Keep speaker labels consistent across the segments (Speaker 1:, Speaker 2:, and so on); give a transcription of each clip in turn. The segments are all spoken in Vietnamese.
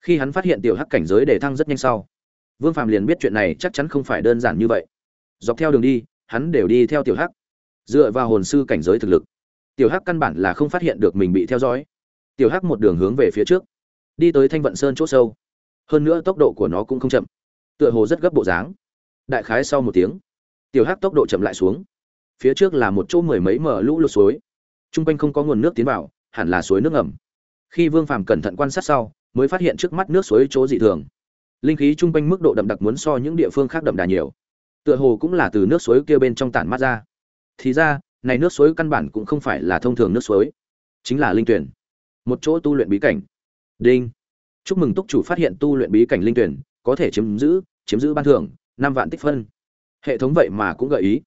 Speaker 1: khi hắn phát hiện tiểu hắc cảnh giới đề thăng rất nhanh sau, vương phạm liền biết chuyện này chắc chắn không phải đơn giản như vậy. Dọc theo đường đi, hắn đều đi theo tiểu hắc, dựa vào hồn sư cảnh giới thực lực. Tiểu hắc căn bản là không phát hiện được mình bị theo dõi. Tiểu hắc một đường hướng về phía trước, đi tới thanh vận sơn chỗ sâu. Hơn nữa tốc độ của nó cũng không chậm, tựa hồ rất gấp bộ dáng. Đại khái sau một tiếng, tiểu hắc tốc độ chậm lại xuống. Phía trước là một chỗ mười mấy mở lũ lụt suối. T r u n g quanh không có nguồn nước tiến vào, hẳn là suối nước ngầm. Khi vương phàm cẩn thận quan sát sau mới phát hiện trước mắt nước suối chỗ dị thường. Linh khí trung quanh mức độ đậm đặc muốn so những địa phương khác đậm đà nhiều. Tựa hồ cũng là từ nước suối kia bên trong tản mát ra. Thì ra, này nước suối căn bản cũng không phải là thông thường nước suối, chính là linh tuyển. Một chỗ tu luyện bí cảnh. Đinh. Chúc mừng túc chủ phát hiện tu luyện bí cảnh linh tuyển, có thể chiếm giữ chiếm giữ ban thưởng, năm vạn tích phân. Hệ thống vậy mà cũng gợi ý.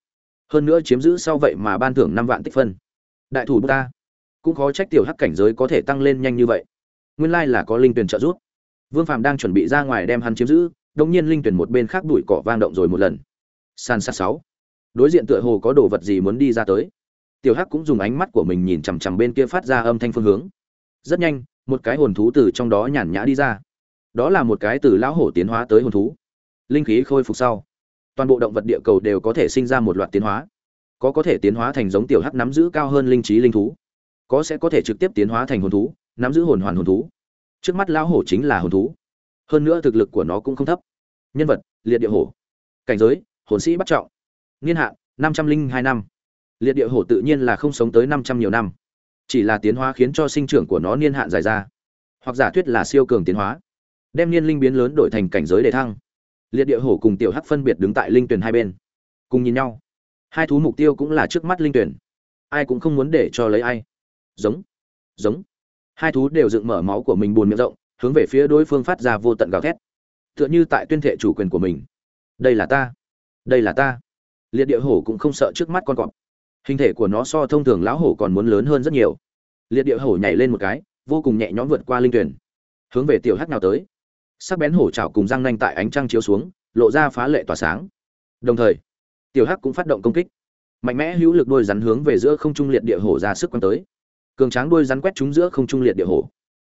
Speaker 1: Hơn nữa chiếm giữ sau vậy mà ban thưởng năm vạn tích phân. Đại thủ ta cũng khó trách tiểu hắc cảnh giới có thể tăng lên nhanh như vậy nguyên lai là có linh tuyển trợ giúp. Vương phạm đang chuẩn bị ra ngoài đem hắn chiếm giữ đông nhiên linh tuyển một bên khác đuổi cỏ vang động rồi một lần. San sát sáu. Đối diện tựa hồ có đồ vật gì muốn đi ra tới. Tiểu hắc cũng dùng ánh mắt của mình nhìn chằm chằm bên kia phát ra âm thanh phương hướng. Rất nhanh, một cái hồn thú từ trong đó nhàn nhã đi ra. Đó là một cái từ lão hổ tiến hóa tới hồn thú. Linh khí khôi phục sau, toàn bộ động vật địa cầu đều có thể sinh ra một loạt tiến hóa. Có có thể tiến hóa thành giống tiểu hắc nắm giữ cao hơn linh trí linh thú. Có sẽ có thể trực tiếp tiến hóa thành hồn thú nắm giữ hồn hoàn hồn thú. Trước mắt lão hổ chính là hồn thú. Hơn nữa thực lực của nó cũng không thấp. Nhân vật, liệt địa hổ. Cảnh giới, hồn sĩ bắt trọng. Niên hạn, năm trăm linh hai năm. Liệt địa hổ tự nhiên là không sống tới năm trăm nhiều năm. Chỉ là tiến hóa khiến cho sinh trưởng của nó niên hạn dài ra. Hoặc giả thuyết là siêu cường tiến hóa. Đem niên linh biến lớn đổi thành cảnh giới để thăng. Liệt địa hổ cùng tiểu hắc phân biệt đứng tại linh tuyển hai bên. Cùng nhìn nhau. Hai thú mục tiêu cũng là trước mắt linh tuyển. Ai cũng không muốn để cho lấy ai. Giống. Giống hai thú đều dựng mở máu của mình buồn miệng rộng, hướng về phía đối phương phát ra vô tận gào thét. Tựa như tại tuyên thệ chủ quyền của mình. Đây là ta. Đây là ta. Liệt địa hổ cũng không sợ trước mắt con cọp. Hình thể của nó so thông thường lão hổ còn muốn lớn hơn rất nhiều. Liệt địa hổ nhảy lên một cái, vô cùng nhẹ nhõm vượt qua linh tuyển. Hướng về tiểu hắc nào tới. Sắc bén hổ chảo cùng răng nanh tại ánh trăng chiếu xuống, lộ ra phá lệ tỏa sáng. Đồng thời, tiểu hắc cũng phát động công kích. Mạnh mẽ hữu lực đôi rắn hướng về giữa không trung liệt địa hổ ra sức quăng tới cường tráng đuôi rắn quét trúng giữa không trung liệt địa hổ.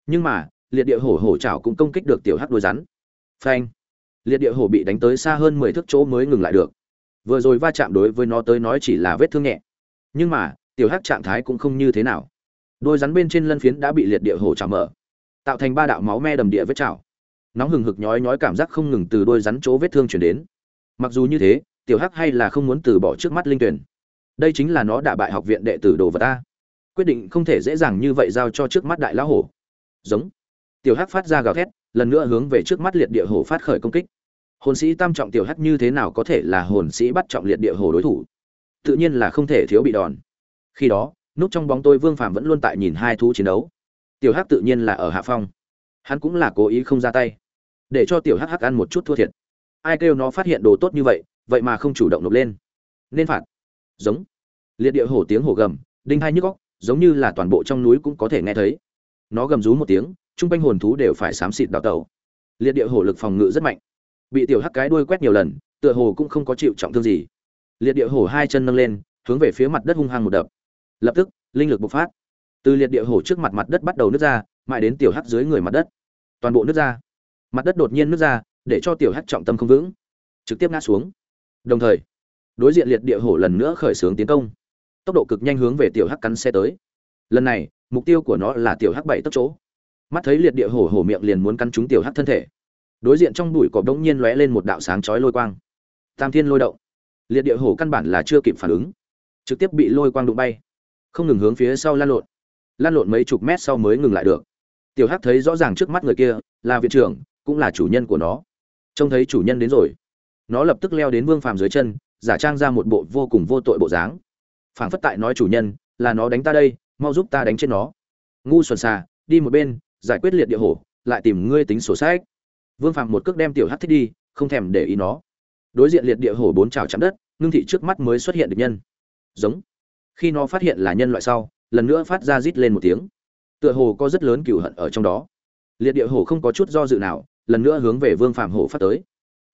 Speaker 1: Nhưng mà, liệt địa hổ hổ chảo cũng công kích được tiểu hắc đuôi rắn. Phanh! Liệt địa hổ bị đánh tới xa hơn mười thước chỗ mới ngừng lại được. Vừa rồi va chạm đối với nó tới nói chỉ là vết thương nhẹ. Nhưng mà, tiểu hắc trạng thái cũng không như thế nào. Đôi rắn bên trên lân phiến đã bị liệt địa hổ chảo mở, tạo thành ba đạo máu me đầm địa vết chảo. Nóng hừng hực nhói nhói cảm giác không ngừng từ đôi rắn chỗ vết thương chuyển đến. Mặc dù như thế, tiểu hắc hay là không muốn từ bỏ trước mắt linh tuyển. Đây chính là nó đả bại học viện đệ tử đồ vật ta quyết định không thể dễ dàng như vậy giao cho trước mắt đại lão hổ. Giống. Tiểu hắc phát ra gào thét, lần nữa hướng về trước mắt liệt địa hổ phát khởi công kích. Hồn sĩ tam trọng tiểu hắc như thế nào có thể là hồn sĩ bắt trọng liệt địa hổ đối thủ? Tự nhiên là không thể thiếu bị đòn. Khi đó, núp trong bóng tôi vương phàm vẫn luôn tại nhìn hai thú chiến đấu. Tiểu hắc tự nhiên là ở hạ phong. Hắn cũng là cố ý không ra tay. Để cho tiểu hắc hắc ăn một chút thua thiệt. Ai kêu nó phát hiện đồ tốt như vậy vậy mà không chủ động nộp lên. Nên phạt. Giống. Liệt địa hổ tiếng hổ gầm, đinh hai nhức góc giống như là toàn bộ trong núi cũng có thể nghe thấy. Nó gầm rú một tiếng, chung quanh hồn thú đều phải xám xịt đào tẩu. Liệt địa hổ lực phòng ngự rất mạnh. Bị tiểu hắc cái đuôi quét nhiều lần, tựa hồ cũng không có chịu trọng thương gì. Liệt địa hổ hai chân nâng lên, hướng về phía mặt đất hung hăng một đập. Lập tức, linh lực bộc phát. Từ liệt địa hổ trước mặt mặt đất bắt đầu nứt ra, mãi đến tiểu hắc dưới người mặt đất. Toàn bộ nứt ra. Mặt đất đột nhiên nứt ra, để cho tiểu hắc trọng tâm không vững. Trực tiếp ngã xuống. Đồng thời, đối diện liệt địa hổ lần nữa khởi xướng tiến công tốc độ cực nhanh hướng về tiểu hắc cắn xe tới. Lần này, mục tiêu của nó là tiểu hắc bảy tốc chỗ. Mắt thấy liệt địa hổ hổ miệng liền muốn cắn trúng tiểu hắc thân thể. Đối diện trong bụi cỏ đống nhiên lóe lên một đạo sáng chói lôi quang. Tam thiên lôi động. Liệt địa hổ căn bản là chưa kịp phản ứng. Trực tiếp bị lôi quang đụng bay. Không ngừng hướng phía sau lan lộn. Lan lộn mấy chục mét sau mới ngừng lại được. Tiểu hắc thấy rõ ràng trước mắt người kia, là viện trưởng, cũng là chủ nhân của nó. Trông thấy chủ nhân đến rồi. Nó lập tức leo đến vương phàm dưới chân, giả trang ra một bộ vô cùng vô tội bộ dáng phảng phất tại nói chủ nhân, là nó đánh ta đây, mau giúp ta đánh chết nó. Ngu xuẩn xà, đi một bên, giải quyết liệt địa hổ, lại tìm ngươi tính sổ sách. Vương phàm một cước đem tiểu hắc thích đi, không thèm để ý nó. Đối diện liệt địa hổ bốn trào chạm đất, ngưng thị trước mắt mới xuất hiện được nhân. Giống. Khi nó phát hiện là nhân loại sau, lần nữa phát ra rít lên một tiếng. Tựa hồ có rất lớn cừu hận ở trong đó. Liệt địa hổ không có chút do dự nào, lần nữa hướng về vương phạm hổ phát tới.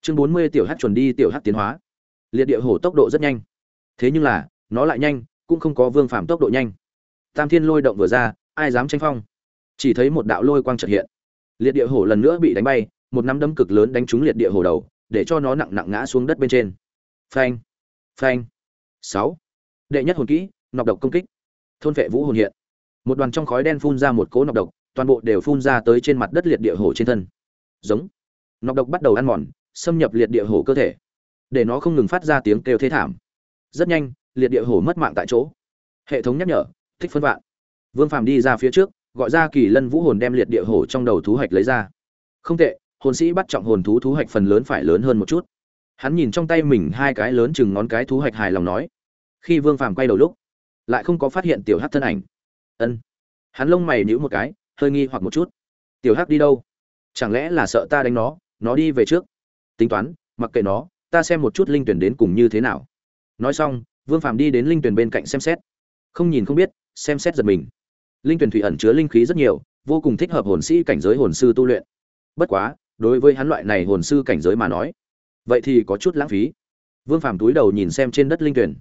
Speaker 1: Chương bốn mươi tiểu hát chuẩn đi, tiểu hát tiến hóa. Liệt địa hổ tốc độ rất nhanh. Thế nhưng là nó lại nhanh, cũng không có vương phạm tốc độ nhanh. Tam thiên lôi động vừa ra, ai dám tranh phong? Chỉ thấy một đạo lôi quang trật hiện. Liệt địa hổ lần nữa bị đánh bay, một nắm đấm cực lớn đánh trúng liệt địa hổ đầu, để cho nó nặng nặng ngã xuống đất bên trên. Phanh phanh. Sáu. Đệ nhất hồn kỹ, nọc độc công kích. Thôn vệ vũ hồn hiện. Một đoàn trong khói đen phun ra một cỗ nọc độc, toàn bộ đều phun ra tới trên mặt đất liệt địa hổ trên thân. Giống. Nọc độc bắt đầu ăn mòn, xâm nhập liệt địa hổ cơ thể. Để nó không ngừng phát ra tiếng kêu thế thảm. Rất nhanh liệt địa hổ mất mạng tại chỗ. Hệ thống nhắc nhở, thích phân vạn. Vương phàm đi ra phía trước, gọi ra kỳ lân vũ hồn đem liệt địa hổ trong đầu thú hạch lấy ra. Không tệ, hồn sĩ bắt trọng hồn thú thú hạch phần lớn phải lớn hơn một chút. Hắn nhìn trong tay mình hai cái lớn chừng ngón cái thú hạch hài lòng nói. Khi vương phàm quay đầu lúc, lại không có phát hiện tiểu hắc thân ảnh. Ân. Hắn lông mày nhíu một cái, hơi nghi hoặc một chút. Tiểu hắc đi đâu? Chẳng lẽ là sợ ta đánh nó nó đi về trước? Tính toán, mặc kệ nó, ta xem một chút linh tuyển đến cùng như thế nào. Nói xong vương phàm đi đến linh tuyển bên cạnh xem xét. Không nhìn không biết, xem xét giật mình. Linh tuyển thủy ẩn chứa linh khí rất nhiều, vô cùng thích hợp hồn sĩ cảnh giới hồn sư tu luyện. Bất quá, đối với hắn loại này hồn sư cảnh giới mà nói, vậy thì có chút lãng phí. Vương phàm túi đầu nhìn xem trên đất linh tuyển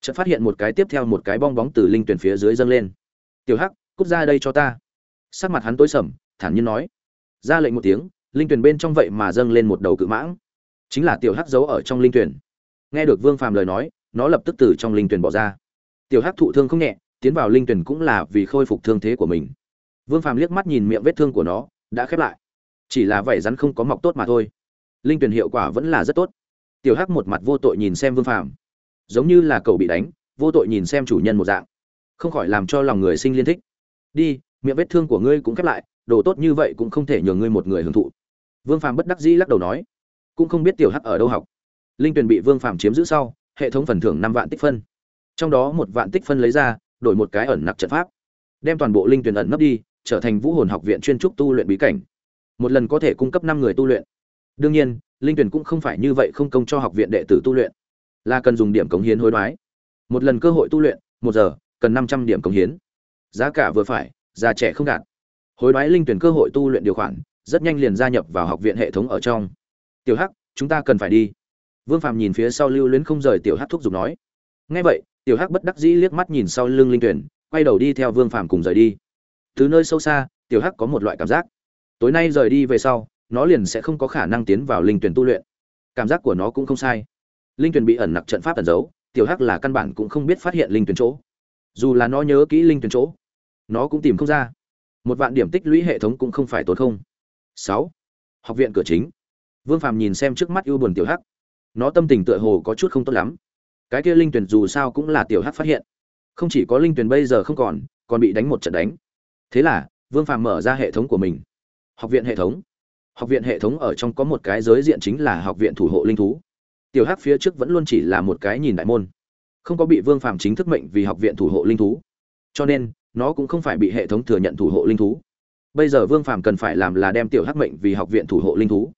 Speaker 1: chợt phát hiện một cái tiếp theo một cái bong bóng từ linh tuyển phía dưới dâng lên. Tiểu hắc, cút ra đây cho ta. Sắc mặt hắn tối sầm, thản nhiên nói. Ra lệnh một tiếng, linh tuyển bên trong vậy mà dâng lên một đầu cự mãng. Chính là tiểu hắc giấu ở trong linh tuyển nghe được vương phàm lời nói nó lập tức từ trong linh tuyển bỏ ra. Tiểu hắc thụ thương không nhẹ, tiến vào linh tuyển cũng là vì khôi phục thương thế của mình. Vương phàm liếc mắt nhìn miệng vết thương của nó, đã khép lại. Chỉ là vảy rắn không có mọc tốt mà thôi. Linh tuyển hiệu quả vẫn là rất tốt. Tiểu hắc một mặt vô tội nhìn xem vương phàm. Giống như là cậu bị đánh, vô tội nhìn xem chủ nhân một dạng. Không khỏi làm cho lòng người sinh liên thích. Đi, miệng vết thương của ngươi cũng khép lại, đồ tốt như vậy cũng không thể nhường ngươi một người hưởng thụ. Vương phàm bất đắc dĩ lắc đầu nói. Cũng không biết tiểu hắc ở đâu học. Linh tuyển bị vương phàm chiếm giữ sau hệ thống phần thưởng năm vạn tích phân. Trong đó một vạn tích phân lấy ra, đổi một cái ẩn nặc trận pháp. Đem toàn bộ linh tuyển ẩn nấp đi, trở thành vũ hồn học viện chuyên trúc tu luyện bí cảnh. Một lần có thể cung cấp năm người tu luyện. Đương nhiên, linh tuyển cũng không phải như vậy không công cho học viện đệ tử tu luyện. Là cần dùng điểm cống hiến hối đoái. Một lần cơ hội tu luyện, một giờ, cần năm trăm điểm cống hiến. Giá cả vừa phải già trẻ không đạt. Hối đoái linh tuyển cơ hội tu luyện điều khoản, rất nhanh liền gia nhập vào học viện hệ thống ở trong. Tiểu hắc, chúng ta cần phải đi vương phàm nhìn phía sau lưu luyến không rời tiểu hắc thúc giục nói. Nghe vậy, tiểu hắc bất đắc dĩ liếc mắt nhìn sau lưng linh tuyển, quay đầu đi theo vương phàm cùng rời đi. Từ nơi sâu xa, tiểu hắc có một loại cảm giác. Tối nay rời đi về sau, nó liền sẽ không có khả năng tiến vào linh tuyển tu luyện. Cảm giác của nó cũng không sai. Linh tuyển bị ẩn nặc trận pháp ẩn giấu, tiểu hắc là căn bản cũng không biết phát hiện linh tuyển chỗ. Dù là nó nhớ kỹ linh tuyển chỗ, nó cũng tìm không ra. Một vạn điểm tích lũy hệ thống cũng không phải tốn không. Sáu. Học viện cửa chính. Vương phàm nhìn xem trước mắt ưu buồn tiểu hắc nó tâm tình tựa hồ có chút không tốt lắm. Cái kia linh tuyển dù sao cũng là tiểu hắc phát hiện. Không chỉ có linh tuyển bây giờ không còn còn bị đánh một trận đánh. Thế là, vương phàm mở ra hệ thống của mình. Học viện hệ thống. Học viện hệ thống ở trong có một cái giới diện chính là học viện thủ hộ linh thú. Tiểu hắc phía trước vẫn luôn chỉ là một cái nhìn đại môn. Không có bị vương phàm chính thức mệnh vì học viện thủ hộ linh thú. Cho nên, nó cũng không phải bị hệ thống thừa nhận thủ hộ linh thú. Bây giờ vương phàm cần phải làm là đem tiểu hắc mệnh vì học viện thủ hộ linh thú.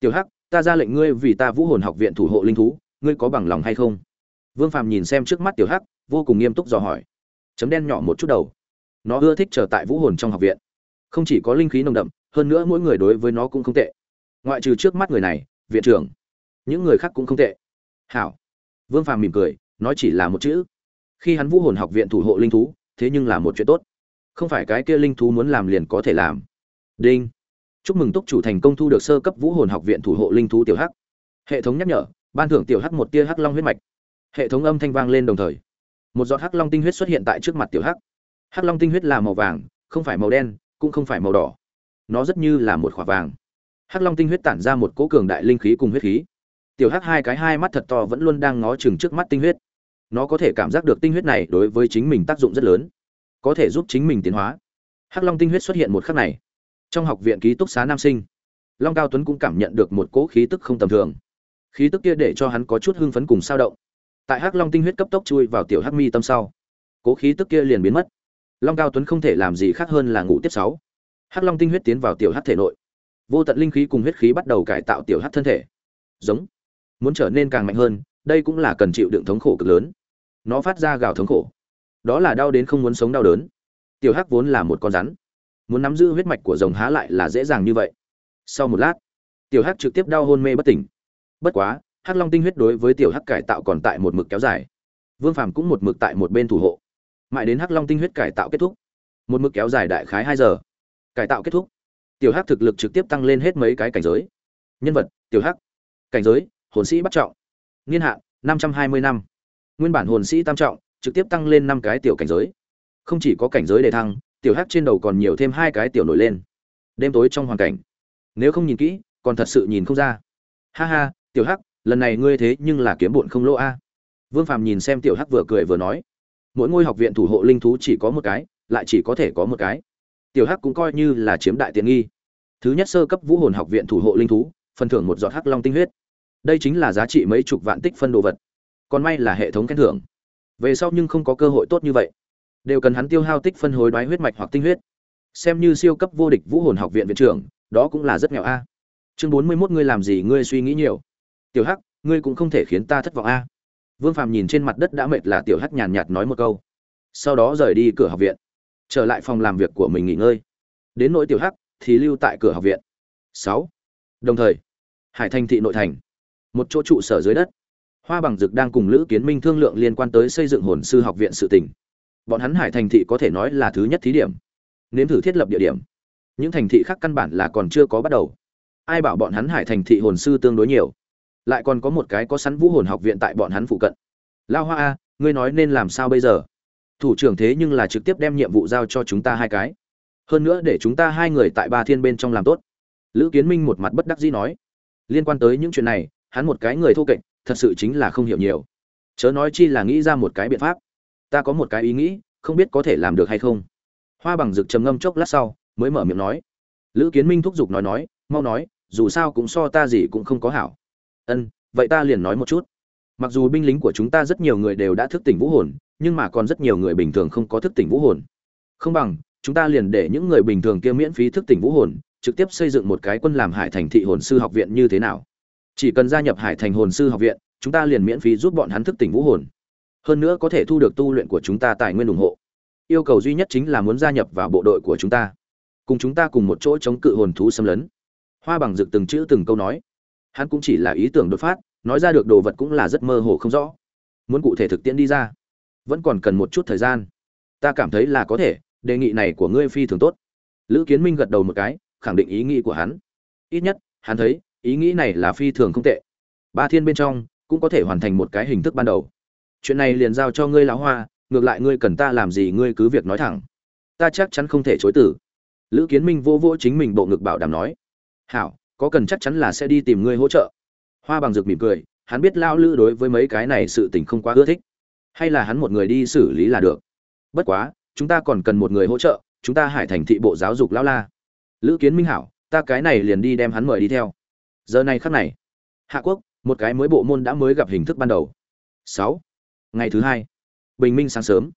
Speaker 1: Tiểu hắc ta ra lệnh ngươi vì ta vũ hồn học viện thủ hộ linh thú, ngươi có bằng lòng hay không? Vương phàm nhìn xem trước mắt tiểu hắc, vô cùng nghiêm túc dò hỏi. Chấm đen nhỏ một chút đầu. Nó ưa thích trở tại vũ hồn trong học viện. Không chỉ có linh khí nồng đậm, hơn nữa mỗi người đối với nó cũng không tệ. Ngoại trừ trước mắt người này, viện trưởng, những người khác cũng không tệ. Hảo. Vương phàm mỉm cười, nói chỉ là một chữ. Khi hắn vũ hồn học viện thủ hộ linh thú, thế nhưng là một chuyện tốt. Không phải cái kia linh thú muốn làm liền có thể làm. Đinh chúc mừng túc chủ thành công thu được sơ cấp vũ hồn học viện thủ hộ linh thú tiểu hắc. Hệ thống nhắc nhở, ban thưởng tiểu hắc một tia hắc long huyết mạch. Hệ thống âm thanh vang lên đồng thời. Một giọt hắc long tinh huyết xuất hiện tại trước mặt tiểu hắc. Hắc long tinh huyết là màu vàng, không phải màu đen, cũng không phải màu đỏ. Nó rất như là một khỏa vàng. Hắc long tinh huyết tản ra một cỗ cường đại linh khí cùng huyết khí. Tiểu hắc hai cái hai mắt thật to vẫn luôn đang ngó chừng trước mắt tinh huyết. Nó có thể cảm giác được tinh huyết này đối với chính mình tác dụng rất lớn. Có thể giúp chính mình tiến hóa. Hắc long tinh huyết xuất hiện một khắc này trong học viện ký túc xá nam sinh, long cao tuấn cũng cảm nhận được một cỗ khí tức không tầm thường. Khí tức kia để cho hắn có chút hưng phấn cùng sao động. Tại hắc long tinh huyết cấp tốc chui vào tiểu hắc mi tâm sau, cỗ khí tức kia liền biến mất. Long cao tuấn không thể làm gì khác hơn là ngủ tiếp sáu. Hắc long tinh huyết tiến vào tiểu hắc thể nội. Vô tận linh khí cùng huyết khí bắt đầu cải tạo tiểu hắc thân thể. Giống. Muốn trở nên càng mạnh hơn, đây cũng là cần chịu đựng thống khổ cực lớn. Nó phát ra gào thống khổ. Đó là đau đến không muốn sống đau đớn. Tiểu hắc vốn là một con rắn muốn nắm giữ huyết mạch của rồng há lại là dễ dàng như vậy. Sau một lát, tiểu hắc trực tiếp đau hôn mê bất tỉnh. Bất quá, hắc long tinh huyết đối với tiểu hắc cải tạo còn tại một mực kéo dài. Vương phàm cũng một mực tại một bên thủ hộ. Mãi đến hắc long tinh huyết cải tạo kết thúc, một mực kéo dài đại khái hai giờ. Cải tạo kết thúc, tiểu hắc thực lực trực tiếp tăng lên hết mấy cái cảnh giới. Nhân vật, tiểu hắc. Cảnh giới, hồn sĩ bắt trọng. Niên hạn, năm trăm hai mươi năm. Nguyên bản hồn sĩ tam trọng, trực tiếp tăng lên năm cái tiểu cảnh giới. Không chỉ có cảnh giới đề thăng tiểu hắc trên đầu còn nhiều thêm hai cái tiểu nổi lên. Đêm tối trong hoàn cảnh. Nếu không nhìn kỹ, còn thật sự nhìn không ra. Ha ha, tiểu hắc, lần này ngươi thế nhưng là kiếm bụn không lỗ a. Vương phàm nhìn xem tiểu hắc vừa cười vừa nói. Mỗi ngôi học viện thủ hộ linh thú chỉ có một cái, lại chỉ có thể có một cái. Tiểu hắc cũng coi như là chiếm đại tiện nghi. Thứ nhất sơ cấp vũ hồn học viện thủ hộ linh thú, phần thưởng một giọt hắc long tinh huyết. Đây chính là giá trị mấy chục vạn tích phân đồ vật. Còn may là hệ thống khen thưởng. Về sau nhưng không có cơ hội tốt như vậy đều cần hắn tiêu hao tích phân hối đoái huyết mạch hoặc tinh huyết. Xem như siêu cấp vô địch vũ hồn học viện viện trưởng, đó cũng là rất nghèo a. Chương bốn mươi mốt, ngươi làm gì, ngươi suy nghĩ nhiều. Tiểu hắc, ngươi cũng không thể khiến ta thất vọng a. Vương phàm nhìn trên mặt đất đã mệt là tiểu hắc nhàn nhạt nói một câu. Sau đó rời đi cửa học viện, trở lại phòng làm việc của mình nghỉ ngơi. Đến nỗi tiểu hắc thì lưu tại cửa học viện. Sáu. Đồng thời, hải thành thị nội thành, một chỗ trụ sở dưới đất. Hoa bằng dực đang cùng lữ kiến minh thương lượng liên quan tới xây dựng hồn sư học viện sự tỉnh bọn hắn hải thành thị có thể nói là thứ nhất thí điểm. Nếm thử thiết lập địa điểm. Những thành thị khác căn bản là còn chưa có bắt đầu. Ai bảo bọn hắn hải thành thị hồn sư tương đối nhiều? Lại còn có một cái có sẵn vũ hồn học viện tại bọn hắn phụ cận. Lao hoa a, ngươi nói nên làm sao bây giờ? Thủ trưởng thế nhưng là trực tiếp đem nhiệm vụ giao cho chúng ta hai cái. Hơn nữa để chúng ta hai người tại ba thiên bên trong làm tốt. Lữ kiến minh một mặt bất đắc dĩ nói. Liên quan tới những chuyện này, hắn một cái người thô kệch, thật sự chính là không hiểu nhiều. Chớ nói chi là nghĩ ra một cái biện pháp ta có một cái ý nghĩ, không biết có thể làm được hay không. Hoa bằng rực trầm ngâm chốc lát sau, mới mở miệng nói. Lữ kiến minh thúc giục nói nói, mau nói, dù sao cũng so ta gì cũng không có hảo. Ân, vậy ta liền nói một chút. Mặc dù binh lính của chúng ta rất nhiều người đều đã thức tỉnh vũ hồn, nhưng mà còn rất nhiều người bình thường không có thức tỉnh vũ hồn. Không bằng, chúng ta liền để những người bình thường kia miễn phí thức tỉnh vũ hồn, trực tiếp xây dựng một cái quân làm hải thành thị hồn sư học viện như thế nào. Chỉ cần gia nhập hải thành hồn sư học viện, chúng ta liền miễn phí giúp bọn hắn thức tỉnh vũ hồn hơn nữa có thể thu được tu luyện của chúng ta tài nguyên ủng hộ. Yêu cầu duy nhất chính là muốn gia nhập vào bộ đội của chúng ta. Cùng chúng ta cùng một chỗ chống cự hồn thú xâm lấn. Hoa bằng dực từng chữ từng câu nói. Hắn cũng chỉ là ý tưởng đột phát, nói ra được đồ vật cũng là rất mơ hồ không rõ. Muốn cụ thể thực tiễn đi ra, vẫn còn cần một chút thời gian. Ta cảm thấy là có thể, đề nghị này của ngươi phi thường tốt. Lữ kiến minh gật đầu một cái, khẳng định ý nghĩ của hắn. Ít nhất, hắn thấy, ý nghĩ này là phi thường không tệ. Ba thiên bên trong, cũng có thể hoàn thành một cái hình thức ban đầu chuyện này liền giao cho ngươi lão hoa, ngược lại ngươi cần ta làm gì ngươi cứ việc nói thẳng. Ta chắc chắn không thể chối từ. Lữ kiến minh vô vô chính mình bộ ngực bảo đảm nói. Hảo, có cần chắc chắn là sẽ đi tìm ngươi hỗ trợ. Hoa bằng rực mỉm cười, hắn biết lao lữ đối với mấy cái này sự tình không quá ưa thích. Hay là hắn một người đi xử lý là được. Bất quá, chúng ta còn cần một người hỗ trợ, chúng ta hải thành thị bộ giáo dục lão la. Lữ kiến minh hảo, ta cái này liền đi đem hắn mời đi theo. Giờ này khắc này, hạ quốc, một cái mới bộ môn đã mới gặp hình thức ban đầu. Sáu ngày thứ hai. Bình minh sáng sớm.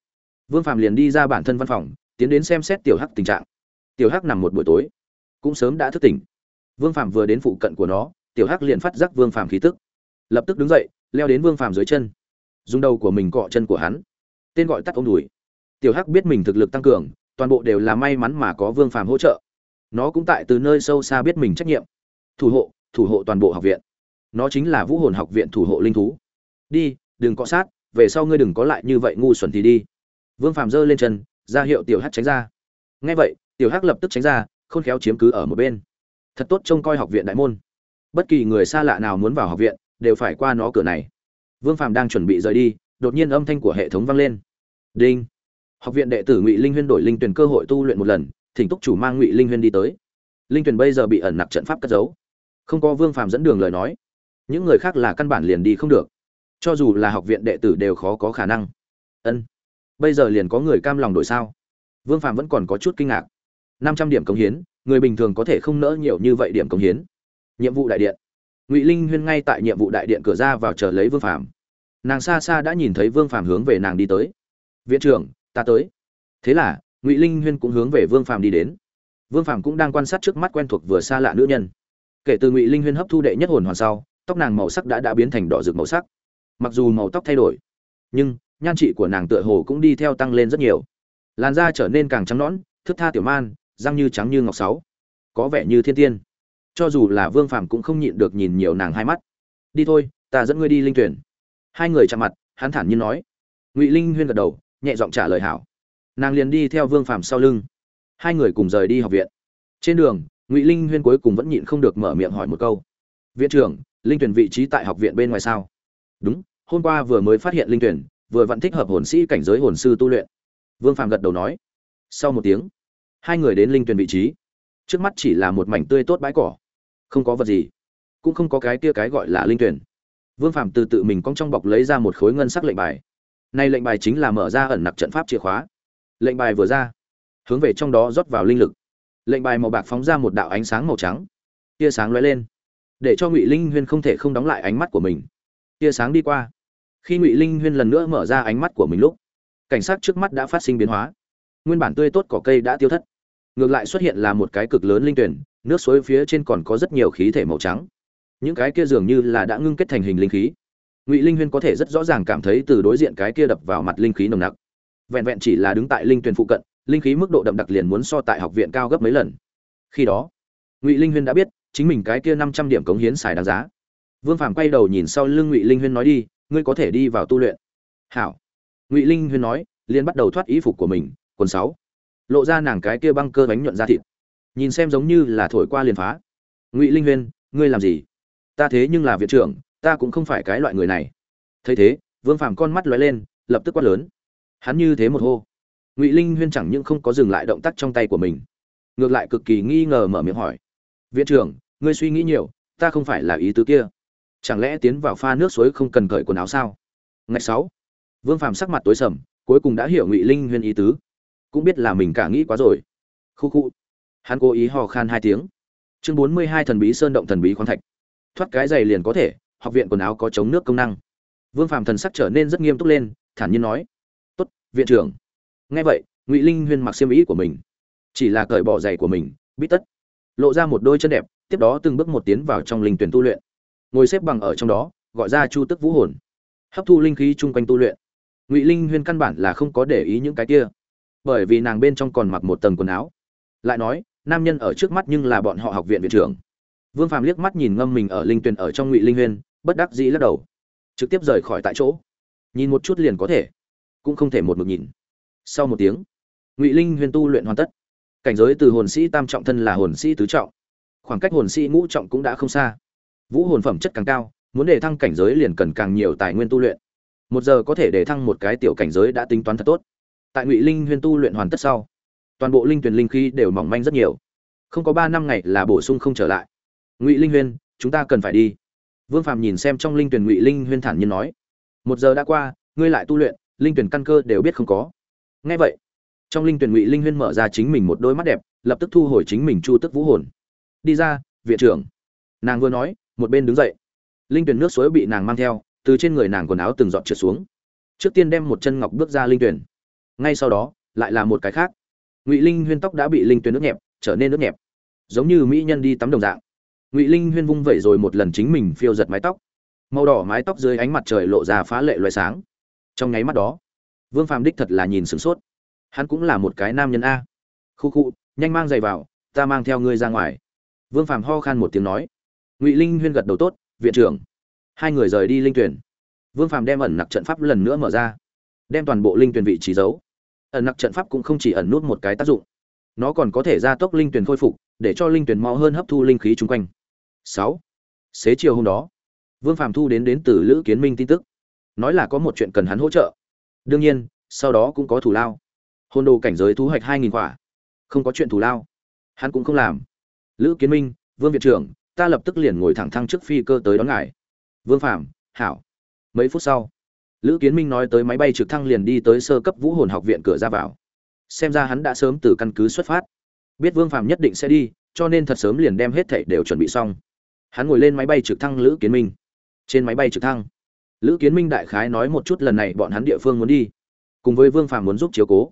Speaker 1: Vương phạm liền đi ra bản thân văn phòng, tiến đến xem xét tiểu hắc tình trạng. Tiểu hắc nằm một buổi tối, cũng sớm đã thức tỉnh. Vương phạm vừa đến phụ cận của nó, tiểu hắc liền phát giác vương phạm khí tức. Lập tức đứng dậy, leo đến vương phạm dưới chân. Dùng đầu của mình cọ chân của hắn. Tên gọi tắt ông đùi. Tiểu hắc biết mình thực lực tăng cường, toàn bộ đều là may mắn mà có vương phạm hỗ trợ. Nó cũng tại từ nơi sâu xa biết mình trách nhiệm. Thủ hộ thủ hộ toàn bộ học viện. Nó chính là vũ hồn học viện thủ hộ linh thú. Đi, đừng cọ sát về sau ngươi đừng có lại như vậy ngu xuẩn thì đi. Vương phàm giơ lên chân, ra hiệu tiểu hắc tránh ra. Ngay vậy, tiểu hắc lập tức tránh ra, khôn khéo chiếm cứ ở một bên. Thật tốt trông coi học viện đại môn. Bất kỳ người xa lạ nào muốn vào học viện, đều phải qua nó cửa này. Vương phàm đang chuẩn bị rời đi, đột nhiên âm thanh của hệ thống vang lên. Đinh. Học viện đệ tử ngụy linh huyên đổi linh tuyển cơ hội tu luyện một lần, thỉnh túc chủ mang ngụy linh huyên đi tới. Linh tuyển bây giờ bị ẩn nặc trận pháp cất giấu. Không có vương phàm dẫn đường lời nói. Những người khác là căn bản liền đi không được cho dù là học viện đệ tử đều khó có khả năng. Ân, bây giờ liền có người cam lòng đổi sao? Vương phạm vẫn còn có chút kinh ngạc. Năm trăm điểm cống hiến, người bình thường có thể không nỡ nhiều như vậy điểm cống hiến. Nhiệm vụ đại điện. Ngụy linh huyên ngay tại nhiệm vụ đại điện cửa ra vào chờ lấy vương phạm nàng xa xa đã nhìn thấy vương phạm hướng về nàng đi tới. Viện trưởng, ta tới. Thế là, ngụy linh huyên cũng hướng về vương phạm đi đến. Vương phạm cũng đang quan sát trước mắt quen thuộc vừa xa lạ nữ nhân. Kể từ ngụy linh huyên hấp thu đệ nhất hồn hoàn sau, tóc nàng màu sắc đã đã biến thành đỏ rực màu sắc mặc dù màu tóc thay đổi, nhưng nhan trị của nàng tựa hồ cũng đi theo tăng lên rất nhiều. Làn da trở nên càng trắng nõn thức tha tiểu man, răng như trắng như ngọc sáu. Có vẻ như thiên tiên. Cho dù là vương phàm cũng không nhịn được nhìn nhiều nàng hai mắt. Đi thôi, ta dẫn ngươi đi linh tuyển. Hai người chạm mặt, hắn thản nhiên nói. Ngụy linh huyên gật đầu, nhẹ giọng trả lời hảo. Nàng liền đi theo vương phàm sau lưng. Hai người cùng rời đi học viện. Trên đường, ngụy linh huyên cuối cùng vẫn nhịn không được mở miệng hỏi một câu. Viện trưởng, linh tuyển vị trí tại học viện bên ngoài sao? Đúng hôm qua vừa mới phát hiện linh tuyển, vừa vẫn thích hợp hồn sĩ cảnh giới hồn sư tu luyện. Vương phạm gật đầu nói. Sau một tiếng, hai người đến linh tuyển vị trí. Trước mắt chỉ là một mảnh tươi tốt bãi cỏ. Không có vật gì. Cũng không có cái kia cái gọi là linh tuyển. Vương phạm từ tự mình cong trong bọc lấy ra một khối ngân sắc lệnh bài. Nay lệnh bài chính là mở ra ẩn nặc trận pháp chìa khóa. Lệnh bài vừa ra, hướng về trong đó rót vào linh lực. Lệnh bài màu bạc phóng ra một đạo ánh sáng màu trắng. Tia sáng lóe lên, để cho ngụy linh huyên không thể không đóng lại ánh mắt của mình. Tia sáng đi qua khi ngụy linh huyên lần nữa mở ra ánh mắt của mình lúc, cảnh sát trước mắt đã phát sinh biến hóa. Nguyên bản tươi tốt cỏ cây đã tiêu thất, ngược lại xuất hiện là một cái cực lớn linh tuyển, nước suối phía trên còn có rất nhiều khí thể màu trắng. Những cái kia dường như là đã ngưng kết thành hình linh khí. Ngụy linh huyên có thể rất rõ ràng cảm thấy từ đối diện cái kia đập vào mặt linh khí nồng nặc. Vẹn vẹn chỉ là đứng tại linh tuyển phụ cận, linh khí mức độ đậm đặc liền muốn so tại học viện cao gấp mấy lần. Khi đó, ngụy linh huyên đã biết, chính mình cái kia năm trăm điểm cống hiến xài đáng giá. Vương phàm quay đầu nhìn sau lưng ngụy linh huyên nói đi ngươi có thể đi vào tu luyện. Hảo. Ngụy linh huyên nói, liền bắt đầu thoát ý phục của mình, quần sáu. Lộ ra nàng cái kia băng cơ bánh nhuận ra thịt. Nhìn xem giống như là thổi qua liền phá. Ngụy linh huyên, ngươi làm gì? Ta thế nhưng là viện trưởng, ta cũng không phải cái loại người này. Thấy thế, vương phàm con mắt lóe lên, lập tức quát lớn. Hắn như thế một hô. Ngụy linh huyên chẳng những không có dừng lại động tác trong tay của mình, ngược lại cực kỳ nghi ngờ mở miệng hỏi. Viện trưởng, ngươi suy nghĩ nhiều, ta không phải là ý tứ kia chẳng lẽ tiến vào pha nước suối không cần cởi quần áo sao? Ngày sáu, vương phàm sắc mặt tối sầm, cuối cùng đã hiểu ngụy linh huyên ý tứ. Cũng biết là mình cả nghĩ quá rồi. Khu khu. Hắn cố ý hò khan hai tiếng. Chương bốn mươi hai thần bí sơn động thần bí khoáng thạch. Thoát cái giày liền có thể, học viện quần áo có chống nước công năng. Vương phàm thần sắc trở nên rất nghiêm túc lên, thản nhiên nói. Tốt, viện trưởng. Nghe vậy, ngụy linh huyên mặc xiêm ý của mình. Chỉ là cởi bỏ giày của mình, bít tất. Lộ ra một đôi chân đẹp, tiếp đó từng bước một tiến vào trong linh tuyển tu luyện ngồi xếp bằng ở trong đó, gọi ra chu tức vũ hồn. Hấp thu linh khí chung quanh tu luyện. Ngụy linh huyên căn bản là không có để ý những cái kia, bởi vì nàng bên trong còn mặc một tầng quần áo. Lại nói, nam nhân ở trước mắt nhưng là bọn họ học viện viện trưởng. Vương phàm liếc mắt nhìn ngâm mình ở linh tuyền ở trong ngụy linh huyên, bất đắc dĩ lắc đầu, trực tiếp rời khỏi tại chỗ. Nhìn một chút liền có thể, cũng không thể một mực nhìn. Sau một tiếng, ngụy linh huyên tu luyện hoàn tất. Cảnh giới từ hồn sĩ tam trọng thân là hồn sĩ tứ trọng. Khoảng cách hồn sĩ ngũ trọng cũng đã không xa vũ hồn phẩm chất càng cao, muốn để thăng cảnh giới liền cần càng nhiều tài nguyên tu luyện. Một giờ có thể để thăng một cái tiểu cảnh giới đã tính toán thật tốt. Tại ngụy linh huyên tu luyện hoàn tất sau, toàn bộ linh tuyển linh khí đều mỏng manh rất nhiều. Không có ba năm ngày là bổ sung không trở lại. Ngụy linh huyên, chúng ta cần phải đi. Vương phạm nhìn xem trong linh tuyển ngụy linh huyên thản nhiên nói, một giờ đã qua, ngươi lại tu luyện, linh tuyển căn cơ đều biết không có. Ngay vậy, trong linh tuyển ngụy linh huyên mở ra chính mình một đôi mắt đẹp, lập tức thu hồi chính mình chu tức vũ hồn. Đi ra, viện trưởng. Nàng vừa nói một bên đứng dậy. Linh tuyển nước suối bị nàng mang theo, từ trên người nàng quần áo từng giọt trượt xuống. Trước tiên đem một chân ngọc bước ra linh tuyển. Ngay sau đó, lại là một cái khác. Ngụy linh huyên tóc đã bị linh tuyển nước nhẹp, trở nên nước nhẹp. Giống như mỹ nhân đi tắm đồng dạng. Ngụy linh huyên vung vẩy rồi một lần chính mình phiêu giật mái tóc. Màu đỏ mái tóc dưới ánh mặt trời lộ ra phá lệ loài sáng. Trong nháy mắt đó, vương phàm đích thật là nhìn sửng sốt. Hắn cũng là một cái nam nhân a. Khu khu, nhanh mang giày vào, ta mang theo ngươi ra ngoài. Vương phàm ho khan một tiếng nói ngụy linh huyên gật đầu tốt viện trưởng hai người rời đi linh tuyển vương phàm đem ẩn nặc trận pháp lần nữa mở ra đem toàn bộ linh tuyển vị trí giấu ẩn nặc trận pháp cũng không chỉ ẩn nút một cái tác dụng nó còn có thể gia tốc linh tuyển khôi phục để cho linh tuyển mau hơn hấp thu linh khí chung quanh sáu xế chiều hôm đó vương phàm thu đến đến từ lữ kiến minh tin tức nói là có một chuyện cần hắn hỗ trợ đương nhiên sau đó cũng có thủ lao hôn đồ cảnh giới thu hoạch hai nghìn quả không có chuyện thủ lao hắn cũng không làm lữ kiến minh vương viện trưởng ta lập tức liền ngồi thẳng thăng trước phi cơ tới đón ngài. Vương phàm, hảo. Mấy phút sau, lữ kiến minh nói tới máy bay trực thăng liền đi tới sơ cấp vũ hồn học viện cửa ra vào. Xem ra hắn đã sớm từ căn cứ xuất phát. Biết vương phàm nhất định sẽ đi, cho nên thật sớm liền đem hết thảy đều chuẩn bị xong. Hắn ngồi lên máy bay trực thăng lữ kiến minh. Trên máy bay trực thăng, lữ kiến minh đại khái nói một chút lần này bọn hắn địa phương muốn đi. Cùng với vương phàm muốn giúp chiếu cố.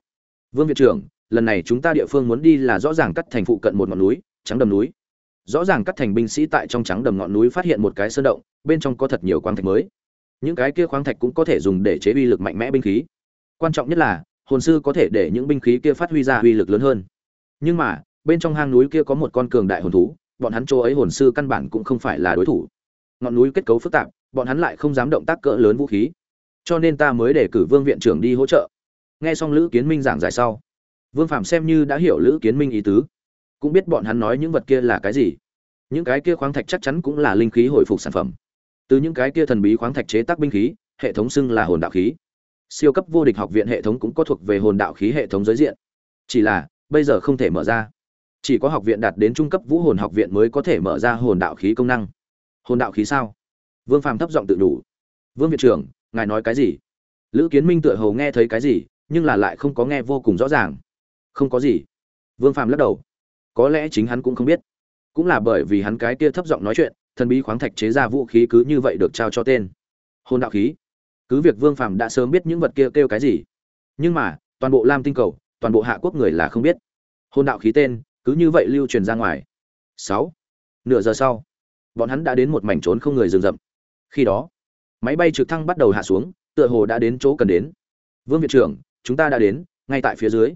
Speaker 1: Vương viện trưởng, lần này chúng ta địa phương muốn đi là rõ ràng cắt thành phụ cận một ngọn núi, trắng đầm núi rõ ràng các thành binh sĩ tại trong trắng đầm ngọn núi phát hiện một cái sơn động, bên trong có thật nhiều khoáng thạch mới. Những cái kia khoáng thạch cũng có thể dùng để chế uy lực mạnh mẽ binh khí. Quan trọng nhất là, hồn sư có thể để những binh khí kia phát huy ra uy lực lớn hơn. Nhưng mà, bên trong hang núi kia có một con cường đại hồn thú, bọn hắn chỗ ấy hồn sư căn bản cũng không phải là đối thủ. Ngọn núi kết cấu phức tạp, bọn hắn lại không dám động tác cỡ lớn vũ khí. Cho nên ta mới để cử vương viện trưởng đi hỗ trợ. Nghe xong lữ kiến minh giảng giải sau, vương phạm xem như đã hiểu lữ kiến minh ý tứ cũng biết bọn hắn nói những vật kia là cái gì. Những cái kia khoáng thạch chắc chắn cũng là linh khí hồi phục sản phẩm. Từ những cái kia thần bí khoáng thạch chế tác binh khí, hệ thống xưng là hồn đạo khí. Siêu cấp vô địch học viện hệ thống cũng có thuộc về hồn đạo khí hệ thống giới diện. Chỉ là, bây giờ không thể mở ra. Chỉ có học viện đạt đến trung cấp vũ hồn học viện mới có thể mở ra hồn đạo khí công năng. Hồn đạo khí sao? Vương phàm thấp giọng tự đủ. Vương viện trưởng, ngài nói cái gì? Lữ kiến minh tựa hầu nghe thấy cái gì, nhưng là lại không có nghe vô cùng rõ ràng. Không có gì. Vương phàm lắc đầu có lẽ chính hắn cũng không biết. Cũng là bởi vì hắn cái kia thấp giọng nói chuyện thần bí khoáng thạch chế ra vũ khí cứ như vậy được trao cho tên. Hồn đạo khí. Cứ việc vương phàm đã sớm biết những vật kia kêu, kêu cái gì nhưng mà toàn bộ lam tinh cầu toàn bộ hạ quốc người là không biết. Hồn đạo khí tên cứ như vậy lưu truyền ra ngoài. Sáu. Nửa giờ sau bọn hắn đã đến một mảnh trốn không người rừng rậm. Khi đó máy bay trực thăng bắt đầu hạ xuống tựa hồ đã đến chỗ cần đến. Vương viện trưởng chúng ta đã đến ngay tại phía dưới.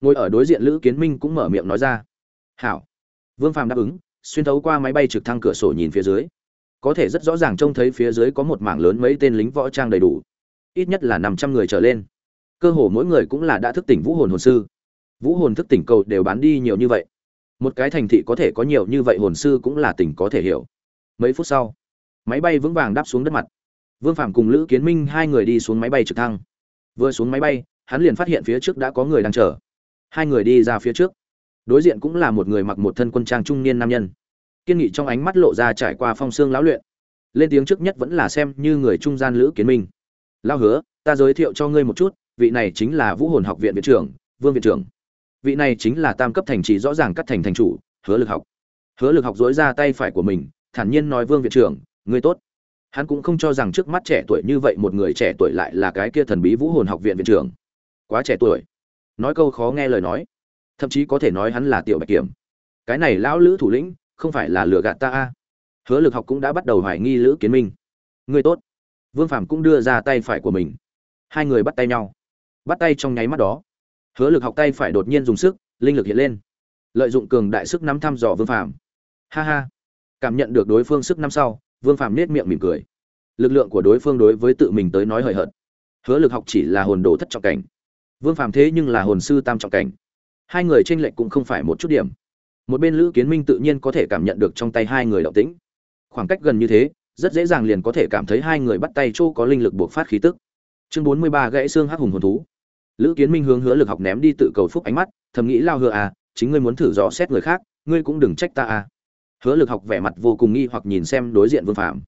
Speaker 1: Ngồi ở đối diện lữ kiến minh cũng mở miệng nói ra hảo. Vương phàm đáp ứng, xuyên thấu qua máy bay trực thăng cửa sổ nhìn phía dưới. Có thể rất rõ ràng trông thấy phía dưới có một mảng lớn mấy tên lính võ trang đầy đủ. Ít nhất là năm trăm người trở lên. Cơ hồ mỗi người cũng là đã thức tỉnh vũ hồn hồn sư. Vũ hồn thức tỉnh cầu đều bán đi nhiều như vậy. Một cái thành thị có thể có nhiều như vậy hồn sư cũng là tỉnh có thể hiểu. Mấy phút sau, máy bay vững vàng đáp xuống đất mặt. Vương phạm cùng lữ kiến minh hai người đi xuống máy bay trực thăng. Vừa xuống máy bay, hắn liền phát hiện phía trước đã có người đang chờ. Hai người đi ra phía trước đối diện cũng là một người mặc một thân quân trang trung niên nam nhân. Kiên nghị trong ánh mắt lộ ra trải qua phong xương lão luyện. Lên tiếng trước nhất vẫn là xem như người trung gian lữ kiến minh. Lao hứa, ta giới thiệu cho ngươi một chút, vị này chính là vũ hồn học viện viện trưởng, vương viện trưởng. Vị này chính là tam cấp thành trì rõ ràng cắt thành thành chủ, hứa lực học. Hứa lực học dối ra tay phải của mình, thản nhiên nói, vương viện trưởng, ngươi tốt. Hắn cũng không cho rằng trước mắt trẻ tuổi như vậy một người trẻ tuổi lại là cái kia thần bí vũ hồn học viện viện trưởng. Quá trẻ tuổi. Nói câu khó nghe lời nói thậm chí có thể nói hắn là tiểu bạch kiểm. Cái này lão lữ thủ lĩnh, không phải là lừa gạt ta a? Hứa lực học cũng đã bắt đầu hoài nghi lữ kiến minh. Ngươi tốt. Vương phạm cũng đưa ra tay phải của mình. Hai người bắt tay nhau. Bắt tay trong nháy mắt đó, hứa lực học tay phải đột nhiên dùng sức, linh lực hiện lên. Lợi dụng cường đại sức nắm thăm dò vương phạm ha ha. Cảm nhận được đối phương sức năm sau, vương phạm nết miệng mỉm cười. Lực lượng của đối phương đối với tự mình tới nói hời hợt. Hứa lực học chỉ là hồn đồ thất trọng cảnh. Vương phạm thế nhưng là hồn sư tam trọng cảnh hai người tranh lệch cũng không phải một chút điểm. Một bên lữ kiến minh tự nhiên có thể cảm nhận được trong tay hai người động tĩnh. Khoảng cách gần như thế, rất dễ dàng liền có thể cảm thấy hai người bắt tay chỗ có linh lực buộc phát khí tức. Chương bốn mươi ba gãy xương hắc hùng hồn thú. Lữ kiến minh hướng hứa lực học ném đi tự cầu phúc ánh mắt, thầm nghĩ lao hứa à chính ngươi muốn thử rõ xét người khác, ngươi cũng đừng trách ta à. Hứa lực học vẻ mặt vô cùng nghi hoặc nhìn xem đối diện vương phạm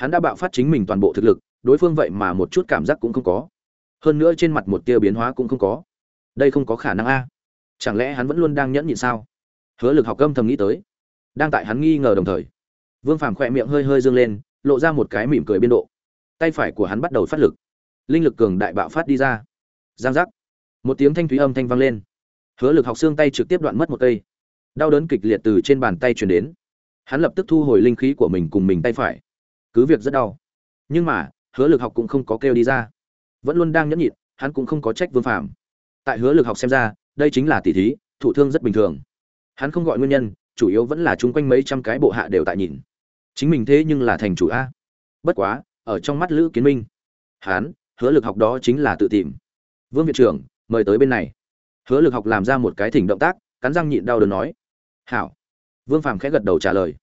Speaker 1: hắn đã bạo phát chính mình toàn bộ thực lực, đối phương vậy mà một chút cảm giác cũng không có. Hơn nữa trên mặt một tia biến hóa cũng không có. Đây không có khả năng a chẳng lẽ hắn vẫn luôn đang nhẫn nhịn sao? Hứa lực học âm thầm nghĩ tới. Đang tại hắn nghi ngờ đồng thời, vương phàm khỏe miệng hơi hơi dương lên, lộ ra một cái mỉm cười biên độ. Tay phải của hắn bắt đầu phát lực. Linh lực cường đại bạo phát đi ra. Giang giác. Một tiếng thanh thúy âm thanh vang lên. Hứa lực học xương tay trực tiếp đoạn mất một cây. Đau đớn kịch liệt từ trên bàn tay truyền đến. Hắn lập tức thu hồi linh khí của mình cùng mình tay phải. Cứ việc rất đau. Nhưng mà, hứa lực học cũng không có kêu đi ra. Vẫn luôn đang nhẫn nhịn, hắn cũng không có trách vương phàm. Tại hứa lực học xem ra đây chính là tỷ thí, thụ thương rất bình thường. Hắn không gọi nguyên nhân, chủ yếu vẫn là chung quanh mấy trăm cái bộ hạ đều tại nhìn. Chính mình thế nhưng là thành chủ a. Bất quá, ở trong mắt lữ kiến minh, hắn, hứa lực học đó chính là tự tìm. Vương viện trưởng, mời tới bên này. Hứa lực học làm ra một cái thỉnh động tác, cắn răng nhịn đau đớn nói. Hảo. Vương phàm khẽ gật đầu trả lời.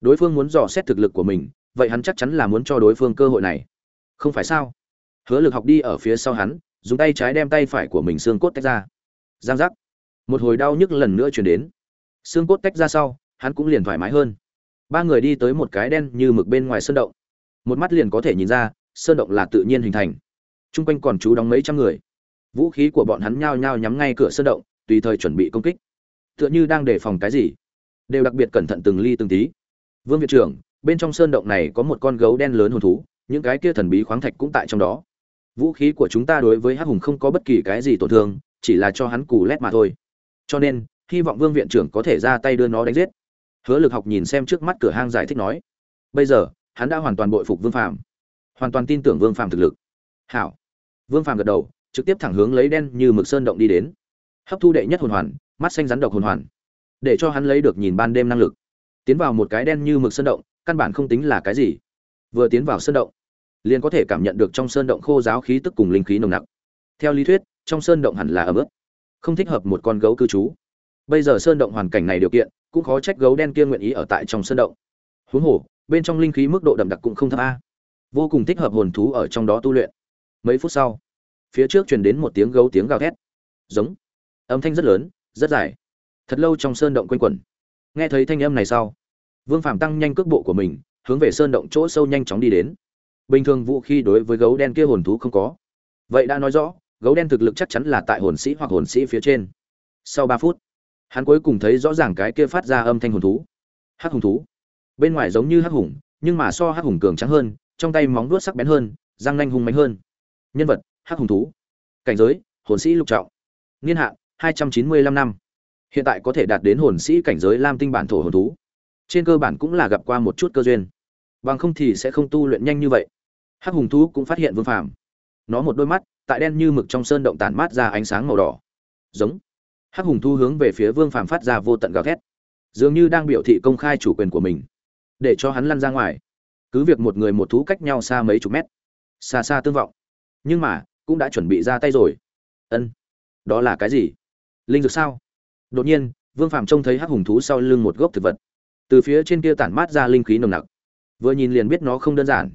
Speaker 1: Đối phương muốn dò xét thực lực của mình, vậy hắn chắc chắn là muốn cho đối phương cơ hội này. Không phải sao? Hứa lực học đi ở phía sau hắn, dùng tay trái đem tay phải của mình xương cốt tách ra giang giác. Một hồi đau nhức lần nữa chuyển đến. Xương cốt tách ra sau, hắn cũng liền thoải mái hơn. Ba người đi tới một cái đen như mực bên ngoài sơn động. Một mắt liền có thể nhìn ra, sơn động là tự nhiên hình thành. T r u n g quanh còn chú đóng mấy trăm người. Vũ khí của bọn hắn nhao nhao nhắm ngay cửa sơn động, tùy thời chuẩn bị công kích. Tựa như đang đề phòng cái gì. Đều đặc biệt cẩn thận từng ly từng tí. Vương viện trưởng, bên trong sơn động này có một con gấu đen lớn hồn thú, những cái kia thần bí khoáng thạch cũng tại trong đó. Vũ khí của chúng ta đối với hắc hùng không có bất kỳ cái gì tổn thương chỉ là cho hắn cù lét mà thôi. Cho nên, hy vọng vương viện trưởng có thể ra tay đưa nó đánh giết. Hứa lực học nhìn xem trước mắt cửa hang giải thích nói, bây giờ, hắn đã hoàn toàn bội phục vương phạm hoàn toàn tin tưởng vương phạm thực lực. Hảo. Vương phạm gật đầu, trực tiếp thẳng hướng lấy đen như mực sơn động đi đến. Hấp thu đệ nhất hồn hoàn, mắt xanh rắn độc hồn hoàn, để cho hắn lấy được nhìn ban đêm năng lực. Tiến vào một cái đen như mực sơn động, căn bản không tính là cái gì. Vừa tiến vào sơn động, liền có thể cảm nhận được trong sơn động khô giáo khí tức cùng linh khí nồng nặc. Theo lý thuyết trong sơn động hẳn là ở ướt, không thích hợp một con gấu cư trú. Bây giờ sơn động hoàn cảnh này điều kiện, cũng khó trách gấu đen kia nguyện ý ở tại trong sơn động. Huống hồ, bên trong linh khí mức độ đậm đặc cũng không thấp a. Vô cùng thích hợp hồn thú ở trong đó tu luyện. Mấy phút sau, phía trước truyền đến một tiếng gấu tiếng gào thét. Giống. Âm thanh rất lớn, rất dài. Thật lâu trong sơn động quanh quẩn. Nghe thấy thanh âm này sau, vương phạm tăng nhanh cước bộ của mình, hướng về sơn động chỗ sâu nhanh chóng đi đến. Bình thường vũ khí đối với gấu đen kia hồn thú không có. Vậy đã nói rõ gấu đen thực lực chắc chắn là tại hồn sĩ hoặc hồn sĩ phía trên. Sau ba phút, hắn cuối cùng thấy rõ ràng cái kia phát ra âm thanh hồn thú. Hắc hùng thú. Bên ngoài giống như hắc hùng, nhưng mà so hắc hùng cường trắng hơn, trong tay móng vuốt sắc bén hơn, răng nanh hung mạnh hơn. Nhân vật, hắc hùng thú. Cảnh giới, hồn sĩ lục trọng. Niên hạn, hai trăm chín mươi lăm năm. Hiện tại có thể đạt đến hồn sĩ cảnh giới lam tinh bản thổ hồn thú. Trên cơ bản cũng là gặp qua một chút cơ duyên. Bằng không thì sẽ không tu luyện nhanh như vậy. Hắc hùng thú cũng phát hiện vương phàm nó một đôi mắt, tại đen như mực trong sơn động tản mát ra ánh sáng màu đỏ. Giống. Hắc hùng thú hướng về phía vương phàm phát ra vô tận gào thét. Dường như đang biểu thị công khai chủ quyền của mình. Để cho hắn lăn ra ngoài. Cứ việc một người một thú cách nhau xa mấy chục mét. Xa xa tương vọng. Nhưng mà, cũng đã chuẩn bị ra tay rồi. Ân. Đó là cái gì? Linh dược sao? Đột nhiên, vương phàm trông thấy hắc hùng thú sau lưng một gốc thực vật. Từ phía trên kia tản mát ra linh khí nồng nặc. Vừa nhìn liền biết nó không đơn giản.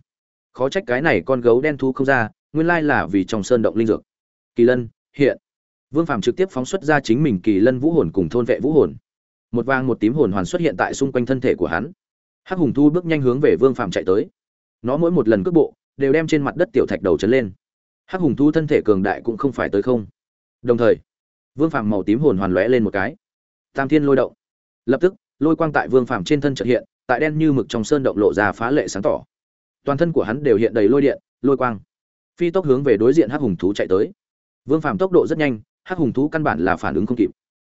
Speaker 1: Khó trách cái này con gấu đen thú không ra nguyên lai là vì trong sơn động linh dược. Kỳ lân, hiện. Vương phàm trực tiếp phóng xuất ra chính mình kỳ lân vũ hồn cùng thôn vệ vũ hồn. Một vàng một tím hồn hoàn xuất hiện tại xung quanh thân thể của hắn. Hắc hùng thu bước nhanh hướng về vương phàm chạy tới. Nó mỗi một lần cước bộ, đều đem trên mặt đất tiểu thạch đầu chấn lên. Hắc hùng thu thân thể cường đại cũng không phải tới không. Đồng thời, vương phàm màu tím hồn hoàn lóe lên một cái. Tam thiên lôi động. Lập tức, lôi quang tại vương phàm trên thân trợ hiện, tại đen như mực trong sơn động lộ ra phá lệ sáng tỏ. Toàn thân của hắn đều hiện đầy lôi điện, lôi quang phi tốc hướng về đối diện hắc hùng thú chạy tới. Vương phàm tốc độ rất nhanh, hắc hùng thú căn bản là phản ứng không kịp.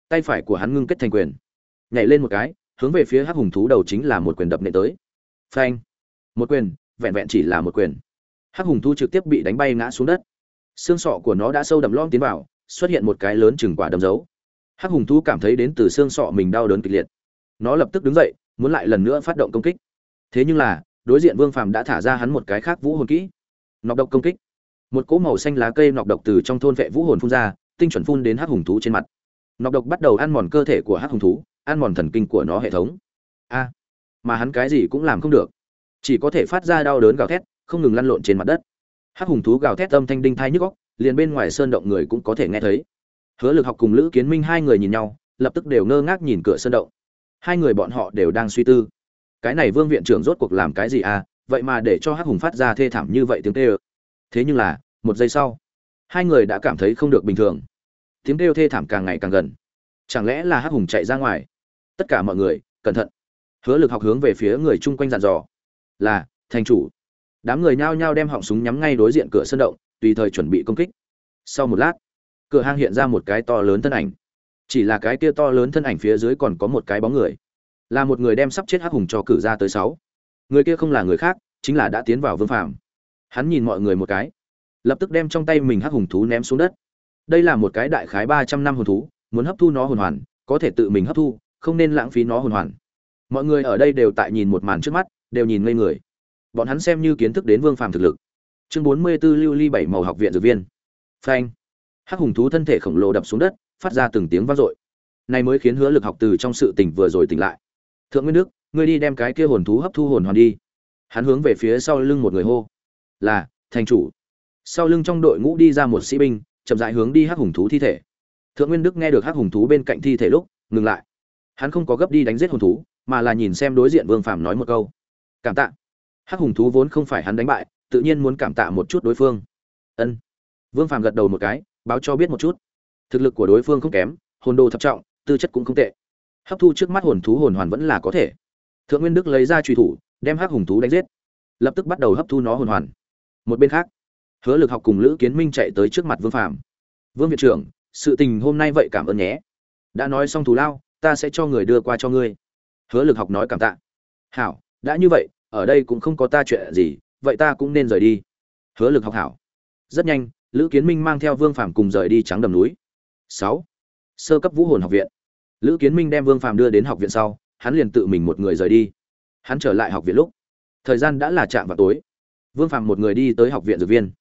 Speaker 1: Tay phải của hắn ngưng kết thành quyền. Nhảy lên một cái, hướng về phía hắc hùng thú đầu chính là một quyền đập nện tới. Phanh. Một quyền, vẹn vẹn chỉ là một quyền. Hắc hùng thú trực tiếp bị đánh bay ngã xuống đất. Xương sọ của nó đã sâu đậm lom tiến vào, xuất hiện một cái lớn chừng quả đấm dấu. Hắc hùng thú cảm thấy đến từ xương sọ mình đau đớn kịch liệt. Nó lập tức đứng dậy, muốn lại lần nữa phát động công kích. Thế nhưng là, đối diện vương phàm đã thả ra hắn một cái khác vũ hồn kỹ. Nọc độc công kích một cỗ màu xanh lá cây nọc độc từ trong thôn vệ vũ hồn phun ra, tinh chuẩn phun đến hắc hùng thú trên mặt. Nọc độc bắt đầu ăn mòn cơ thể của hắc hùng thú, ăn mòn thần kinh của nó hệ thống. A, mà hắn cái gì cũng làm không được. Chỉ có thể phát ra đau đớn gào thét, không ngừng lăn lộn trên mặt đất. Hắc hùng thú gào thét âm thanh đinh thai nhức góc liền bên ngoài sơn động người cũng có thể nghe thấy. Hứa lực học cùng lữ kiến minh hai người nhìn nhau, lập tức đều ngơ ngác nhìn cửa sơn động. Hai người bọn họ đều đang suy tư. Cái này vương viện trưởng rốt cuộc làm cái gì à? Vậy mà để cho hắc hùng phát ra thê thảm như vậy tiếng tê ơ thế nhưng là, một giây sau, hai người đã cảm thấy không được bình thường. Tiếng kêu thê thảm càng ngày càng gần. Chẳng lẽ là hắc hùng chạy ra ngoài? Tất cả mọi người, cẩn thận. Hứa lực học hướng về phía người chung quanh dàn dò. Là, thành chủ. Đám người nhao nhao đem họng súng nhắm ngay đối diện cửa sân động, tùy thời chuẩn bị công kích. Sau một lát, cửa hang hiện ra một cái to lớn thân ảnh. Chỉ là cái kia to lớn thân ảnh phía dưới còn có một cái bóng người. Là một người đem sắp chết hắc hùng cho cử ra tới sáu. Người kia không là người khác, chính là đã tiến vào vương phàm hắn nhìn mọi người một cái, lập tức đem trong tay mình hắc hùng thú ném xuống đất. Đây là một cái đại khái ba trăm năm hồn thú, muốn hấp thu nó hồn hoàn, có thể tự mình hấp thu, không nên lãng phí nó hồn hoàn. Mọi người ở đây đều tại nhìn một màn trước mắt, đều nhìn ngây người. Bọn hắn xem như kiến thức đến vương phàm thực lực. Chương bốn mươi 44 lưu ly bảy màu học viện dược viên. Phanh. Hắc hùng thú thân thể khổng lồ đập xuống đất, phát ra từng tiếng vang dội. Này mới khiến hứa lực học từ trong sự tỉnh vừa rồi tỉnh lại. Thượng nguyên đức, ngươi đi đem cái kia hồn thú hấp thu hồn hoàn đi. Hắn hướng về phía sau lưng một người hô là, thành chủ. Sau lưng trong đội ngũ đi ra một sĩ binh, chậm rãi hướng đi hắc hùng thú thi thể. Thượng nguyên đức nghe được hắc hùng thú bên cạnh thi thể lúc, ngừng lại. Hắn không có gấp đi đánh giết hùng thú, mà là nhìn xem đối diện vương phàm nói một câu. Cảm tạ. Hắc hùng thú vốn không phải hắn đánh bại, tự nhiên muốn cảm tạ một chút đối phương. Ân. Vương phàm gật đầu một cái, báo cho biết một chút. Thực lực của đối phương không kém, hồn đồ thập trọng, tư chất cũng không tệ. Hấp thu trước mắt hồn thú hồn hoàn vẫn là có thể. Thượng nguyên đức lấy ra truy thủ, đem hắc hùng thú đánh giết. Lập tức bắt đầu hấp thu nó hồn hoàn một bên khác. Hứa lực học cùng lữ kiến minh chạy tới trước mặt vương phàm. Vương viện trưởng, sự tình hôm nay vậy cảm ơn nhé. Đã nói xong thù lao, ta sẽ cho người đưa qua cho ngươi. Hứa lực học nói cảm tạ. Hảo, đã như vậy, ở đây cũng không có ta chuyện gì, vậy ta cũng nên rời đi. Hứa lực học hảo. Rất nhanh, lữ kiến minh mang theo vương phàm cùng rời đi trắng đầm núi. Sáu. Sơ cấp vũ hồn học viện. Lữ kiến minh đem vương phàm đưa đến học viện sau, hắn liền tự mình một người rời đi. Hắn trở lại học viện lúc. Thời gian đã là chạm vào tối vương phàm một người đi tới học viện dược viên.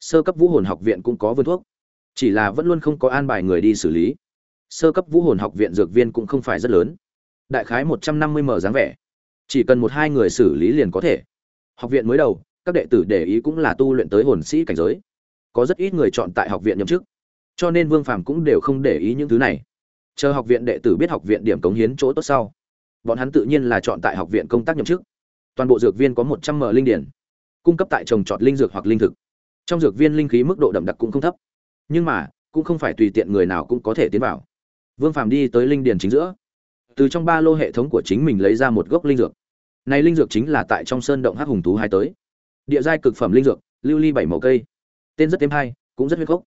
Speaker 1: Sơ cấp vũ hồn học viện cũng có vườn thuốc. Chỉ là vẫn luôn không có an bài người đi xử lý. Sơ cấp vũ hồn học viện dược viên cũng không phải rất lớn. Đại khái một trăm năm mươi m dáng vẻ. Chỉ cần một hai người xử lý liền có thể. Học viện mới đầu, các đệ tử để ý cũng là tu luyện tới hồn sĩ cảnh giới. Có rất ít người chọn tại học viện nhậm chức. Cho nên vương phàm cũng đều không để ý những thứ này. Chờ học viện đệ tử biết học viện điểm cống hiến chỗ tốt sau, bọn hắn tự nhiên là chọn tại học viện công tác nhậm chức. Toàn bộ dược viên có một trăm m linh điển cung cấp tại trồng trọt linh dược hoặc linh thực. Trong dược viên linh khí mức độ đậm đặc cũng không thấp. Nhưng mà, cũng không phải tùy tiện người nào cũng có thể tiến vào. Vương phàm đi tới linh điển chính giữa. Từ trong ba lô hệ thống của chính mình lấy ra một gốc linh dược. Này linh dược chính là tại trong sơn động hắc hùng thú hai tới. Địa giai cực phẩm linh dược, lưu ly bảy màu cây. Tên rất tiêm hay, cũng rất huyết gốc.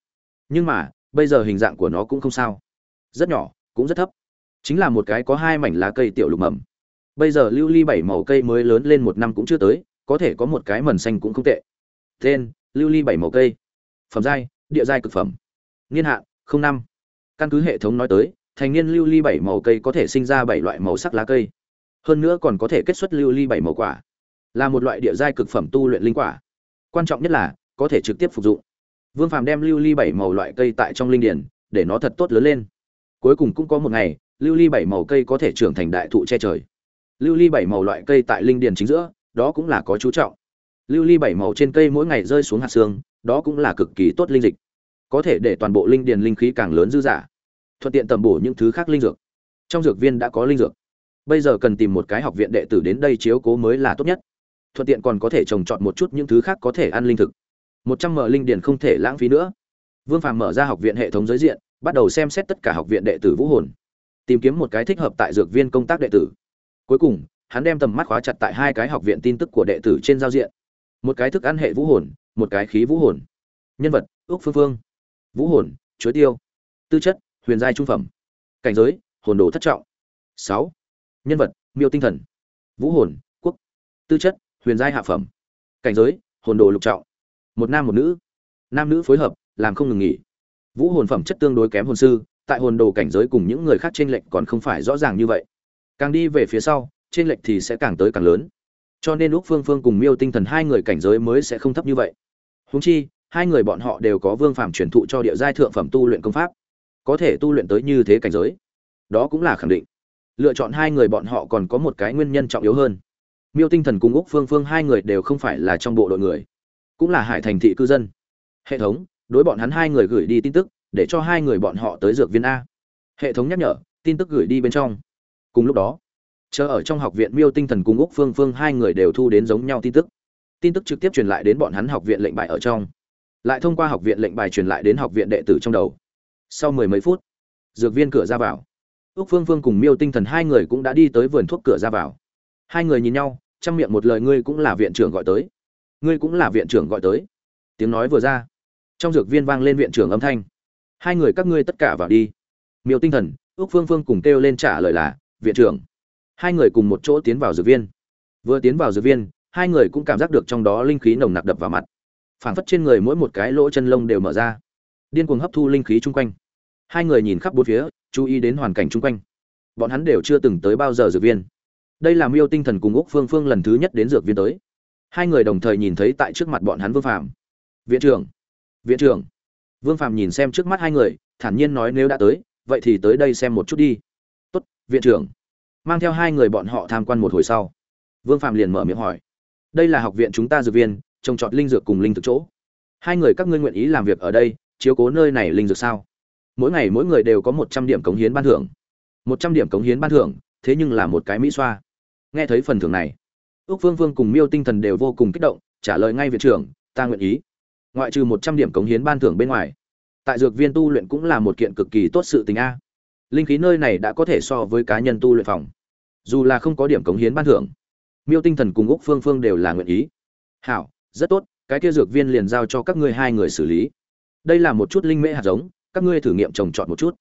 Speaker 1: Nhưng mà, bây giờ hình dạng của nó cũng không sao. Rất nhỏ, cũng rất thấp. Chính là một cái có hai mảnh lá cây tiểu lục mầm. Bây giờ lưu ly bảy màu cây mới lớn lên một năm cũng chưa tới có thể có một cái mần xanh cũng không tệ. Tên, lưu ly bảy màu cây. Phẩm giai, địa giai cực phẩm. Niên hạn, không năm. Căn cứ hệ thống nói tới, thành niên lưu ly bảy màu cây có thể sinh ra bảy loại màu sắc lá cây. Hơn nữa còn có thể kết xuất lưu ly bảy màu quả. Là một loại địa giai cực phẩm tu luyện linh quả. Quan trọng nhất là, có thể trực tiếp phục dụng. Vương phàm đem lưu ly bảy màu loại cây tại trong linh điển để nó thật tốt lớn lên. Cuối cùng cũng có một ngày, lưu ly bảy màu cây có thể trưởng thành đại thụ che trời. Lưu ly bảy màu loại cây tại linh điển chính giữa đó cũng là có chú trọng. Lưu ly bảy màu trên cây mỗi ngày rơi xuống hạt xương, đó cũng là cực kỳ tốt linh dịch. Có thể để toàn bộ linh điền linh khí càng lớn dư giả thuận tiện tầm bổ những thứ khác linh dược. Trong dược viên đã có linh dược. Bây giờ cần tìm một cái học viện đệ tử đến đây chiếu cố mới là tốt nhất. Thuận tiện còn có thể trồng trọt một chút những thứ khác có thể ăn linh thực. Một trăm mở linh điền không thể lãng phí nữa. Vương phàm mở ra học viện hệ thống giới diện, bắt đầu xem xét tất cả học viện đệ tử vũ hồn. Tìm kiếm một cái thích hợp tại dược viên công tác đệ tử. Cuối cùng hắn đem tầm mắt khóa chặt tại hai cái học viện tin tức của đệ tử trên giao diện. Một cái thức ăn hệ vũ hồn, một cái khí vũ hồn. Nhân vật ước phương phương. Vũ hồn, chuối tiêu. Tư chất, huyền giai trung phẩm. Cảnh giới, hồn đồ thất trọng. Sáu. Nhân vật, miêu tinh thần. Vũ hồn, quốc. Tư chất, huyền giai hạ phẩm. Cảnh giới, hồn đồ lục trọng. Một nam một nữ. Nam nữ phối hợp, làm không ngừng nghỉ. Vũ hồn phẩm chất tương đối kém hồn sư, tại hồn đồ cảnh giới cùng những người khác trên lệnh còn không phải rõ ràng như vậy. Càng đi về phía sau trên lệch thì sẽ càng tới càng lớn. Cho nên lúc phương phương cùng miêu tinh thần hai người cảnh giới mới sẽ không thấp như vậy. Húng chi, hai người bọn họ đều có vương phạm truyền thụ cho địa giai thượng phẩm tu luyện công pháp. Có thể tu luyện tới như thế cảnh giới, đó cũng là khẳng định. Lựa chọn hai người bọn họ còn có một cái nguyên nhân trọng yếu hơn. Miêu tinh thần cùng úc phương phương hai người đều không phải là trong bộ đội người, cũng là hải thành thị cư dân. Hệ thống, đối bọn hắn hai người gửi đi tin tức, để cho hai người bọn họ tới dược viên a. Hệ thống nhắc nhở, tin tức gửi đi bên trong. Cùng lúc đó chờ ở trong học viện miêu tinh thần cùng úc phương phương hai người đều thu đến giống nhau tin tức. Tin tức trực tiếp truyền lại đến bọn hắn học viện lệnh bài ở trong. Lại thông qua học viện lệnh bài truyền lại đến học viện đệ tử trong đầu. Sau mười mấy phút, dược viên cửa ra vào. Úc phương phương cùng miêu tinh thần hai người cũng đã đi tới vườn thuốc cửa ra vào. Hai người nhìn nhau chăm miệng một lời ngươi cũng là viện trưởng gọi tới. Ngươi cũng là viện trưởng gọi tới. Tiếng nói vừa ra, trong dược viên vang lên viện trưởng âm thanh. Hai người các ngươi tất cả vào đi. Miêu tinh thần ước phương phương cùng kêu lên trả lời là, viện trưởng hai người cùng một chỗ tiến vào dược viên. Vừa tiến vào dược viên, hai người cũng cảm giác được trong đó linh khí nồng nặc đập vào mặt. Phảng phất trên người mỗi một cái lỗ chân lông đều mở ra. Điên cuồng hấp thu linh khí chung quanh. Hai người nhìn khắp bốn phía, chú ý đến hoàn cảnh chung quanh. Bọn hắn đều chưa từng tới bao giờ dược viên. Đây là miêu tinh thần cùng úc phương phương lần thứ nhất đến dược viên tới. Hai người đồng thời nhìn thấy tại trước mặt bọn hắn vương phạm viện trưởng viện trưởng. Vương phạm nhìn xem trước mắt hai người, thản nhiên nói nếu đã tới, vậy thì tới đây xem một chút đi. Tốt, viện trưởng mang theo hai người bọn họ tham quan một hồi sau. Vương phạm liền mở miệng hỏi, đây là học viện chúng ta dược viên, trồng trọt linh dược cùng linh thực chỗ. Hai người các ngươi nguyện ý làm việc ở đây, chiếu cố nơi này linh dược sao? Mỗi ngày mỗi người đều có một trăm điểm cống hiến ban thưởng. Một trăm điểm cống hiến ban thưởng, thế nhưng là một cái mỹ xoa. Nghe thấy phần thưởng này ước vương vương cùng miêu tinh thần đều vô cùng kích động, trả lời ngay viện trưởng, ta nguyện ý. Ngoại trừ một trăm điểm cống hiến ban thưởng bên ngoài, tại dược viên tu luyện cũng là một kiện cực kỳ tốt sự tình a. Linh khí nơi này đã có thể so với cá nhân tu luyện phòng dù là không có điểm cống hiến ban thưởng, miêu tinh thần cùng úc phương phương đều là nguyện ý. Hảo, rất tốt, cái kia dược viên liền giao cho các ngươi hai người xử lý. Đây là một chút linh mễ hạt giống, các ngươi thử nghiệm trồng trọt một chút.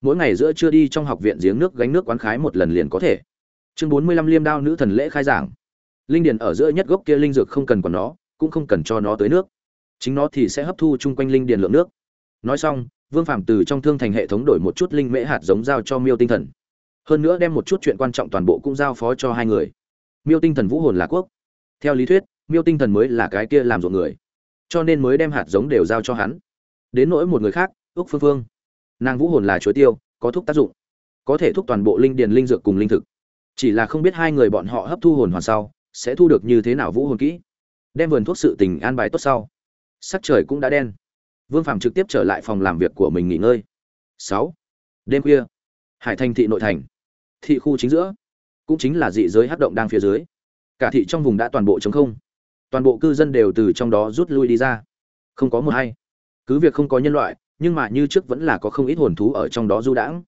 Speaker 1: Mỗi ngày giữa trưa đi trong học viện giếng nước gánh nước quán khái một lần liền có thể. Chương bốn mươi lăm liêm đao nữ thần lễ khai giảng. Linh điền ở giữa nhất gốc kia linh dược không cần còn nó, cũng không cần cho nó tới nước. Chính nó thì sẽ hấp thu chung quanh linh điền lượng nước. Nói xong, vương phạm từ trong thương thành hệ thống đổi một chút linh mễ hạt giống giao cho miêu tinh thần hơn nữa đem một chút chuyện quan trọng toàn bộ cũng giao phó cho hai người. Miêu tinh thần vũ hồn là quốc. Theo lý thuyết, miêu tinh thần mới là cái kia làm ruộng người. Cho nên mới đem hạt giống đều giao cho hắn. Đến nỗi một người khác ước phương phương. Nàng vũ hồn là chuối tiêu, có thuốc tác dụng. Có thể thúc toàn bộ linh điền linh dược cùng linh thực. Chỉ là không biết hai người bọn họ hấp thu hồn hoàn sau, sẽ thu được như thế nào vũ hồn kỹ. Đem vườn thuốc sự tình an bài tốt sau. Sắc trời cũng đã đen. Vương phạm trực tiếp trở lại phòng làm việc của mình nghỉ ngơi. Sáu. Đêm khuya hải thành thị nội thành. Thị khu chính giữa. Cũng chính là dị giới hát động đang phía dưới. Cả thị trong vùng đã toàn bộ chống không. Toàn bộ cư dân đều từ trong đó rút lui đi ra. Không có một hay cứ việc không có nhân loại, nhưng mà như trước vẫn là có không ít hồn thú ở trong đó du đãng.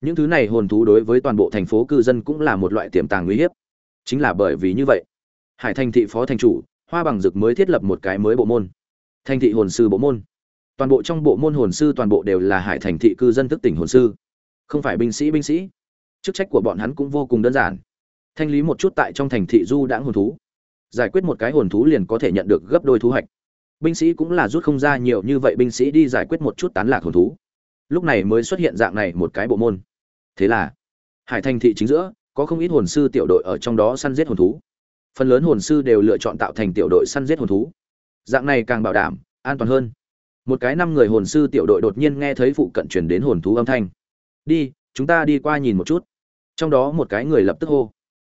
Speaker 1: Những thứ này hồn thú đối với toàn bộ thành phố cư dân cũng là một loại tiềm tàng nguy hiếp. Chính là bởi vì như vậy, hải thành thị phó thành chủ, hoa bằng dực mới thiết lập một cái mới bộ môn. Thành thị hồn sư bộ môn. Toàn bộ trong bộ môn hồn sư toàn bộ đều là hải thành thị cư dân thức tỉnh hồn sư không phải binh sĩ binh sĩ. Chức trách của bọn hắn cũng vô cùng đơn giản. Thanh lý một chút tại trong thành thị du đãng hồn thú. Giải quyết một cái hồn thú liền có thể nhận được gấp đôi thu hoạch. Binh sĩ cũng là rút không ra nhiều như vậy, binh sĩ đi giải quyết một chút tán lạc hồn thú. Lúc này mới xuất hiện dạng này một cái bộ môn. Thế là, hải thành thị chính giữa, có không ít hồn sư tiểu đội ở trong đó săn giết hồn thú. Phần lớn hồn sư đều lựa chọn tạo thành tiểu đội săn giết hồn thú. Dạng này càng bảo đảm an toàn hơn. Một cái năm người hồn sư tiểu đội đột nhiên nghe thấy phụ cận chuyển đến hồn thú âm thanh đi, chúng ta đi qua nhìn một chút. Trong đó một cái người lập tức hô.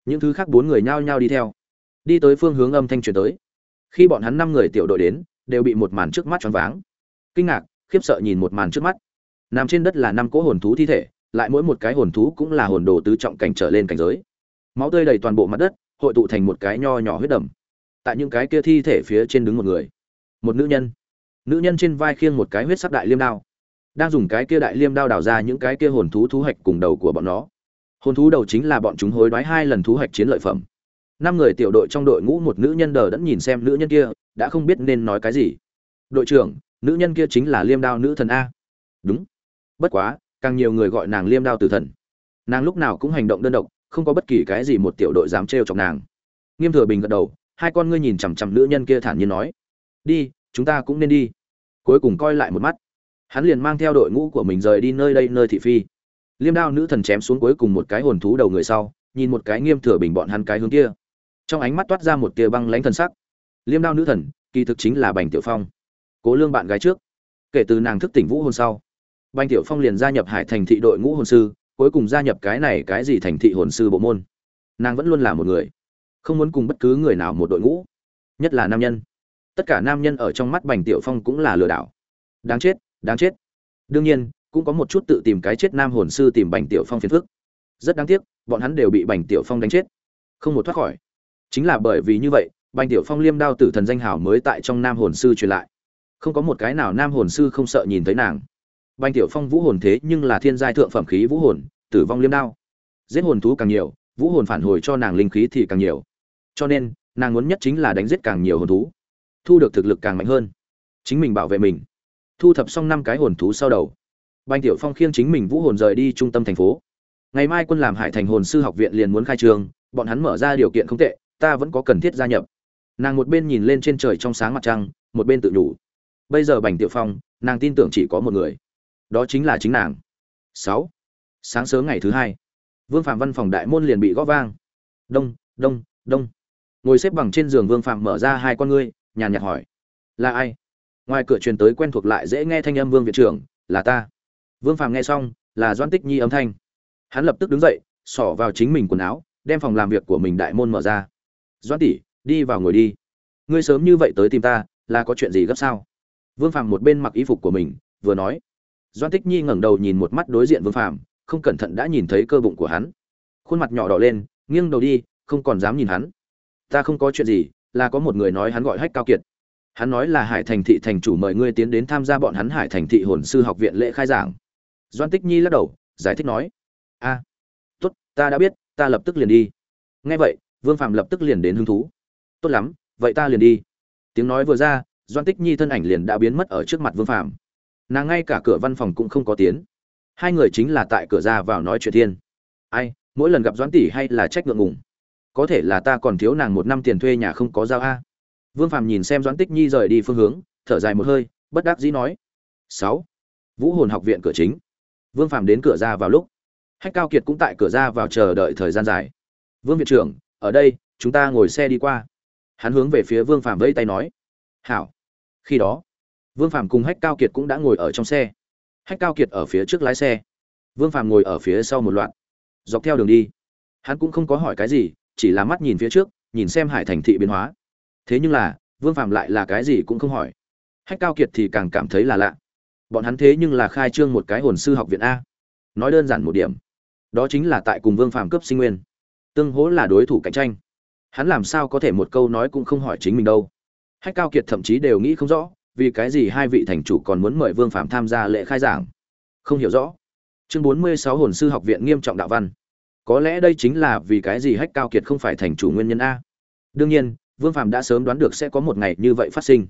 Speaker 1: Những thứ khác bốn người nhao nhao đi theo. Đi tới phương hướng âm thanh truyền tới. Khi bọn hắn năm người tiểu đội đến, đều bị một màn trước mắt choáng váng. Kinh ngạc, khiếp sợ nhìn một màn trước mắt. Nằm trên đất là năm cỗ hồn thú thi thể, lại mỗi một cái hồn thú cũng là hồn đồ tứ trọng cảnh trở lên cảnh giới. Máu tươi đầy toàn bộ mặt đất, hội tụ thành một cái nho nhỏ huyết đầm. Tại những cái kia thi thể phía trên đứng một người. Một nữ nhân. Nữ nhân trên vai khiêng một cái huyết sắc đại liêm đao đang dùng cái kia đại liêm đao đào ra những cái kia hồn thú thú hạch cùng đầu của bọn nó. Hồn thú đầu chính là bọn chúng hối đoái hai lần thú hạch chiến lợi phẩm. Năm người tiểu đội trong đội ngũ một nữ nhân đờ đẫn nhìn xem nữ nhân kia, đã không biết nên nói cái gì. Đội trưởng, nữ nhân kia chính là liêm đao nữ thần a. Đúng. Bất quá, càng nhiều người gọi nàng liêm đao tử thần. Nàng lúc nào cũng hành động đơn độc, không có bất kỳ cái gì một tiểu đội dám trêu chọc nàng. Nghiêm thừa bình gật đầu, hai con ngươi nhìn chằm chằm nữ nhân kia thản nhiên nói, đi, chúng ta cũng nên đi. Cuối cùng coi lại một mắt hắn liền mang theo đội ngũ của mình rời đi nơi đây, nơi thị phi. Liêm đao nữ thần chém xuống cuối cùng một cái hồn thú đầu người sau, nhìn một cái nghiêm thừa bình bọn hắn cái hướng kia. Trong ánh mắt toát ra một tia băng lãnh thần sắc. Liêm đao nữ thần, kỳ thực chính là bành tiểu phong. Cố lương bạn gái trước. Kể từ nàng thức tỉnh vũ hồn sau, bành tiểu phong liền gia nhập hải thành thị đội ngũ hồn sư, cuối cùng gia nhập cái này cái gì thành thị hồn sư bộ môn. Nàng vẫn luôn là một người, không muốn cùng bất cứ người nào một đội ngũ, nhất là nam nhân. Tất cả nam nhân ở trong mắt bành tiểu phong cũng là lừa đảo. Đáng chết đáng chết. Đương nhiên, cũng có một chút tự tìm cái chết nam hồn sư tìm bành tiểu phong phiền phức. Rất đáng tiếc, bọn hắn đều bị bành tiểu phong đánh chết. Không một thoát khỏi. Chính là bởi vì như vậy, bành tiểu phong liêm đao tử thần danh hào mới tại trong nam hồn sư truyền lại. Không có một cái nào nam hồn sư không sợ nhìn thấy nàng. Bành tiểu phong vũ hồn thế nhưng là thiên giai thượng phẩm khí vũ hồn, tử vong liêm đao. Giết hồn thú càng nhiều, vũ hồn phản hồi cho nàng linh khí thì càng nhiều. Cho nên, nàng muốn nhất chính là đánh giết càng nhiều hồn thú, thu được thực lực càng mạnh hơn. Chính mình bảo vệ mình thu thập xong năm cái hồn thú sau đầu. Bành tiểu phong khiêng chính mình vũ hồn rời đi trung tâm thành phố. Ngày mai quân làm hải thành hồn sư học viện liền muốn khai trường, bọn hắn mở ra điều kiện không tệ, ta vẫn có cần thiết gia nhập. Nàng một bên nhìn lên trên trời trong sáng mặt trăng, một bên tự nhủ. Bây giờ bành tiểu phong, nàng tin tưởng chỉ có một người. Đó chính là chính nàng. Sáu. Sáng sớm ngày thứ hai, vương phạm văn phòng đại môn liền bị gõ vang. Đông đông đông. Ngồi xếp bằng trên giường vương phạm mở ra hai con ngươi, nhàn nhạt hỏi. Là ai? Ngoài cửa truyền tới quen thuộc lại dễ nghe thanh âm vương viện trưởng, là ta. Vương phàm nghe xong, là doan tích nhi âm thanh. Hắn lập tức đứng dậy, xỏ vào chính mình quần áo, đem phòng làm việc của mình đại môn mở ra. Doan tỷ, đi vào ngồi đi. Ngươi sớm như vậy tới tìm ta, là có chuyện gì gấp sao? Vương phàm một bên mặc y phục của mình, vừa nói. Doan tích nhi ngẩng đầu nhìn một mắt đối diện vương phàm, không cẩn thận đã nhìn thấy cơ bụng của hắn. Khuôn mặt nhỏ đỏ lên, nghiêng đầu đi, không còn dám nhìn hắn. Ta không có chuyện gì, là có một người nói hắn gọi hách cao kiệt hắn nói là hải thành thị thành chủ mời ngươi tiến đến tham gia bọn hắn hải thành thị hồn sư học viện lễ khai giảng. Doan tích nhi lắc đầu, giải thích nói, a, tốt, ta đã biết, ta lập tức liền đi. Nghe vậy, vương phạm lập tức liền đến hứng thú. Tốt lắm, vậy ta liền đi. Tiếng nói vừa ra, doan tích nhi thân ảnh liền đã biến mất ở trước mặt vương phạm nàng ngay cả cửa văn phòng cũng không có tiến. Hai người chính là tại cửa ra vào nói chuyện thiên. Ai, mỗi lần gặp doãn tỷ hay là trách ngượng ngùng. Có thể là ta còn thiếu nàng một năm tiền thuê nhà không có giao a vương phàm nhìn xem doãn tích nhi rời đi phương hướng, thở dài một hơi, bất đắc dĩ nói. Sáu. Vũ hồn học viện cửa chính. Vương phàm đến cửa ra vào lúc. Hách cao kiệt cũng tại cửa ra vào chờ đợi thời gian dài. Vương viện trưởng, ở đây, chúng ta ngồi xe đi qua. Hắn hướng về phía vương phàm vẫy tay nói. Hảo. Khi đó, vương phàm cùng hách cao kiệt cũng đã ngồi ở trong xe. Hách cao kiệt ở phía trước lái xe. Vương phàm ngồi ở phía sau một loạt. Dọc theo đường đi, hắn cũng không có hỏi cái gì, chỉ là mắt nhìn phía trước, nhìn xem hải thành thị biến hóa thế nhưng là, vương phạm lại là cái gì cũng không hỏi. Hách cao kiệt thì càng cảm thấy là lạ. Bọn hắn thế nhưng là khai trương một cái hồn sư học viện a. Nói đơn giản một điểm. Đó chính là tại cùng vương phạm cấp sinh nguyên. Tương hỗ là đối thủ cạnh tranh. Hắn làm sao có thể một câu nói cũng không hỏi chính mình đâu. Hách cao kiệt thậm chí đều nghĩ không rõ, vì cái gì hai vị thành chủ còn muốn mời vương phạm tham gia lễ khai giảng. Không hiểu rõ. Chương bốn mươi sáu hồn sư học viện nghiêm trọng đạo văn. Có lẽ đây chính là vì cái gì hách cao kiệt không phải thành chủ nguyên nhân a. Đương nhiên vương phàm đã sớm đoán được sẽ có một ngày như vậy phát sinh.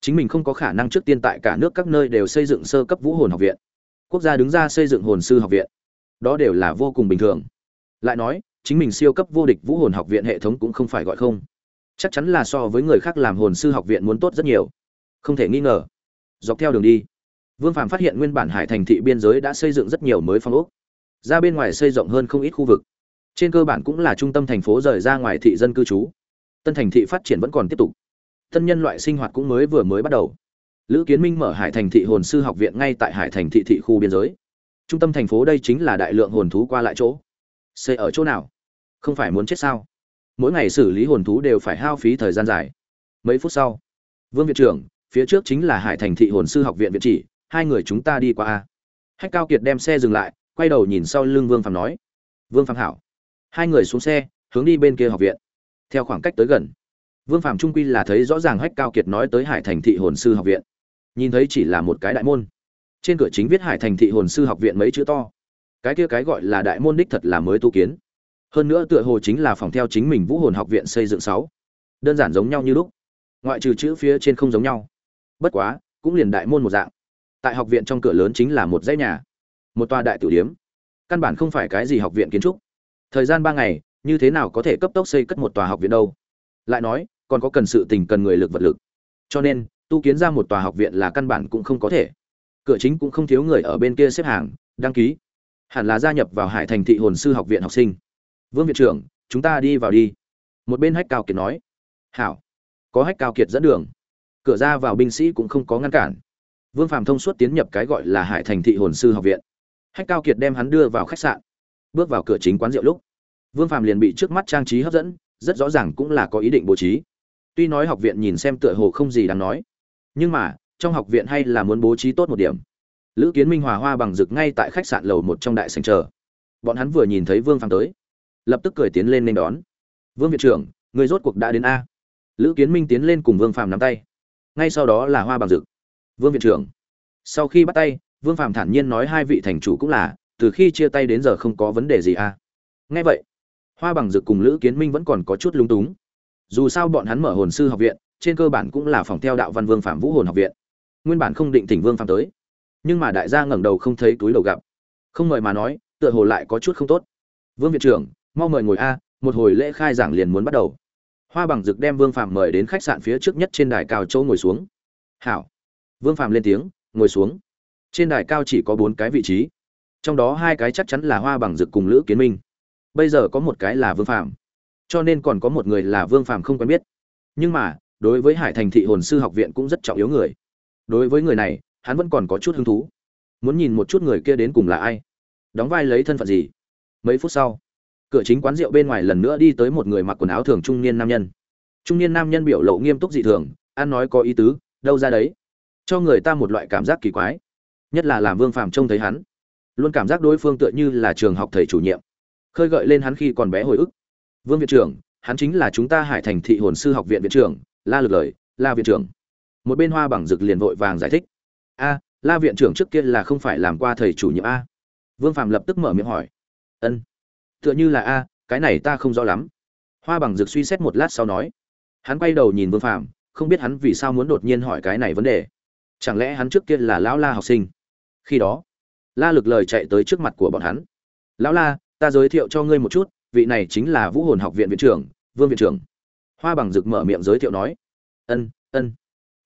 Speaker 1: Chính mình không có khả năng trước tiên tại cả nước các nơi đều xây dựng sơ cấp vũ hồn học viện. Quốc gia đứng ra xây dựng hồn sư học viện. Đó đều là vô cùng bình thường. Lại nói, chính mình siêu cấp vô địch vũ hồn học viện hệ thống cũng không phải gọi không. Chắc chắn là so với người khác làm hồn sư học viện muốn tốt rất nhiều. Không thể nghi ngờ. Dọc theo đường đi, vương phàm phát hiện nguyên bản hải thành thị biên giới đã xây dựng rất nhiều mới phong ốc. Ra bên ngoài xây rộng hơn không ít khu vực. Trên cơ bản cũng là trung tâm thành phố rời ra ngoài thị dân cư trú tân thành thị phát triển vẫn còn tiếp tục. Tân nhân loại sinh hoạt cũng mới vừa mới bắt đầu. Lữ kiến minh mở hải thành thị hồn sư học viện ngay tại hải thành thị thị khu biên giới. Trung tâm thành phố đây chính là đại lượng hồn thú qua lại chỗ. Xây ở chỗ nào? Không phải muốn chết sao? Mỗi ngày xử lý hồn thú đều phải hao phí thời gian dài. Mấy phút sau, vương viện trưởng, phía trước chính là hải thành thị hồn sư học viện viện chỉ, hai người chúng ta đi qua a. Hách cao kiệt đem xe dừng lại, quay đầu nhìn sau lưng vương phạm nói. Vương phạm hảo. Hai người xuống xe, hướng đi bên kia học viện theo khoảng cách tới gần. Vương phạm trung quy là thấy rõ ràng hách cao kiệt nói tới hải thành thị hồn sư học viện. Nhìn thấy chỉ là một cái đại môn. Trên cửa chính viết hải thành thị hồn sư học viện mấy chữ to. Cái kia cái gọi là đại môn đích thật là mới tu kiến. Hơn nữa tựa hồ chính là phòng theo chính mình vũ hồn học viện xây dựng sáu. Đơn giản giống nhau như lúc. Ngoại trừ chữ phía trên không giống nhau. Bất quá, cũng liền đại môn một dạng. Tại học viện trong cửa lớn chính là một dãy nhà. Một tòa đại tử điếm. Căn bản không phải cái gì học viện kiến trúc. Thời gian ba ngày như thế nào có thể cấp tốc xây cất một tòa học viện đâu? Lại nói, còn có cần sự tình cần người lực vật lực. Cho nên, tu kiến ra một tòa học viện là căn bản cũng không có thể. Cửa chính cũng không thiếu người ở bên kia xếp hàng, đăng ký. Hẳn là gia nhập vào hải thành thị hồn sư học viện học sinh. Vương viện trưởng, chúng ta đi vào đi. Một bên hách cao kiệt nói. Hảo. Có hách cao kiệt dẫn đường. Cửa ra vào binh sĩ cũng không có ngăn cản. Vương phạm thông suốt tiến nhập cái gọi là hải thành thị hồn sư học viện. Hách cao kiệt đem hắn đưa vào khách sạn. Bước vào cửa chính quán rượu lúc vương phạm liền bị trước mắt trang trí hấp dẫn, rất rõ ràng cũng là có ý định bố trí. Tuy nói học viện nhìn xem tựa hồ không gì đáng nói, nhưng mà, trong học viện hay là muốn bố trí tốt một điểm. Lữ kiến minh hòa hoa bằng rực ngay tại khách sạn lầu một trong đại sảnh chờ. Bọn hắn vừa nhìn thấy vương phạm tới, lập tức cười tiến lên nên đón. Vương viện trưởng, người rốt cuộc đã đến a? Lữ kiến minh tiến lên cùng vương phạm nắm tay. Ngay sau đó là hoa bằng rực. Vương viện trưởng. Sau khi bắt tay, vương phạm thản nhiên nói hai vị thành chủ cũng là, từ khi chia tay đến giờ không có vấn đề gì a. Nghe vậy hoa bằng dực cùng lữ kiến minh vẫn còn có chút lung túng. Dù sao bọn hắn mở hồn sư học viện, trên cơ bản cũng là phòng theo đạo văn vương phạm vũ hồn học viện. Nguyên bản không định thỉnh vương phạm tới, nhưng mà đại gia ngẩng đầu không thấy túi đầu gặp. Không mời mà nói, tựa hồ lại có chút không tốt. Vương viện trưởng, mau mời ngồi a, một hồi lễ khai giảng liền muốn bắt đầu. Hoa bằng dực đem vương phạm mời đến khách sạn phía trước nhất trên đài cao châu ngồi xuống. Hảo. Vương phạm lên tiếng, ngồi xuống. Trên đài cao chỉ có bốn cái vị trí, trong đó hai cái chắc chắn là hoa bằng dực cùng lữ kiến minh bây giờ có một cái là vương phạm cho nên còn có một người là vương phạm không quen biết. Nhưng mà, đối với hải thành thị hồn sư học viện cũng rất trọng yếu người. Đối với người này, hắn vẫn còn có chút hứng thú. Muốn nhìn một chút người kia đến cùng là ai. Đóng vai lấy thân phận gì. Mấy phút sau, cửa chính quán rượu bên ngoài lần nữa đi tới một người mặc quần áo thường trung niên nam nhân. Trung niên nam nhân biểu lộ nghiêm túc dị thường, ăn nói có ý tứ, đâu ra đấy. Cho người ta một loại cảm giác kỳ quái. Nhất là làm vương phàm trông thấy hắn, luôn cảm giác đối phương tựa như là trường học thầy chủ nhiệm khơi gợi lên hắn khi còn bé hồi ức. Vương viện trưởng, hắn chính là chúng ta hải thành thị hồn sư học viện viện trưởng, la lực lời, la viện trưởng. Một bên hoa bằng rực liền vội vàng giải thích. A, la viện trưởng trước kia là không phải làm qua thầy chủ nhiệm a. Vương phạm lập tức mở miệng hỏi. Ân, tựa như là a, cái này ta không rõ lắm. Hoa bằng rực suy xét một lát sau nói. Hắn quay đầu nhìn vương phạm không biết hắn vì sao muốn đột nhiên hỏi cái này vấn đề. Chẳng lẽ hắn trước kia là lão la học sinh? Khi đó, la lực lời chạy tới trước mặt của bọn hắn. Lão la ta giới thiệu cho ngươi một chút, vị này chính là vũ hồn học viện viện trưởng, vương viện trưởng. Hoa bằng rực mở miệng giới thiệu nói. Ân ân.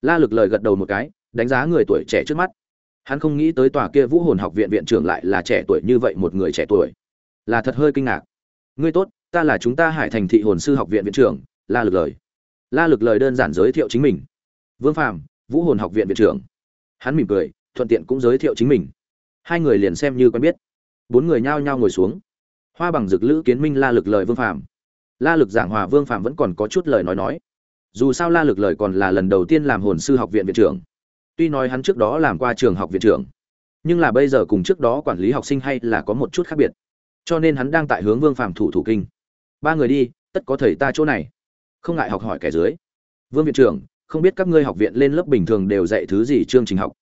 Speaker 1: La lực lời gật đầu một cái, đánh giá người tuổi trẻ trước mắt. Hắn không nghĩ tới tòa kia vũ hồn học viện viện trưởng lại là trẻ tuổi như vậy, một người trẻ tuổi. Là thật hơi kinh ngạc. Ngươi tốt, ta là chúng ta hải thành thị hồn sư học viện viện trưởng, la lực lời. La lực lời đơn giản giới thiệu chính mình. Vương phàm, vũ hồn học viện viện trưởng. Hắn mỉm cười, thuận tiện cũng giới thiệu chính mình. Hai người liền xem như quen biết. Bốn người nhao nhao ngồi xuống hoa bằng dực lữ kiến minh la lực lời vương phạm la lực giảng hòa vương phạm vẫn còn có chút lời nói nói. Dù sao la lực lời còn là lần đầu tiên làm hồn sư học viện viện trưởng. Tuy nói hắn trước đó làm qua trường học viện trưởng, nhưng là bây giờ cùng trước đó quản lý học sinh hay là có một chút khác biệt. Cho nên hắn đang tại hướng vương phạm thủ thủ kinh. Ba người đi, tất có thầy ta chỗ này. Không ngại học hỏi kẻ dưới. Vương viện trưởng, không biết các ngươi học viện lên lớp bình thường đều dạy thứ gì chương trình học?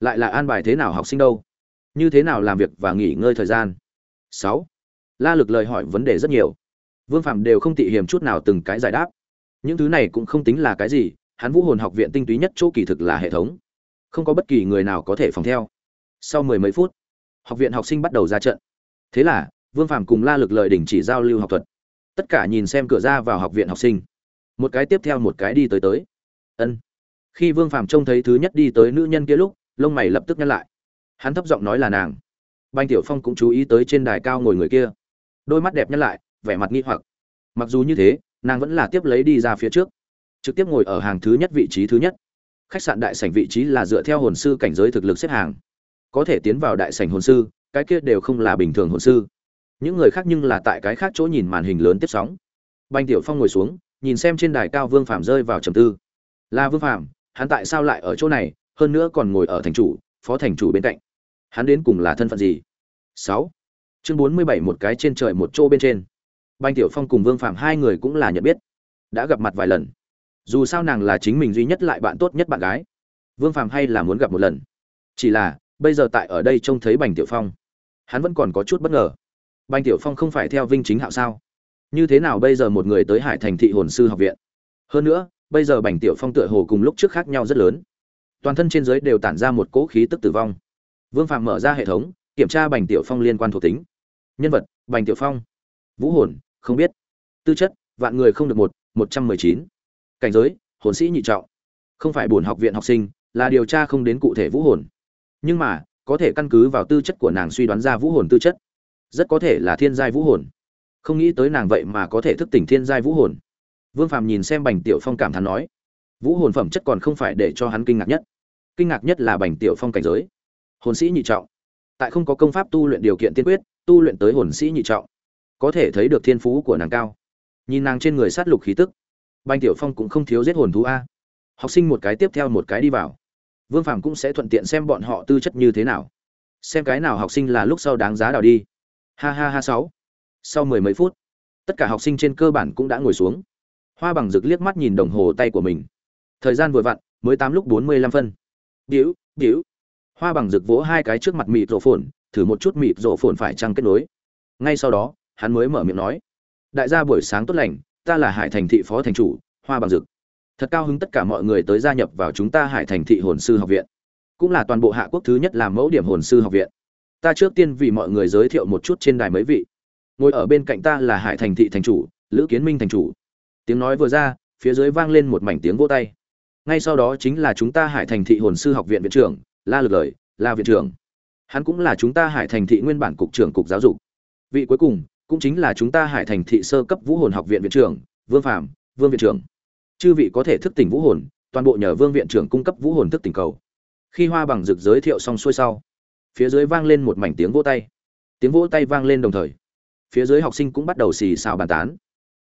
Speaker 1: Lại là an bài thế nào học sinh đâu? Như thế nào làm việc và nghỉ ngơi thời gian? Sáu la lực lời hỏi vấn đề rất nhiều. Vương phạm đều không tị hiểm chút nào từng cái giải đáp. Những thứ này cũng không tính là cái gì, hắn vũ hồn học viện tinh túy nhất chỗ kỳ thực là hệ thống. Không có bất kỳ người nào có thể phòng theo. Sau mười mấy phút, học viện học sinh bắt đầu ra trận. Thế là, vương phạm cùng la lực lời đình chỉ giao lưu học thuật. Tất cả nhìn xem cửa ra vào học viện học sinh. Một cái tiếp theo một cái đi tới tới. Ân. Khi vương phạm trông thấy thứ nhất đi tới nữ nhân kia lúc, lông mày lập tức nhăn lại. Hắn thấp giọng nói là nàng. Banh tiểu phong cũng chú ý tới trên đài cao ngồi người kia đôi mắt đẹp nhăn lại, vẻ mặt nghi hoặc. Mặc dù như thế, nàng vẫn là tiếp lấy đi ra phía trước, trực tiếp ngồi ở hàng thứ nhất vị trí thứ nhất. Khách sạn đại sảnh vị trí là dựa theo hồn sư cảnh giới thực lực xếp hàng. Có thể tiến vào đại sảnh hồn sư, cái kia đều không là bình thường hồn sư. Những người khác nhưng là tại cái khác chỗ nhìn màn hình lớn tiếp sóng. Banh tiểu phong ngồi xuống, nhìn xem trên đài cao vương phạm rơi vào trầm tư. Là vương phạm hắn tại sao lại ở chỗ này, hơn nữa còn ngồi ở thành chủ, phó thành chủ bên cạnh. Hắn đến cùng là thân phận gì? Sáu chương bốn mươi bảy một cái trên trời một chỗ bên trên. Banh tiểu phong cùng vương phạm hai người cũng là nhận biết, đã gặp mặt vài lần. Dù sao nàng là chính mình duy nhất lại bạn tốt nhất bạn gái. Vương phạm hay là muốn gặp một lần. Chỉ là, bây giờ tại ở đây trông thấy bành tiểu phong, hắn vẫn còn có chút bất ngờ. Bành tiểu phong không phải theo vinh chính hạo sao? Như thế nào bây giờ một người tới hải thành thị hồn sư học viện? Hơn nữa, bây giờ bành tiểu phong tựa hồ cùng lúc trước khác nhau rất lớn. Toàn thân trên giới đều tản ra một cỗ khí tức tử vong. Vương phạm mở ra hệ thống, kiểm tra bành tiểu phong liên quan thuộc tính nhân vật, bành tiểu phong. Vũ hồn, không biết. Tư chất, vạn người không được một một trăm mười chín. Cảnh giới, hồn sĩ nhị trọng. Không phải bổn học viện học sinh, là điều tra không đến cụ thể vũ hồn. Nhưng mà, có thể căn cứ vào tư chất của nàng suy đoán ra vũ hồn tư chất, rất có thể là thiên giai vũ hồn. Không nghĩ tới nàng vậy mà có thể thức tỉnh thiên giai vũ hồn. Vương phàm nhìn xem bành tiểu phong cảm thán nói, vũ hồn phẩm chất còn không phải để cho hắn kinh ngạc nhất. Kinh ngạc nhất là bành tiểu phong cảnh giới. Hồn sĩ nhị trọng. Tại không có công pháp tu luyện điều kiện tiên quyết tu luyện tới hồn sĩ nhị trọng, có thể thấy được thiên phú của nàng cao. Nhìn nàng trên người sát lục khí tức banh tiểu phong cũng không thiếu giết hồn thú a. Học sinh một cái tiếp theo một cái đi vào. Vương phàm cũng sẽ thuận tiện xem bọn họ tư chất như thế nào. Xem cái nào học sinh là lúc sau đáng giá đào đi. Ha ha ha sáu. Sau mười mấy phút, tất cả học sinh trên cơ bản cũng đã ngồi xuống. Hoa bằng rực liếc mắt nhìn đồng hồ tay của mình. Thời gian vừa vặn, mới tám lúc bốn mươi lăm phân. Biểu biểu. Hoa bằng rực vỗ hai cái trước mặt mịt rổ phồn thử một chút mịt rộ phồn phải trăng kết nối. Ngay sau đó, hắn mới mở miệng nói, đại gia buổi sáng tốt lành, ta là hải thành thị phó thành chủ, hoa bằng dực. Thật cao hứng tất cả mọi người tới gia nhập vào chúng ta hải thành thị hồn sư học viện. Cũng là toàn bộ hạ quốc thứ nhất làm mẫu điểm hồn sư học viện. Ta trước tiên vì mọi người giới thiệu một chút trên đài mấy vị. Ngồi ở bên cạnh ta là hải thành thị thành chủ, lữ kiến minh thành chủ. Tiếng nói vừa ra, phía dưới vang lên một mảnh tiếng vỗ tay. Ngay sau đó chính là chúng ta hải thành thị hồn sư học viện viện trưởng, la lực lời, la viện trưởng hắn cũng là chúng ta hải thành thị nguyên bản cục trưởng cục giáo dục. Vị cuối cùng cũng chính là chúng ta hải thành thị sơ cấp vũ hồn học viện viện trưởng, vương phạm vương viện trưởng. Chư vị có thể thức tỉnh vũ hồn, toàn bộ nhờ vương viện trưởng cung cấp vũ hồn thức tỉnh cầu. Khi hoa bằng rực giới thiệu xong xuôi sau, phía dưới vang lên một mảnh tiếng vỗ tay. Tiếng vỗ tay vang lên đồng thời, phía dưới học sinh cũng bắt đầu xì xào bàn tán.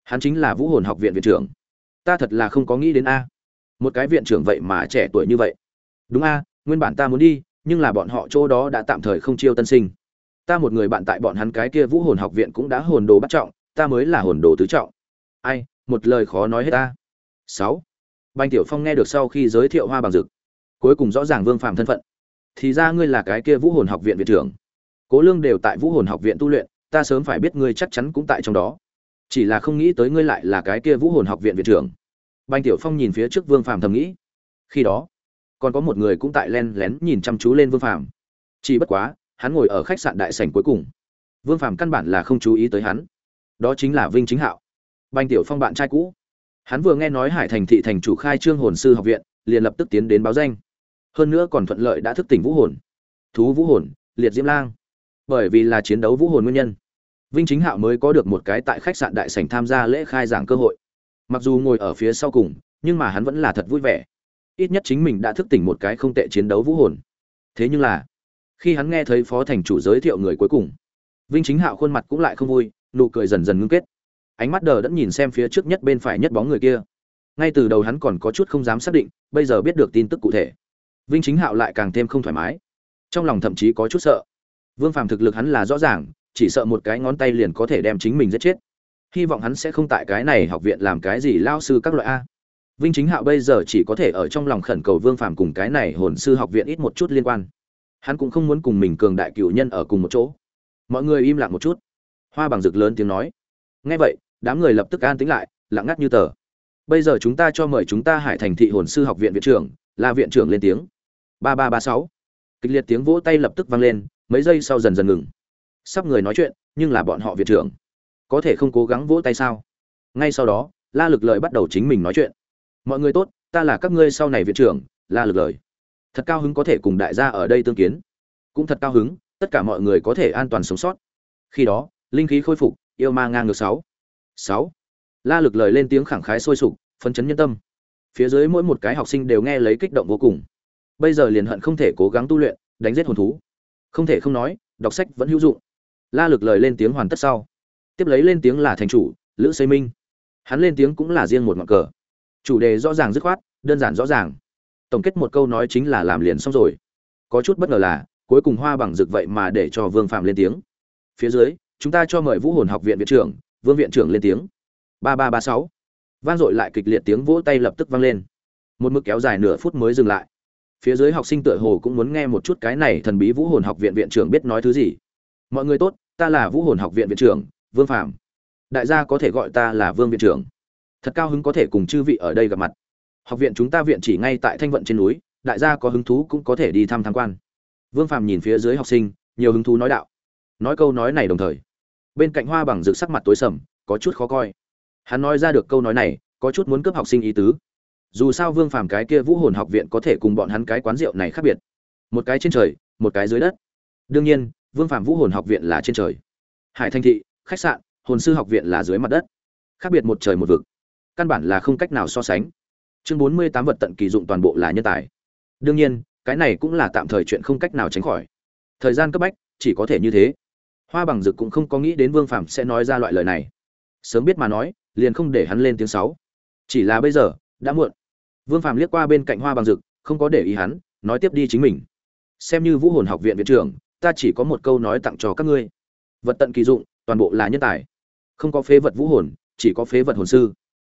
Speaker 1: Hắn chính là vũ hồn học viện viện trưởng. Ta thật là không có nghĩ đến a. Một cái viện trưởng vậy mà trẻ tuổi như vậy. Đúng a, nguyên bản ta muốn đi nhưng là bọn họ chỗ đó đã tạm thời không chiêu tân sinh. Ta một người bạn tại bọn hắn cái kia vũ hồn học viện cũng đã hồn đồ bắt trọng, ta mới là hồn đồ tứ trọng. Ai, một lời khó nói hết ta. Sáu. Banh tiểu phong nghe được sau khi giới thiệu hoa bằng dực, cuối cùng rõ ràng vương phạm thân phận. Thì ra ngươi là cái kia vũ hồn học viện viện trưởng. Cố lương đều tại vũ hồn học viện tu luyện, ta sớm phải biết ngươi chắc chắn cũng tại trong đó. Chỉ là không nghĩ tới ngươi lại là cái kia vũ hồn học viện viện trưởng. Banh tiểu phong nhìn phía trước vương phàm thầm nghĩ. Khi đó còn có một người cũng tại len lén nhìn chăm chú lên vương phàm. Chỉ bất quá, hắn ngồi ở khách sạn đại sảnh cuối cùng. Vương phàm căn bản là không chú ý tới hắn. Đó chính là vinh chính hạo. Banh tiểu phong bạn trai cũ. Hắn vừa nghe nói hải thành thị thành chủ khai trương hồn sư học viện, liền lập tức tiến đến báo danh. Hơn nữa còn thuận lợi đã thức tỉnh vũ hồn. Thú vũ hồn, liệt diễm lang. Bởi vì là chiến đấu vũ hồn nguyên nhân, vinh chính hạo mới có được một cái tại khách sạn đại sảnh tham gia lễ khai giảng cơ hội. Mặc dù ngồi ở phía sau cùng, nhưng mà hắn vẫn là thật vui vẻ ít nhất chính mình đã thức tỉnh một cái không tệ chiến đấu vũ hồn. Thế nhưng là, khi hắn nghe thấy phó thành chủ giới thiệu người cuối cùng, vinh chính hạo khuôn mặt cũng lại không vui, nụ cười dần dần ngưng kết. Ánh mắt đờ đẫn nhìn xem phía trước nhất bên phải nhất bóng người kia. Ngay từ đầu hắn còn có chút không dám xác định, bây giờ biết được tin tức cụ thể. Vinh chính hạo lại càng thêm không thoải mái. Trong lòng thậm chí có chút sợ. Vương phàm thực lực hắn là rõ ràng, chỉ sợ một cái ngón tay liền có thể đem chính mình giết chết. Hy vọng hắn sẽ không tại cái này học viện làm cái gì lao sư các loại a vinh chính hạo bây giờ chỉ có thể ở trong lòng khẩn cầu vương phàm cùng cái này hồn sư học viện ít một chút liên quan. Hắn cũng không muốn cùng mình cường đại cựu nhân ở cùng một chỗ. Mọi người im lặng một chút. Hoa bằng rực lớn tiếng nói. Nghe vậy, đám người lập tức an tĩnh lại, lặng ngắt như tờ. Bây giờ chúng ta cho mời chúng ta hải thành thị hồn sư học viện viện trưởng, là viện trưởng lên tiếng. Ba ba ba sáu. Kịch liệt tiếng vỗ tay lập tức vang lên, mấy giây sau dần dần ngừng. Sắp người nói chuyện, nhưng là bọn họ viện trưởng. Có thể không cố gắng vỗ tay sao? Ngay sau đó, la lực lợi bắt đầu chính mình nói chuyện mọi người tốt, ta là các ngươi sau này viện trưởng, la lực lời. Thật cao hứng có thể cùng đại gia ở đây tương kiến. Cũng thật cao hứng, tất cả mọi người có thể an toàn sống sót. Khi đó, linh khí khôi phục, yêu ma ngang ngược sáu. Sáu. La lực lời lên tiếng khẳng khái sôi sục, phấn chấn nhân tâm. Phía dưới mỗi một cái học sinh đều nghe lấy kích động vô cùng. Bây giờ liền hận không thể cố gắng tu luyện, đánh giết hồn thú. Không thể không nói, đọc sách vẫn hữu dụng. La lực lời lên tiếng hoàn tất sau. Tiếp lấy lên tiếng là thành chủ, lữ xây minh. Hắn lên tiếng cũng là riêng một ngọn cờ chủ đề rõ ràng dứt khoát, đơn giản rõ ràng. Tổng kết một câu nói chính là làm liền xong rồi. Có chút bất ngờ là, cuối cùng hoa bằng rực vậy mà để cho vương phạm lên tiếng. Phía dưới, chúng ta cho mời vũ hồn học viện viện trưởng, vương viện trưởng lên tiếng. Ba ba ba sáu. Vang dội lại kịch liệt tiếng vỗ tay lập tức vang lên. Một mức kéo dài nửa phút mới dừng lại. Phía dưới học sinh tựa hồ cũng muốn nghe một chút cái này thần bí vũ hồn học viện viện trưởng biết nói thứ gì. Mọi người tốt, ta là vũ hồn học viện viện trưởng, vương phạm đại gia có thể gọi ta là vương viện trưởng thật cao hứng có thể cùng chư vị ở đây gặp mặt. Học viện chúng ta viện chỉ ngay tại thanh vận trên núi, đại gia có hứng thú cũng có thể đi thăm tham quan. Vương phạm nhìn phía dưới học sinh, nhiều hứng thú nói đạo. Nói câu nói này đồng thời, bên cạnh hoa bằng rực sắc mặt tối sầm, có chút khó coi. Hắn nói ra được câu nói này, có chút muốn cướp học sinh ý tứ. Dù sao vương phàm cái kia vũ hồn học viện có thể cùng bọn hắn cái quán rượu này khác biệt. Một cái trên trời, một cái dưới đất. Đương nhiên, vương phàm vũ hồn học viện là trên trời. Hải thanh thị, khách sạn, hồn sư học viện là dưới mặt đất. Khác biệt một trời một vực căn bản là không cách nào so sánh. Chương bốn mươi tám vật tận kỳ dụng toàn bộ là nhân tài. Đương nhiên, cái này cũng là tạm thời chuyện không cách nào tránh khỏi. Thời gian cấp bách, chỉ có thể như thế. Hoa bằng dực cũng không có nghĩ đến vương phàm sẽ nói ra loại lời này. Sớm biết mà nói, liền không để hắn lên tiếng sáu. Chỉ là bây giờ, đã muộn. Vương phàm liếc qua bên cạnh hoa bằng dực, không có để ý hắn, nói tiếp đi chính mình. Xem như vũ hồn học viện viện trưởng, ta chỉ có một câu nói tặng cho các ngươi. Vật tận kỳ dụng, toàn bộ là nhân tài. Không có phế vật vũ hồn, chỉ có phế vật hồn sư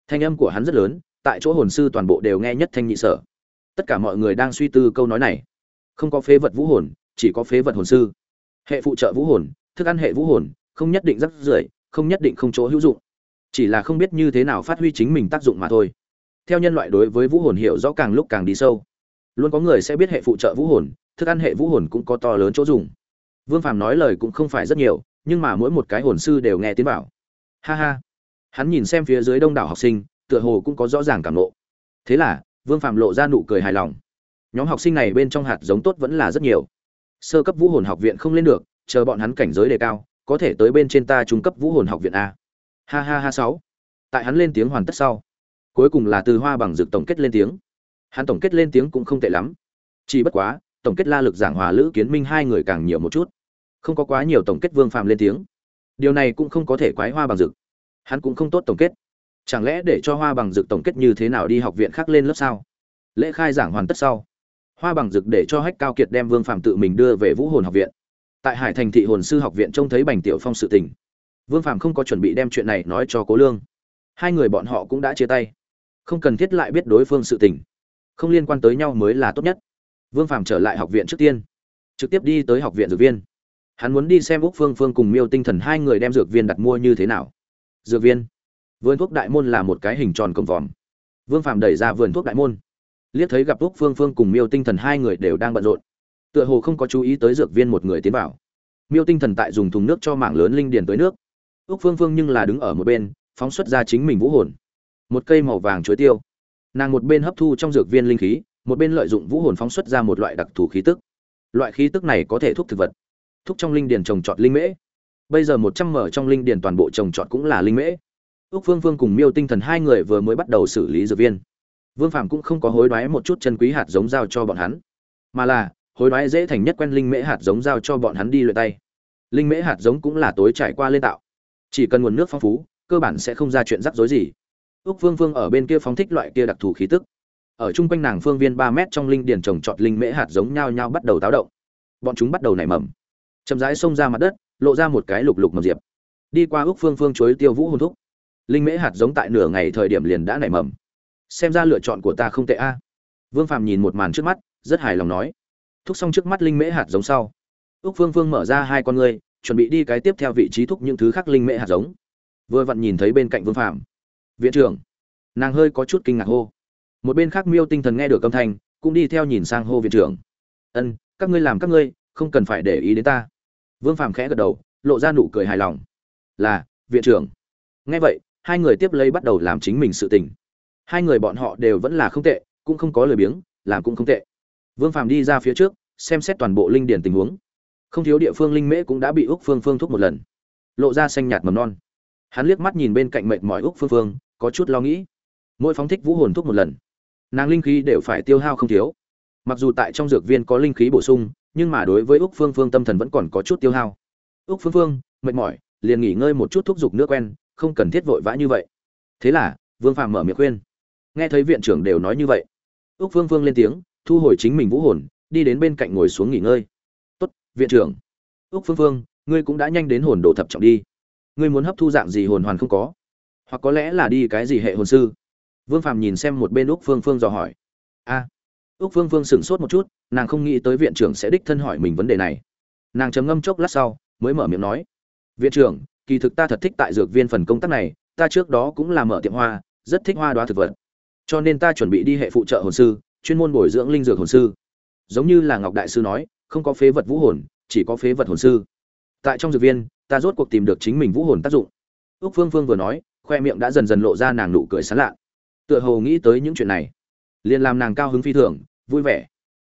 Speaker 1: thanh âm của hắn rất lớn, tại chỗ hồn sư toàn bộ đều nghe nhất thanh nhị sở. Tất cả mọi người đang suy tư câu nói này. Không có phế vật vũ hồn, chỉ có phế vật hồn sư. Hệ phụ trợ vũ hồn, thức ăn hệ vũ hồn, không nhất định rắc rưởi, không nhất định không chỗ hữu dụng. Chỉ là không biết như thế nào phát huy chính mình tác dụng mà thôi. Theo nhân loại đối với vũ hồn hiểu rõ càng lúc càng đi sâu. Luôn có người sẽ biết hệ phụ trợ vũ hồn, thức ăn hệ vũ hồn cũng có to lớn chỗ dùng. Vương phàm nói lời cũng không phải rất nhiều, nhưng mà mỗi một cái hồn sư đều nghe tiếng bảo ha ha hắn nhìn xem phía dưới đông đảo học sinh, tựa hồ cũng có rõ ràng cảm lộ thế là, vương Phạm lộ ra nụ cười hài lòng. Nhóm học sinh này bên trong hạt giống tốt vẫn là rất nhiều. Sơ cấp vũ hồn học viện không lên được, chờ bọn hắn cảnh giới đề cao, có thể tới bên trên ta trung cấp vũ hồn học viện a. Ha ha ha sáu. Tại hắn lên tiếng hoàn tất sau, cuối cùng là từ hoa bằng dược tổng kết lên tiếng. Hắn tổng kết lên tiếng cũng không tệ lắm. Chỉ bất quá, tổng kết la lực giảng hòa lữ kiến minh hai người càng nhiều một chút. Không có quá nhiều tổng kết vương Phạm lên tiếng. Điều này cũng không có thể quái hoa bằng dược hắn cũng không tốt tổng kết. Chẳng lẽ để cho hoa bằng dược tổng kết như thế nào đi học viện khác lên lớp sao? Lễ khai giảng hoàn tất sau, hoa bằng dược để cho hách cao kiệt đem vương Phạm tự mình đưa về vũ hồn học viện. Tại hải thành thị hồn sư học viện trông thấy bành tiểu phong sự tình. Vương Phạm không có chuẩn bị đem chuyện này nói cho cố lương. Hai người bọn họ cũng đã chia tay. Không cần thiết lại biết đối phương sự tình. Không liên quan tới nhau mới là tốt nhất. Vương Phạm trở lại học viện trước tiên. Trực tiếp đi tới học viện dược viên. Hắn muốn đi xem úc phương phương cùng miêu tinh thần hai người đem dược viên đặt mua như thế nào dược viên. Vườn thuốc đại môn là một cái hình tròn cổng vòm. Vương phàm đẩy ra vườn thuốc đại môn. Liếc thấy gặp thuốc phương phương cùng miêu tinh thần hai người đều đang bận rộn. Tựa hồ không có chú ý tới dược viên một người tiến vào. Miêu tinh thần tại dùng thùng nước cho mảng lớn linh điền tới nước. Thuốc phương phương nhưng là đứng ở một bên, phóng xuất ra chính mình vũ hồn. Một cây màu vàng chuối tiêu. Nàng một bên hấp thu trong dược viên linh khí, một bên lợi dụng vũ hồn phóng xuất ra một loại đặc thù khí tức. Loại khí tức này có thể thúc thực vật. Thúc trong linh điền trồng trọt linh mễ bây giờ một trăm mở trong linh điền toàn bộ trồng trọt cũng là linh mễ. Ước phương phương cùng miêu tinh thần hai người vừa mới bắt đầu xử lý dược viên. Vương phạm cũng không có hối đoái một chút chân quý hạt giống giao cho bọn hắn, mà là hối đoái dễ thành nhất quen linh mễ hạt giống giao cho bọn hắn đi luyện tay. Linh mễ hạt giống cũng là tối trải qua lên tạo. Chỉ cần nguồn nước phong phú, cơ bản sẽ không ra chuyện rắc rối gì. Ước phương phương ở bên kia phóng thích loại kia đặc thù khí tức. Ở chung quanh nàng phương viên ba mét trong linh điền trồng trọt linh mễ hạt giống nhau nhau bắt đầu táo động. Bọn chúng bắt đầu nảy mầm. Chậm rãi xông ra mặt đất lộ ra một cái lục lục mầm diệp. Đi qua ước phương phương chuối tiêu vũ hôn thúc. Linh mễ hạt giống tại nửa ngày thời điểm liền đã nảy mầm. Xem ra lựa chọn của ta không tệ a. Vương phàm nhìn một màn trước mắt, rất hài lòng nói. Thúc xong trước mắt linh mễ hạt giống sau. Ước phương phương mở ra hai con ngươi, chuẩn bị đi cái tiếp theo vị trí thúc những thứ khác linh mễ hạt giống. Vừa vặn nhìn thấy bên cạnh vương phàm. Viện trưởng. Nàng hơi có chút kinh ngạc hô. Một bên khác miêu tinh thần nghe được âm thanh, cũng đi theo nhìn sang hô viện trưởng. Ân, các ngươi làm các ngươi, không cần phải để ý đến ta vương phàm khẽ gật đầu, lộ ra nụ cười hài lòng. Là, viện trưởng. Nghe vậy, hai người tiếp lấy bắt đầu làm chính mình sự tình. Hai người bọn họ đều vẫn là không tệ, cũng không có lời biếng, làm cũng không tệ. Vương phàm đi ra phía trước, xem xét toàn bộ linh điển tình huống. Không thiếu địa phương linh mễ cũng đã bị úc phương phương thúc một lần. Lộ ra xanh nhạt mầm non. Hắn liếc mắt nhìn bên cạnh mệnh mọi úc phương phương, có chút lo nghĩ. Mỗi phóng thích vũ hồn thúc một lần. Nàng linh khí đều phải tiêu hao không thiếu. Mặc dù tại trong dược viên có linh khí bổ sung nhưng mà đối với úc phương phương tâm thần vẫn còn có chút tiêu hao. Úc phương phương, mệt mỏi, liền nghỉ ngơi một chút thúc giục nước quen, không cần thiết vội vã như vậy. Thế là, vương phàm mở miệng khuyên. Nghe thấy viện trưởng đều nói như vậy, úc phương phương lên tiếng, thu hồi chính mình vũ hồn, đi đến bên cạnh ngồi xuống nghỉ ngơi. Tốt, viện trưởng. Úc phương phương, ngươi cũng đã nhanh đến hồn độ thập trọng đi. Ngươi muốn hấp thu dạng gì hồn hoàn không có? Hoặc có lẽ là đi cái gì hệ hồn sư? Vương phàm nhìn xem một bên úc phương phương dò hỏi. A úc phương phương sửng sốt một chút, nàng không nghĩ tới viện trưởng sẽ đích thân hỏi mình vấn đề này. Nàng trầm ngâm chốc lát sau, mới mở miệng nói, viện trưởng, kỳ thực ta thật thích tại dược viên phần công tác này, ta trước đó cũng là mở tiệm hoa, rất thích hoa đoá thực vật. Cho nên ta chuẩn bị đi hệ phụ trợ hồn sư, chuyên môn bồi dưỡng linh dược hồn sư. Giống như là ngọc đại sư nói, không có phế vật vũ hồn, chỉ có phế vật hồn sư. Tại trong dược viên, ta rốt cuộc tìm được chính mình vũ hồn tác dụng. Úc phương phương vừa nói, khoe miệng đã dần dần lộ ra nàng nụ cười sán lạ. Tựa hồ nghĩ tới những chuyện này, liền làm nàng cao hứng phi thường vui vẻ.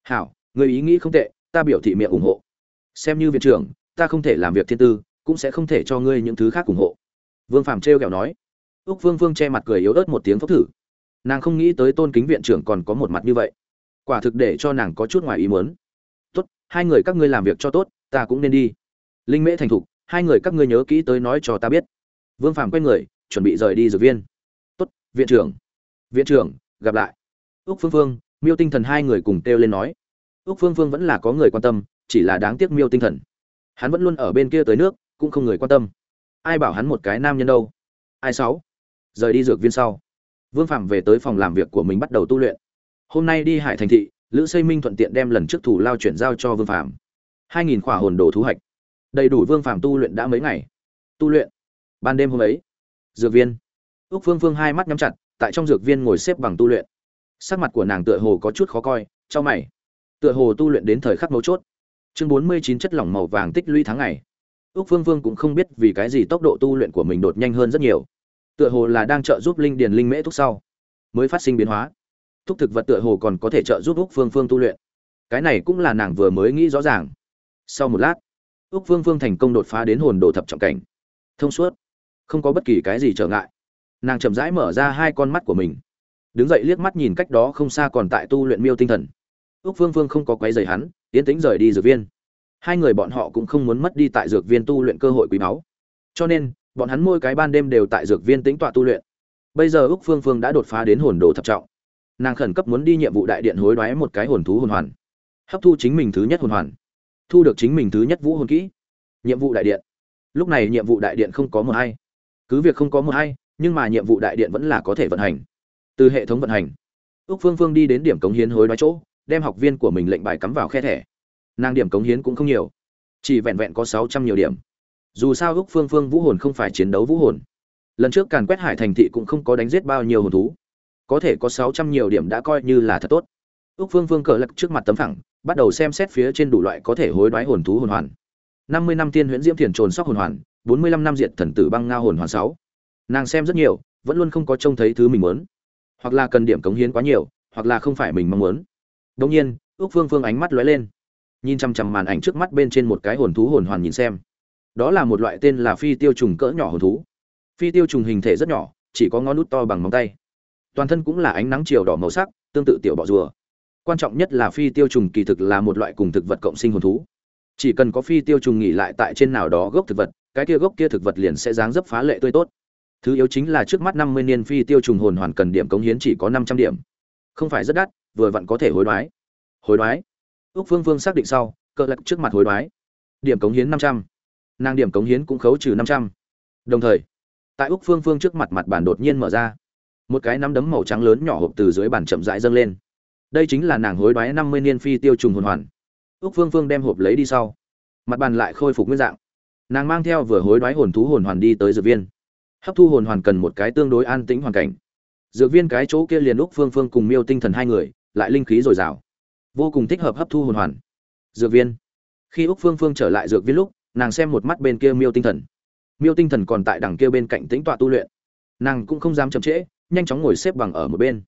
Speaker 1: Hảo, người ý nghĩ không tệ, ta biểu thị miệng ủng hộ. Xem như viện trưởng, ta không thể làm việc thiên tư, cũng sẽ không thể cho ngươi những thứ khác ủng hộ. Vương phàm trêu kẹo nói. Úc vương vương che mặt cười yếu ớt một tiếng phốc thử. Nàng không nghĩ tới tôn kính viện trưởng còn có một mặt như vậy. Quả thực để cho nàng có chút ngoài ý muốn. Tốt, hai người các ngươi làm việc cho tốt, ta cũng nên đi. Linh mễ thành thục, hai người các ngươi nhớ kỹ tới nói cho ta biết. Vương phàm quay người, chuẩn bị rời đi dược viên. Tốt, viện trưởng. Viện trưởng, gặp lại. Úc phương phương miêu tinh thần hai người cùng kêu lên nói ước phương phương vẫn là có người quan tâm, chỉ là đáng tiếc miêu tinh thần. Hắn vẫn luôn ở bên kia tới nước, cũng không người quan tâm. Ai bảo hắn một cái nam nhân đâu? Ai sáu? Rời đi dược viên sau. Vương phạm về tới phòng làm việc của mình bắt đầu tu luyện. Hôm nay đi hải thành thị, lữ xây minh thuận tiện đem lần trước thủ lao chuyển giao cho vương phạm hai nghìn khỏa hồn đồ thu hoạch. Đầy đủ vương phạm tu luyện đã mấy ngày. Tu luyện. Ban đêm hôm ấy, dược viên. Ước phương phương hai mắt nhắm chặt, tại trong dược viên ngồi xếp bằng tu luyện sắc mặt của nàng tựa hồ có chút khó coi cho mày. Tựa hồ tu luyện đến thời khắc mấu chốt. Chương bốn mươi chín chất lỏng màu vàng tích lũy tháng ngày. Ước phương vương cũng không biết vì cái gì tốc độ tu luyện của mình đột nhanh hơn rất nhiều. Tựa hồ là đang trợ giúp linh điền linh mễ thúc sau, mới phát sinh biến hóa. Thúc thực vật tựa hồ còn có thể trợ giúp ước phương phương tu luyện. Cái này cũng là nàng vừa mới nghĩ rõ ràng. Sau một lát ước phương phương thành công đột phá đến hồn đồ thập trọng cảnh. Thông suốt, không có bất kỳ cái gì trở ngại. Nàng chậm rãi mở ra hai con mắt của mình đứng dậy liếc mắt nhìn cách đó không xa còn tại tu luyện miêu tinh thần. Ước phương phương không có quấy rầy hắn, tiến tính rời đi dược viên. Hai người bọn họ cũng không muốn mất đi tại dược viên tu luyện cơ hội quý báu. Cho nên, bọn hắn mỗi cái ban đêm đều tại dược viên tĩnh tọa tu luyện. Bây giờ ước phương phương đã đột phá đến hồn đồ thập trọng. Nàng khẩn cấp muốn đi nhiệm vụ đại điện hối đoái một cái hồn thú hồn hoàn. Hấp thu chính mình thứ nhất hồn hoàn. Thu được chính mình thứ nhất vũ hồn kỹ. Nhiệm vụ đại điện. Lúc này nhiệm vụ đại điện không có một hay cứ việc không có một hay nhưng mà nhiệm vụ đại điện vẫn là có thể vận hành từ hệ thống vận hành. Ước phương phương đi đến điểm cống hiến hối đoái chỗ, đem học viên của mình lệnh bài cắm vào khe thẻ. Nàng điểm cống hiến cũng không nhiều, chỉ vẹn vẹn có sáu trăm nhiều điểm. Dù sao ước phương phương vũ hồn không phải chiến đấu vũ hồn. Lần trước càn quét hải thành thị cũng không có đánh giết bao nhiêu hồn thú. Có thể có sáu trăm nhiều điểm đã coi như là thật tốt. Ước phương phương cờ lật trước mặt tấm phẳng, bắt đầu xem xét phía trên đủ loại có thể hối đoái hồn thú hồn hoàn. Năm mươi năm tiên huyễn diễm thiền trồn sóc hồn hoàn, bốn mươi lăm năm diện thần tử băng nga hồn hoàn sáu. Nàng xem rất nhiều, vẫn luôn không có trông thấy thứ mình muốn hoặc là cần điểm cống hiến quá nhiều, hoặc là không phải mình mong muốn. Đông nhiên, ước phương phương ánh mắt lóe lên. Nhìn chằm chằm màn ảnh trước mắt bên trên một cái hồn thú hồn hoàn nhìn xem. Đó là một loại tên là phi tiêu trùng cỡ nhỏ hồn thú. Phi tiêu trùng hình thể rất nhỏ, chỉ có ngón nút to bằng móng tay. Toàn thân cũng là ánh nắng chiều đỏ màu sắc, tương tự tiểu bọ rùa. Quan trọng nhất là phi tiêu trùng kỳ thực là một loại cùng thực vật cộng sinh hồn thú. Chỉ cần có phi tiêu trùng nghỉ lại tại trên nào đó gốc thực vật, cái kia gốc kia thực vật liền sẽ dáng dấp phá lệ tươi tốt thứ yếu chính là trước mắt năm mươi niên phi tiêu trùng hồn hoàn cần điểm cống hiến chỉ có năm trăm điểm. Không phải rất đắt, vừa vặn có thể hối đoái. Hối đoái? Ước phương phương xác định sau cỡ lật trước mặt hối đoái. Điểm cống hiến năm trăm. Nàng điểm cống hiến cũng khấu trừ năm trăm. Đồng thời, tại ước phương phương trước mặt mặt bản đột nhiên mở ra. Một cái nắm đấm màu trắng lớn nhỏ hộp từ dưới bàn chậm rãi dâng lên. Đây chính là nàng hối đoái năm mươi niên phi tiêu trùng hồn hoàn. Ước phương phương đem hộp lấy đi sau. Mặt bàn lại khôi phục nguyên dạng. Nàng mang theo vừa hối đoái hồn thú hồn hoàn đi tới dược viên hấp thu hồn hoàn cần một cái tương đối an tĩnh hoàn cảnh. Dược viên cái chỗ kia liền úc phương phương cùng miêu tinh thần hai người, lại linh khí dồi dào. Vô cùng thích hợp hấp thu hồn hoàn. Dược viên. Khi úc phương phương trở lại dược viên lúc, nàng xem một mắt bên kia miêu tinh thần. Miêu tinh thần còn tại đằng kia bên cạnh tĩnh tọa tu luyện. Nàng cũng không dám chậm trễ, nhanh chóng ngồi xếp bằng ở một bên.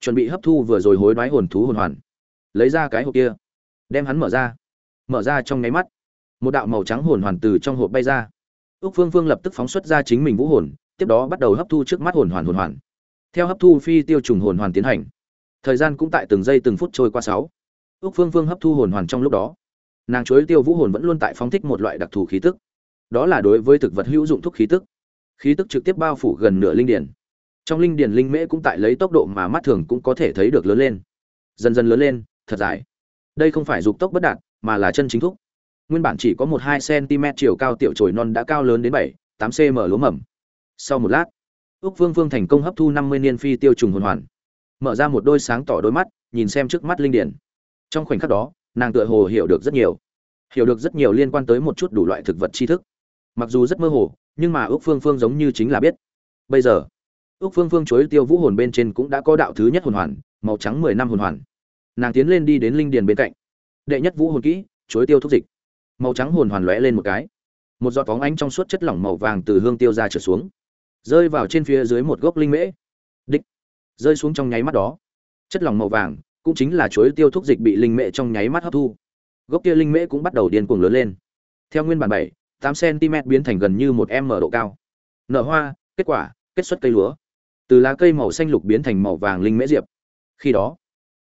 Speaker 1: Chuẩn bị hấp thu vừa rồi hối đoái hồn thú hồn hoàn. Lấy ra cái hộp kia. Đem hắn mở ra. Mở ra trong nháy mắt. Một đạo màu trắng hồn hoàn từ trong hộp bay ra. Úc phương phương lập tức phóng xuất ra chính mình vũ hồn, tiếp đó bắt đầu hấp thu trước mắt hồn hoàn hồn hoàn. Theo hấp thu phi tiêu trùng hồn hoàn tiến hành, thời gian cũng tại từng giây từng phút trôi qua sáu. Úc phương phương hấp thu hồn hoàn trong lúc đó, nàng chuối tiêu vũ hồn vẫn luôn tại phóng thích một loại đặc thù khí tức. Đó là đối với thực vật hữu dụng thuốc khí tức. Khí tức trực tiếp bao phủ gần nửa linh điển. Trong linh điển linh mễ cũng tại lấy tốc độ mà mắt thường cũng có thể thấy được lớn lên. Dần dần lớn lên, thật dài. Đây không phải dục tốc bất đạt, mà là chân chính thúc nguyên bản chỉ có một hai cm chiều cao tiểu chồi non đã cao lớn đến bảy, tám cm lúa mầm. Sau một lát ước vương vương thành công hấp thu năm mươi niên phi tiêu trùng hồn hoàn. Mở ra một đôi sáng tỏ đôi mắt, nhìn xem trước mắt linh điển. Trong khoảnh khắc đó, nàng tựa hồ hiểu được rất nhiều. Hiểu được rất nhiều liên quan tới một chút đủ loại thực vật tri thức. Mặc dù rất mơ hồ, nhưng mà ước phương phương giống như chính là biết. Bây giờ ước phương phương chối tiêu vũ hồn bên trên cũng đã có đạo thứ nhất hồn hoàn, màu trắng mười năm hồn hoàn. Nàng tiến lên đi đến linh điền bên cạnh. Đệ nhất vũ hồn kỹ, chối tiêu thúc dịch màu trắng hồn hoàn lóe lên một cái. Một giọt phóng ánh trong suốt chất lỏng màu vàng từ hương tiêu ra trở xuống, rơi vào trên phía dưới một gốc linh mễ. Đích, rơi xuống trong nháy mắt đó. Chất lỏng màu vàng cũng chính là chuối tiêu thuốc dịch bị linh mễ trong nháy mắt hấp thu. Gốc kia linh mễ cũng bắt đầu điên cuồng lớn lên. Theo nguyên bản bảy, tám cm biến thành gần như một m độ cao. Nở hoa, kết quả, kết xuất cây lúa. Từ lá cây màu xanh lục biến thành màu vàng linh mễ diệp. Khi đó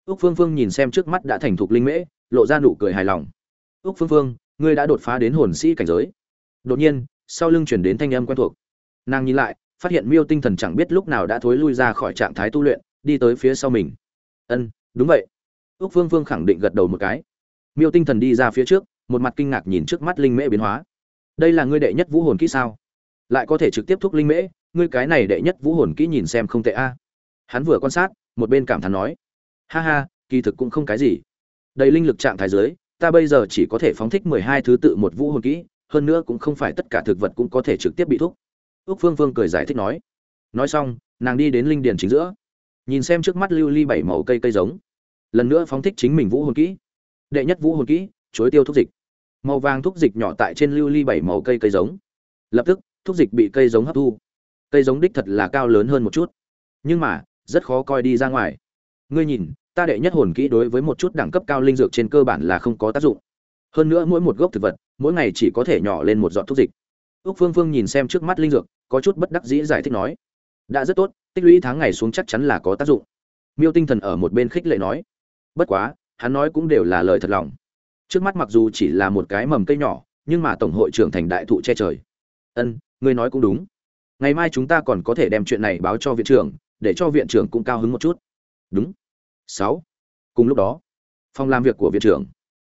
Speaker 1: ước phương phương nhìn xem trước mắt đã thành thục linh mễ, lộ ra nụ cười hài lòng. Ước phương phương ngươi đã đột phá đến hồn sĩ cảnh giới. Đột nhiên, sau lưng chuyển đến thanh âm quen thuộc. Nàng nhìn lại, phát hiện miêu tinh thần chẳng biết lúc nào đã thối lui ra khỏi trạng thái tu luyện, đi tới phía sau mình. Ân, đúng vậy. Ước phương phương khẳng định gật đầu một cái. Miêu tinh thần đi ra phía trước, một mặt kinh ngạc nhìn trước mắt linh mễ biến hóa. Đây là ngươi đệ nhất vũ hồn kỹ sao? Lại có thể trực tiếp thúc linh mễ, ngươi cái này đệ nhất vũ hồn kỹ nhìn xem không tệ a. Hắn vừa quan sát, một bên cảm thán nói. Ha ha, kỳ thực cũng không cái gì. Đầy linh lực trạng thái giới ta bây giờ chỉ có thể phóng thích mười hai thứ tự một vũ hồn kỹ, hơn nữa cũng không phải tất cả thực vật cũng có thể trực tiếp bị thúc. Ước phương phương cười giải thích nói. Nói xong, nàng đi đến linh điền chính giữa. Nhìn xem trước mắt lưu ly bảy màu cây cây giống. Lần nữa phóng thích chính mình vũ hồn kỹ. Đệ nhất vũ hồn kỹ, chối tiêu thúc dịch. Màu vàng thúc dịch nhỏ tại trên lưu ly bảy màu cây cây giống. Lập tức, thúc dịch bị cây giống hấp thu. Cây giống đích thật là cao lớn hơn một chút. Nhưng mà, rất khó coi đi ra ngoài. Ngươi nhìn ta đệ nhất hồn kỹ đối với một chút đẳng cấp cao linh dược trên cơ bản là không có tác dụng. Hơn nữa mỗi một gốc thực vật, mỗi ngày chỉ có thể nhỏ lên một giọt thuốc dịch. Ước phương phương nhìn xem trước mắt linh dược, có chút bất đắc dĩ giải thích nói, đã rất tốt, tích lũy tháng ngày xuống chắc chắn là có tác dụng. Miêu tinh thần ở một bên khích lệ nói, bất quá, hắn nói cũng đều là lời thật lòng. Trước mắt mặc dù chỉ là một cái mầm cây nhỏ, nhưng mà tổng hội trưởng thành đại thụ che trời. Ân, ngươi nói cũng đúng. Ngày mai chúng ta còn có thể đem chuyện này báo cho viện trưởng, để cho viện trưởng cũng cao hứng một chút. Đúng sáu. Cùng lúc đó, phòng làm việc của viện trưởng,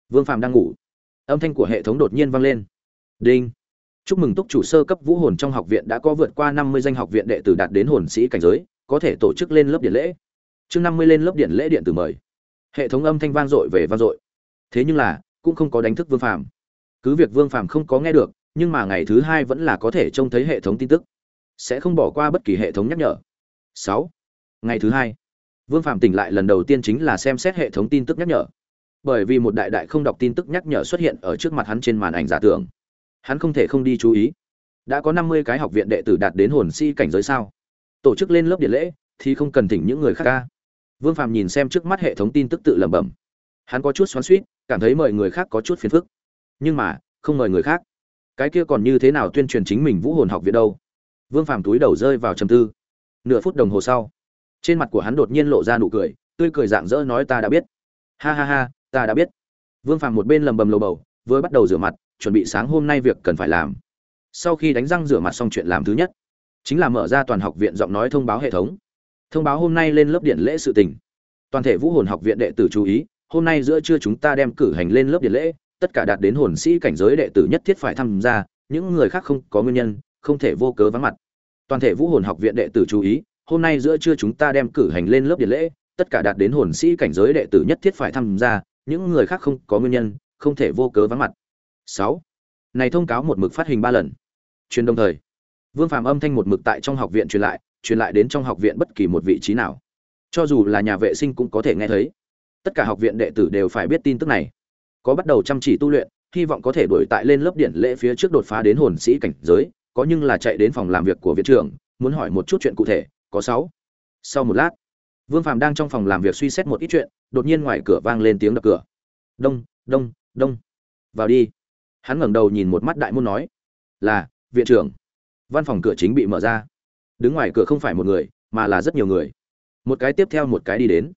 Speaker 1: vương phạm đang ngủ. Âm thanh của hệ thống đột nhiên vang lên. Đinh. Chúc mừng túc chủ sơ cấp vũ hồn trong học viện đã có vượt qua năm mươi danh học viện đệ tử đạt đến hồn sĩ cảnh giới, có thể tổ chức lên lớp điện lễ. Chương năm mươi lên lớp điện lễ điện tử mời. Hệ thống âm thanh vang dội về vang dội. Thế nhưng là, cũng không có đánh thức vương phàm. Cứ việc vương phàm không có nghe được, nhưng mà ngày thứ hai vẫn là có thể trông thấy hệ thống tin tức. Sẽ không bỏ qua bất kỳ hệ thống nhắc nhở. Sáu. Ngày thứ hai vương Phạm tỉnh lại lần đầu tiên chính là xem xét hệ thống tin tức nhắc nhở. Bởi vì một đại đại không đọc tin tức nhắc nhở xuất hiện ở trước mặt hắn trên màn ảnh giả tưởng. Hắn không thể không đi chú ý. Đã có năm mươi cái học viện đệ tử đạt đến hồn si cảnh giới sao? Tổ chức lên lớp điện lễ thì không cần thỉnh những người khác ca. Vương Phạm nhìn xem trước mắt hệ thống tin tức tự lẩm bẩm. Hắn có chút xoắn xuýt, cảm thấy mời người khác có chút phiền phức. Nhưng mà không mời người khác. Cái kia còn như thế nào tuyên truyền chính mình vũ hồn học viện đâu? Vương Phạm túi đầu rơi vào trầm tư. Nửa phút đồng hồ sau trên mặt của hắn đột nhiên lộ ra nụ cười, tươi cười dạng dỡ nói ta đã biết. Ha ha ha, ta đã biết. Vương phàm một bên lầm bầm lầu bầu, vừa bắt đầu rửa mặt, chuẩn bị sáng hôm nay việc cần phải làm. Sau khi đánh răng rửa mặt xong chuyện làm thứ nhất, chính là mở ra toàn học viện giọng nói thông báo hệ thống. Thông báo hôm nay lên lớp điện lễ sự tình. Toàn thể vũ hồn học viện đệ tử chú ý, hôm nay giữa trưa chúng ta đem cử hành lên lớp điện lễ, tất cả đạt đến hồn sĩ cảnh giới đệ tử nhất thiết phải tham gia, những người khác không có nguyên nhân, không thể vô cớ vắng mặt. Toàn thể vũ hồn học viện đệ tử chú ý hôm nay giữa trưa chúng ta đem cử hành lên lớp điện lễ, tất cả đạt đến hồn sĩ cảnh giới đệ tử nhất thiết phải tham gia, những người khác không có nguyên nhân, không thể vô cớ vắng mặt. Sáu. Này thông cáo một mực phát hình ba lần. Truyền đồng thời, vương phàm âm thanh một mực tại trong học viện truyền lại truyền lại đến trong học viện bất kỳ một vị trí nào. Cho dù là nhà vệ sinh cũng có thể nghe thấy. Tất cả học viện đệ tử đều phải biết tin tức này. Có bắt đầu chăm chỉ tu luyện, hy vọng có thể đổi tại lên lớp điện lễ phía trước đột phá đến hồn sĩ cảnh giới, có nhưng là chạy đến phòng làm việc của viện trưởng, muốn hỏi một chút chuyện cụ thể có sáu. Sau một lát, vương phạm đang trong phòng làm việc suy xét một ít chuyện, đột nhiên ngoài cửa vang lên tiếng đập cửa. Đông đông đông. Vào đi. Hắn ngẩng đầu nhìn một mắt đại môn nói, là, viện trưởng. Văn phòng cửa chính bị mở ra. Đứng ngoài cửa không phải một người, mà là rất nhiều người. Một cái tiếp theo một cái đi đến.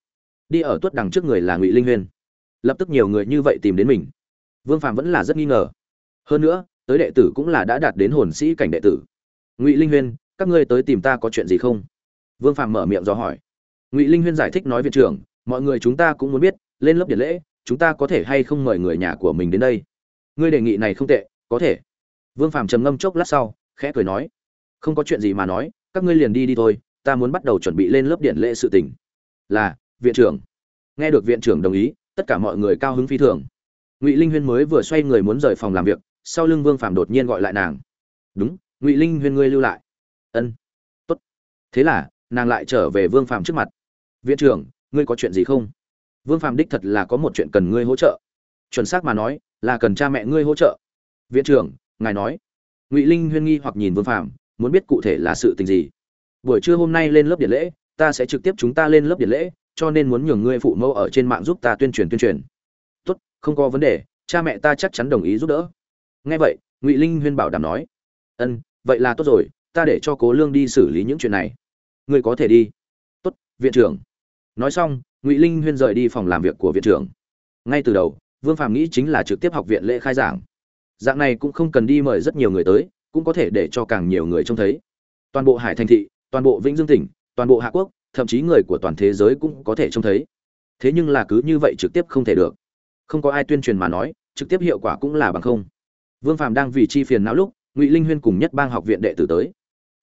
Speaker 1: Đi ở tuất đằng trước người là ngụy linh huyên. Lập tức nhiều người như vậy tìm đến mình. Vương phạm vẫn là rất nghi ngờ. Hơn nữa, tới đệ tử cũng là đã đạt đến hồn sĩ cảnh đệ tử. Ngụy linh huyên, các ngươi tới tìm ta có chuyện gì không? Vương phạm mở miệng do hỏi. Ngụy linh huyên giải thích nói viện trưởng, mọi người chúng ta cũng muốn biết, lên lớp điện lễ, chúng ta có thể hay không mời người nhà của mình đến đây? Ngươi đề nghị này không tệ, có thể. Vương phạm trầm ngâm chốc lát sau, khẽ cười nói. Không có chuyện gì mà nói, các ngươi liền đi đi thôi, ta muốn bắt đầu chuẩn bị lên lớp điện lễ sự tình. Là, viện trưởng. Nghe được viện trưởng đồng ý, tất cả mọi người cao hứng phi thường. Ngụy linh huyên mới vừa xoay người muốn rời phòng làm việc, sau lưng vương phạm đột nhiên gọi lại nàng. Đúng, ngụy linh huyên ngươi lưu lại. Ân, tốt. Thế là nàng lại trở về vương phàm trước mặt. Viện trưởng, ngươi có chuyện gì không? Vương phàm đích thật là có một chuyện cần ngươi hỗ trợ. Chuẩn xác mà nói, là cần cha mẹ ngươi hỗ trợ. Viện trưởng, ngài nói. Ngụy linh huyên nghi hoặc nhìn vương phàm, muốn biết cụ thể là sự tình gì. Buổi trưa hôm nay lên lớp điện lễ, ta sẽ trực tiếp chúng ta lên lớp điện lễ, cho nên muốn nhường ngươi phụ mẫu ở trên mạng giúp ta tuyên truyền tuyên truyền. Tốt, không có vấn đề, cha mẹ ta chắc chắn đồng ý giúp đỡ. Nghe vậy, ngụy linh huyên bảo đảm nói, ân, vậy là tốt rồi, ta để cho cố lương đi xử lý những chuyện này ngươi có thể đi. Tốt, viện trưởng. Nói xong, ngụy linh huyên rời đi phòng làm việc của viện trưởng. Ngay từ đầu, vương phạm nghĩ chính là trực tiếp học viện lễ khai giảng. Dạng này cũng không cần đi mời rất nhiều người tới, cũng có thể để cho càng nhiều người trông thấy. Toàn bộ hải thành thị, toàn bộ vĩnh dương tỉnh, toàn bộ hạ quốc, thậm chí người của toàn thế giới cũng có thể trông thấy. Thế nhưng là cứ như vậy trực tiếp không thể được. Không có ai tuyên truyền mà nói, trực tiếp hiệu quả cũng là bằng không. Vương phạm đang vì chi phiền não lúc, ngụy linh huyên cùng nhất bang học viện đệ tử tới.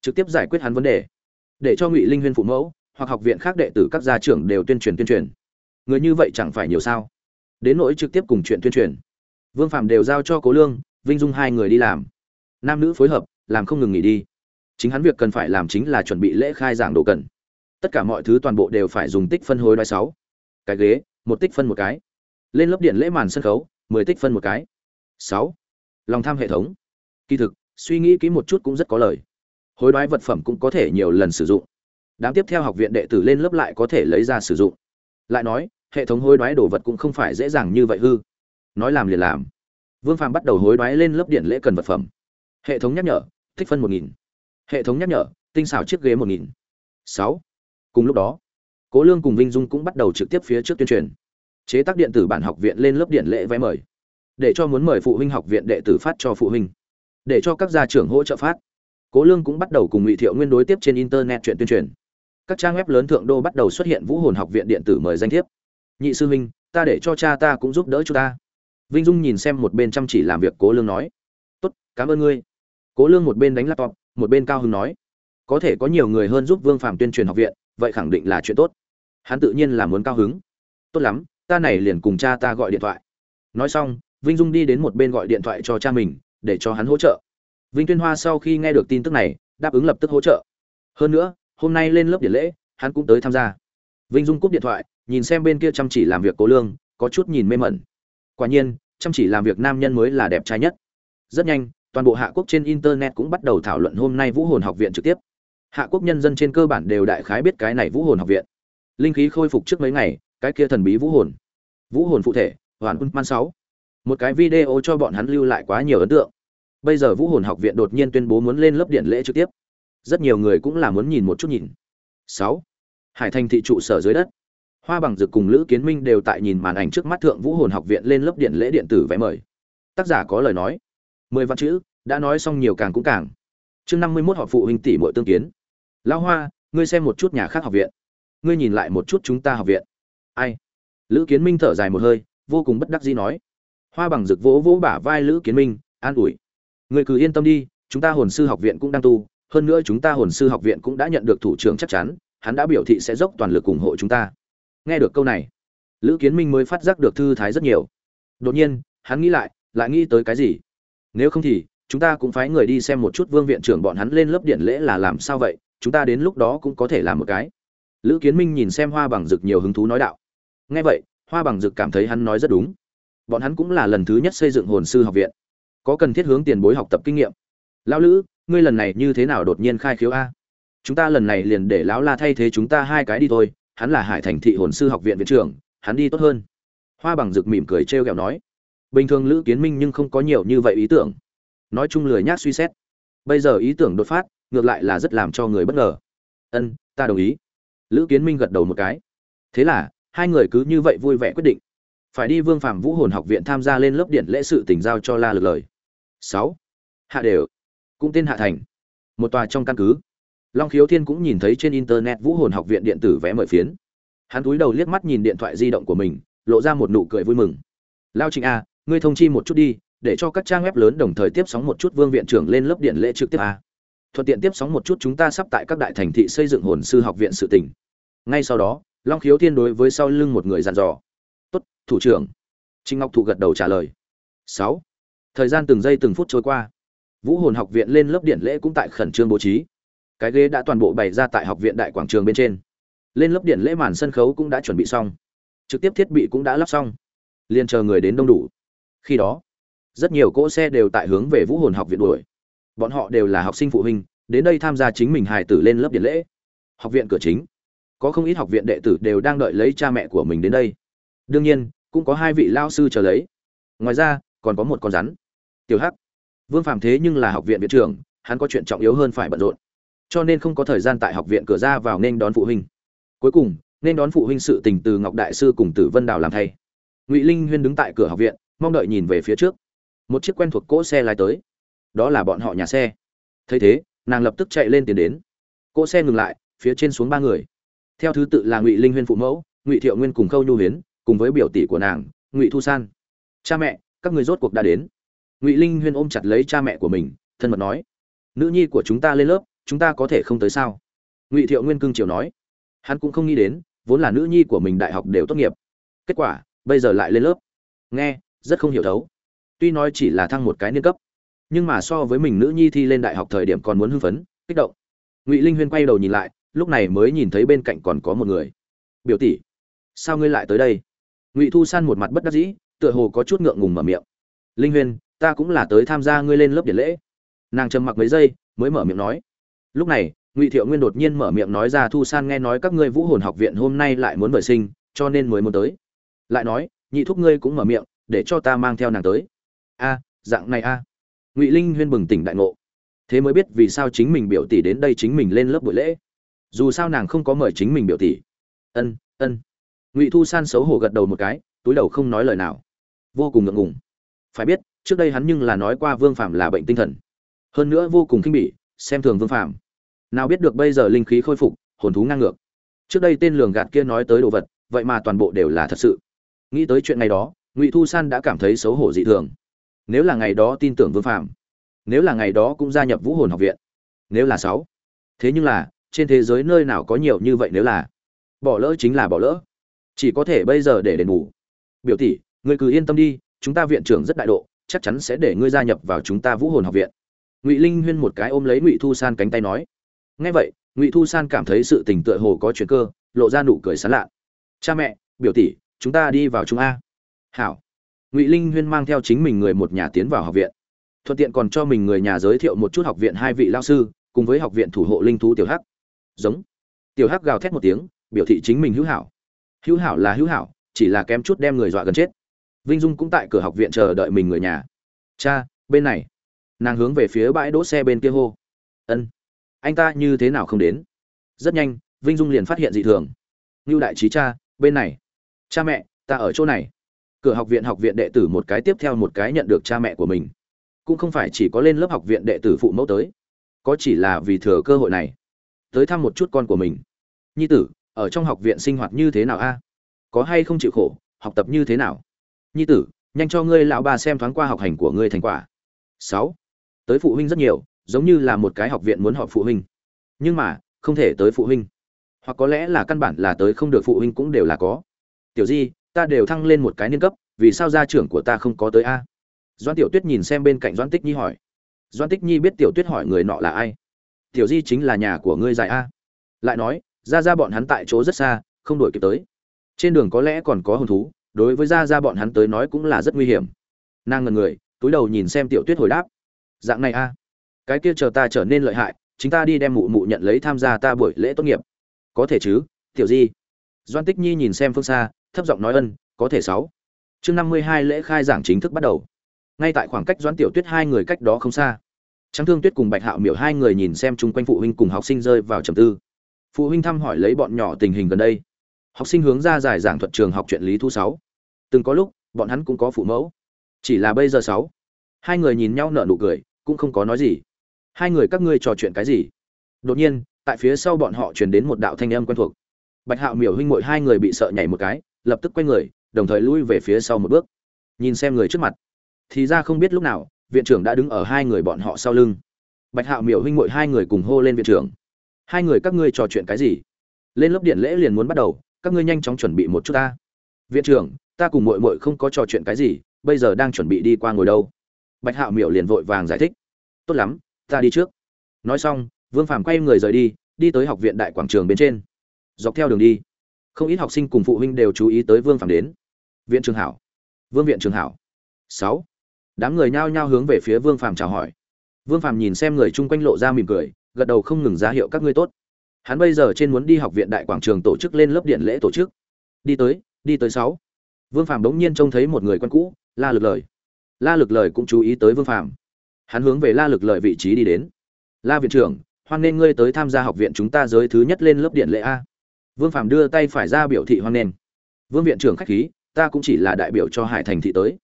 Speaker 1: Trực tiếp giải quyết hắn vấn đề để cho ngụy linh huyên phụ mẫu hoặc học viện khác đệ tử các gia trưởng đều tuyên truyền tuyên truyền. Người như vậy chẳng phải nhiều sao? Đến nỗi trực tiếp cùng chuyện tuyên truyền. Vương phạm đều giao cho cố lương, vinh dung hai người đi làm. Nam nữ phối hợp, làm không ngừng nghỉ đi. Chính hắn việc cần phải làm chính là chuẩn bị lễ khai giảng đồ cần. Tất cả mọi thứ toàn bộ đều phải dùng tích phân hối đoái sáu. Cái ghế, một tích phân một cái. Lên lớp điện lễ màn sân khấu, mười tích phân một cái. Sáu. Lòng tham hệ thống. Kỳ thực, suy nghĩ kỹ một chút cũng rất có lời hối đoái vật phẩm cũng có thể nhiều lần sử dụng. Đám tiếp theo học viện đệ tử lên lớp lại có thể lấy ra sử dụng. Lại nói, hệ thống hối đoái đồ vật cũng không phải dễ dàng như vậy hư. Nói làm liền làm. Vương phàm bắt đầu hối đoái lên lớp điện lễ cần vật phẩm. Hệ thống nhắc nhở, tích phân một nghìn. Hệ thống nhắc nhở, tinh xảo chiếc ghế một nghìn. Sáu. Cùng lúc đó, cố lương cùng vinh dung cũng bắt đầu trực tiếp phía trước tuyên truyền. Chế tác điện tử bản học viện lên lớp điện lễ vé mời. Để cho muốn mời phụ huynh học viện đệ tử phát cho phụ huynh. Để cho các gia trưởng hỗ trợ phát cố lương cũng bắt đầu cùng ngụy thiệu nguyên đối tiếp trên internet chuyện tuyên truyền. Các trang web lớn thượng đô bắt đầu xuất hiện vũ hồn học viện điện tử mời danh thiếp. Nhị sư huynh, ta để cho cha ta cũng giúp đỡ chúng ta. Vinh dung nhìn xem một bên chăm chỉ làm việc cố lương nói. Tốt, cảm ơn ngươi. Cố lương một bên đánh laptop, một bên cao hưng nói. Có thể có nhiều người hơn giúp vương phạm tuyên truyền học viện, vậy khẳng định là chuyện tốt. Hắn tự nhiên là muốn cao hứng. Tốt lắm, ta này liền cùng cha ta gọi điện thoại. Nói xong, vinh dung đi đến một bên gọi điện thoại cho cha mình, để cho hắn hỗ trợ vinh tuyên hoa sau khi nghe được tin tức này, đáp ứng lập tức hỗ trợ. Hơn nữa, hôm nay lên lớp điện lễ, hắn cũng tới tham gia. Vinh dung cúp điện thoại, nhìn xem bên kia chăm chỉ làm việc cố lương, có chút nhìn mê mẩn. Quả nhiên, chăm chỉ làm việc nam nhân mới là đẹp trai nhất. Rất nhanh, toàn bộ hạ quốc trên internet cũng bắt đầu thảo luận hôm nay vũ hồn học viện trực tiếp. Hạ quốc nhân dân trên cơ bản đều đại khái biết cái này vũ hồn học viện. Linh khí khôi phục trước mấy ngày, cái kia thần bí vũ hồn. Vũ hồn phụ thể, hoàn quân man sáu. Một cái video cho bọn hắn lưu lại quá nhiều ấn tượng bây giờ vũ hồn học viện đột nhiên tuyên bố muốn lên lớp điện lễ trực tiếp. Rất nhiều người cũng là muốn nhìn một chút nhìn. Sáu. Hải thành thị trụ sở dưới đất. Hoa bằng dực cùng lữ kiến minh đều tại nhìn màn ảnh trước mắt thượng vũ hồn học viện lên lớp điện lễ điện tử vẽ mời. Tác giả có lời nói. Mười văn chữ, đã nói xong nhiều càng cũng càng. Chương năm mươi mốt họ phụ huynh tỷ muội tương kiến. Lão hoa, ngươi xem một chút nhà khác học viện. Ngươi nhìn lại một chút chúng ta học viện. Ai? Lữ kiến minh thở dài một hơi, vô cùng bất đắc dĩ nói. Hoa bằng rực vỗ vỗ bả vai lữ kiến minh, an ủi ngươi cứ yên tâm đi, chúng ta hồn sư học viện cũng đang tu, hơn nữa chúng ta hồn sư học viện cũng đã nhận được thủ trưởng chắc chắn, hắn đã biểu thị sẽ dốc toàn lực ủng hộ chúng ta. Nghe được câu này, lữ kiến minh mới phát giác được thư thái rất nhiều. Đột nhiên, hắn nghĩ lại lại nghĩ tới cái gì? Nếu không thì, chúng ta cũng phái người đi xem một chút vương viện trưởng bọn hắn lên lớp điện lễ là làm sao vậy, chúng ta đến lúc đó cũng có thể làm một cái. Lữ kiến minh nhìn xem hoa bằng rực nhiều hứng thú nói đạo. Nghe vậy, hoa bằng rực cảm thấy hắn nói rất đúng. Bọn hắn cũng là lần thứ nhất xây dựng hồn sư học viện có cần thiết hướng tiền bối học tập kinh nghiệm. Lão lữ, ngươi lần này như thế nào đột nhiên khai khiếu a? Chúng ta lần này liền để lão la thay thế chúng ta hai cái đi thôi, hắn là hải thành thị hồn sư học viện viện trưởng, hắn đi tốt hơn. Hoa bằng rực mỉm cười trêu ghẹo nói. Bình thường lữ kiến minh nhưng không có nhiều như vậy ý tưởng. Nói chung lười nhác suy xét. Bây giờ ý tưởng đột phát, ngược lại là rất làm cho người bất ngờ. Ân, ta đồng ý. Lữ kiến minh gật đầu một cái. Thế là, hai người cứ như vậy vui vẻ quyết định. Phải đi vương phạm vũ hồn học viện tham gia lên lớp điện lễ sự tỉnh giao cho la lực lời sáu. Hạ đều. Cũng tên hạ thành. Một tòa trong căn cứ. Long khiếu thiên cũng nhìn thấy trên internet vũ hồn học viện điện tử vé mời phiến. Hắn cúi đầu liếc mắt nhìn điện thoại di động của mình, lộ ra một nụ cười vui mừng. Lao trịnh a ngươi thông chi một chút đi, để cho các trang web lớn đồng thời tiếp sóng một chút vương viện trưởng lên lớp điện lễ trực tiếp a thuận tiện tiếp sóng một chút chúng ta sắp tại các đại thành thị xây dựng hồn sư học viện sự tỉnh. Ngay sau đó, long khiếu thiên đối với sau lưng một người dặn dò. Tốt, thủ trưởng. Trinh ngọc thụ gật đầu trả lời. Sáu thời gian từng giây từng phút trôi qua. Vũ hồn học viện lên lớp điện lễ cũng tại khẩn trương bố trí. Cái ghế đã toàn bộ bày ra tại học viện đại quảng trường bên trên. Lên lớp điện lễ màn sân khấu cũng đã chuẩn bị xong. Trực tiếp thiết bị cũng đã lắp xong. Liền chờ người đến đông đủ. Khi đó, rất nhiều cỗ xe đều tại hướng về vũ hồn học viện đuổi. Bọn họ đều là học sinh phụ huynh, đến đây tham gia chính mình hài tử lên lớp điện lễ. Học viện cửa chính. Có không ít học viện đệ tử đều đang đợi lấy cha mẹ của mình đến đây. Đương nhiên, cũng có hai vị lao sư chờ lấy. Ngoài ra, còn có một con rắn tiểu hắc. Vương phạm thế nhưng là học viện viện trưởng, hắn có chuyện trọng yếu hơn phải bận rộn. Cho nên không có thời gian tại học viện cửa ra vào nên đón phụ huynh. Cuối cùng, nên đón phụ huynh sự tình từ ngọc đại sư cùng tử vân đào làm thay. Ngụy linh huyên đứng tại cửa học viện, mong đợi nhìn về phía trước. Một chiếc quen thuộc cỗ xe lái tới. Đó là bọn họ nhà xe. Thấy thế, nàng lập tức chạy lên tiến đến. Cỗ xe ngừng lại, phía trên xuống ba người. Theo thứ tự là ngụy linh huyên phụ mẫu, ngụy thiệu nguyên cùng khâu nhu huyến, cùng với biểu tỷ của nàng, ngụy thu san. Cha mẹ, các người rốt cuộc đã đến ngụy linh huyên ôm chặt lấy cha mẹ của mình, thân mật nói, nữ nhi của chúng ta lên lớp, chúng ta có thể không tới sao? Ngụy thiệu nguyên cương triều nói, hắn cũng không nghĩ đến, vốn là nữ nhi của mình đại học đều tốt nghiệp. Kết quả, bây giờ lại lên lớp. Nghe, rất không hiểu thấu. Tuy nói chỉ là thăng một cái niên cấp, nhưng mà so với mình nữ nhi thi lên đại học thời điểm còn muốn hưng phấn, kích động. Ngụy linh huyên quay đầu nhìn lại, lúc này mới nhìn thấy bên cạnh còn có một người. Biểu tỷ, sao ngươi lại tới đây? Ngụy thu san một mặt bất đắc dĩ, tựa hồ có chút ngượng ngùng mở miệng. Linh huyên ta cũng là tới tham gia ngươi lên lớp điện lễ. Nàng trầm mặc mấy giây, mới mở miệng nói. Lúc này, ngụy thiệu nguyên đột nhiên mở miệng nói ra thu san nghe nói các ngươi vũ hồn học viện hôm nay lại muốn vệ sinh, cho nên mới muốn tới. Lại nói, nhị thúc ngươi cũng mở miệng, để cho ta mang theo nàng tới. A, dạng này a. Ngụy linh huyên bừng tỉnh đại ngộ. Thế mới biết vì sao chính mình biểu tỷ đến đây chính mình lên lớp buổi lễ. Dù sao nàng không có mời chính mình biểu tỷ. Ân ân. Ngụy thu san xấu hổ gật đầu một cái, túi đầu không nói lời nào. Vô cùng ngượng ngùng. Phải biết trước đây hắn nhưng là nói qua vương phạm là bệnh tinh thần. Hơn nữa vô cùng khinh bỉ, xem thường vương phạm nào biết được bây giờ linh khí khôi phục, hồn thú ngang ngược. Trước đây tên lường gạt kia nói tới đồ vật, vậy mà toàn bộ đều là thật sự. Nghĩ tới chuyện ngày đó, ngụy thu san đã cảm thấy xấu hổ dị thường. Nếu là ngày đó tin tưởng vương phạm nếu là ngày đó cũng gia nhập vũ hồn học viện, nếu là sáu. Thế nhưng là, trên thế giới nơi nào có nhiều như vậy nếu là? Bỏ lỡ chính là bỏ lỡ. Chỉ có thể bây giờ để đền bù. Biểu tỷ, ngươi cứ yên tâm đi, chúng ta viện trưởng rất đại độ chắc chắn sẽ để ngươi gia nhập vào chúng ta vũ hồn học viện. Ngụy linh huyên một cái ôm lấy ngụy thu san cánh tay nói. Ngay vậy, ngụy thu san cảm thấy sự tình tựa hồ có chuyện cơ, lộ ra nụ cười sán lạ. Cha mẹ, biểu tỷ, chúng ta đi vào chúng a. Hảo. Ngụy linh huyên mang theo chính mình người một nhà tiến vào học viện. Thuận tiện còn cho mình người nhà giới thiệu một chút học viện hai vị lao sư, cùng với học viện thủ hộ linh thú tiểu hắc. Giống. Tiểu hắc gào thét một tiếng, biểu thị chính mình hữu hảo. Hữu hảo là hữu hảo, chỉ là kém chút đem người dọa gần chết vinh dung cũng tại cửa học viện chờ đợi mình người nhà. Cha, bên này. Nàng hướng về phía bãi đỗ xe bên kia hô. Ân, anh ta như thế nào không đến? Rất nhanh, vinh dung liền phát hiện dị thường. Ngưu đại trí cha, bên này. Cha mẹ, ta ở chỗ này. Cửa học viện học viện đệ tử một cái tiếp theo một cái nhận được cha mẹ của mình. Cũng không phải chỉ có lên lớp học viện đệ tử phụ mẫu tới. Có chỉ là vì thừa cơ hội này. Tới thăm một chút con của mình. Nhi tử, ở trong học viện sinh hoạt như thế nào a? Có hay không chịu khổ, học tập như thế nào? Nhi tử, nhanh cho ngươi lão bà xem thoáng qua học hành của ngươi thành quả. Sáu, tới phụ huynh rất nhiều, giống như là một cái học viện muốn họp phụ huynh. Nhưng mà, không thể tới phụ huynh. Hoặc có lẽ là căn bản là tới không được phụ huynh cũng đều là có. Tiểu di, ta đều thăng lên một cái niên cấp, vì sao gia trưởng của ta không có tới a? Doan tiểu tuyết nhìn xem bên cạnh doan tích nhi hỏi. Doan tích nhi biết tiểu tuyết hỏi người nọ là ai? Tiểu di chính là nhà của ngươi dài a. Lại nói, ra ra bọn hắn tại chỗ rất xa, không đuổi kịp tới. Trên đường có lẽ còn có hồn thú đối với gia gia bọn hắn tới nói cũng là rất nguy hiểm. Nàng ngần người, túi đầu nhìn xem tiểu tuyết hồi đáp. Dạng này a cái kia chờ ta trở nên lợi hại, chính ta đi đem mụ mụ nhận lấy tham gia ta buổi lễ tốt nghiệp. Có thể chứ, tiểu di. Doan tích nhi nhìn xem phương xa, thấp giọng nói ân, có thể sáu. Chương năm mươi hai lễ khai giảng chính thức bắt đầu. Ngay tại khoảng cách doãn tiểu tuyết hai người cách đó không xa. Trắng thương tuyết cùng bạch hạo miểu hai người nhìn xem chung quanh phụ huynh cùng học sinh rơi vào trầm tư. Phụ huynh thăm hỏi lấy bọn nhỏ tình hình gần đây. Học sinh hướng ra giải giảng thuật trường học chuyện lý thu sáu từng có lúc, bọn hắn cũng có phụ mẫu. Chỉ là bây giờ sáu. Hai người nhìn nhau nở nụ cười, cũng không có nói gì. Hai người các ngươi trò chuyện cái gì? Đột nhiên, tại phía sau bọn họ truyền đến một đạo thanh âm quen thuộc. Bạch hạo miểu huynh mội hai người bị sợ nhảy một cái, lập tức quay người, đồng thời lui về phía sau một bước. Nhìn xem người trước mặt, thì ra không biết lúc nào, viện trưởng đã đứng ở hai người bọn họ sau lưng. Bạch hạo miểu huynh mội hai người cùng hô lên viện trưởng. Hai người các ngươi trò chuyện cái gì? Lên lớp điện lễ liền muốn bắt đầu, các ngươi nhanh chóng chuẩn bị một chút ta. Viện trưởng ta cùng muội muội không có trò chuyện cái gì, bây giờ đang chuẩn bị đi qua ngồi đâu? Bạch hạo miểu liền vội vàng giải thích. Tốt lắm, ta đi trước. Nói xong, vương phàm quay người rời đi đi tới học viện đại quảng trường bên trên. Dọc theo đường đi, không ít học sinh cùng phụ huynh đều chú ý tới vương phàm đến. Viện trường hảo. Vương viện trường hảo. Sáu. Đám người nhao nhao hướng về phía vương phàm chào hỏi. Vương phàm nhìn xem người chung quanh lộ ra mỉm cười, gật đầu không ngừng ra hiệu các ngươi tốt. Hắn bây giờ trên muốn đi học viện đại quảng trường tổ chức lên lớp điện lễ tổ chức. Đi tới đi tới sáu vương phàm bỗng nhiên trông thấy một người quen cũ, la lực lời. La lực lời cũng chú ý tới vương phàm. Hắn hướng về la lực lời vị trí đi đến. La viện trưởng, hoan nên ngươi tới tham gia học viện chúng ta giới thứ nhất lên lớp điện lễ a. Vương phàm đưa tay phải ra biểu thị hoan nghênh. Vương viện trưởng khách khí, ta cũng chỉ là đại biểu cho hải thành thị tới.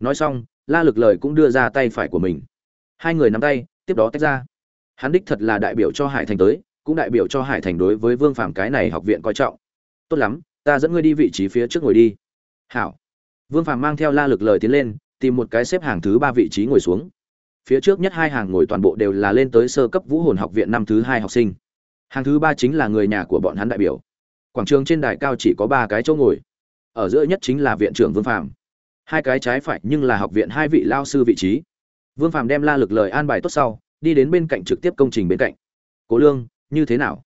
Speaker 1: Nói xong, la lực lời cũng đưa ra tay phải của mình. Hai người nắm tay, tiếp đó tách ra. Hắn đích thật là đại biểu cho hải thành tới, cũng đại biểu cho hải thành đối với vương phàm cái này học viện coi trọng. Tốt lắm, ta dẫn ngươi đi vị trí phía trước ngồi đi hảo. Vương phàm mang theo la lực lời tiến lên tìm một cái xếp hàng thứ ba vị trí ngồi xuống. Phía trước nhất hai hàng ngồi toàn bộ đều là lên tới sơ cấp vũ hồn học viện năm thứ hai học sinh. Hàng thứ ba chính là người nhà của bọn hắn đại biểu. Quảng trường trên đài cao chỉ có ba cái chỗ ngồi. Ở giữa nhất chính là viện trưởng vương Phàm, hai cái trái phải nhưng là học viện hai vị lao sư vị trí. Vương Phàm đem la lực lời an bài tốt sau đi đến bên cạnh trực tiếp công trình bên cạnh. Cố lương như thế nào?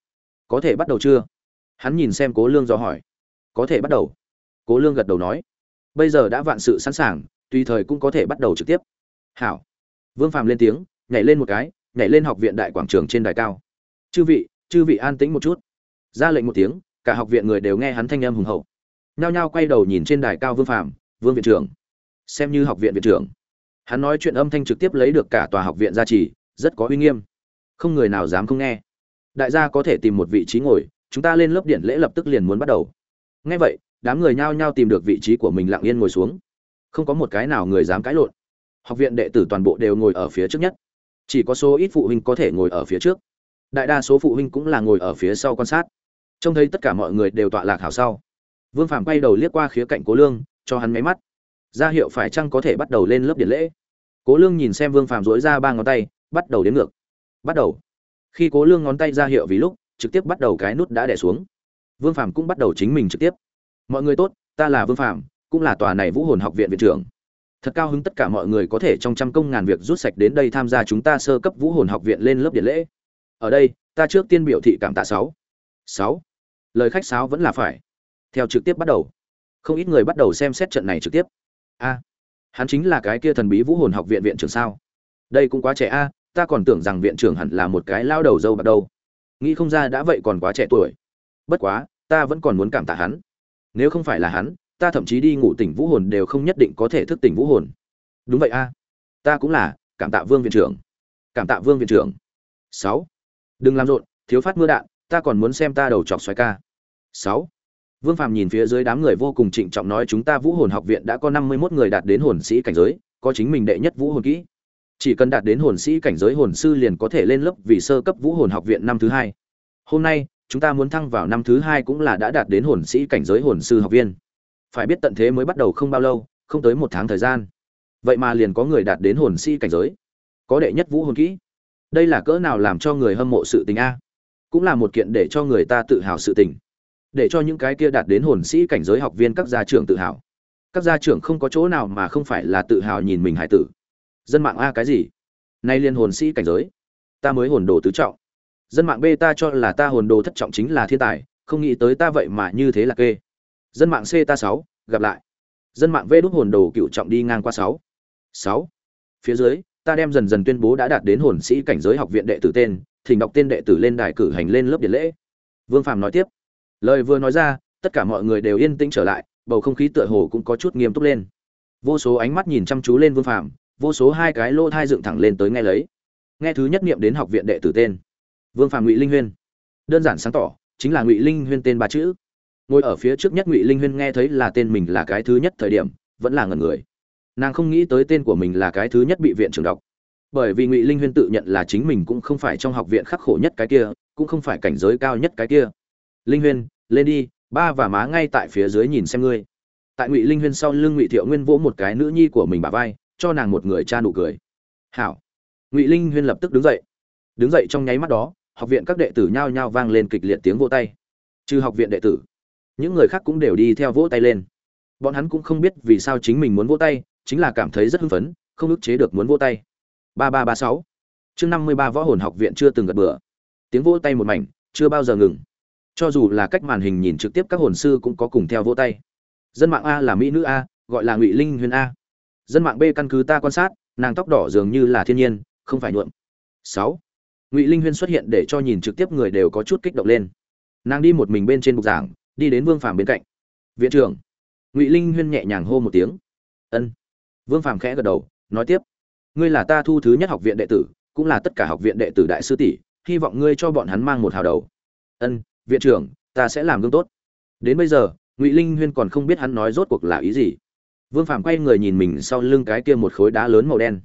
Speaker 1: Có thể bắt đầu chưa? Hắn nhìn xem cố lương do hỏi. Có thể bắt đầu cố lương gật đầu nói bây giờ đã vạn sự sẵn sàng tùy thời cũng có thể bắt đầu trực tiếp. Hảo. Vương Phàm lên tiếng nhảy lên một cái nhảy lên học viện đại quảng trường trên đài cao. Chư vị chư vị an tĩnh một chút. Ra lệnh một tiếng cả học viện người đều nghe hắn thanh âm hùng hậu. Nhao nhao quay đầu nhìn trên đài cao vương Phàm, vương viện trưởng xem như học viện viện trưởng. Hắn nói chuyện âm thanh trực tiếp lấy được cả tòa học viện gia trì rất có uy nghiêm. Không người nào dám không nghe. Đại gia có thể tìm một vị trí ngồi chúng ta lên lớp điện lễ lập tức liền muốn bắt đầu. Nghe vậy đám người nhao nhao tìm được vị trí của mình lặng yên ngồi xuống. Không có một cái nào người dám cãi lộn. Học viện đệ tử toàn bộ đều ngồi ở phía trước nhất. Chỉ có số ít phụ huynh có thể ngồi ở phía trước. Đại đa số phụ huynh cũng là ngồi ở phía sau quan sát. Trông thấy tất cả mọi người đều tọa lạc hảo sau. Vương phạm quay đầu liếc qua khía cạnh cố lương, cho hắn máy mắt. Ra hiệu phải chăng có thể bắt đầu lên lớp điện lễ? Cố lương nhìn xem vương phạm dối ra ba ngón tay, bắt đầu đến ngược. Bắt đầu. Khi cố lương ngón tay ra hiệu vì lúc, trực tiếp bắt đầu cái nút đã đẻ xuống. Vương phạm cũng bắt đầu chính mình trực tiếp mọi người tốt, ta là vương phạm cũng là tòa này vũ hồn học viện viện trưởng. Thật cao hứng tất cả mọi người có thể trong trăm công ngàn việc rút sạch đến đây tham gia chúng ta sơ cấp vũ hồn học viện lên lớp điện lễ. Ở đây, ta trước tiên biểu thị cảm tạ sáu. Sáu? Lời khách sáo vẫn là phải. Theo trực tiếp bắt đầu. Không ít người bắt đầu xem xét trận này trực tiếp. A. Hắn chính là cái kia thần bí vũ hồn học viện viện trưởng sao? Đây cũng quá trẻ a, ta còn tưởng rằng viện trưởng hẳn là một cái lao đầu dâu bạc đâu. Nghĩ không ra đã vậy còn quá trẻ tuổi. Bất quá, ta vẫn còn muốn cảm tạ hắn nếu không phải là hắn ta thậm chí đi ngủ tỉnh vũ hồn đều không nhất định có thể thức tỉnh vũ hồn. Đúng vậy a. Ta cũng là cảm tạ vương viện trưởng. Cảm tạ vương viện trưởng. Sáu. Đừng làm rộn thiếu phát mưa đạn ta còn muốn xem ta đầu chọc xoáy ca. Sáu. Vương Phàm nhìn phía dưới đám người vô cùng trịnh trọng nói chúng ta Vũ Hồn Học viện đã có năm mươi mốt người đạt đến hồn sĩ cảnh giới, có chính mình đệ nhất Vũ Hồn kỹ. Chỉ cần đạt đến hồn sĩ cảnh giới hồn sư liền có thể lên lớp vì sơ cấp Vũ Hồn Học viện năm thứ hai. Hôm nay, chúng ta muốn thăng vào năm thứ hai cũng là đã đạt đến hồn sĩ cảnh giới hồn sư học viên. Phải biết tận thế mới bắt đầu không bao lâu, không tới một tháng thời gian. Vậy mà liền có người đạt đến hồn sĩ cảnh giới, có đệ nhất Vũ Hồn kỹ. Đây là cỡ nào làm cho người hâm mộ sự tình a? Cũng là một kiện để cho người ta tự hào sự tình để cho những cái kia đạt đến hồn sĩ cảnh giới học viên các gia trưởng tự hào các gia trưởng không có chỗ nào mà không phải là tự hào nhìn mình hải tử dân mạng a cái gì nay liên hồn sĩ cảnh giới ta mới hồn đồ tứ trọng dân mạng b ta cho là ta hồn đồ thất trọng chính là thiên tài, không nghĩ tới ta vậy mà như thế là kê. Dân mạng c ta sáu, gặp lại. Dân mạng v đốt hồn đồ cựu trọng đi ngang qua sáu. Sáu. Phía dưới, ta đem dần dần tuyên bố đã đạt đến hồn sĩ cảnh giới học viện đệ tử tên, thỉnh đọc tên đệ tử lên đài cử hành lên lớp điện lễ. Vương phạm nói tiếp. Lời vừa nói ra, tất cả mọi người đều yên tĩnh trở lại, bầu không khí tựa hồ cũng có chút nghiêm túc lên. Vô số ánh mắt nhìn chăm chú lên vương phạm vô số hai cái lô thai dựng thẳng lên tới nghe lấy. Nghe thứ nhất niệm đến học viện đệ tử tên vương phàm ngụy linh huyên. Đơn giản sáng tỏ, chính là ngụy linh huyên tên ba chữ. Ngồi ở phía trước nhất ngụy linh huyên nghe thấy là tên mình là cái thứ nhất thời điểm, vẫn là ngần người. Nàng không nghĩ tới tên của mình là cái thứ nhất bị viện trưởng đọc. Bởi vì ngụy linh huyên tự nhận là chính mình cũng không phải trong học viện khắc khổ nhất cái kia, cũng không phải cảnh giới cao nhất cái kia. Linh huyên, lên đi, ba và má ngay tại phía dưới nhìn xem ngươi. Tại ngụy linh huyên sau lưng ngụy thiệu nguyên vỗ một cái nữ nhi của mình bà vai, cho nàng một người cha nụ cười. Hảo. Ngụy linh huyên lập tức đứng dậy. Đứng dậy trong nháy mắt đó học viện các đệ tử nhao nhao vang lên kịch liệt tiếng vỗ tay. Trừ học viện đệ tử, những người khác cũng đều đi theo vỗ tay lên. Bọn hắn cũng không biết vì sao chính mình muốn vỗ tay, chính là cảm thấy rất hưng phấn, không ức chế được muốn vỗ tay. Ba ba ba sáu. Chương năm mươi ba võ hồn học viện chưa từng gật bừa. Tiếng vỗ tay một mảnh, chưa bao giờ ngừng. Cho dù là cách màn hình nhìn trực tiếp các hồn sư cũng có cùng theo vỗ tay. Dân mạng a là mỹ nữ a, gọi là ngụy linh huyền a. Dân mạng b căn cứ ta quan sát, nàng tóc đỏ dường như là thiên nhiên, không phải nhuộm. Sáu ngụy linh huyên xuất hiện để cho nhìn trực tiếp người đều có chút kích động lên nàng đi một mình bên trên bục giảng đi đến vương phàm bên cạnh viện trưởng ngụy linh huyên nhẹ nhàng hô một tiếng ân vương phàm khẽ gật đầu nói tiếp ngươi là ta thu thứ nhất học viện đệ tử cũng là tất cả học viện đệ tử đại sư tỷ hy vọng ngươi cho bọn hắn mang một hào đầu ân viện trưởng ta sẽ làm gương tốt đến bây giờ ngụy linh huyên còn không biết hắn nói rốt cuộc là ý gì vương phạm quay người nhìn mình sau lưng cái kia một khối đá lớn màu đen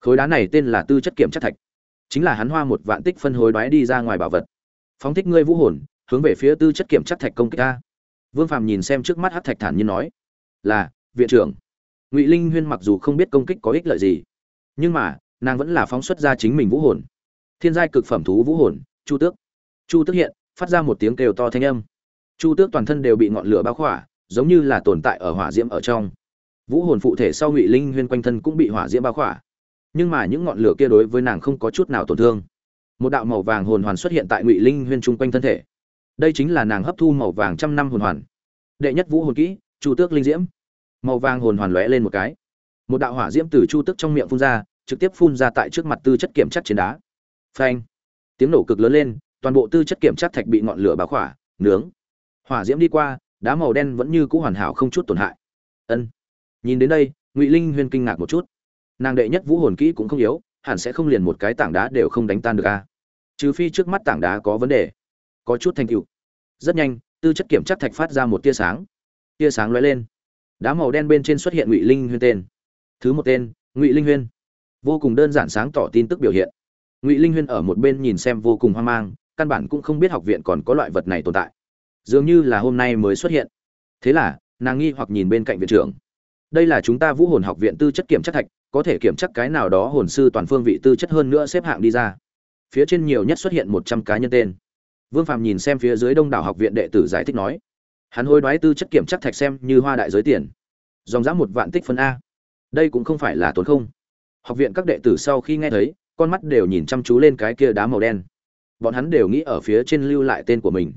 Speaker 1: khối đá này tên là tư chất kiểm chất thạch chính là hắn hoa một vạn tích phân hối đoái đi ra ngoài bảo vật. Phóng thích ngươi vũ hồn, hướng về phía tư chất kiểm chất thạch công kích ta. Vương phạm nhìn xem trước mắt hát thạch thản nhiên nói, là, viện trưởng. Ngụy linh huyên mặc dù không biết công kích có ích lợi gì, nhưng mà, nàng vẫn là phóng xuất ra chính mình vũ hồn. Thiên giai cực phẩm thú vũ hồn, chu tước. Chu tước hiện, phát ra một tiếng kêu to thanh âm. Chu tước toàn thân đều bị ngọn lửa bao khỏa, giống như là tồn tại ở hỏa diễm ở trong. Vũ hồn phụ thể sau ngụy linh huyên quanh thân cũng bị hỏa diễm bao khỏa nhưng mà những ngọn lửa kia đối với nàng không có chút nào tổn thương. Một đạo màu vàng hồn hoàn xuất hiện tại ngụy linh huyên chung quanh thân thể. Đây chính là nàng hấp thu màu vàng trăm năm hồn hoàn. Đệ nhất vũ hồn kỹ, chu tước linh diễm. Màu vàng hồn hoàn lóe lên một cái. Một đạo hỏa diễm từ chu tước trong miệng phun ra, trực tiếp phun ra tại trước mặt tư chất kiểm chất trên đá. Phanh. Tiếng nổ cực lớn lên, toàn bộ tư chất kiểm chất thạch bị ngọn lửa bá khỏa, nướng. Hỏa diễm đi qua, đá màu đen vẫn như cũ hoàn hảo không chút tổn hại. Ân. Nhìn đến đây, ngụy linh huyên kinh ngạc một chút nàng đệ nhất vũ hồn kỹ cũng không yếu, hẳn sẽ không liền một cái tảng đá đều không đánh tan được a. Trừ phi trước mắt tảng đá có vấn đề, có chút thành tựu. Rất nhanh, tư chất kiểm chất thạch phát ra một tia sáng. Tia sáng lóe lên. Đá màu đen bên trên xuất hiện ngụy linh huyên tên. Thứ một tên, ngụy linh huyên. Vô cùng đơn giản sáng tỏ tin tức biểu hiện. Ngụy linh huyên ở một bên nhìn xem vô cùng hoang mang, căn bản cũng không biết học viện còn có loại vật này tồn tại. Dường như là hôm nay mới xuất hiện. Thế là, nàng nghi hoặc nhìn bên cạnh viện trưởng. Đây là chúng ta vũ hồn học viện tư chất kiểm chất thạch có thể kiểm chắc cái nào đó hồn sư toàn phương vị tư chất hơn nữa xếp hạng đi ra. Phía trên nhiều nhất xuất hiện một trăm cá nhân tên. Vương phạm nhìn xem phía dưới đông đảo học viện đệ tử giải thích nói, hắn hối đoái tư chất kiểm chắc thạch xem như hoa đại giới tiền. Dòng giá một vạn tích phân a. Đây cũng không phải là tốn không. Học viện các đệ tử sau khi nghe thấy, con mắt đều nhìn chăm chú lên cái kia đá màu đen. Bọn hắn đều nghĩ ở phía trên lưu lại tên của mình.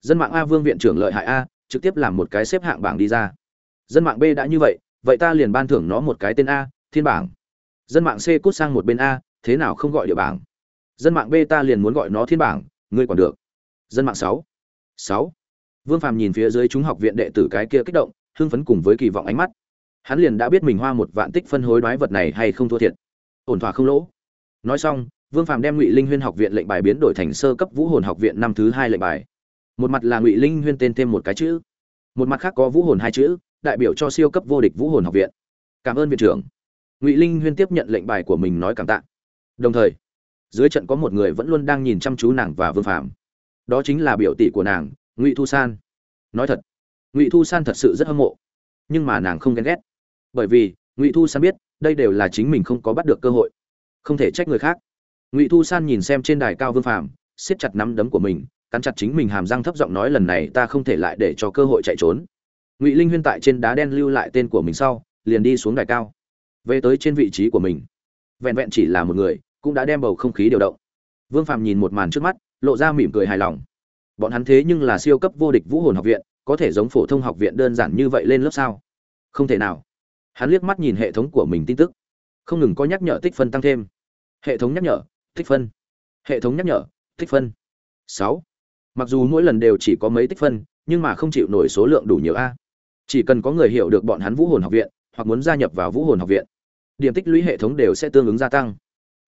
Speaker 1: Dân mạng a vương viện trưởng lợi hại a, trực tiếp làm một cái xếp hạng bảng đi ra. Dân mạng b đã như vậy vậy ta liền ban thưởng nó một cái tên a thiên bảng. Dân mạng c cút sang một bên a, thế nào không gọi địa bảng? Dân mạng b ta liền muốn gọi nó thiên bảng, ngươi còn được. Dân mạng sáu. Sáu. Vương phàm nhìn phía dưới chúng học viện đệ tử cái kia kích động, hưng phấn cùng với kỳ vọng ánh mắt. Hắn liền đã biết mình hoa một vạn tích phân hối đoái vật này hay không thua thiệt. Ổn thỏa không lỗ. Nói xong, vương phàm đem ngụy linh huyên học viện lệnh bài biến đổi thành sơ cấp vũ hồn học viện năm thứ hai lệnh bài. Một mặt là ngụy linh huyên tên thêm một cái chữ, một mặt khác có vũ hồn hai chữ, đại biểu cho siêu cấp vô địch vũ hồn học viện. Cảm ơn viện trưởng ngụy linh huyên tiếp nhận lệnh bài của mình nói cảm tạ. Đồng thời, dưới trận có một người vẫn luôn đang nhìn chăm chú nàng và vương phạm đó chính là biểu tỷ của nàng, ngụy thu san. Nói thật, ngụy thu san thật sự rất hâm mộ, nhưng mà nàng không ghen ghét. Bởi vì, ngụy thu san biết, đây đều là chính mình không có bắt được cơ hội. Không thể trách người khác. Ngụy thu san nhìn xem trên đài cao vương phạm siết chặt nắm đấm của mình, cắn chặt chính mình hàm răng thấp giọng nói lần này ta không thể lại để cho cơ hội chạy trốn. Ngụy linh huyên tại trên đá đen lưu lại tên của mình sau, liền đi xuống đài cao về tới trên vị trí của mình. Vẹn vẹn chỉ là một người, cũng đã đem bầu không khí điều động. Vương phạm nhìn một màn trước mắt, lộ ra mỉm cười hài lòng. Bọn hắn thế nhưng là siêu cấp vô địch vũ hồn học viện, có thể giống phổ thông học viện đơn giản như vậy lên lớp sao? Không thể nào. Hắn liếc mắt nhìn hệ thống của mình tin tức. Không ngừng có nhắc nhở tích phân tăng thêm. Hệ thống nhắc nhở, tích phân. Hệ thống nhắc nhở, tích phân. Sáu. Mặc dù mỗi lần đều chỉ có mấy tích phân, nhưng mà không chịu nổi số lượng đủ nhiều a. Chỉ cần có người hiểu được bọn hắn vũ hồn học viện, hoặc muốn gia nhập vào vũ hồn học viện điểm tích lũy hệ thống đều sẽ tương ứng gia tăng.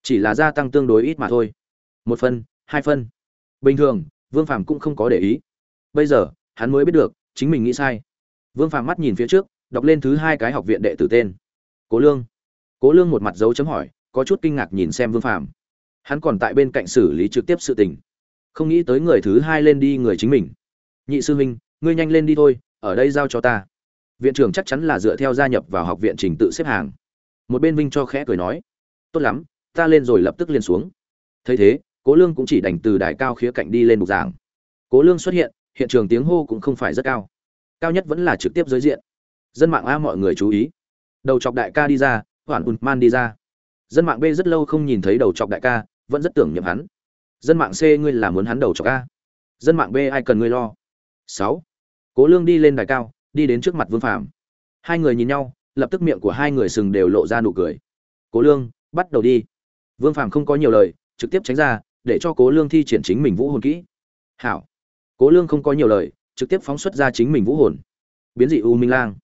Speaker 1: Chỉ là gia tăng tương đối ít mà thôi. Một phân, hai phân. Bình thường, vương phàm cũng không có để ý. Bây giờ, hắn mới biết được, chính mình nghĩ sai. Vương phàm mắt nhìn phía trước, đọc lên thứ hai cái học viện đệ tử tên. Cố lương. Cố lương một mặt dấu chấm hỏi, có chút kinh ngạc nhìn xem vương phàm. Hắn còn tại bên cạnh xử lý trực tiếp sự tình. Không nghĩ tới người thứ hai lên đi người chính mình. Nhị sư huynh, ngươi nhanh lên đi thôi, ở đây giao cho ta. Viện trưởng chắc chắn là dựa theo gia nhập vào học viện trình tự xếp hàng một bên vinh cho khẽ cười nói, tốt lắm, ta lên rồi lập tức liền xuống. Thấy thế, cố lương cũng chỉ đành từ đài cao khía cạnh đi lên bục giảng. Cố lương xuất hiện hiện trường tiếng hô cũng không phải rất cao. Cao nhất vẫn là trực tiếp giới diện. Dân mạng a mọi người chú ý. Đầu chọc đại ca đi ra hoàn ùn man đi ra. Dân mạng b rất lâu không nhìn thấy đầu chọc đại ca, vẫn rất tưởng nhầm hắn. Dân mạng c, ngươi là muốn hắn đầu chọc a? Dân mạng b, ai cần ngươi lo? Sáu. Cố lương đi lên đài cao, đi đến trước mặt vương phạm hai người nhìn nhau lập tức miệng của hai người sừng đều lộ ra nụ cười. Cố lương, bắt đầu đi. Vương Phàm không có nhiều lời, trực tiếp tránh ra, để cho cố lương thi triển chính mình vũ hồn kỹ. Hảo. Cố lương không có nhiều lời, trực tiếp phóng xuất ra chính mình vũ hồn. Biến dị u minh lang.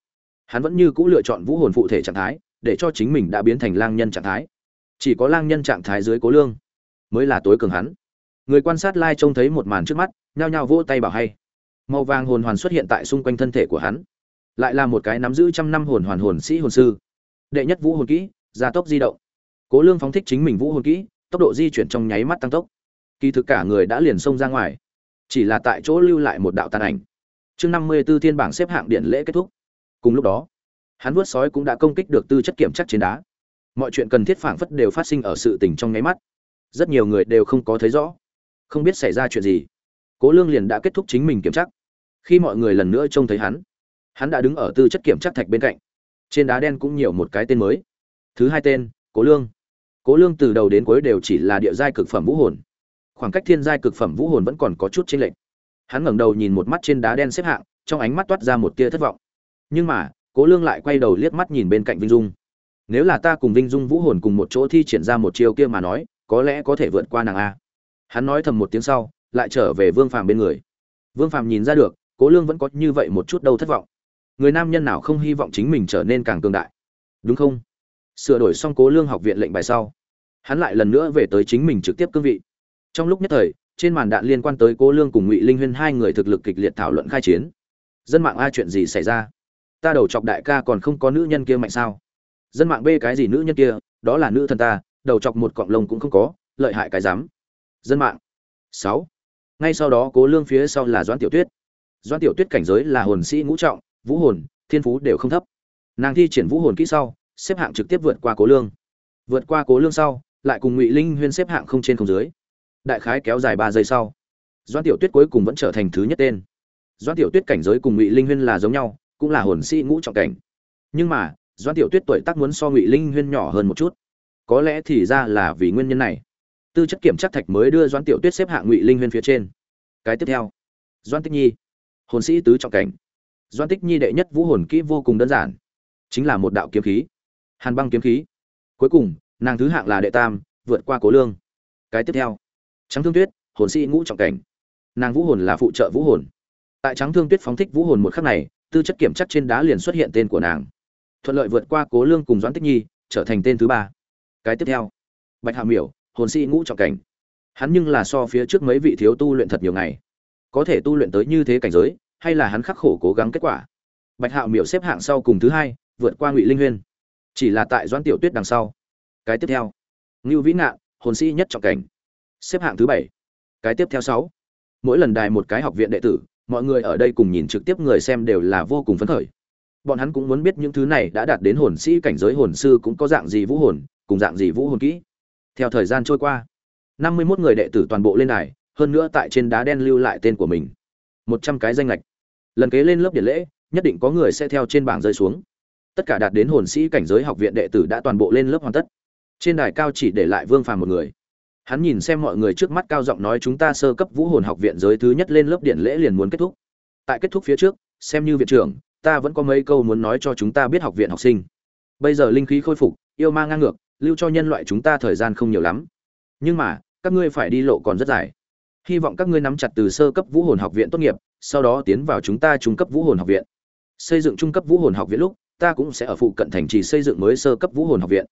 Speaker 1: Hắn vẫn như cũ lựa chọn vũ hồn phụ thể trạng thái, để cho chính mình đã biến thành lang nhân trạng thái. Chỉ có lang nhân trạng thái dưới cố lương, mới là tối cường hắn. Người quan sát lai trông thấy một màn trước mắt, nhao nhao vỗ tay bảo hay. Màu vàng hồn hoàn xuất hiện tại xung quanh thân thể của hắn lại là một cái nắm giữ trăm năm hồn hoàn hồn sĩ hồn sư. Đệ nhất vũ hồn kỹ, gia tốc di động. Cố lương phóng thích chính mình vũ hồn kỹ, tốc độ di chuyển trong nháy mắt tăng tốc. Kỳ thực cả người đã liền xông ra ngoài. Chỉ là tại chỗ lưu lại một đạo tàn ảnh. Chương năm mươi 54 thiên bảng xếp hạng điện lễ kết thúc. Cùng lúc đó, hắn vuốt sói cũng đã công kích được tư chất kiểm chắc trên đá. Mọi chuyện cần thiết phảng phất đều phát sinh ở sự tình trong nháy mắt. Rất nhiều người đều không có thấy rõ, không biết xảy ra chuyện gì. Cố lương liền đã kết thúc chính mình kiểm chắc. Khi mọi người lần nữa trông thấy hắn hắn đã đứng ở tư chất kiểm chắc thạch bên cạnh. Trên đá đen cũng nhiều một cái tên mới. Thứ hai tên, cố lương. Cố lương từ đầu đến cuối đều chỉ là địa giai cực phẩm vũ hồn. Khoảng cách thiên giai cực phẩm vũ hồn vẫn còn có chút chênh lệch. Hắn ngẩng đầu nhìn một mắt trên đá đen xếp hạng, trong ánh mắt toát ra một tia thất vọng. Nhưng mà, cố lương lại quay đầu liếc mắt nhìn bên cạnh vinh dung. Nếu là ta cùng vinh dung vũ hồn cùng một chỗ thi triển ra một chiêu kia mà nói, có lẽ có thể vượt qua nàng a. Hắn nói thầm một tiếng sau, lại trở về vương phàm bên người. Vương phàm nhìn ra được, cố lương vẫn có như vậy một chút đâu thất vọng người nam nhân nào không hy vọng chính mình trở nên càng cường đại? Đúng không? Sửa đổi xong cố lương học viện lệnh bài sau, hắn lại lần nữa về tới chính mình trực tiếp cương vị. Trong lúc nhất thời, trên màn đạn liên quan tới cố lương cùng ngụy linh huyên hai người thực lực kịch liệt thảo luận khai chiến. Dân mạng, a, chuyện gì xảy ra? Ta đầu chọc đại ca còn không có nữ nhân kia mạnh sao? Dân mạng b, cái gì nữ nhân kia? Đó là nữ thần ta, đầu chọc một cọng lông cũng không có, lợi hại cái dám. Dân mạng. Sáu. Ngay sau đó cố lương phía sau là doãn tiểu tuyết. Doãn tiểu tuyết cảnh giới là hồn sĩ ngũ trọng vũ hồn, thiên phú đều không thấp. Nàng thi triển vũ hồn kỹ sau, xếp hạng trực tiếp vượt qua cố lương. Vượt qua cố lương sau, lại cùng ngụy linh huyên xếp hạng không trên không dưới. Đại khái kéo dài ba giây sau, doãn tiểu tuyết cuối cùng vẫn trở thành thứ nhất tên. Doãn tiểu tuyết cảnh giới cùng ngụy linh huyên là giống nhau, cũng là hồn sĩ ngũ trọng cảnh. Nhưng mà, doãn tiểu tuyết tuổi tác muốn so ngụy linh huyên nhỏ hơn một chút. Có lẽ thì ra là vì nguyên nhân này. Tư chất kiểm tra thạch mới đưa doãn tiểu tuyết xếp hạng ngụy linh huyên phía trên. Cái tiếp theo, doãn tích nhi, hồn sĩ tứ trọng cảnh doãn tích nhi đệ nhất vũ hồn kỹ vô cùng đơn giản. Chính là một đạo kiếm khí. Hàn băng kiếm khí. Cuối cùng, nàng thứ hạng là đệ tam, vượt qua cố lương. Cái tiếp theo. Trắng thương tuyết, hồn sĩ ngũ trọng cảnh. Nàng vũ hồn là phụ trợ vũ hồn. Tại trắng thương tuyết phóng thích vũ hồn một khắc này, tư chất kiểm chắc trên đá liền xuất hiện tên của nàng. Thuận lợi vượt qua cố lương cùng doãn tích nhi, trở thành tên thứ ba. Cái tiếp theo. Bạch hạ miểu, hồn sĩ ngũ trọng cảnh. Hắn nhưng là so phía trước mấy vị thiếu tu luyện thật nhiều ngày. Có thể tu luyện tới như thế cảnh giới hay là hắn khắc khổ cố gắng kết quả? Bạch hạo miểu xếp hạng sau cùng thứ hai, vượt qua ngụy linh huyên. Chỉ là tại doãn tiểu tuyết đằng sau. Cái tiếp theo. Ngưu vĩ ngạn, hồn sĩ nhất trọng cảnh. Xếp hạng thứ bảy. Cái tiếp theo sáu. Mỗi lần đài một cái học viện đệ tử, mọi người ở đây cùng nhìn trực tiếp người xem đều là vô cùng phấn khởi. Bọn hắn cũng muốn biết những thứ này đã đạt đến hồn sĩ cảnh giới hồn sư cũng có dạng gì vũ hồn, cùng dạng gì vũ hồn kỹ. Theo thời gian trôi qua, năm mươi 51 người đệ tử toàn bộ lên đài, hơn nữa tại trên đá đen lưu lại tên của mình. Một trăm cái danh lệch lần kế lên lớp điện lễ, nhất định có người sẽ theo trên bảng rơi xuống. Tất cả đạt đến hồn sĩ cảnh giới học viện đệ tử đã toàn bộ lên lớp hoàn tất. Trên đài cao chỉ để lại vương phàm một người. Hắn nhìn xem mọi người trước mắt cao giọng nói chúng ta sơ cấp vũ hồn học viện giới thứ nhất lên lớp điện lễ liền muốn kết thúc. Tại kết thúc phía trước, xem như viện trưởng, ta vẫn có mấy câu muốn nói cho chúng ta biết học viện học sinh. Bây giờ linh khí khôi phục, yêu ma ngang ngược, lưu cho nhân loại chúng ta thời gian không nhiều lắm. Nhưng mà, các ngươi phải đi lộ còn rất dài. Hy vọng các ngươi nắm chặt từ sơ cấp vũ hồn học viện tốt nghiệp sau đó tiến vào chúng ta trung cấp vũ hồn học viện. Xây dựng trung cấp vũ hồn học viện lúc, ta cũng sẽ ở phụ cận thành trì xây dựng mới sơ cấp vũ hồn học viện.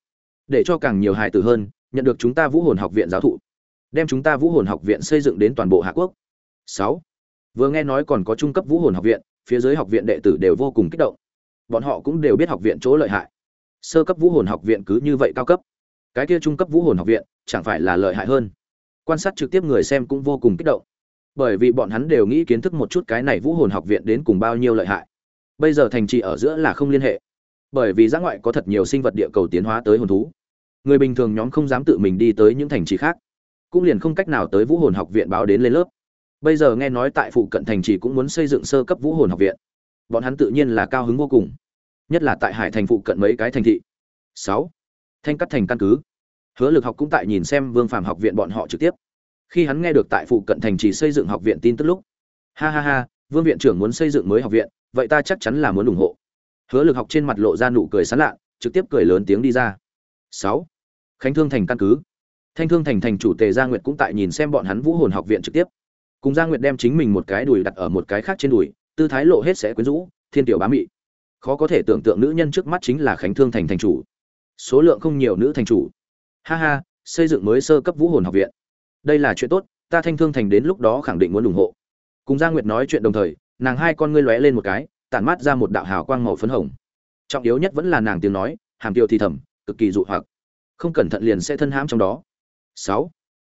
Speaker 1: Để cho càng nhiều hài tử hơn, nhận được chúng ta vũ hồn học viện giáo thụ. Đem chúng ta vũ hồn học viện xây dựng đến toàn bộ hạ quốc. Sáu. Vừa nghe nói còn có trung cấp vũ hồn học viện, phía dưới học viện đệ tử đều vô cùng kích động. Bọn họ cũng đều biết học viện chỗ lợi hại. Sơ cấp vũ hồn học viện cứ như vậy cao cấp. Cái kia trung cấp vũ hồn học viện, chẳng phải là lợi hại hơn. Quan sát trực tiếp người xem cũng vô cùng kích động bởi vì bọn hắn đều nghĩ kiến thức một chút cái này vũ hồn học viện đến cùng bao nhiêu lợi hại. Bây giờ thành trì ở giữa là không liên hệ. Bởi vì giã ngoại có thật nhiều sinh vật địa cầu tiến hóa tới hồn thú. Người bình thường nhóm không dám tự mình đi tới những thành trì khác. Cũng liền không cách nào tới vũ hồn học viện báo đến lên lớp. Bây giờ nghe nói tại phụ cận thành trì cũng muốn xây dựng sơ cấp vũ hồn học viện. Bọn hắn tự nhiên là cao hứng vô cùng. Nhất là tại hải thành phụ cận mấy cái thành thị. Sáu. Thanh cắt thành căn cứ. Hứa lực học cũng tại nhìn xem vương phàm học viện bọn họ trực tiếp khi hắn nghe được tại phụ cận thành trì xây dựng học viện tin tức lúc. Ha ha ha, vương viện trưởng muốn xây dựng mới học viện, vậy ta chắc chắn là muốn ủng hộ. Hứa lực học trên mặt lộ ra nụ cười sán lạ trực tiếp cười lớn tiếng đi ra. Sáu. Khánh thương thành căn cứ. Thanh thương thành thành chủ tề gia nguyệt cũng tại nhìn xem bọn hắn vũ hồn học viện trực tiếp. Cùng gia nguyệt đem chính mình một cái đùi đặt ở một cái khác trên đùi, tư thái lộ hết sẽ quyến rũ, thiên tiểu bá mị. Khó có thể tưởng tượng nữ nhân trước mắt chính là khánh thương thành thành chủ. Số lượng không nhiều nữ thành chủ. Ha ha, xây dựng mới sơ cấp vũ hồn học viện đây là chuyện tốt, ta thanh thương thành đến lúc đó khẳng định muốn ủng hộ. Cùng gia nguyệt nói chuyện đồng thời, nàng hai con ngươi lóe lên một cái, tản mát ra một đạo hào quang màu phấn hồng. Trọng yếu nhất vẫn là nàng tiếng nói, hàm tiêu thì thầm, cực kỳ dụ hoặc. Không cẩn thận liền sẽ thân hãm trong đó. Sáu.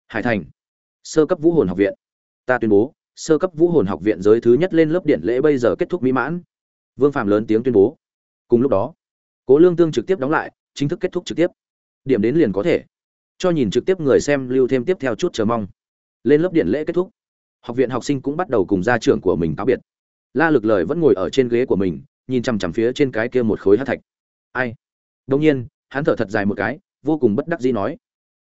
Speaker 1: Hải thành. Sơ cấp vũ hồn học viện. Ta tuyên bố, sơ cấp vũ hồn học viện giới thứ nhất lên lớp điện lễ bây giờ kết thúc mỹ mãn. Vương phạm lớn tiếng tuyên bố. Cùng lúc đó, cố lương tương trực tiếp đóng lại, chính thức kết thúc trực tiếp. Điểm đến liền có thể cho nhìn trực tiếp người xem lưu thêm tiếp theo chút chờ mong. Lên lớp điện lễ kết thúc, học viện học sinh cũng bắt đầu cùng gia trưởng của mình cáo biệt. La lực lời vẫn ngồi ở trên ghế của mình, nhìn chằm chằm phía trên cái kia một khối hát thạch. Ai? Đông nhiên, hắn thở thật dài một cái, vô cùng bất đắc dĩ nói.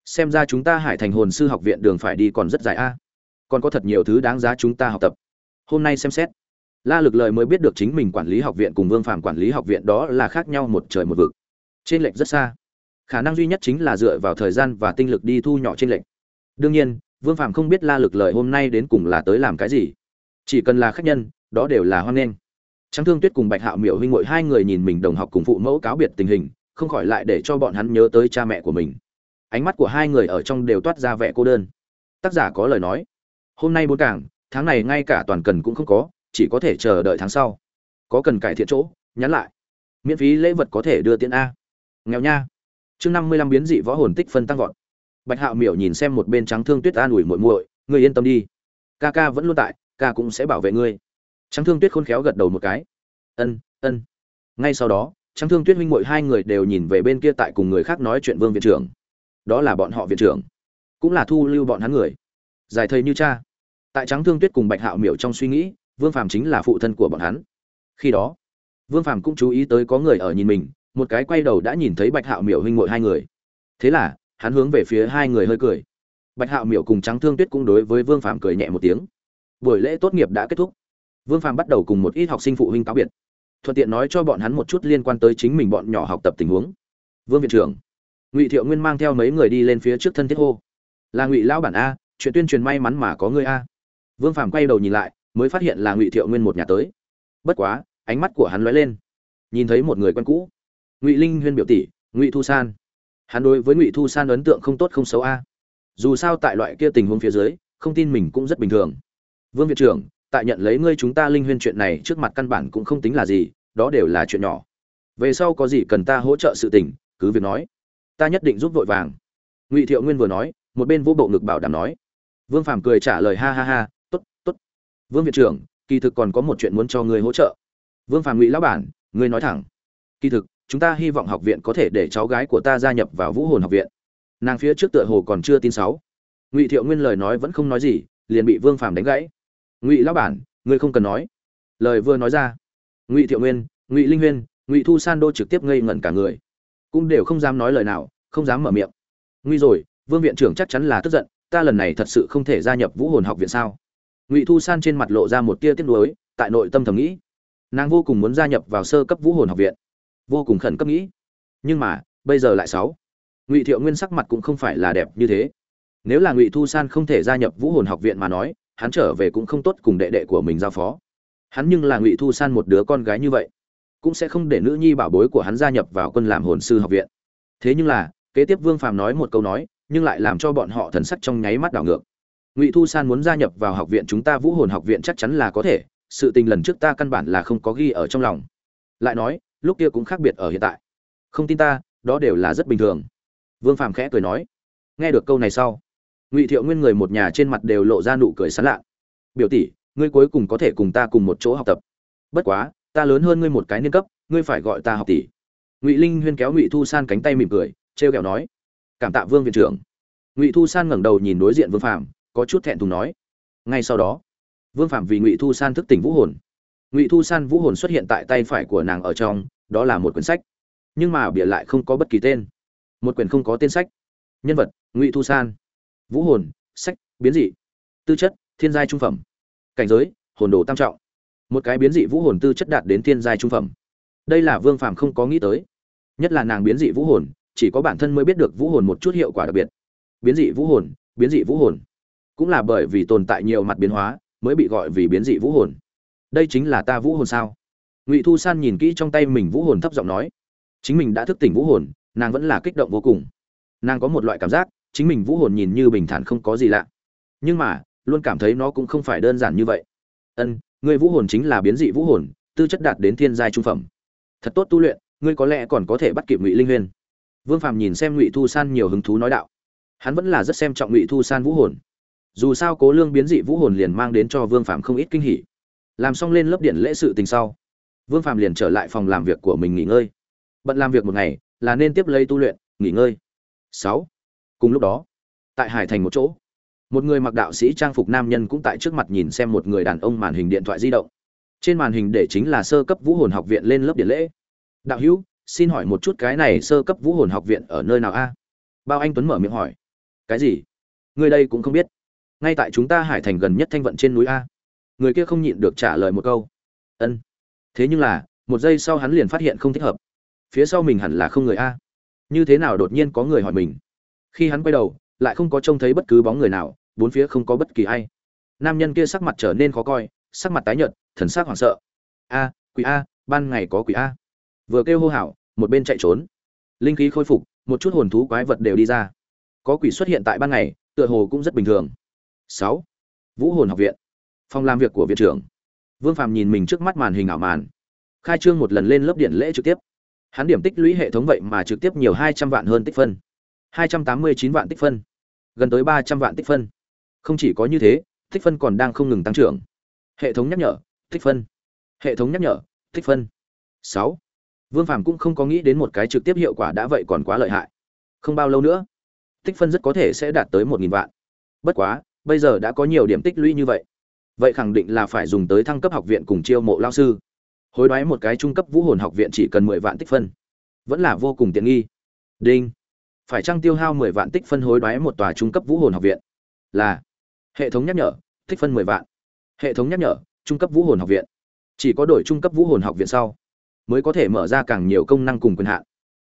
Speaker 1: Xem ra chúng ta hải thành hồn sư học viện đường phải đi còn rất dài a. Còn có thật nhiều thứ đáng giá chúng ta học tập. Hôm nay xem xét. La lực lời mới biết được chính mình quản lý học viện cùng vương phạm quản lý học viện đó là khác nhau một trời một vực. Trên lệch rất xa khả năng duy nhất chính là dựa vào thời gian và tinh lực đi thu nhỏ trên lệnh. đương nhiên vương phạm không biết la lực lời hôm nay đến cùng là tới làm cái gì chỉ cần là khách nhân đó đều là hoan nghênh Trắng Thương Tuyết cùng Bạch Hạo Miểu huynh Ngội hai người nhìn mình đồng học cùng phụ mẫu cáo biệt tình hình, không khỏi lại để cho bọn hắn nhớ tới cha mẹ của mình. Ánh mắt của hai người ở trong đều toát ra vẻ cô đơn. Tác giả có lời nói, hôm nay bốn cảng, tháng này ngay cả toàn cần cũng không có, chỉ có thể chờ đợi tháng sau. Có cần cải thiện chỗ, nhắn lại. Miễn phí lễ vật có thể đưa tiền a. Nghèo nha. Chương năm mươi lăm biến dị võ hồn tích phân tăng vọt. Bạch Hạo Miểu nhìn xem một bên Trắng Thương Tuyết an ủi muội muội, ngươi yên tâm đi, ca ca vẫn luôn tại, ca cũng sẽ bảo vệ ngươi. Trắng Thương Tuyết khôn khéo gật đầu một cái. Ân, ân. Ngay sau đó, Trắng Thương Tuyết huynh muội hai người đều nhìn về bên kia tại cùng người khác nói chuyện Vương viện trưởng. Đó là bọn họ viện trưởng, cũng là thu lưu bọn hắn người. Giải thầy như cha. Tại Trắng Thương Tuyết cùng Bạch Hạo Miểu trong suy nghĩ, Vương Phàm chính là phụ thân của bọn hắn. Khi đó, Vương Phàm cũng chú ý tới có người ở nhìn mình, một cái quay đầu đã nhìn thấy Bạch Hạo Miểu huynh muội hai người. Thế là, hắn hướng về phía hai người hơi cười. Bạch Hạo Miểu cùng Trắng Thương Tuyết cũng đối với Vương Phàm cười nhẹ một tiếng. Buổi lễ tốt nghiệp đã kết thúc. Vương Phàm bắt đầu cùng một ít học sinh phụ huynh cáo biệt, thuận tiện nói cho bọn hắn một chút liên quan tới chính mình bọn nhỏ học tập tình huống. Vương viện trưởng, Ngụy Thiệu Nguyên mang theo mấy người đi lên phía trước thân thiết hô, là Ngụy lão bản a, chuyện tuyên truyền may mắn mà có ngươi a. Vương Phàm quay đầu nhìn lại, mới phát hiện là Ngụy Thiệu Nguyên một nhà tới. Bất quá, ánh mắt của hắn lóe lên, nhìn thấy một người quen cũ, Ngụy Linh Huyên biểu tỷ, Ngụy Thu San. Hắn đối với Ngụy Thu San ấn tượng không tốt không xấu a. Dù sao tại loại kia tình huống phía dưới, không tin mình cũng rất bình thường. Vương viện trưởng, tại nhận lấy ngươi chúng ta linh huyên chuyện này trước mặt căn bản cũng không tính là gì đó đều là chuyện nhỏ. Về sau có gì cần ta hỗ trợ sự tình cứ việc nói. Ta nhất định giúp vội vàng. Ngụy thiệu nguyên vừa nói một bên vô bộ ngực bảo đảm nói. Vương phàm cười trả lời ha ha ha t ố t t ố t vương viện trưởng kỳ thực còn có một chuyện muốn cho ngươi hỗ trợ. Vương phàm ngụy lão bản ngươi nói thẳng. Kỳ thực chúng ta hy vọng học viện có thể để cháu gái của ta gia nhập vào vũ hồn học viện. Nàng phía trước tựa hồ còn chưa tin sáu. Ngụy thiệu nguyên lời nói vẫn không nói gì, liền bị vương phàm đánh gãy. Ngụy lão bản, ngươi không cần nói. Lời vừa nói ra, ngụy thiệu nguyên, ngụy linh huyên ngụy thu san đô trực tiếp ngây ngẩn cả người. Cũng đều không dám nói lời nào, không dám mở miệng. Nguy rồi, vương viện trưởng chắc chắn là tức giận, ta lần này thật sự không thể gia nhập vũ hồn học viện sao? Ngụy thu san trên mặt lộ ra một tia tiếc nuối, tại nội tâm thầm nghĩ. Nàng vô cùng muốn gia nhập vào sơ cấp vũ hồn học viện vô cùng khẩn cấp nghĩ. Nhưng mà, bây giờ lại sáu. Ngụy thiệu nguyên sắc mặt cũng không phải là đẹp như thế. Nếu là ngụy thu san không thể gia nhập vũ hồn học viện mà nói, hắn trở về cũng không tốt cùng đệ đệ của mình giao phó. Hắn nhưng là ngụy thu san một đứa con gái như vậy, cũng sẽ không để nữ nhi bảo bối của hắn gia nhập vào quân làm hồn sư học viện. Thế nhưng là, kế tiếp vương phàm nói một câu nói, nhưng lại làm cho bọn họ thần sắc trong nháy mắt đảo ngược. Ngụy thu san muốn gia nhập vào học viện chúng ta vũ hồn học viện chắc chắn là có thể, sự tình lần trước ta căn bản là không có ghi ở trong lòng. Lại nói lúc kia cũng khác biệt ở hiện tại. Không tin ta, đó đều là rất bình thường. Vương phàm khẽ cười nói. Nghe được câu này sau, ngụy thiệu nguyên người một nhà trên mặt đều lộ ra nụ cười sán lạ. Biểu tỷ, ngươi cuối cùng có thể cùng ta cùng một chỗ học tập. Bất quá, ta lớn hơn ngươi một cái niên cấp, ngươi phải gọi ta học tỷ. Ngụy linh huyên kéo ngụy thu san cánh tay mỉm cười, trêu ghẹo nói. Cảm tạ vương viện trưởng. Ngụy thu san ngẩng đầu nhìn đối diện vương phạm có chút thẹn thùng nói. Ngay sau đó, vương phạm vì ngụy thu san thức tỉnh vũ hồn. Ngụy thu san vũ hồn xuất hiện tại tay phải của nàng ở trong đó là một quyển sách. Nhưng mà bịa lại không có bất kỳ tên. Một quyển không có tên sách. Nhân vật, ngụy thu san. Vũ hồn, sách, biến dị. Tư chất, thiên giai trung phẩm. Cảnh giới, hồn đồ tam trọng. Một cái biến dị vũ hồn tư chất đạt đến thiên giai trung phẩm. Đây là vương phàm không có nghĩ tới. Nhất là nàng biến dị vũ hồn, chỉ có bản thân mới biết được vũ hồn một chút hiệu quả đặc biệt. Biến dị vũ hồn, biến dị vũ hồn. Cũng là bởi vì tồn tại nhiều mặt biến hóa, mới bị gọi vì biến dị vũ hồn. Đây chính là ta vũ hồn sao? Ngụy thu san nhìn kỹ trong tay mình vũ hồn thấp giọng nói, chính mình đã thức tỉnh vũ hồn, nàng vẫn là kích động vô cùng. Nàng có một loại cảm giác, chính mình vũ hồn nhìn như bình thản không có gì lạ. Nhưng mà, luôn cảm thấy nó cũng không phải đơn giản như vậy. Ân, người vũ hồn chính là biến dị vũ hồn, tư chất đạt đến thiên giai trung phẩm. Thật tốt tu luyện, ngươi có lẽ còn có thể bắt kịp ngụy linh huyên vương phàm nhìn xem ngụy thu san nhiều hứng thú nói đạo, hắn vẫn là rất xem trọng ngụy thu san vũ hồn. Dù sao cố lương biến dị vũ hồn liền mang đến cho vương phàm không ít kinh hỉ. Làm xong lên lớp điện lễ sự tình sau vương phàm liền trở lại phòng làm việc của mình nghỉ ngơi. Bận làm việc một ngày, là nên tiếp lấy tu luyện, nghỉ ngơi. Sáu. Cùng lúc đó, tại hải thành một chỗ, một người mặc đạo sĩ trang phục nam nhân cũng tại trước mặt nhìn xem một người đàn ông màn hình điện thoại di động. Trên màn hình để chính là sơ cấp vũ hồn học viện lên lớp điện lễ. Đạo hữu, xin hỏi một chút cái này sơ cấp vũ hồn học viện ở nơi nào a? Bao anh tuấn mở miệng hỏi. Cái gì? Người đây cũng không biết. Ngay tại chúng ta hải thành gần nhất thanh vận trên núi a. Người kia không nhịn được trả lời một câu. Ân thế nhưng là, một giây sau hắn liền phát hiện không thích hợp. Phía sau mình hẳn là không người a. Như thế nào đột nhiên có người hỏi mình? Khi hắn quay đầu, lại không có trông thấy bất cứ bóng người nào, bốn phía không có bất kỳ ai. Nam nhân kia sắc mặt trở nên khó coi, sắc mặt tái nhợt, thần sắc hoảng sợ. A, quỷ a, ban ngày có quỷ a. Vừa kêu hô hào, một bên chạy trốn. Linh khí khôi phục, một chút hồn thú quái vật đều đi ra. Có quỷ xuất hiện tại ban ngày, tựa hồ cũng rất bình thường. Sáu, vũ hồn học viện. Phòng làm việc của viện trưởng vương phàm nhìn mình trước mắt màn hình ảo màn. Khai trương một lần lên lớp điện lễ trực tiếp. Hắn điểm tích lũy hệ thống vậy mà trực tiếp nhiều hai trăm vạn hơn tích phân. Hai trăm tám mươi chín vạn tích phân. Gần tới ba trăm vạn tích phân. Không chỉ có như thế, tích phân còn đang không ngừng tăng trưởng. Hệ thống nhắc nhở, tích phân. Hệ thống nhắc nhở, tích phân. Sáu. Vương phàm cũng không có nghĩ đến một cái trực tiếp hiệu quả đã vậy còn quá lợi hại. Không bao lâu nữa, tích phân rất có thể sẽ đạt tới một nghìn vạn. Bất quá, bây giờ đã có nhiều điểm tích lũy như vậy vậy khẳng định là phải dùng tới thăng cấp học viện cùng chiêu mộ lao sư. Hối đoái một cái trung cấp vũ hồn học viện chỉ cần mười vạn tích phân. Vẫn là vô cùng tiện nghi. Đinh. Phải trăng tiêu hao mười vạn tích phân hối đoái một tòa trung cấp vũ hồn học viện? Là. Hệ thống nhắc nhở, tích phân mười vạn. Hệ thống nhắc nhở, trung cấp vũ hồn học viện. Chỉ có đổi trung cấp vũ hồn học viện sau, mới có thể mở ra càng nhiều công năng cùng quyền hạn.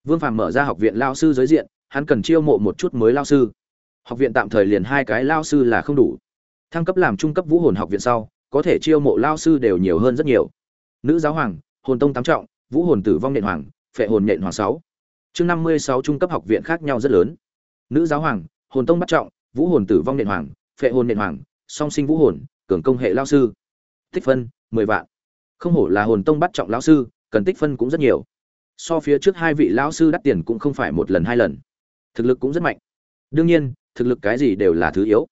Speaker 1: Vương phàm mở ra học viện lao sư giới diện, hắn cần chiêu mộ một chút mới lao sư. Học viện tạm thời liền hai cái lao sư là không đủ thăng cấp làm trung cấp vũ hồn học viện sau, có thể chiêu mộ lao sư đều nhiều hơn rất nhiều. Nữ giáo hoàng, hồn tông tám trọng, vũ hồn tử vong nện hoàng, phệ hồn nện hoàng sáu. Chương năm mươi sáu trung cấp học viện khác nhau rất lớn. Nữ giáo hoàng, hồn tông bắt trọng, vũ hồn tử vong nện hoàng, phệ hồn nện hoàng, song sinh vũ hồn, cường công hệ lao sư. Tích phân, mười vạn. Không hổ là hồn tông bắt trọng lão sư, cần tích phân cũng rất nhiều. So phía trước hai vị lão sư đắt tiền cũng không phải một lần hai lần. Thực lực cũng rất mạnh. Đương nhiên, thực lực cái gì đều là thứ yếu.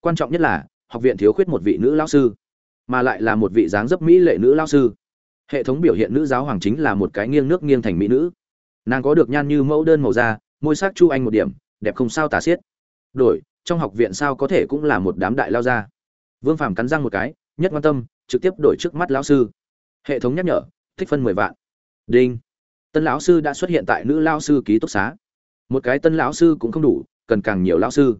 Speaker 1: Quan trọng nhất là học viện thiếu khuyết một vị nữ lão sư, mà lại là một vị dáng dấp mỹ lệ nữ lão sư. Hệ thống biểu hiện nữ giáo hoàng chính là một cái nghiêng nước nghiêng thành mỹ nữ. Nàng có được nhan như mẫu đơn màu da, môi sắc chu anh một điểm, đẹp không sao tả xiết. Đổi, trong học viện sao có thể cũng là một đám đại lao gia? vương phàm cắn răng một cái, nhất quan tâm, trực tiếp đổi trước mắt lão sư. Hệ thống nhắc nhở thích phân mười vạn. Đinh. Tân lão sư đã xuất hiện tại nữ lao sư ký túc xá. Một cái tân lão sư cũng không đủ, cần càng nhiều lão sư.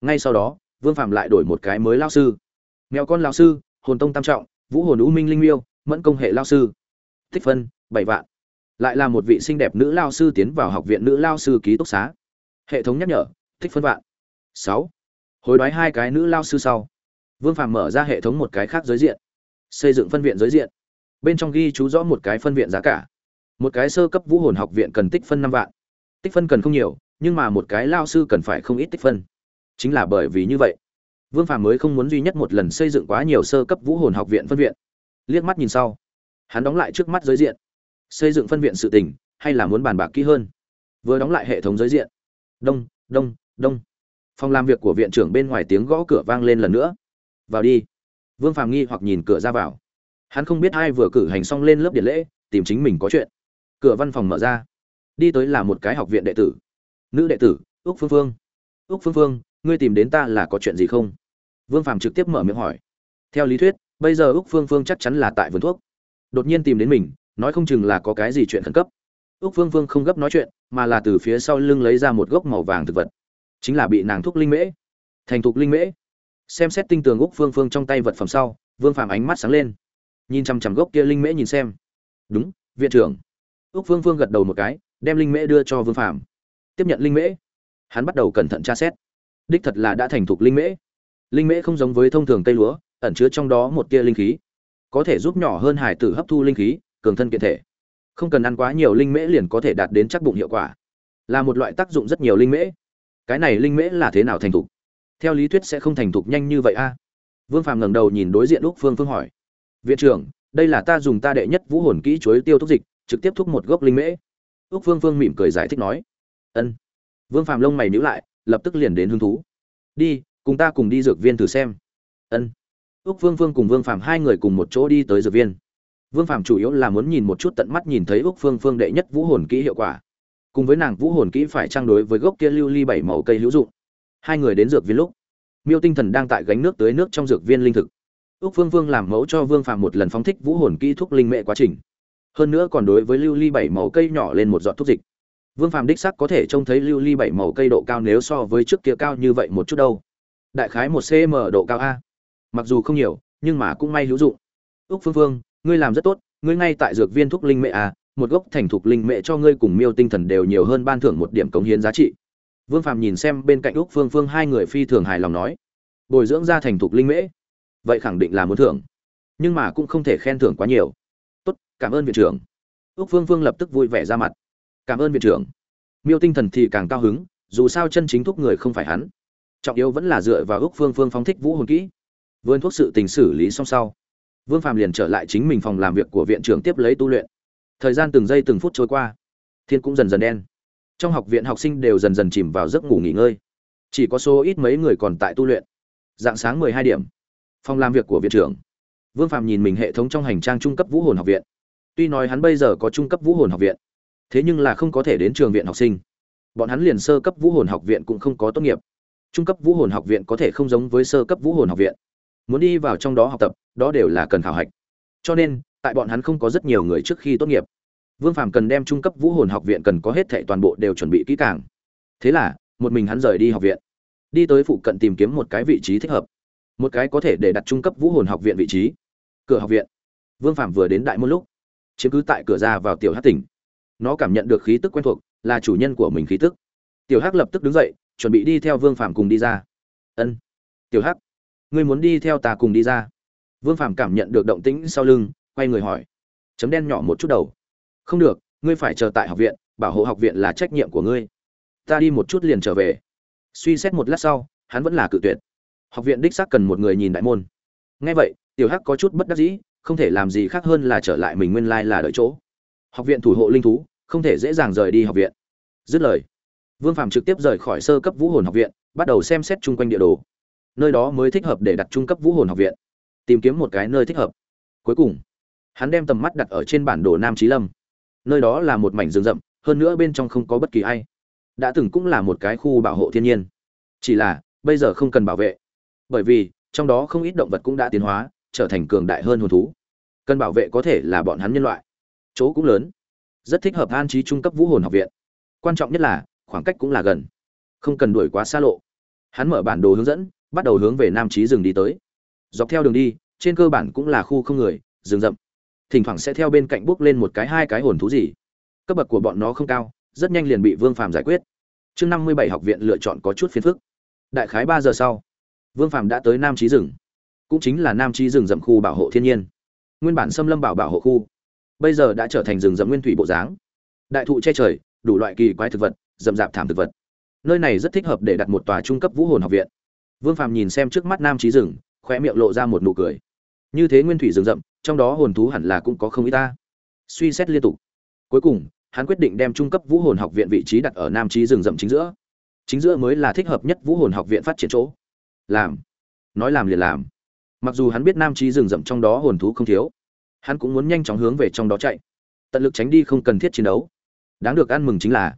Speaker 1: Ngay sau đó vương phạm lại đổi một cái mới lao sư. Mèo con lao sư, hồn tông tam trọng, vũ hồn u minh linh miêu, mẫn công hệ lao sư. Tích phân, bảy vạn. Lại là một vị xinh đẹp nữ lao sư tiến vào học viện nữ lao sư ký túc xá. Hệ thống nhắc nhở, tích phân vạn. Sáu. Hối đoái hai cái nữ lao sư sau. Vương phạm mở ra hệ thống một cái khác giới diện. Xây dựng phân viện giới diện. Bên trong ghi chú rõ một cái phân viện giá cả. Một cái sơ cấp vũ hồn học viện cần tích phân năm vạn. Tích phân cần không nhiều, nhưng mà một cái lao sư cần phải không ít tích phân chính là bởi vì như vậy, vương phàm mới không muốn duy nhất một lần xây dựng quá nhiều sơ cấp vũ hồn học viện phân viện. Liếc mắt nhìn sau, hắn đóng lại trước mắt giới diện. Xây dựng phân viện sự tình, hay là muốn bàn bạc kỹ hơn? Vừa đóng lại hệ thống giới diện. Đông đông đông. Phòng làm việc của viện trưởng bên ngoài tiếng gõ cửa vang lên lần nữa. Vào đi. Vương phàm nghi hoặc nhìn cửa ra vào. Hắn không biết ai vừa cử hành xong lên lớp điện lễ, tìm chính mình có chuyện. Cửa văn phòng mở ra. Đi tới là một cái học viện đệ tử. Nữ đệ tử, úc phương phương. Úc phương phương ngươi tìm đến ta là có chuyện gì không? Vương phàm trực tiếp mở miệng hỏi. Theo lý thuyết, bây giờ úc phương phương chắc chắn là tại vườn thuốc. Đột nhiên tìm đến mình, nói không chừng là có cái gì chuyện khẩn cấp. Úc phương phương không gấp nói chuyện, mà là từ phía sau lưng lấy ra một gốc màu vàng thực vật. Chính là bị nàng thuốc linh mễ. Thành thục linh mễ. Xem xét tinh tường úc phương phương trong tay vật phẩm sau, vương phàm ánh mắt sáng lên. Nhìn chằm chằm gốc kia linh mễ nhìn xem. Đúng, viện trưởng. Úc phương phương gật đầu một cái, đem linh mễ đưa cho vương phàm. Tiếp nhận linh mễ. Hắn bắt đầu cẩn thận tra xét đích thật là đã thành thục linh mễ. Linh mễ không giống với thông thường cây lúa, ẩn chứa trong đó một tia linh khí. Có thể giúp nhỏ hơn hải tử hấp thu linh khí, cường thân kiện thể. Không cần ăn quá nhiều linh mễ liền có thể đạt đến chắc bụng hiệu quả. Là một loại tác dụng rất nhiều linh mễ. Cái này linh mễ là thế nào thành thục? Theo lý thuyết sẽ không thành thục nhanh như vậy a. Vương phàm ngẩng đầu nhìn đối diện úc phương phương hỏi. Viện trưởng, đây là ta dùng ta đệ nhất vũ hồn kỹ chuối tiêu thúc dịch, trực tiếp thúc một gốc linh mễ. Úc phương phương mỉm cười giải thích nói. Ân. Vương phàm lông mày nhíu lại lập tức liền đến hứng thú. Đi, cùng ta cùng đi dược viên thử xem. Ân. Ước vương vương cùng vương phạm hai người cùng một chỗ đi tới dược viên. Vương phạm chủ yếu là muốn nhìn một chút tận mắt nhìn thấy ước phương phương đệ nhất vũ hồn kỹ hiệu quả. Cùng với nàng vũ hồn kỹ phải trang đối với gốc kia lưu ly bảy màu cây hữu dụng. Hai người đến dược viên lúc, miêu tinh thần đang tại gánh nước tới nước trong dược viên linh thực. Ước phương vương làm mẫu cho vương phạm một lần phóng thích vũ hồn kỹ thuốc linh mệ quá trình. Hơn nữa còn đối với lưu ly bảy màu cây nhỏ lên một giọt thuốc dịch vương phàm đích sắc có thể trông thấy lưu ly bảy màu cây độ cao nếu so với trước kia cao như vậy một chút đâu. Đại khái một cm độ cao a. Mặc dù không nhiều, nhưng mà cũng may hữu dụng. Úc phương phương, ngươi làm rất tốt, ngươi ngay tại dược viên thuốc linh mệ a, một gốc thành thục linh mệ cho ngươi cùng miêu tinh thần đều nhiều hơn ban thưởng một điểm cống hiến giá trị. Vương phàm nhìn xem bên cạnh úc phương phương hai người phi thường hài lòng nói, bồi dưỡng ra thành thục linh mễ vậy khẳng định là muốn thưởng, nhưng mà cũng không thể khen thưởng quá nhiều. Tốt, cảm ơn viện trưởng. Úc phương phương lập tức vui vẻ ra mặt cảm ơn viện trưởng. Miêu tinh thần thì càng cao hứng, dù sao chân chính thuốc người không phải hắn. Trọng yếu vẫn là dựa vào ước phương phương phóng thích vũ hồn kỹ. Vươn thuốc sự tình xử lý xong sau, vương phàm liền trở lại chính mình phòng làm việc của viện trưởng tiếp lấy tu luyện. Thời gian từng giây từng phút trôi qua, thiên cũng dần dần đen. Trong học viện học sinh đều dần dần chìm vào giấc ngủ nghỉ ngơi. Chỉ có số ít mấy người còn tại tu luyện. Dạng sáng mười hai điểm, phòng làm việc của viện trưởng. Vương phạm nhìn mình hệ thống trong hành trang trung cấp vũ hồn học viện. Tuy nói hắn bây giờ có trung cấp vũ hồn học viện thế nhưng là không có thể đến trường viện học sinh. Bọn hắn liền sơ cấp vũ hồn học viện cũng không có tốt nghiệp. Trung cấp vũ hồn học viện có thể không giống với sơ cấp vũ hồn học viện. Muốn đi vào trong đó học tập, đó đều là cần khảo hạch. Cho nên, tại bọn hắn không có rất nhiều người trước khi tốt nghiệp. Vương phạm cần đem trung cấp vũ hồn học viện cần có hết thệ toàn bộ đều chuẩn bị kỹ càng. Thế là, một mình hắn rời đi học viện. Đi tới phụ cận tìm kiếm một cái vị trí thích hợp. Một cái có thể để đặt trung cấp vũ hồn học viện vị trí. Cửa học viện. Vương phạm vừa đến đại môn lúc, chiếm cứ tại cửa ra vào tiểu hát tỉnh nó cảm nhận được khí tức quen thuộc, là chủ nhân của mình khí tức. Tiểu hắc lập tức đứng dậy, chuẩn bị đi theo vương phạm cùng đi ra. Ân, tiểu hắc, ngươi muốn đi theo ta cùng đi ra? Vương phạm cảm nhận được động tĩnh sau lưng, quay người hỏi. Chấm đen nhỏ một chút đầu. Không được, ngươi phải chờ tại học viện, bảo hộ học viện là trách nhiệm của ngươi. Ta đi một chút liền trở về. Suy xét một lát sau, hắn vẫn là cự tuyệt. Học viện đích xác cần một người nhìn đại môn. Nghe vậy, tiểu hắc có chút bất đắc dĩ, không thể làm gì khác hơn là trở lại mình nguyên lai là đợi chỗ học viện thủ hộ linh thú, không thể dễ dàng rời đi học viện. Dứt lời, vương phạm trực tiếp rời khỏi sơ cấp vũ hồn học viện, bắt đầu xem xét chung quanh địa đồ. Nơi đó mới thích hợp để đặt trung cấp vũ hồn học viện. Tìm kiếm một cái nơi thích hợp. Cuối cùng, hắn đem tầm mắt đặt ở trên bản đồ nam trí lâm. Nơi đó là một mảnh rừng rậm, hơn nữa bên trong không có bất kỳ ai. Đã từng cũng là một cái khu bảo hộ thiên nhiên. Chỉ là, bây giờ không cần bảo vệ. Bởi vì, trong đó không ít động vật cũng đã tiến hóa, trở thành cường đại hơn hồn thú. Cần bảo vệ có thể là bọn hắn nhân loại chỗ cũng lớn. Rất thích hợp an trí trung cấp vũ hồn học viện. Quan trọng nhất là, khoảng cách cũng là gần. Không cần đuổi quá xa lộ. Hắn mở bản đồ hướng dẫn, bắt đầu hướng về nam trí rừng đi tới. Dọc theo đường đi, trên cơ bản cũng là khu không người, rừng rậm. Thỉnh thoảng sẽ theo bên cạnh bước lên một cái hai cái hồn thú gì. Cấp bậc của bọn nó không cao, rất nhanh liền bị vương phàm giải quyết. Chương năm mươi bảy học viện lựa chọn có chút phiền phức. Đại khái ba giờ sau, vương phàm đã tới nam trí rừng. Cũng chính là nam trí rừng rậm khu bảo hộ thiên nhiên. Nguyên bản xâm lâm bảo bảo hộ khu bây giờ đã trở thành rừng rậm nguyên thủy bộ dáng. Đại thụ che trời, đủ loại kỳ quái thực vật, rậm rạp thảm thực vật. Nơi này rất thích hợp để đặt một tòa trung cấp vũ hồn học viện. Vương phàm nhìn xem trước mắt nam trí rừng khoe miệng lộ ra một nụ cười. Như thế nguyên thủy rừng rậm, trong đó hồn thú hẳn là cũng có không ít ta. Suy xét liên tục. Cuối cùng, hắn quyết định đem trung cấp vũ hồn học viện vị trí đặt ở nam trí rừng rậm chính giữa. Chính giữa mới là thích hợp nhất vũ hồn học viện phát triển chỗ. Làm. Nói làm liền làm. Mặc dù hắn biết nam trí rừng rậm trong đó hồn thú không thiếu hắn cũng muốn nhanh chóng hướng về trong đó chạy. Tận lực tránh đi không cần thiết chiến đấu. Đáng được ăn mừng chính là,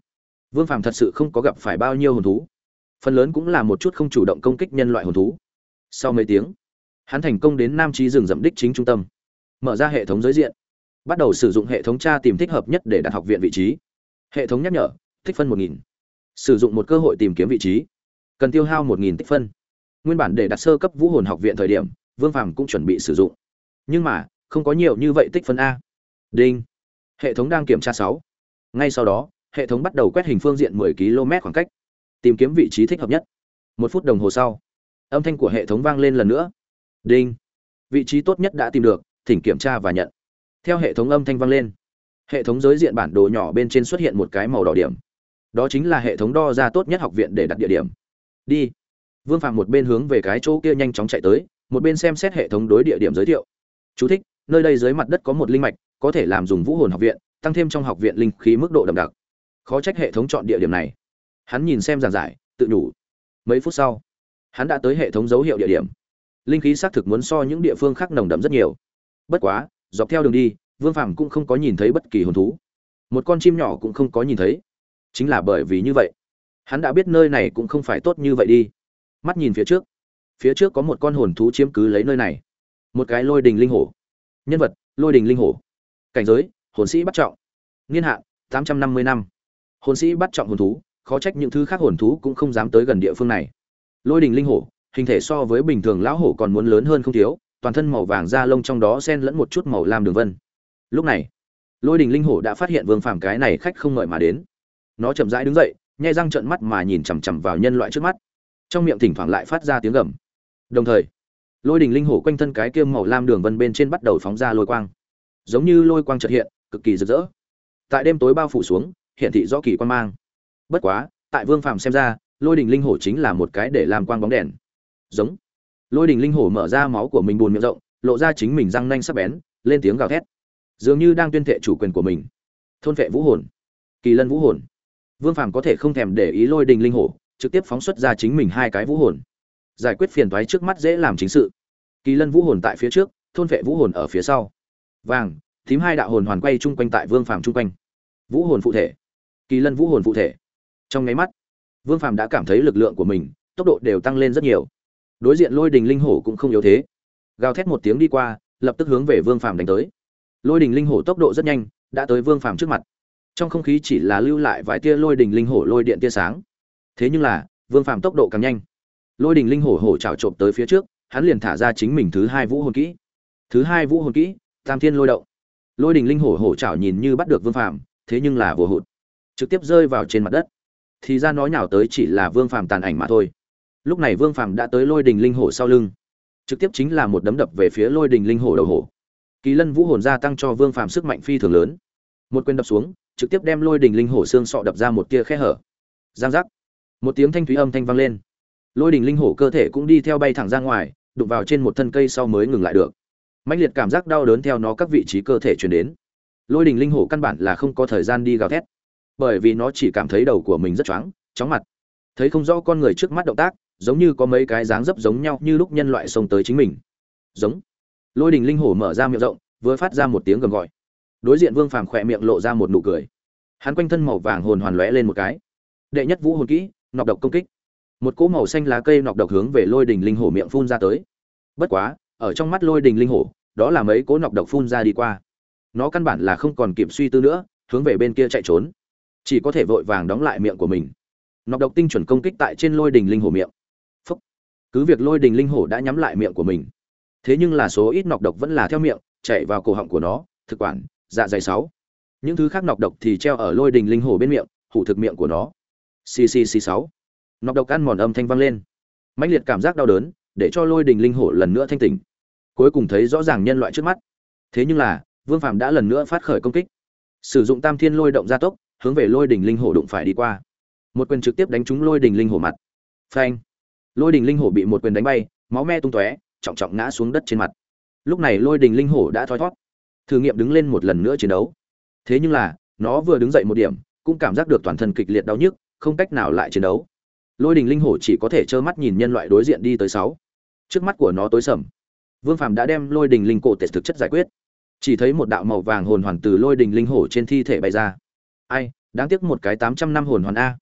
Speaker 1: vương phàm thật sự không có gặp phải bao nhiêu hồn thú. Phần lớn cũng là một chút không chủ động công kích nhân loại hồn thú. Sau mấy tiếng, hắn thành công đến nam trí rừng rậm đích chính trung tâm, mở ra hệ thống giới diện, bắt đầu sử dụng hệ thống tra tìm thích hợp nhất để đặt học viện vị trí. Hệ thống nhắc nhở, tích phân một nghìn. Sử dụng một cơ hội tìm kiếm vị trí, cần tiêu hao một nghìn tích phân. Nguyên bản để đặt sơ cấp vũ hồn học viện thời điểm, vương phàm cũng chuẩn bị sử dụng. Nhưng mà không có nhiều như vậy tích phân a. Đinh. Hệ thống đang kiểm tra sáu. Ngay sau đó hệ thống bắt đầu quét hình phương diện 10 km khoảng cách. Tìm kiếm vị trí thích hợp nhất. Một phút đồng hồ sau âm thanh của hệ thống vang lên lần nữa. Đinh. Vị trí tốt nhất đã tìm được thỉnh kiểm tra và nhận. Theo hệ thống âm thanh vang lên hệ thống giới diện bản đồ nhỏ bên trên xuất hiện một cái màu đỏ điểm. Đó chính là hệ thống đo ra tốt nhất học viện để đặt địa điểm. Đi. Vương phạm một bên hướng về cái chỗ kia nhanh chóng chạy tới một bên xem xét hệ thống đối địa điểm giới thiệu. Chú thích, nơi đây dưới mặt đất có một linh mạch, có thể làm dùng vũ hồn học viện, tăng thêm trong học viện linh khí mức độ đậm đặc. Khó trách hệ thống chọn địa điểm này. Hắn nhìn xem giảng giải, tự nhủ. Mấy phút sau, hắn đã tới hệ thống dấu hiệu địa điểm. Linh khí xác thực muốn so những địa phương khác nồng đậm rất nhiều. Bất quá, dọc theo đường đi, vương phàm cũng không có nhìn thấy bất kỳ hồn thú. Một con chim nhỏ cũng không có nhìn thấy. Chính là bởi vì như vậy, hắn đã biết nơi này cũng không phải tốt như vậy đi. Mắt nhìn phía trước phía trước có một con hồn thú chiếm cứ lấy nơi này. Một cái lôi đình linh hổ nhân vật, lôi đình linh hổ. Cảnh giới, hồn sĩ bắt trọng. Niên hạn, tám trăm năm mươi năm. Hồn sĩ bắt trọng hồn thú, khó trách những thứ khác hồn thú cũng không dám tới gần địa phương này. Lôi đình linh hổ, hình thể so với bình thường lão hổ còn muốn lớn hơn không thiếu, toàn thân màu vàng da lông trong đó xen lẫn một chút màu lam đường vân. Lúc này, lôi đình linh hổ đã phát hiện vương phàm cái này khách không ngợi mà đến. Nó chậm rãi đứng dậy, nhai răng trợn mắt mà nhìn chằm chằm vào nhân loại trước mắt. Trong miệng thỉnh thoảng lại phát ra tiếng gầm. Đồng thời lôi đình linh hổ quanh thân cái kia màu lam đường vân bên trên bắt đầu phóng ra lôi quang. Giống như lôi quang trật hiện, cực kỳ rực rỡ. Tại đêm tối bao phủ xuống, hiện thị rõ kỳ quan mang. Bất quá, tại vương phàm xem ra, lôi đình linh hổ chính là một cái để làm quang bóng đèn. Giống. Lôi đình linh hổ mở ra máu của mình bùn miệng rộng, lộ ra chính mình răng nanh sắc bén, lên tiếng gào thét. Dường như đang tuyên thệ chủ quyền của mình. Thôn vệ vũ hồn. Kỳ lân vũ hồn. Vương phàm có thể không thèm để ý lôi đình linh hổ, trực tiếp phóng xuất ra chính mình hai cái vũ hồn giải quyết phiền toái trước mắt dễ làm chính sự. Kỳ lân vũ hồn tại phía trước, thôn vệ vũ hồn ở phía sau. Vàng thím hai đạo hồn hoàn quay chung quanh tại vương phàm chung quanh. Vũ hồn phụ thể. Kỳ lân vũ hồn phụ thể. Trong nháy mắt, vương phàm đã cảm thấy lực lượng của mình, tốc độ đều tăng lên rất nhiều. Đối diện lôi đình linh hổ cũng không yếu thế. Gào thét một tiếng đi qua, lập tức hướng về vương phàm đánh tới. Lôi đình linh hổ tốc độ rất nhanh, đã tới vương phàm trước mặt. Trong không khí chỉ là lưu lại vài tia lôi đình linh hổ lôi điện tia sáng. Thế nhưng là, vương phàm tốc độ càng nhanh lôi đình linh hổ hổ trào trộm tới phía trước, hắn liền thả ra chính mình thứ hai vũ hồn kỹ. Thứ hai vũ hồn kỹ, tam thiên lôi động. Lôi đình linh hổ hổ trào nhìn như bắt được vương phàm, thế nhưng là vừa hụt. Trực tiếp rơi vào trên mặt đất. Thì ra nó nhào tới chỉ là vương phàm tàn ảnh mà thôi. Lúc này vương phàm đã tới lôi đình linh hổ sau lưng. Trực tiếp chính là một đấm đập về phía lôi đình linh hổ đầu hổ. Kỳ lân vũ hồn gia tăng cho vương phàm sức mạnh phi thường lớn. Một quyền đập xuống, trực tiếp đem lôi đình linh hổ xương sọ đập ra một tia khe hở. Giang giác. Một tiếng thanh thúy âm thanh vang lên lôi đình linh hổ cơ thể cũng đi theo bay thẳng ra ngoài, đụng vào trên một thân cây sau mới ngừng lại được. Mãnh liệt cảm giác đau đớn theo nó các vị trí cơ thể chuyển đến. Lôi đình linh hổ căn bản là không có thời gian đi gào thét, bởi vì nó chỉ cảm thấy đầu của mình rất choáng, chóng mặt. Thấy không rõ con người trước mắt động tác, giống như có mấy cái dáng dấp giống nhau như lúc nhân loại xông tới chính mình. Giống. Lôi đình linh hổ mở ra miệng rộng, vừa phát ra một tiếng gầm gọi. Đối diện vương phàm khỏe miệng lộ ra một nụ cười. Hắn quanh thân màu vàng hồn hoàn lóe lên một cái. Đệ nhất vũ hồn kỹ, nọc độc công kích một cỗ màu xanh lá cây nọc độc hướng về lôi đình linh hổ miệng phun ra tới. Bất quá, ở trong mắt lôi đình linh hổ, đó là mấy cỗ nọc độc phun ra đi qua. Nó căn bản là không còn kịp suy tư nữa, hướng về bên kia chạy trốn. Chỉ có thể vội vàng đóng lại miệng của mình. Nọc độc tinh chuẩn công kích tại trên lôi đình linh hổ miệng. Phúc. cứ việc lôi đình linh hổ đã nhắm lại miệng của mình, thế nhưng là số ít nọc độc vẫn là theo miệng, chạy vào cổ họng của nó, thực quản dạ dày sáu. Những thứ khác nọc độc thì treo ở lôi đình linh hổ bên miệng, hủ thực miệng của nó. Ccc sáu nọc độc ăn mòn âm thanh vang lên. Mãnh liệt cảm giác đau đớn, để cho lôi đình linh hổ lần nữa thanh tỉnh. Cuối cùng thấy rõ ràng nhân loại trước mắt. Thế nhưng là, vương phạm đã lần nữa phát khởi công kích. Sử dụng tam thiên lôi động gia tốc, hướng về lôi đình linh hổ đụng phải đi qua. Một quyền trực tiếp đánh trúng lôi đình linh hổ mặt. Phanh. Lôi đình linh hổ bị một quyền đánh bay, máu me tung tóe, trọng trọng ngã xuống đất trên mặt. Lúc này lôi đình linh hổ đã thoi thót. Thử nghiệm đứng lên một lần nữa chiến đấu. Thế nhưng là, nó vừa đứng dậy một điểm, cũng cảm giác được toàn thân kịch liệt đau nhức, không cách nào lại chiến đấu lôi đình linh hổ chỉ có thể trơ mắt nhìn nhân loại đối diện đi tới sáu. Trước mắt của nó tối sầm. Vương phàm đã đem lôi đình linh cổ tệ thực chất giải quyết. Chỉ thấy một đạo màu vàng hồn hoàn từ lôi đình linh hổ trên thi thể bay ra. Ai, đáng tiếc một cái tám trăm năm hồn hoàn a.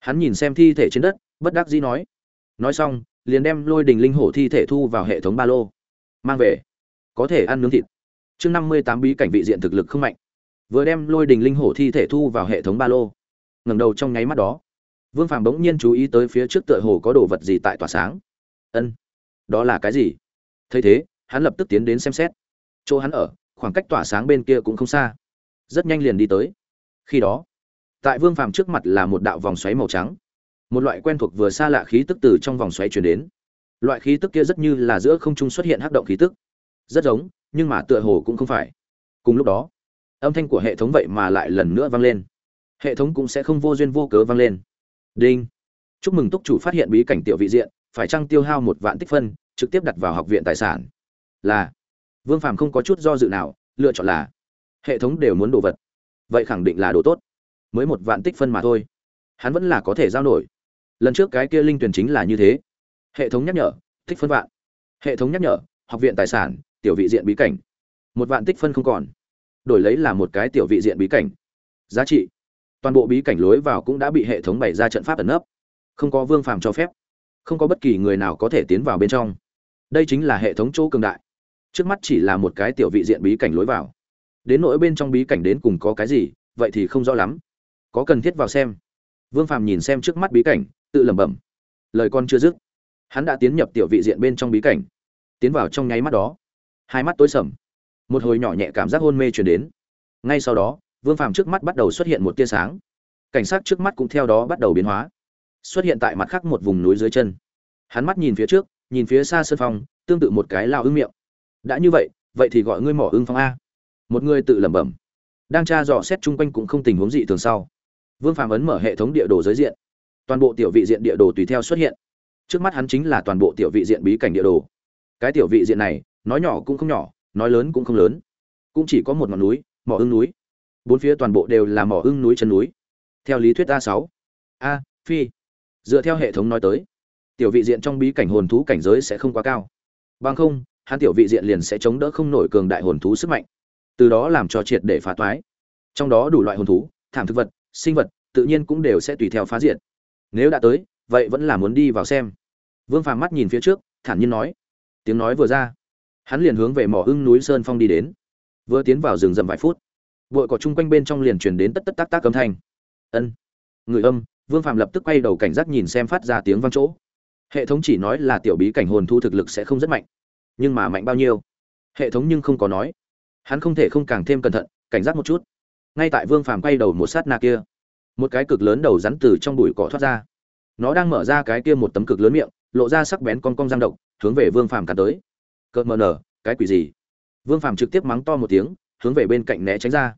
Speaker 1: Hắn nhìn xem thi thể trên đất, bất đắc dĩ nói. Nói xong, liền đem lôi đình linh hổ thi thể thu vào hệ thống ba lô. Mang về. Có thể ăn nướng thịt. Chương năm mươi tám bí cảnh vị diện thực lực không mạnh. Vừa đem lôi đình linh hổ thi thể thu vào hệ thống ba lô. Ngẩng đầu trong nháy mắt đó vương phàm bỗng nhiên chú ý tới phía trước tựa hồ có đồ vật gì tại tỏa sáng. Ân, đó là cái gì? Thấy thế, hắn lập tức tiến đến xem xét. Chỗ hắn ở, khoảng cách tỏa sáng bên kia cũng không xa. Rất nhanh liền đi tới. Khi đó, tại vương phàm trước mặt là một đạo vòng xoáy màu trắng. Một loại quen thuộc vừa xa lạ khí tức từ trong vòng xoáy chuyển đến. Loại khí tức kia rất như là giữa không trung xuất hiện hắc động khí tức. Rất giống, nhưng mà tựa hồ cũng không phải. Cùng lúc đó, âm thanh của hệ thống vậy mà lại lần nữa vang lên. Hệ thống cũng sẽ không vô duyên vô cớ vang lên đinh. Chúc mừng túc chủ phát hiện bí cảnh tiểu vị diện, phải chăng tiêu hao một vạn tích phân, trực tiếp đặt vào học viện tài sản? Là. Vương phàm không có chút do dự nào, lựa chọn là, hệ thống đều muốn đồ vật. Vậy khẳng định là đồ tốt. Mới một vạn tích phân mà thôi. Hắn vẫn là có thể giao nổi. Lần trước cái kia linh tuyển chính là như thế. Hệ thống nhắc nhở, tích phân vạn. Hệ thống nhắc nhở, học viện tài sản, tiểu vị diện bí cảnh. Một vạn tích phân không còn. Đổi lấy là một cái tiểu vị diện bí cảnh. Giá trị toàn bộ bí cảnh lối vào cũng đã bị hệ thống bày ra trận pháp ẩn nấp. Không có vương phàm cho phép. Không có bất kỳ người nào có thể tiến vào bên trong. Đây chính là hệ thống chỗ cường đại. Trước mắt chỉ là một cái tiểu vị diện bí cảnh lối vào. Đến nỗi bên trong bí cảnh đến cùng có cái gì, vậy thì không rõ lắm. Có cần thiết vào xem. Vương phàm nhìn xem trước mắt bí cảnh, tự lẩm bẩm. Lời con chưa dứt. Hắn đã tiến nhập tiểu vị diện bên trong bí cảnh. Tiến vào trong nháy mắt đó. Hai mắt tối sầm. Một hồi nhỏ nhẹ cảm giác hôn mê chuyển đến. Ngay sau đó vương phàm trước mắt bắt đầu xuất hiện một tia sáng. Cảnh sát trước mắt cũng theo đó bắt đầu biến hóa. Xuất hiện tại mặt khác một vùng núi dưới chân. Hắn mắt nhìn phía trước, nhìn phía xa sân phong, tương tự một cái lao ưng miệng. Đã như vậy vậy thì gọi ngươi mỏ ưng phong a. Một người tự lẩm bẩm. Đang tra dò xét chung quanh cũng không tình huống dị thường sau. Vương phàm ấn mở hệ thống địa đồ giới diện. Toàn bộ tiểu vị diện địa đồ tùy theo xuất hiện. Trước mắt hắn chính là toàn bộ tiểu vị diện bí cảnh địa đồ. Cái tiểu vị diện này, nói nhỏ cũng không nhỏ, nói lớn cũng không lớn. Cũng chỉ có một ngọn núi, mỏ ưng núi bốn phía toàn bộ đều là mỏ ưng núi chân núi. Theo lý thuyết a sáu. A, phi. Dựa theo hệ thống nói tới, tiểu vị diện trong bí cảnh hồn thú cảnh giới sẽ không quá cao. Bằng không, hắn tiểu vị diện liền sẽ chống đỡ không nổi cường đại hồn thú sức mạnh. Từ đó làm cho triệt để phá toái. Trong đó đủ loại hồn thú, thảm thực vật, sinh vật, tự nhiên cũng đều sẽ tùy theo phá diện nếu đã tới, vậy vẫn là muốn đi vào xem. Vương phàm mắt nhìn phía trước, thản nhiên nói. Tiếng nói vừa ra, hắn liền hướng về mỏ ưng núi sơn phong đi đến. Vừa tiến vào rừng rậm vài phút bội cỏ chung quanh bên trong liền truyền đến tất tất tác tác âm thanh. Ân. Người âm, vương phạm lập tức quay đầu cảnh giác nhìn xem phát ra tiếng vang chỗ. Hệ thống chỉ nói là tiểu bí cảnh hồn thu thực lực sẽ không rất mạnh. Nhưng mà mạnh bao nhiêu? Hệ thống nhưng không có nói. Hắn không thể không càng thêm cẩn thận, cảnh giác một chút. Ngay tại vương phàm quay đầu một sát na kia, một cái cực lớn đầu rắn từ trong bụi cỏ thoát ra. Nó đang mở ra cái kia một tấm cực lớn miệng, lộ ra sắc bén con cong giang độc, hướng về vương phàm cắn tới. Cợt mờ nở, cái quỷ gì? Vương phàm trực tiếp mắng to một tiếng hướng về bên cạnh né tránh ra.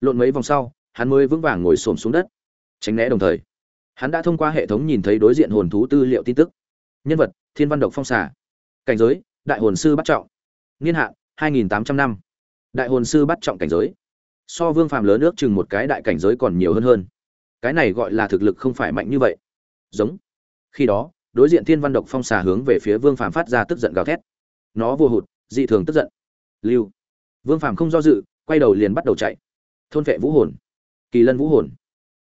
Speaker 1: Lộn mấy vòng sau, hắn mới vững vàng ngồi xổm xuống đất. Tránh né đồng thời, hắn đã thông qua hệ thống nhìn thấy đối diện hồn thú tư liệu tin tức. Nhân vật, thiên văn độc phong xả cảnh giới, đại hồn sư bắt trọng. Niên hạn 2.800 năm. Đại hồn sư bắt trọng cảnh giới. So vương phàm lớn ước chừng một cái đại cảnh giới còn nhiều hơn hơn. Cái này gọi là thực lực không phải mạnh như vậy. Giống. Khi đó, đối diện thiên văn độc phong xà hướng về phía vương phàm phát ra tức giận gào thét. Nó vô hụt, dị thường tức giận. Lưu vương phàm không do dự, quay đầu liền bắt đầu chạy. Thôn vệ vũ hồn. Kỳ lân vũ hồn.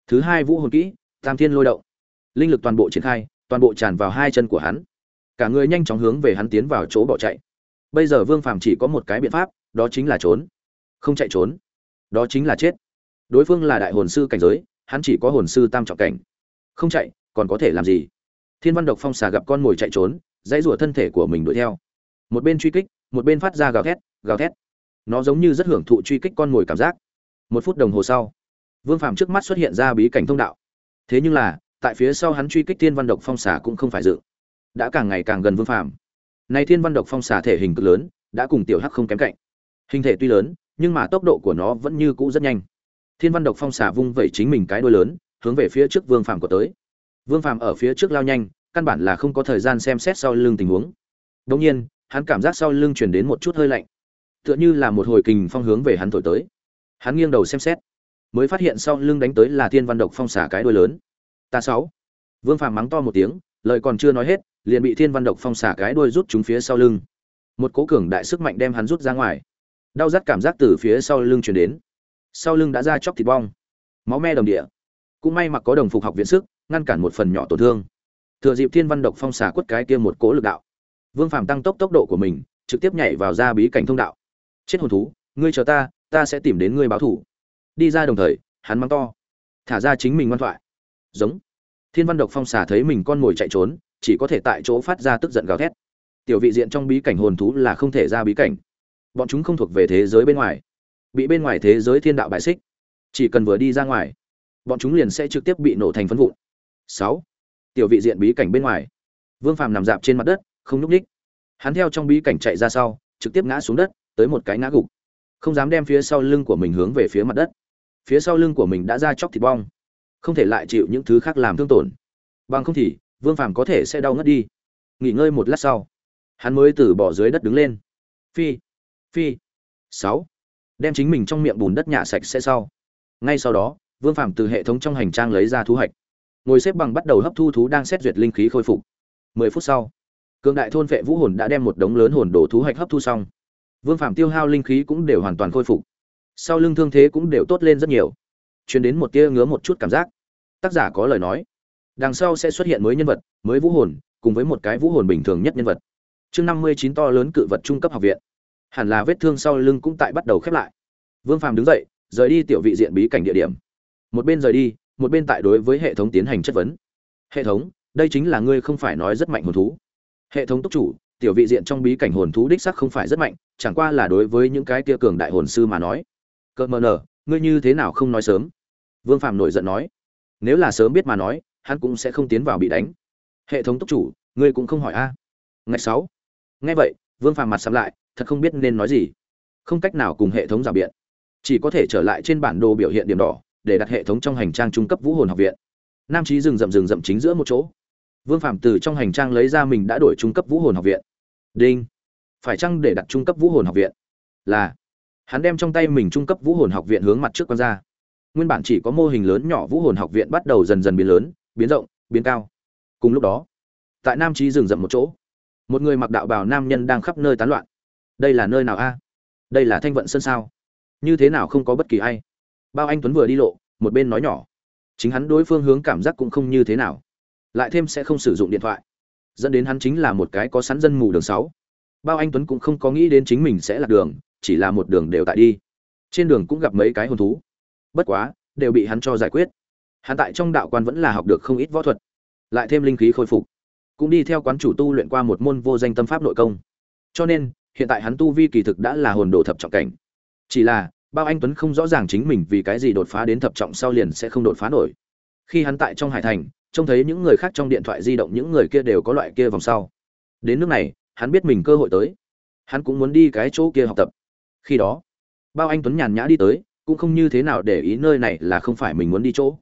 Speaker 1: Thứ hai vũ hồn kỹ, tam thiên lôi động. Linh lực toàn bộ triển khai, toàn bộ tràn vào hai chân của hắn. Cả người nhanh chóng hướng về hắn tiến vào chỗ bỏ chạy. Bây giờ vương phàm chỉ có một cái biện pháp, đó chính là trốn. Không chạy trốn. Đó chính là chết. Đối phương là đại hồn sư cảnh giới, hắn chỉ có hồn sư tam trọng cảnh. Không chạy, còn có thể làm gì? Thiên văn độc phong xà gặp con mồi chạy trốn, dãy rủa thân thể của mình đuổi theo. Một bên truy kích, một bên phát ra gào thét gào thét nó giống như rất hưởng thụ truy kích con mồi cảm giác. Một phút đồng hồ sau, vương phàm trước mắt xuất hiện ra bí cảnh thông đạo. Thế nhưng là, tại phía sau hắn truy kích thiên văn độc phong xà cũng không phải dự. Đã càng ngày càng gần vương phàm. Nay thiên văn độc phong xà thể hình cực lớn, đã cùng tiểu hắc không kém cạnh. Hình thể tuy lớn, nhưng mà tốc độ của nó vẫn như cũ rất nhanh. Thiên văn độc phong xà vung vẩy chính mình cái đuôi lớn, hướng về phía trước vương phàm của tới. Vương phàm ở phía trước lao nhanh, căn bản là không có thời gian xem xét sau lưng tình huống. Đông nhiên, hắn cảm giác sau lưng truyền đến một chút hơi lạnh tựa như là một hồi kình phong hướng về hắn thổi tới. Hắn nghiêng đầu xem xét, mới phát hiện sau lưng đánh tới là thiên văn độc phong xả cái đuôi lớn. Ta sáu. Vương phàm mắng to một tiếng, lời còn chưa nói hết, liền bị thiên văn độc phong xả cái đuôi rút chúng phía sau lưng. Một cố cường đại sức mạnh đem hắn rút ra ngoài. Đau rát cảm giác từ phía sau lưng truyền đến. Sau lưng đã ra chóc thịt bong. Máu me đồng địa. Cũng may mặc có đồng phục học viện sức, ngăn cản một phần nhỏ tổn thương. Thừa dịp thiên văn độc phong xả quất cái kia một cố lực đạo. Vương phàm tăng tốc tốc độ của mình, trực tiếp nhảy vào ra bí cảnh thông đạo chết hồn thú, ngươi chờ ta ta sẽ tìm đến ngươi báo thủ đi ra đồng thời, hắn mắng to. Thả ra chính mình ngoan thoại. Giống. Thiên văn độc phong xả thấy mình con mồi chạy trốn, chỉ có thể tại chỗ phát ra tức giận gào thét. Tiểu vị diện trong bí cảnh hồn thú là không thể ra bí cảnh. Bọn chúng không thuộc về thế giới bên ngoài. Bị bên ngoài thế giới thiên đạo bại xích. Chỉ cần vừa đi ra ngoài, bọn chúng liền sẽ trực tiếp bị nổ thành phân vụn. Sáu. Tiểu vị diện bí cảnh bên ngoài. Vương phàm nằm dạp trên mặt đất, không nhúc ních hắn theo trong bí cảnh chạy ra sau, trực tiếp ngã xuống đất tới một cái ngã gục. Không dám đem phía sau lưng của mình hướng về phía mặt đất. Phía sau lưng của mình đã ra chóc thịt bong. Không thể lại chịu những thứ khác làm thương tổn. Bằng không thì, vương phàm có thể sẽ đau ngất đi. Nghỉ ngơi một lát sau, hắn mới từ bỏ dưới đất đứng lên. Phi phi. Sáu. Đem chính mình trong miệng bùn đất nhả sạch sẽ sau. Ngay sau đó, vương phàm từ hệ thống trong hành trang lấy ra thu hoạch. Ngồi xếp bằng bắt đầu hấp thu thú đang xét duyệt linh khí khôi phục. Mười phút sau, cường đại thôn vệ vũ hồn đã đem một đống lớn hồn đồ thú hoạch hấp thu xong vương phàm tiêu hao linh khí cũng đều hoàn toàn khôi phục. Sau lưng thương thế cũng đều tốt lên rất nhiều. Chuyển đến một tia ngứa một chút cảm giác. Tác giả có lời nói. Đằng sau sẽ xuất hiện mới nhân vật, mới vũ hồn, cùng với một cái vũ hồn bình thường nhất nhân vật. Chương năm mươi chín to lớn cự vật trung cấp học viện. Hẳn là vết thương sau lưng cũng tại bắt đầu khép lại. Vương phàm đứng dậy, rời đi tiểu vị diện bí cảnh địa điểm. Một bên rời đi, một bên tại đối với hệ thống tiến hành chất vấn. Hệ thống, đây chính là ngươi không phải nói rất mạnh hồn thú. Hệ thống túc chủ tiểu vị diện trong bí cảnh hồn thú đích sắc không phải rất mạnh, chẳng qua là đối với những cái kia cường đại hồn sư mà nói. Cợt mờ nở, ngươi như thế nào không nói sớm? Vương phạm nổi giận nói. Nếu là sớm biết mà nói, hắn cũng sẽ không tiến vào bị đánh. Hệ thống túc chủ, ngươi cũng không hỏi a. Ngày sáu. Nghe vậy, vương phạm mặt sắm lại, thật không biết nên nói gì. Không cách nào cùng hệ thống giả biện. Chỉ có thể trở lại trên bản đồ biểu hiện điểm đỏ, để đặt hệ thống trong hành trang trung cấp vũ hồn học viện. Nam trí rừng rậm rừng rậm chính giữa một chỗ. Vương phạm từ trong hành trang lấy ra mình đã đổi trung cấp vũ hồn học viện đinh. Phải chăng để đặt trung cấp vũ hồn học viện? Là. Hắn đem trong tay mình trung cấp vũ hồn học viện hướng mặt trước q ra. Nguyên bản chỉ có mô hình lớn nhỏ vũ hồn học viện bắt đầu dần dần biến lớn, biến rộng, biến cao. Cùng lúc đó, tại nam trí rừng rậm một chỗ, một người mặc đạo bào nam nhân đang khắp nơi tán loạn. Đây là nơi nào a? Đây là thanh vận sân sao? Như thế nào không có bất kỳ ai? Bao anh tuấn vừa đi lộ, một bên nói nhỏ. Chính hắn đối phương hướng cảm giác cũng không như thế nào. Lại thêm sẽ không sử dụng điện thoại dẫn đến hắn chính là một cái có sẵn dân mù đường sáu. Bao anh tuấn cũng không có nghĩ đến chính mình sẽ lạc đường, chỉ là một đường đều tại đi. Trên đường cũng gặp mấy cái hồn thú. Bất quá, đều bị hắn cho giải quyết. Hắn tại trong đạo quan vẫn là học được không ít võ thuật, lại thêm linh khí khôi phục. Cũng đi theo quán chủ tu luyện qua một môn vô danh tâm pháp nội công. Cho nên, hiện tại hắn tu vi kỳ thực đã là hồn đồ thập trọng cảnh. Chỉ là, bao anh tuấn không rõ ràng chính mình vì cái gì đột phá đến thập trọng sau liền sẽ không đột phá nổi. Khi hắn tại trong hải thành trông thấy những người khác trong điện thoại di động những người kia đều có loại kia vòng sau. Đến nước này, hắn biết mình cơ hội tới. Hắn cũng muốn đi cái chỗ kia học tập. Khi đó, bao anh tuấn nhàn nhã đi tới, cũng không như thế nào để ý nơi này là không phải mình muốn đi chỗ.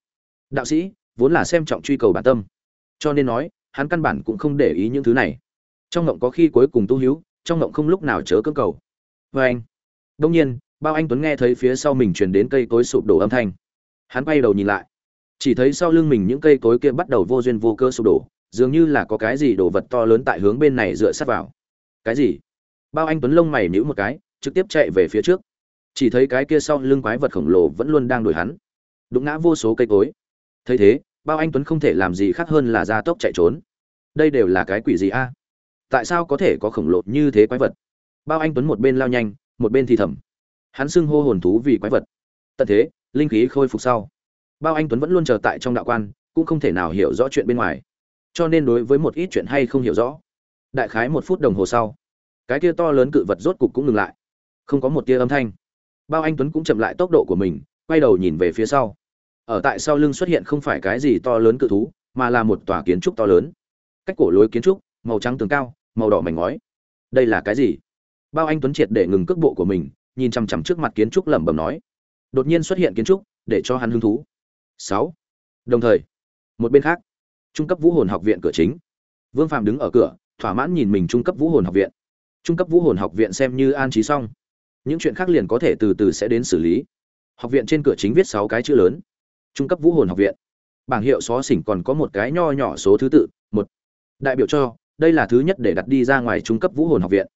Speaker 1: Đạo sĩ, vốn là xem trọng truy cầu bản tâm. Cho nên nói, hắn căn bản cũng không để ý những thứ này. Trong ngộng có khi cuối cùng tu hữu, trong ngộng không lúc nào chớ cơ cầu. Vê anh. Đông nhiên, bao anh tuấn nghe thấy phía sau mình truyền đến cây cối sụp đổ âm thanh. Hắn quay đầu nhìn lại chỉ thấy sau lưng mình những cây cối kia bắt đầu vô duyên vô cơ sụp đổ, dường như là có cái gì đồ vật to lớn tại hướng bên này dựa sát vào. Cái gì? Bao anh tuấn lông mày nhíu một cái, trực tiếp chạy về phía trước. Chỉ thấy cái kia sau lưng quái vật khổng lồ vẫn luôn đang đuổi hắn. Đụng ngã vô số cây cối. Thấy thế, bao anh tuấn không thể làm gì khác hơn là ra tốc chạy trốn. Đây đều là cái quỷ gì a? Tại sao có thể có khổng lồ như thế quái vật? Bao anh tuấn một bên lao nhanh, một bên thì thầm. Hắn xưng hô hồn thú vì quái vật. Tận thế, linh khí khôi phục sau bao anh tuấn vẫn luôn chờ tại trong đạo quan, cũng không thể nào hiểu rõ chuyện bên ngoài. Cho nên đối với một ít chuyện hay không hiểu rõ, đại khái một phút đồng hồ sau, cái kia to lớn cự vật rốt cục cũng ngừng lại. Không có một tia âm thanh. Bao anh tuấn cũng chậm lại tốc độ của mình, quay đầu nhìn về phía sau. Ở tại sau lưng xuất hiện không phải cái gì to lớn cự thú, mà là một tòa kiến trúc to lớn. Cách cổ lối kiến trúc, màu trắng tường cao, màu đỏ mảnh ngói. Đây là cái gì? Bao anh tuấn triệt để ngừng cước bộ của mình, nhìn chằm chằm trước mặt kiến trúc lẩm bẩm nói. Đột nhiên xuất hiện kiến trúc, để cho hắn hứng thú sáu. Đồng thời, một bên khác, trung cấp vũ hồn học viện cửa chính. Vương phạm đứng ở cửa, thỏa mãn nhìn mình trung cấp vũ hồn học viện. Trung cấp vũ hồn học viện xem như an trí xong. Những chuyện khác liền có thể từ từ sẽ đến xử lý. Học viện trên cửa chính viết sáu cái chữ lớn. Trung cấp vũ hồn học viện. Bảng hiệu xó xỉnh còn có một cái nho nhỏ số thứ tự, một. Đại biểu cho, đây là thứ nhất để đặt đi ra ngoài trung cấp vũ hồn học viện.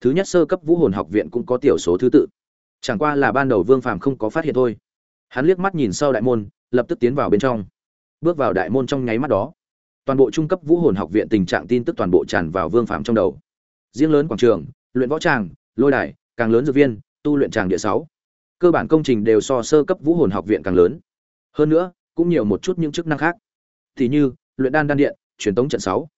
Speaker 1: Thứ nhất sơ cấp vũ hồn học viện cũng có tiểu số thứ tự. Chẳng qua là ban đầu vương phàm không có phát hiện thôi. Hắn liếc mắt nhìn sau đại môn lập tức tiến vào bên trong. Bước vào đại môn trong nháy mắt đó, toàn bộ trung cấp vũ hồn học viện tình trạng tin tức toàn bộ tràn vào vương phạm trong đầu. Riêng lớn quảng trường, luyện võ tràng, lôi đài, càng lớn dược viên, tu luyện tràng địa sáu. Cơ bản công trình đều so sơ cấp vũ hồn học viện càng lớn. Hơn nữa, cũng nhiều một chút những chức năng khác. Thì như, luyện đan đan điện, truyền tống trận sáu.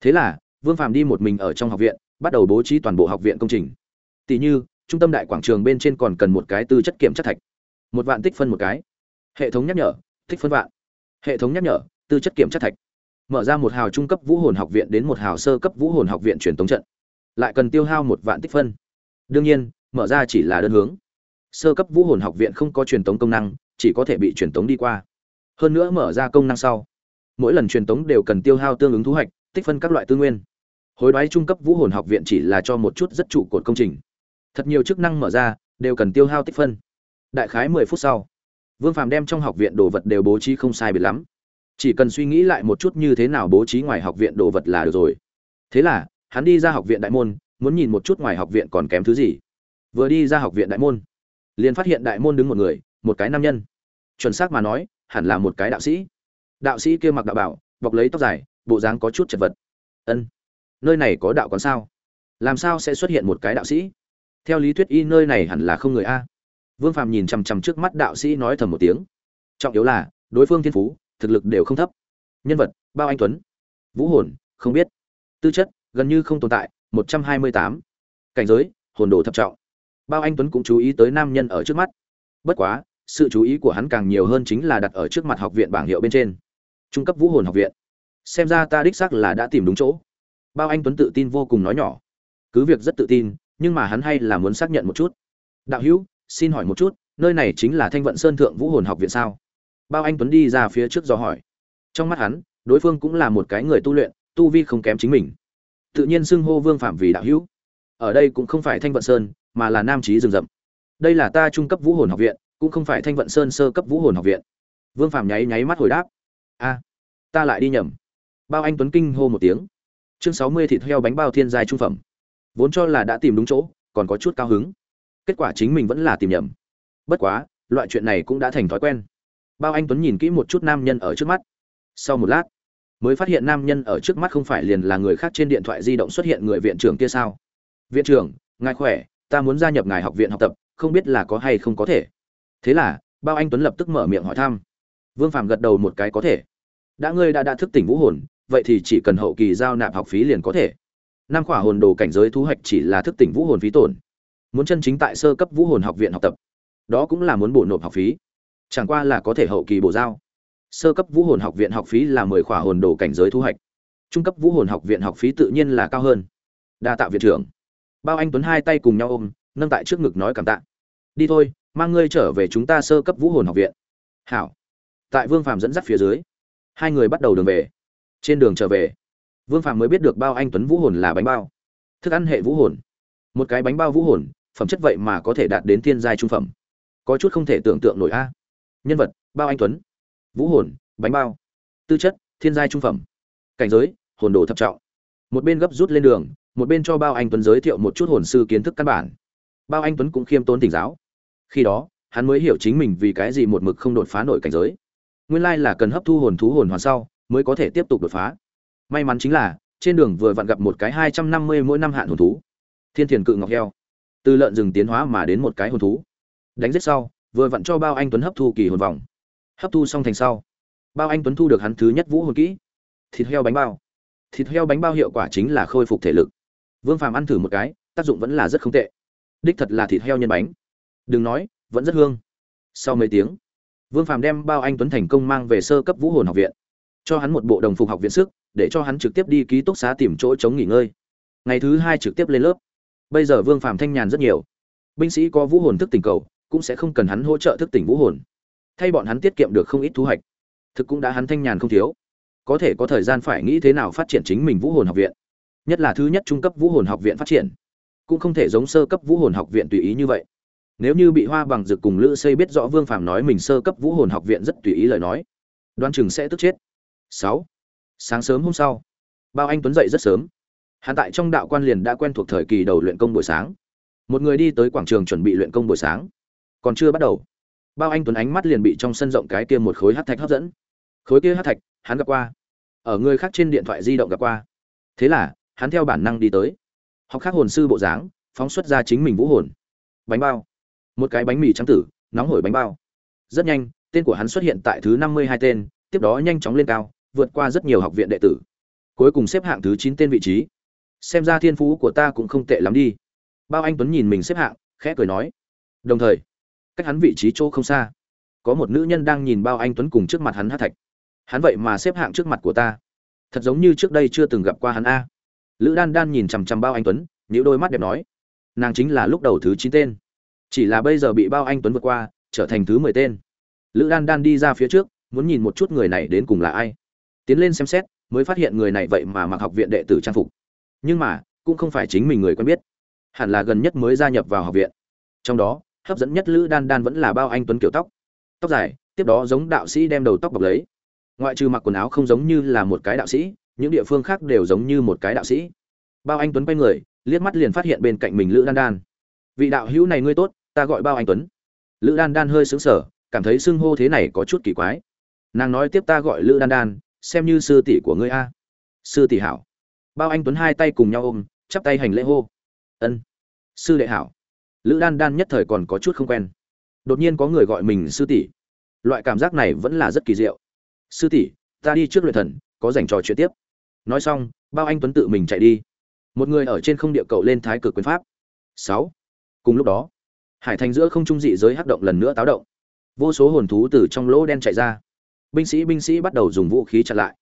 Speaker 1: Thế là, vương phạm đi một mình ở trong học viện, bắt đầu bố trí toàn bộ học viện công trình. Tỷ như, trung tâm đại quảng trường bên trên còn cần một cái tư chất kiểm chất thạch. Một vạn tích phân một cái hệ thống nhắc nhở tích phân vạn. Hệ thống nhắc nhở, tư chất kiểm chất thạch. Mở ra một hào trung cấp vũ hồn học viện đến một hào sơ cấp vũ hồn học viện truyền tống trận. Lại cần tiêu hao một vạn tích phân. Đương nhiên, mở ra chỉ là đơn hướng. Sơ cấp vũ hồn học viện không có truyền tống công năng, chỉ có thể bị truyền tống đi qua. Hơn nữa mở ra công năng sau, mỗi lần truyền tống đều cần tiêu hao tương ứng thu hoạch, tích phân các loại tư nguyên. Hối đoái trung cấp vũ hồn học viện chỉ là cho một chút rất trụ cột công trình. Thật nhiều chức năng mở ra, đều cần tiêu hao tích phân. Đại khái mười phút sau vương phàm đem trong học viện đồ vật đều bố trí không sai biệt lắm. Chỉ cần suy nghĩ lại một chút như thế nào bố trí ngoài học viện đồ vật là được rồi. Thế là, hắn đi ra học viện đại môn, muốn nhìn một chút ngoài học viện còn kém thứ gì. Vừa đi ra học viện đại môn, liền phát hiện đại môn đứng một người, một cái nam nhân. Chuẩn xác mà nói, hẳn là một cái đạo sĩ. Đạo sĩ kia mặc đạo bảo, bọc lấy tóc dài, bộ dáng có chút chật vật. Ân, nơi này có đạo quán sao? Làm sao sẽ xuất hiện một cái đạo sĩ? Theo lý thuyết y nơi này hẳn là không người a vương phàm nhìn chằm chằm trước mắt đạo sĩ nói thầm một tiếng. Trọng yếu là, đối phương thiên phú, thực lực đều không thấp. Nhân vật, bao anh tuấn. Vũ hồn, không biết. Tư chất, gần như không tồn tại, một trăm hai mươi tám. Cảnh giới, hồn đồ thập trọng. Bao anh tuấn cũng chú ý tới nam nhân ở trước mắt. Bất quá, sự chú ý của hắn càng nhiều hơn chính là đặt ở trước mặt học viện bảng hiệu bên trên. Trung cấp vũ hồn học viện. Xem ra ta đích xác là đã tìm đúng chỗ. Bao anh tuấn tự tin vô cùng nói nhỏ. Cứ việc rất tự tin, nhưng mà hắn hay là muốn xác nhận một chút. Đạo hữu xin hỏi một chút, nơi này chính là thanh vận sơn thượng vũ hồn học viện sao? Bao anh tuấn đi ra phía trước do hỏi. Trong mắt hắn, đối phương cũng là một cái người tu luyện, tu vi không kém chính mình. Tự nhiên xưng hô vương phạm vì đạo hữu. Ở đây cũng không phải thanh vận sơn, mà là nam trí rừng rậm. Đây là ta trung cấp vũ hồn học viện, cũng không phải thanh vận sơn sơ cấp vũ hồn học viện. Vương phạm nháy nháy mắt hồi đáp. A, ta lại đi nhầm. Bao anh tuấn kinh hô một tiếng. Chương sáu mươi thịt heo bánh bao thiên giai trung phẩm. Vốn cho là đã tìm đúng chỗ, còn có chút cao hứng kết quả chính mình vẫn là tìm nhầm. Bất quá, loại chuyện này cũng đã thành thói quen. Bao anh tuấn nhìn kỹ một chút nam nhân ở trước mắt. Sau một lát, mới phát hiện nam nhân ở trước mắt không phải liền là người khác trên điện thoại di động xuất hiện người viện trưởng kia sao? Viện trưởng, ngài khỏe, ta muốn gia nhập ngài học viện học tập, không biết là có hay không có thể. Thế là, bao anh tuấn lập tức mở miệng hỏi thăm. Vương phạm gật đầu một cái có thể. Đã ngươi đã đã thức tỉnh vũ hồn, vậy thì chỉ cần hậu kỳ giao nạp học phí liền có thể. Năm khỏa hồn đồ cảnh giới thu hoạch chỉ là thức tỉnh vũ hồn phí tổn muốn chân chính tại sơ cấp vũ hồn học viện học tập. Đó cũng là muốn bổ nộp học phí. Chẳng qua là có thể hậu kỳ bổ giao. Sơ cấp vũ hồn học viện học phí là mười khỏa hồn đồ cảnh giới thu hoạch. Trung cấp vũ hồn học viện học phí tự nhiên là cao hơn. Đa tạ viện trưởng. Bao anh tuấn hai tay cùng nhau ôm, nâng tại trước ngực nói cảm tạ. Đi thôi, mang ngươi trở về chúng ta sơ cấp vũ hồn học viện. Hảo. Tại vương phàm dẫn dắt phía dưới, hai người bắt đầu đường về. Trên đường trở về, vương phàm mới biết được bao anh tuấn vũ hồn là bánh bao. Thức ăn hệ vũ hồn. Một cái bánh bao vũ hồn phẩm chất vậy mà có thể đạt đến thiên giai trung phẩm. Có chút không thể tưởng tượng nổi a. Nhân vật, bao anh tuấn. Vũ hồn, bánh bao. Tư chất, thiên giai trung phẩm. Cảnh giới, hồn đồ thập trọng. Một bên gấp rút lên đường, một bên cho bao anh tuấn giới thiệu một chút hồn sư kiến thức căn bản. Bao anh tuấn cũng khiêm tốn tỉnh giáo. Khi đó, hắn mới hiểu chính mình vì cái gì một mực không đột phá nổi cảnh giới. Nguyên lai là cần hấp thu hồn thú hồn hoàn sau, mới có thể tiếp tục đột phá. May mắn chính là, trên đường vừa vặn gặp một cái hai trăm năm mươi mỗi năm hạn hồn thú. Thiên thiền cự ngọc heo từ lợn rừng tiến hóa mà đến một cái hồn thú. Đánh giết sau, vừa vặn cho bao anh tuấn hấp thu kỳ hồn vòng. Hấp thu xong thành sau, bao anh tuấn thu được hắn thứ nhất vũ hồn kỹ. Thịt heo bánh bao. Thịt heo bánh bao hiệu quả chính là khôi phục thể lực. Vương phàm ăn thử một cái, tác dụng vẫn là rất không tệ. Đích thật là thịt heo nhân bánh. Đừng nói, vẫn rất hương. Sau mấy tiếng, vương phàm đem bao anh tuấn thành công mang về sơ cấp vũ hồn học viện. Cho hắn một bộ đồng phục học viện sức, để cho hắn trực tiếp đi ký túc xá tìm chỗ chống nghỉ ngơi. Ngày thứ hai trực tiếp lên lớp bây giờ vương phàm thanh nhàn rất nhiều. Binh sĩ có vũ hồn thức tỉnh cầu, cũng sẽ không cần hắn hỗ trợ thức tỉnh vũ hồn. Thay bọn hắn tiết kiệm được không ít thu hoạch. Thực cũng đã hắn thanh nhàn không thiếu. Có thể có thời gian phải nghĩ thế nào phát triển chính mình vũ hồn học viện. Nhất là thứ nhất trung cấp vũ hồn học viện phát triển. Cũng không thể giống sơ cấp vũ hồn học viện tùy ý như vậy. Nếu như bị hoa bằng dực cùng lữ xây biết rõ vương phàm nói mình sơ cấp vũ hồn học viện rất tùy ý lời nói đoan chừng sẽ tức chết. Sáu. Sáng sớm hôm sau, bao anh tuấn dậy rất sớm hắn tại trong đạo quan liền đã quen thuộc thời kỳ đầu luyện công buổi sáng. Một người đi tới quảng trường chuẩn bị luyện công buổi sáng. Còn chưa bắt đầu. Bao anh tuấn ánh mắt liền bị trong sân rộng cái kia một khối hắc thạch hấp dẫn. Khối kia hắc thạch, hắn gặp qua. Ở người khác trên điện thoại di động gặp qua. Thế là, hắn theo bản năng đi tới. Học khác hồn sư bộ dáng, phóng xuất ra chính mình vũ hồn. Bánh bao. Một cái bánh mì trắng tử, nóng hổi bánh bao. Rất nhanh, tên của hắn xuất hiện tại thứ năm mươi hai tên, tiếp đó nhanh chóng lên cao, vượt qua rất nhiều học viện đệ tử. Cuối cùng xếp hạng thứ chín tên vị trí xem ra thiên phú của ta cũng không tệ lắm đi. Bao anh tuấn nhìn mình xếp hạng, khẽ cười nói. Đồng thời, cách hắn vị trí chỗ không xa, có một nữ nhân đang nhìn bao anh tuấn cùng trước mặt hắn hát thạch. Hắn vậy mà xếp hạng trước mặt của ta. Thật giống như trước đây chưa từng gặp qua hắn a. Lữ đan đan nhìn chằm chằm bao anh tuấn những đôi mắt đẹp nói. Nàng chính là lúc đầu thứ chín tên. Chỉ là bây giờ bị bao anh tuấn vượt qua, trở thành thứ mười tên. Lữ đan đan đi ra phía trước, muốn nhìn một chút người này đến cùng là ai. Tiến lên xem xét, mới phát hiện người này vậy mà mặc học viện đệ tử trang phục nhưng mà, cũng không phải chính mình người quen biết. Hẳn là gần nhất mới gia nhập vào học viện. Trong đó, hấp dẫn nhất lữ đan đan vẫn là bao anh tuấn kiểu tóc. Tóc dài, tiếp đó giống đạo sĩ đem đầu tóc bọc lấy. Ngoại trừ mặc quần áo không giống như là một cái đạo sĩ, những địa phương khác đều giống như một cái đạo sĩ. Bao anh tuấn quay người, liếc mắt liền phát hiện bên cạnh mình lữ đan đan. Vị đạo hữu này ngươi tốt, ta gọi bao anh tuấn. Lữ đan đan hơi sững sờ, cảm thấy xưng hô thế này có chút kỳ quái. Nàng nói tiếp ta gọi lữ đan đan, xem như sư tỷ của ngươi a. Sư tỷ hảo bao anh tuấn hai tay cùng nhau ôm, chắp tay hành lễ hô. Ân. Sư đệ hảo. Lữ đan đan nhất thời còn có chút không quen. Đột nhiên có người gọi mình sư tỷ. Loại cảm giác này vẫn là rất kỳ diệu. Sư tỷ, ta đi trước luyện thần, có dành trò chuyện tiếp. Nói xong, bao anh tuấn tự mình chạy đi. Một người ở trên không địa cầu lên thái cực quyền pháp. Sáu. Cùng lúc đó, hải thành giữa không trung dị giới hắc động lần nữa táo động. Vô số hồn thú từ trong lỗ đen chạy ra. Binh sĩ binh sĩ bắt đầu dùng vũ khí chặn lại.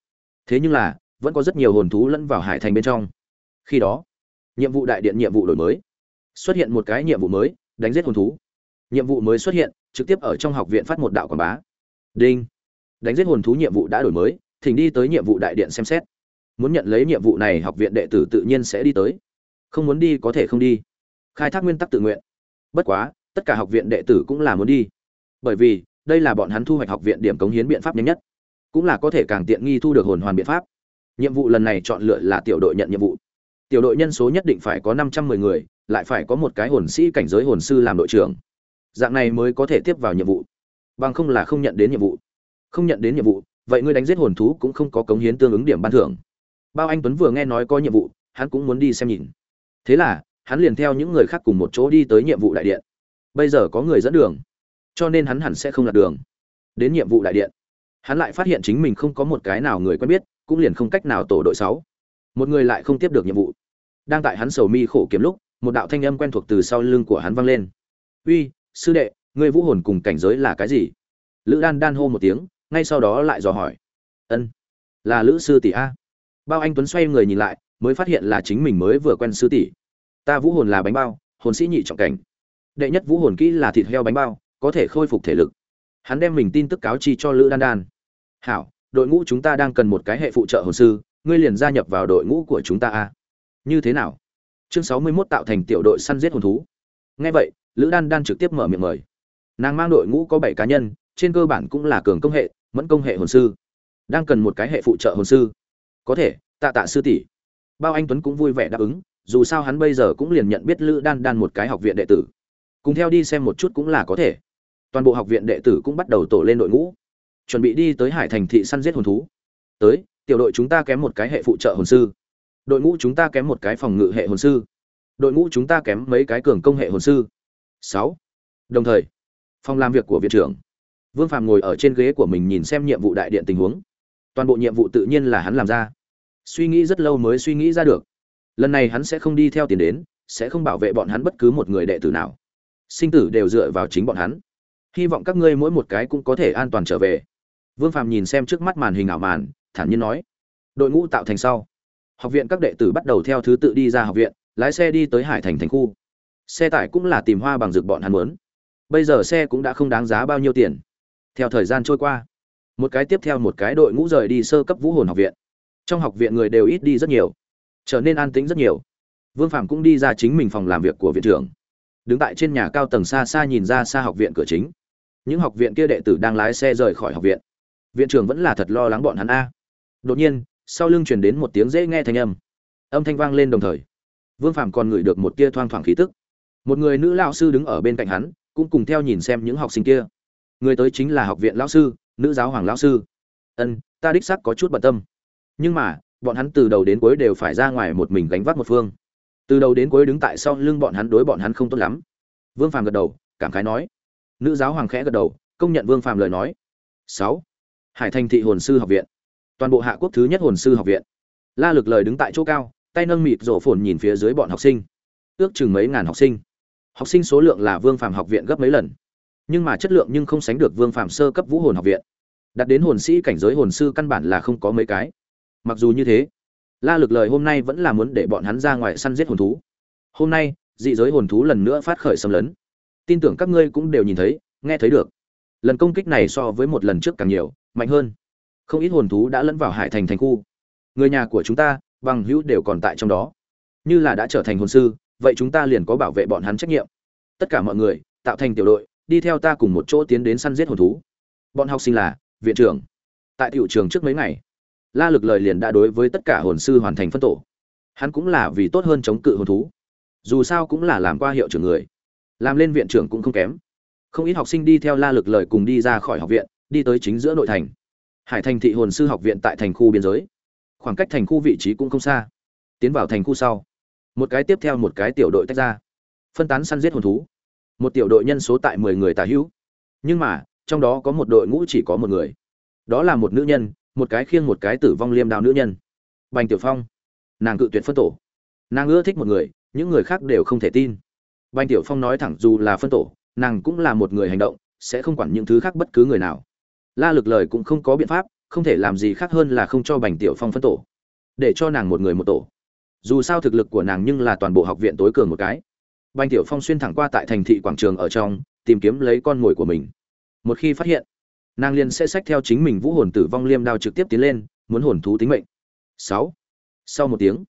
Speaker 1: Thế nhưng là vẫn có rất nhiều hồn thú lẫn vào hải thành bên trong. Khi đó, nhiệm vụ đại điện nhiệm vụ đổi mới. Xuất hiện một cái nhiệm vụ mới, đánh giết hồn thú. Nhiệm vụ mới xuất hiện, trực tiếp ở trong học viện phát một đạo quảng bá. Đinh. Đánh giết hồn thú nhiệm vụ đã đổi mới, thỉnh đi tới nhiệm vụ đại điện xem xét. Muốn nhận lấy nhiệm vụ này, học viện đệ tử tự nhiên sẽ đi tới. Không muốn đi có thể không đi. Khai thác nguyên tắc tự nguyện. Bất quá, tất cả học viện đệ tử cũng là muốn đi. Bởi vì, đây là bọn hắn thu hoạch học viện điểm cống hiến biện pháp nhanh nhất. Cũng là có thể càng tiện nghi thu được hồn hoàn biện pháp nhiệm vụ lần này chọn lựa là tiểu đội nhận nhiệm vụ. Tiểu đội nhân số nhất định phải có năm trăm mười người, lại phải có một cái hồn sĩ cảnh giới hồn sư làm đội trưởng. Dạng này mới có thể tiếp vào nhiệm vụ. Bằng không là không nhận đến nhiệm vụ. Không nhận đến nhiệm vụ, vậy ngươi đánh giết hồn thú cũng không có cống hiến tương ứng điểm ban thưởng. Bao anh tuấn vừa nghe nói có nhiệm vụ, hắn cũng muốn đi xem nhìn. Thế là, hắn liền theo những người khác cùng một chỗ đi tới nhiệm vụ đại điện. Bây giờ có người dẫn đường, cho nên hắn hẳn sẽ không lạc đường. Đến nhiệm vụ đại điện, hắn lại phát hiện chính mình không có một cái nào người quen biết cũng liền không cách nào tổ đội sáu. Một người lại không tiếp được nhiệm vụ. Đang tại hắn sầu mi khổ kiếm lúc, một đạo thanh âm quen thuộc từ sau lưng của hắn vang lên. Uy, sư đệ, ngươi vũ hồn cùng cảnh giới là cái gì? Lữ đan đan hô một tiếng, ngay sau đó lại dò hỏi. Ân, là lữ sư tỷ a. Bao anh tuấn xoay người nhìn lại, mới phát hiện là chính mình mới vừa quen sư tỷ. Ta vũ hồn là bánh bao, hồn sĩ nhị trọng cảnh. Đệ nhất vũ hồn kỹ là thịt heo bánh bao, có thể khôi phục thể lực. Hắn đem mình tin tức cáo chi cho lữ đan đan. Hảo đội ngũ chúng ta đang cần một cái hệ phụ trợ hồn sư, ngươi liền gia nhập vào đội ngũ của chúng ta a. Như thế nào? Chương sáu mươi 61 tạo thành tiểu đội săn giết hồn thú. Nghe vậy, lữ đan đan trực tiếp mở miệng mời. Nàng mang đội ngũ có bảy cá nhân, trên cơ bản cũng là cường công hệ, mẫn công hệ hồn sư. Đang cần một cái hệ phụ trợ hồn sư. Có thể, tạ tạ sư tỷ. Bao anh tuấn cũng vui vẻ đáp ứng, dù sao hắn bây giờ cũng liền nhận biết lữ đan đan một cái học viện đệ tử. Cùng theo đi xem một chút cũng là có thể. Toàn bộ học viện đệ tử cũng bắt đầu tổ lên đội ngũ chuẩn bị đi tới hải thành thị săn giết hồn thú. Tới, tiểu đội chúng ta kém một cái hệ phụ trợ hồn sư. Đội ngũ chúng ta kém một cái phòng ngự hệ hồn sư. Đội ngũ chúng ta kém mấy cái cường công hệ hồn sư. Sáu. Đồng thời, phòng làm việc của viện trưởng. Vương phạm ngồi ở trên ghế của mình nhìn xem nhiệm vụ đại điện tình huống. Toàn bộ nhiệm vụ tự nhiên là hắn làm ra. Suy nghĩ rất lâu mới suy nghĩ ra được. Lần này hắn sẽ không đi theo tiền đến, sẽ không bảo vệ bọn hắn bất cứ một người đệ tử nào. Sinh tử đều dựa vào chính bọn hắn. Hy vọng các ngươi mỗi một cái cũng có thể an toàn trở về vương phạm nhìn xem trước mắt màn hình ảo màn, thản nhiên nói, đội ngũ tạo thành sau, học viện các đệ tử bắt đầu theo thứ tự đi ra học viện, lái xe đi tới hải thành thành khu. Xe tải cũng là tìm hoa bằng dược bọn hắn muốn. Bây giờ xe cũng đã không đáng giá bao nhiêu tiền. Theo thời gian trôi qua, một cái tiếp theo một cái đội ngũ rời đi sơ cấp vũ hồn học viện. Trong học viện người đều ít đi rất nhiều, trở nên an tĩnh rất nhiều. Vương phạm cũng đi ra chính mình phòng làm việc của viện trưởng. Đứng tại trên nhà cao tầng xa xa nhìn ra xa học viện cửa chính. Những học viện kia đệ tử đang lái xe rời khỏi học viện viện trưởng vẫn là thật lo lắng bọn hắn a. Đột nhiên, sau lưng truyền đến một tiếng dễ nghe thanh âm. Âm thanh vang lên đồng thời. Vương phạm còn ngửi được một tia thoang thoảng khí tức. Một người nữ lao sư đứng ở bên cạnh hắn, cũng cùng theo nhìn xem những học sinh kia. Người tới chính là học viện lão sư, nữ giáo hoàng lão sư. Ân, ta đích sắc có chút bận tâm. Nhưng mà, bọn hắn từ đầu đến cuối đều phải ra ngoài một mình gánh vác một phương. Từ đầu đến cuối đứng tại sau lưng bọn hắn đối bọn hắn không tốt lắm. Vương phàm gật đầu, cảm khái nói. Nữ giáo hoàng khẽ gật đầu, công nhận vương phàm lời nói. Sáu hải thành thị hồn sư học viện. Toàn bộ hạ quốc thứ nhất hồn sư học viện. La lực lời đứng tại chỗ cao, tay nâng mịt rổ phồn nhìn phía dưới bọn học sinh. Ước chừng mấy ngàn học sinh. Học sinh số lượng là vương phàm học viện gấp mấy lần. Nhưng mà chất lượng nhưng không sánh được vương phàm sơ cấp vũ hồn học viện. Đặt đến hồn sĩ cảnh giới hồn sư căn bản là không có mấy cái. Mặc dù như thế, la lực lời hôm nay vẫn là muốn để bọn hắn ra ngoài săn giết hồn thú. Hôm nay, dị giới hồn thú lần nữa phát khởi xâm lấn. Tin tưởng các ngươi cũng đều nhìn thấy, nghe thấy được. Lần công kích này so với một lần trước càng nhiều mạnh hơn. Không ít hồn thú đã lẫn vào hải thành thành khu. Người nhà của chúng ta, bằng hữu đều còn tại trong đó. Như là đã trở thành hồn sư, vậy chúng ta liền có bảo vệ bọn hắn trách nhiệm. Tất cả mọi người, tạo thành tiểu đội, đi theo ta cùng một chỗ tiến đến săn giết hồn thú. Bọn học sinh là viện trưởng. Tại tiểu trường trước mấy ngày, la lực lời liền đã đối với tất cả hồn sư hoàn thành phân tổ. Hắn cũng là vì tốt hơn chống cự hồn thú. Dù sao cũng là làm qua hiệu trưởng người. Làm lên viện trưởng cũng không kém. Không ít học sinh đi theo la lực lời cùng đi ra khỏi học viện đi tới chính giữa nội thành. Hải thành thị hồn sư học viện tại thành khu biên giới. Khoảng cách thành khu vị trí cũng không xa. Tiến vào thành khu sau, một cái tiếp theo một cái tiểu đội tách ra. Phân tán săn giết hồn thú. Một tiểu đội nhân số tại mười người tà hữu. Nhưng mà, trong đó có một đội ngũ chỉ có một người. Đó là một nữ nhân, một cái khiêng một cái tử vong liêm đào nữ nhân. Bành tiểu phong, nàng cự tuyệt phân tổ. Nàng ưa thích một người, những người khác đều không thể tin. Bành tiểu phong nói thẳng dù là phân tổ, nàng cũng là một người hành động, sẽ không quản những thứ khác bất cứ người nào la lực lời cũng không có biện pháp, không thể làm gì khác hơn là không cho bành tiểu phong phân tổ, để cho nàng một người một tổ. Dù sao thực lực của nàng nhưng là toàn bộ học viện tối cường một cái. Bành tiểu phong xuyên thẳng qua tại thành thị quảng trường ở trong, tìm kiếm lấy con mồi của mình. Một khi phát hiện, nàng liền sẽ xách theo chính mình vũ hồn tử vong liêm đao trực tiếp tiến lên, muốn hồn thú tính mệnh. Sáu. Sau một tiếng,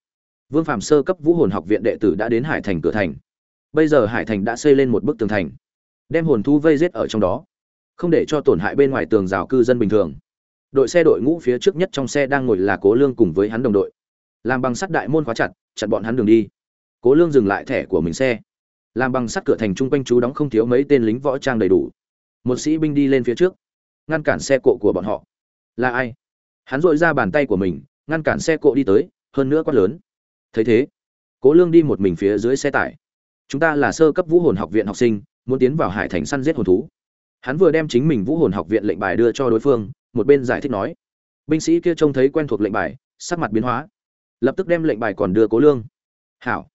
Speaker 1: vương phạm sơ cấp vũ hồn học viện đệ tử đã đến hải thành cửa thành. Bây giờ hải thành đã xây lên một bức tường thành, đem hồn thú vây rết ở trong đó không để cho tổn hại bên ngoài tường rào cư dân bình thường. Đội xe đội ngũ phía trước nhất trong xe đang ngồi là cố lương cùng với hắn đồng đội. Làm bằng sắt đại môn khóa chặt, chặn bọn hắn đường đi. Cố lương dừng lại thẻ của mình xe. Làm bằng sắt cửa thành chung quanh chú đóng không thiếu mấy tên lính võ trang đầy đủ. Một sĩ binh đi lên phía trước, ngăn cản xe cộ của bọn họ. Là ai? Hắn dội ra bàn tay của mình, ngăn cản xe cộ đi tới, hơn nữa quát lớn. Thấy thế, cố lương đi một mình phía dưới xe tải. Chúng ta là sơ cấp vũ hồn học viện học sinh, muốn tiến vào hải thành săn giết hồn thú hắn vừa đem chính mình vũ hồn học viện lệnh bài đưa cho đối phương, một bên giải thích nói, binh sĩ kia trông thấy quen thuộc lệnh bài, sắc mặt biến hóa, lập tức đem lệnh bài còn đưa cố lương. Hảo.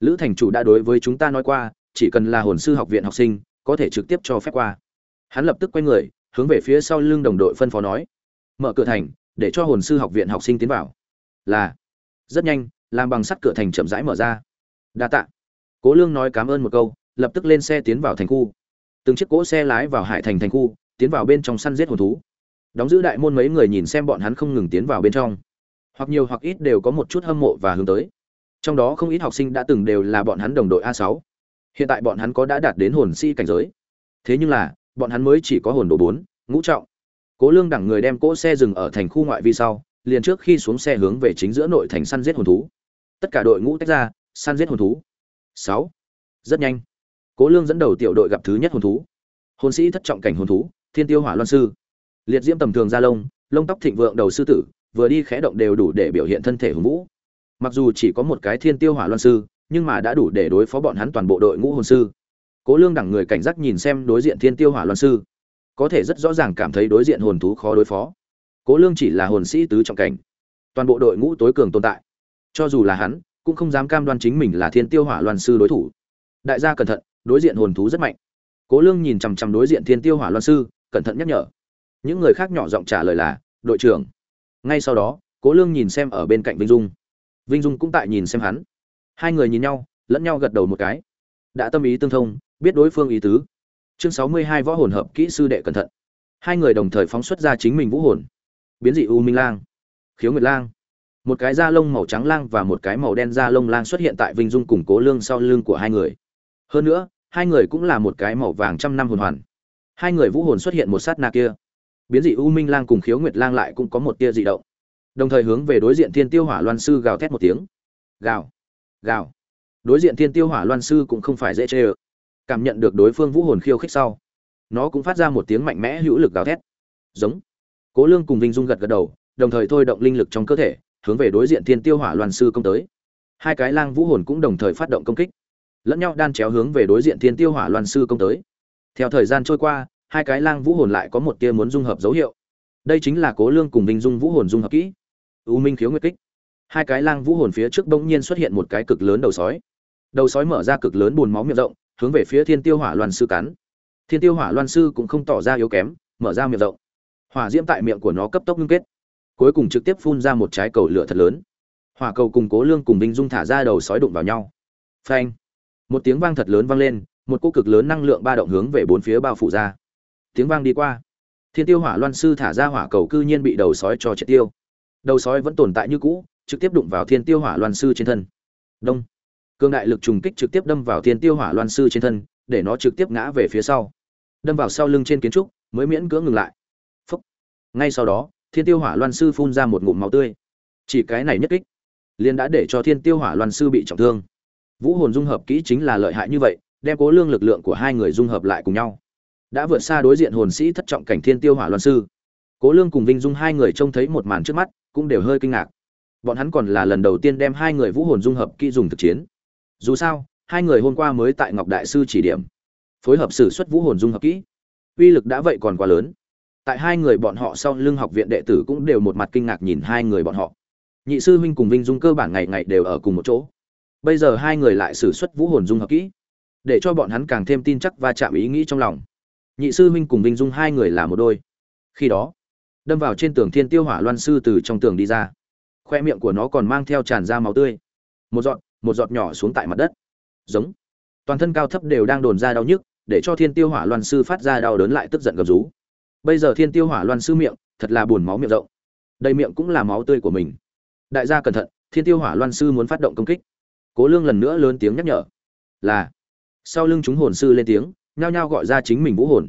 Speaker 1: Lữ thành chủ đã đối với chúng ta nói qua, chỉ cần là hồn sư học viện học sinh, có thể trực tiếp cho phép qua. Hắn lập tức quay người, hướng về phía sau lưng đồng đội phân phó nói, mở cửa thành, để cho hồn sư học viện học sinh tiến vào. Là. Rất nhanh, làm bằng sắt cửa thành chậm rãi mở ra. Đa tạ. Cố lương nói cảm ơn một câu, lập tức lên xe tiến vào thành khu từng chiếc cỗ xe lái vào hải thành thành khu, tiến vào bên trong săn giết hồn thú. Đóng giữ đại môn mấy người nhìn xem bọn hắn không ngừng tiến vào bên trong. Hoặc nhiều hoặc ít đều có một chút hâm mộ và hướng tới. Trong đó không ít học sinh đã từng đều là bọn hắn đồng đội a 6 hiện tại bọn hắn có đã đạt đến hồn si cảnh giới. Thế nhưng là, bọn hắn mới chỉ có hồn độ bốn, ngũ trọng. Cố lương đẳng người đem cỗ xe dừng ở thành khu ngoại vi sau, liền trước khi xuống xe hướng về chính giữa nội thành săn giết hồn thú. Tất cả đội ngũ tách ra, săn giết hồn thú. Sáu. Rất nhanh cố lương dẫn đầu tiểu đội gặp thứ nhất hồn thú. Hồn sĩ thất trọng cảnh hồn thú, thiên tiêu hỏa loan sư. Liệt diễm tầm thường da lông lông tóc thịnh vượng đầu sư tử, vừa đi khẽ động đều đủ để biểu hiện thân thể hùng vũ. Mặc dù chỉ có một cái thiên tiêu hỏa loan sư, nhưng mà đã đủ để đối phó bọn hắn toàn bộ đội ngũ hồn sư. Cố lương đẳng người cảnh giác nhìn xem đối diện thiên tiêu hỏa loan sư. Có thể rất rõ ràng cảm thấy đối diện hồn thú khó đối phó. Cố lương chỉ là hồn sĩ tứ trọng cảnh. Toàn bộ đội ngũ tối cường tồn tại. Cho dù là hắn, cũng không dám cam đoan chính mình là thiên tiêu hỏa loan sư đối thủ. Đại gia cẩn thận đối diện hồn thú rất mạnh. Cố lương nhìn chằm chằm đối diện thiên tiêu hỏa loan sư, cẩn thận nhắc nhở. Những người khác nhỏ giọng trả lời là, đội trưởng. Ngay sau đó, cố lương nhìn xem ở bên cạnh vinh dung. Vinh dung cũng tại nhìn xem hắn. Hai người nhìn nhau, lẫn nhau gật đầu một cái. Đã tâm ý tương thông, biết đối phương ý tứ. Chương sáu mươi hai võ hồn hợp kỹ sư đệ cẩn thận. Hai người đồng thời phóng xuất ra chính mình vũ hồn. Biến dị u minh lang, khiếu nguyệt lang. Một cái da lông màu trắng lang và một cái màu đen da lông lang xuất hiện tại vinh dung củng cố lương sau lưng của hai người. Hơn nữa hai người cũng là một cái màu vàng trăm năm hồn hoàn. Hai người vũ hồn xuất hiện một sát na kia. Biến dị u minh lang cùng khiếu nguyệt lang lại cũng có một tia dị động. Đồng thời hướng về đối diện thiên tiêu hỏa loan sư gào thét một tiếng. Gào gào. Đối diện thiên tiêu hỏa loan sư cũng không phải dễ chê ơ. Cảm nhận được đối phương vũ hồn khiêu khích sau, nó cũng phát ra một tiếng mạnh mẽ hữu lực gào thét. Giống. Cố lương cùng vinh dung gật gật đầu, đồng thời thôi động linh lực trong cơ thể, hướng về đối diện thiên tiêu hỏa loan sư công tới. Hai cái lang vũ hồn cũng đồng thời phát động công kích lẫn nhau đan chéo hướng về đối diện thiên tiêu hỏa loan sư công tới. Theo thời gian trôi qua, hai cái lang vũ hồn lại có một tia muốn dung hợp dấu hiệu. Đây chính là cố lương cùng vinh dung vũ hồn dung hợp kỹ. U minh khiếu nguyệt kích. Hai cái lang vũ hồn phía trước bỗng nhiên xuất hiện một cái cực lớn đầu sói. Đầu sói mở ra cực lớn buồn máu miệng rộng, hướng về phía thiên tiêu hỏa loan sư cắn. Thiên tiêu hỏa loan sư cũng không tỏ ra yếu kém, mở ra miệng rộng. Hỏa diễm tại miệng của nó cấp tốc ngưng kết. Cuối cùng trực tiếp phun ra một trái cầu lửa thật lớn. Hỏa cầu cùng cố lương cùng vinh dung thả ra đầu sói đụng vào nhau. Phanh một tiếng vang thật lớn vang lên, một cô cực lớn năng lượng ba động hướng về bốn phía bao phủ ra. Tiếng vang đi qua. Thiên tiêu hỏa loan sư thả ra hỏa cầu cư nhiên bị đầu sói cho triệt tiêu. Đầu sói vẫn tồn tại như cũ, trực tiếp đụng vào thiên tiêu hỏa loan sư trên thân. Đông. Cương đại lực trùng kích trực tiếp đâm vào thiên tiêu hỏa loan sư trên thân, để nó trực tiếp ngã về phía sau. Đâm vào sau lưng trên kiến trúc, mới miễn cưỡng ngừng lại. Phúc. ngay sau đó, thiên tiêu hỏa loan sư phun ra một ngụm máu tươi. Chỉ cái này nhất kích, liền đã để cho thiên tiêu hỏa loan sư bị trọng thương vũ hồn dung hợp kỹ chính là lợi hại như vậy, đem cố lương lực lượng của hai người dung hợp lại cùng nhau. Đã vượt xa đối diện hồn sĩ thất trọng cảnh thiên tiêu hỏa loan sư. Cố lương cùng vinh dung hai người trông thấy một màn trước mắt, cũng đều hơi kinh ngạc. Bọn hắn còn là lần đầu tiên đem hai người vũ hồn dung hợp kỹ dùng thực chiến. Dù sao, hai người hôm qua mới tại ngọc đại sư chỉ điểm, phối hợp sử xuất vũ hồn dung hợp kỹ. Uy lực đã vậy còn quá lớn. Tại hai người bọn họ sau lưng học viện đệ tử cũng đều một mặt kinh ngạc nhìn hai người bọn họ. Nhị sư huynh cùng vinh dung cơ bản ngày ngày đều ở cùng một chỗ bây giờ hai người lại sử xuất vũ hồn dung hợp kỹ, để cho bọn hắn càng thêm tin chắc và chạm ý nghĩ trong lòng. Nhị sư huynh cùng vinh dung hai người là một đôi. Khi đó, đâm vào trên tường thiên tiêu hỏa loan sư từ trong tường đi ra. Khoe miệng của nó còn mang theo tràn ra máu tươi. Một giọt một giọt nhỏ xuống tại mặt đất. Giống. Toàn thân cao thấp đều đang đồn ra đau nhức, để cho thiên tiêu hỏa loan sư phát ra đau đớn lại tức giận gầm rú. Bây giờ thiên tiêu hỏa loan sư miệng, thật là buồn máu miệng rộng. Đầy miệng cũng là máu tươi của mình. Đại gia cẩn thận, thiên tiêu hỏa loan sư muốn phát động công kích cố lương lần nữa lớn tiếng nhắc nhở. Là. Sau lưng chúng hồn sư lên tiếng, nhao nhao gọi ra chính mình vũ hồn.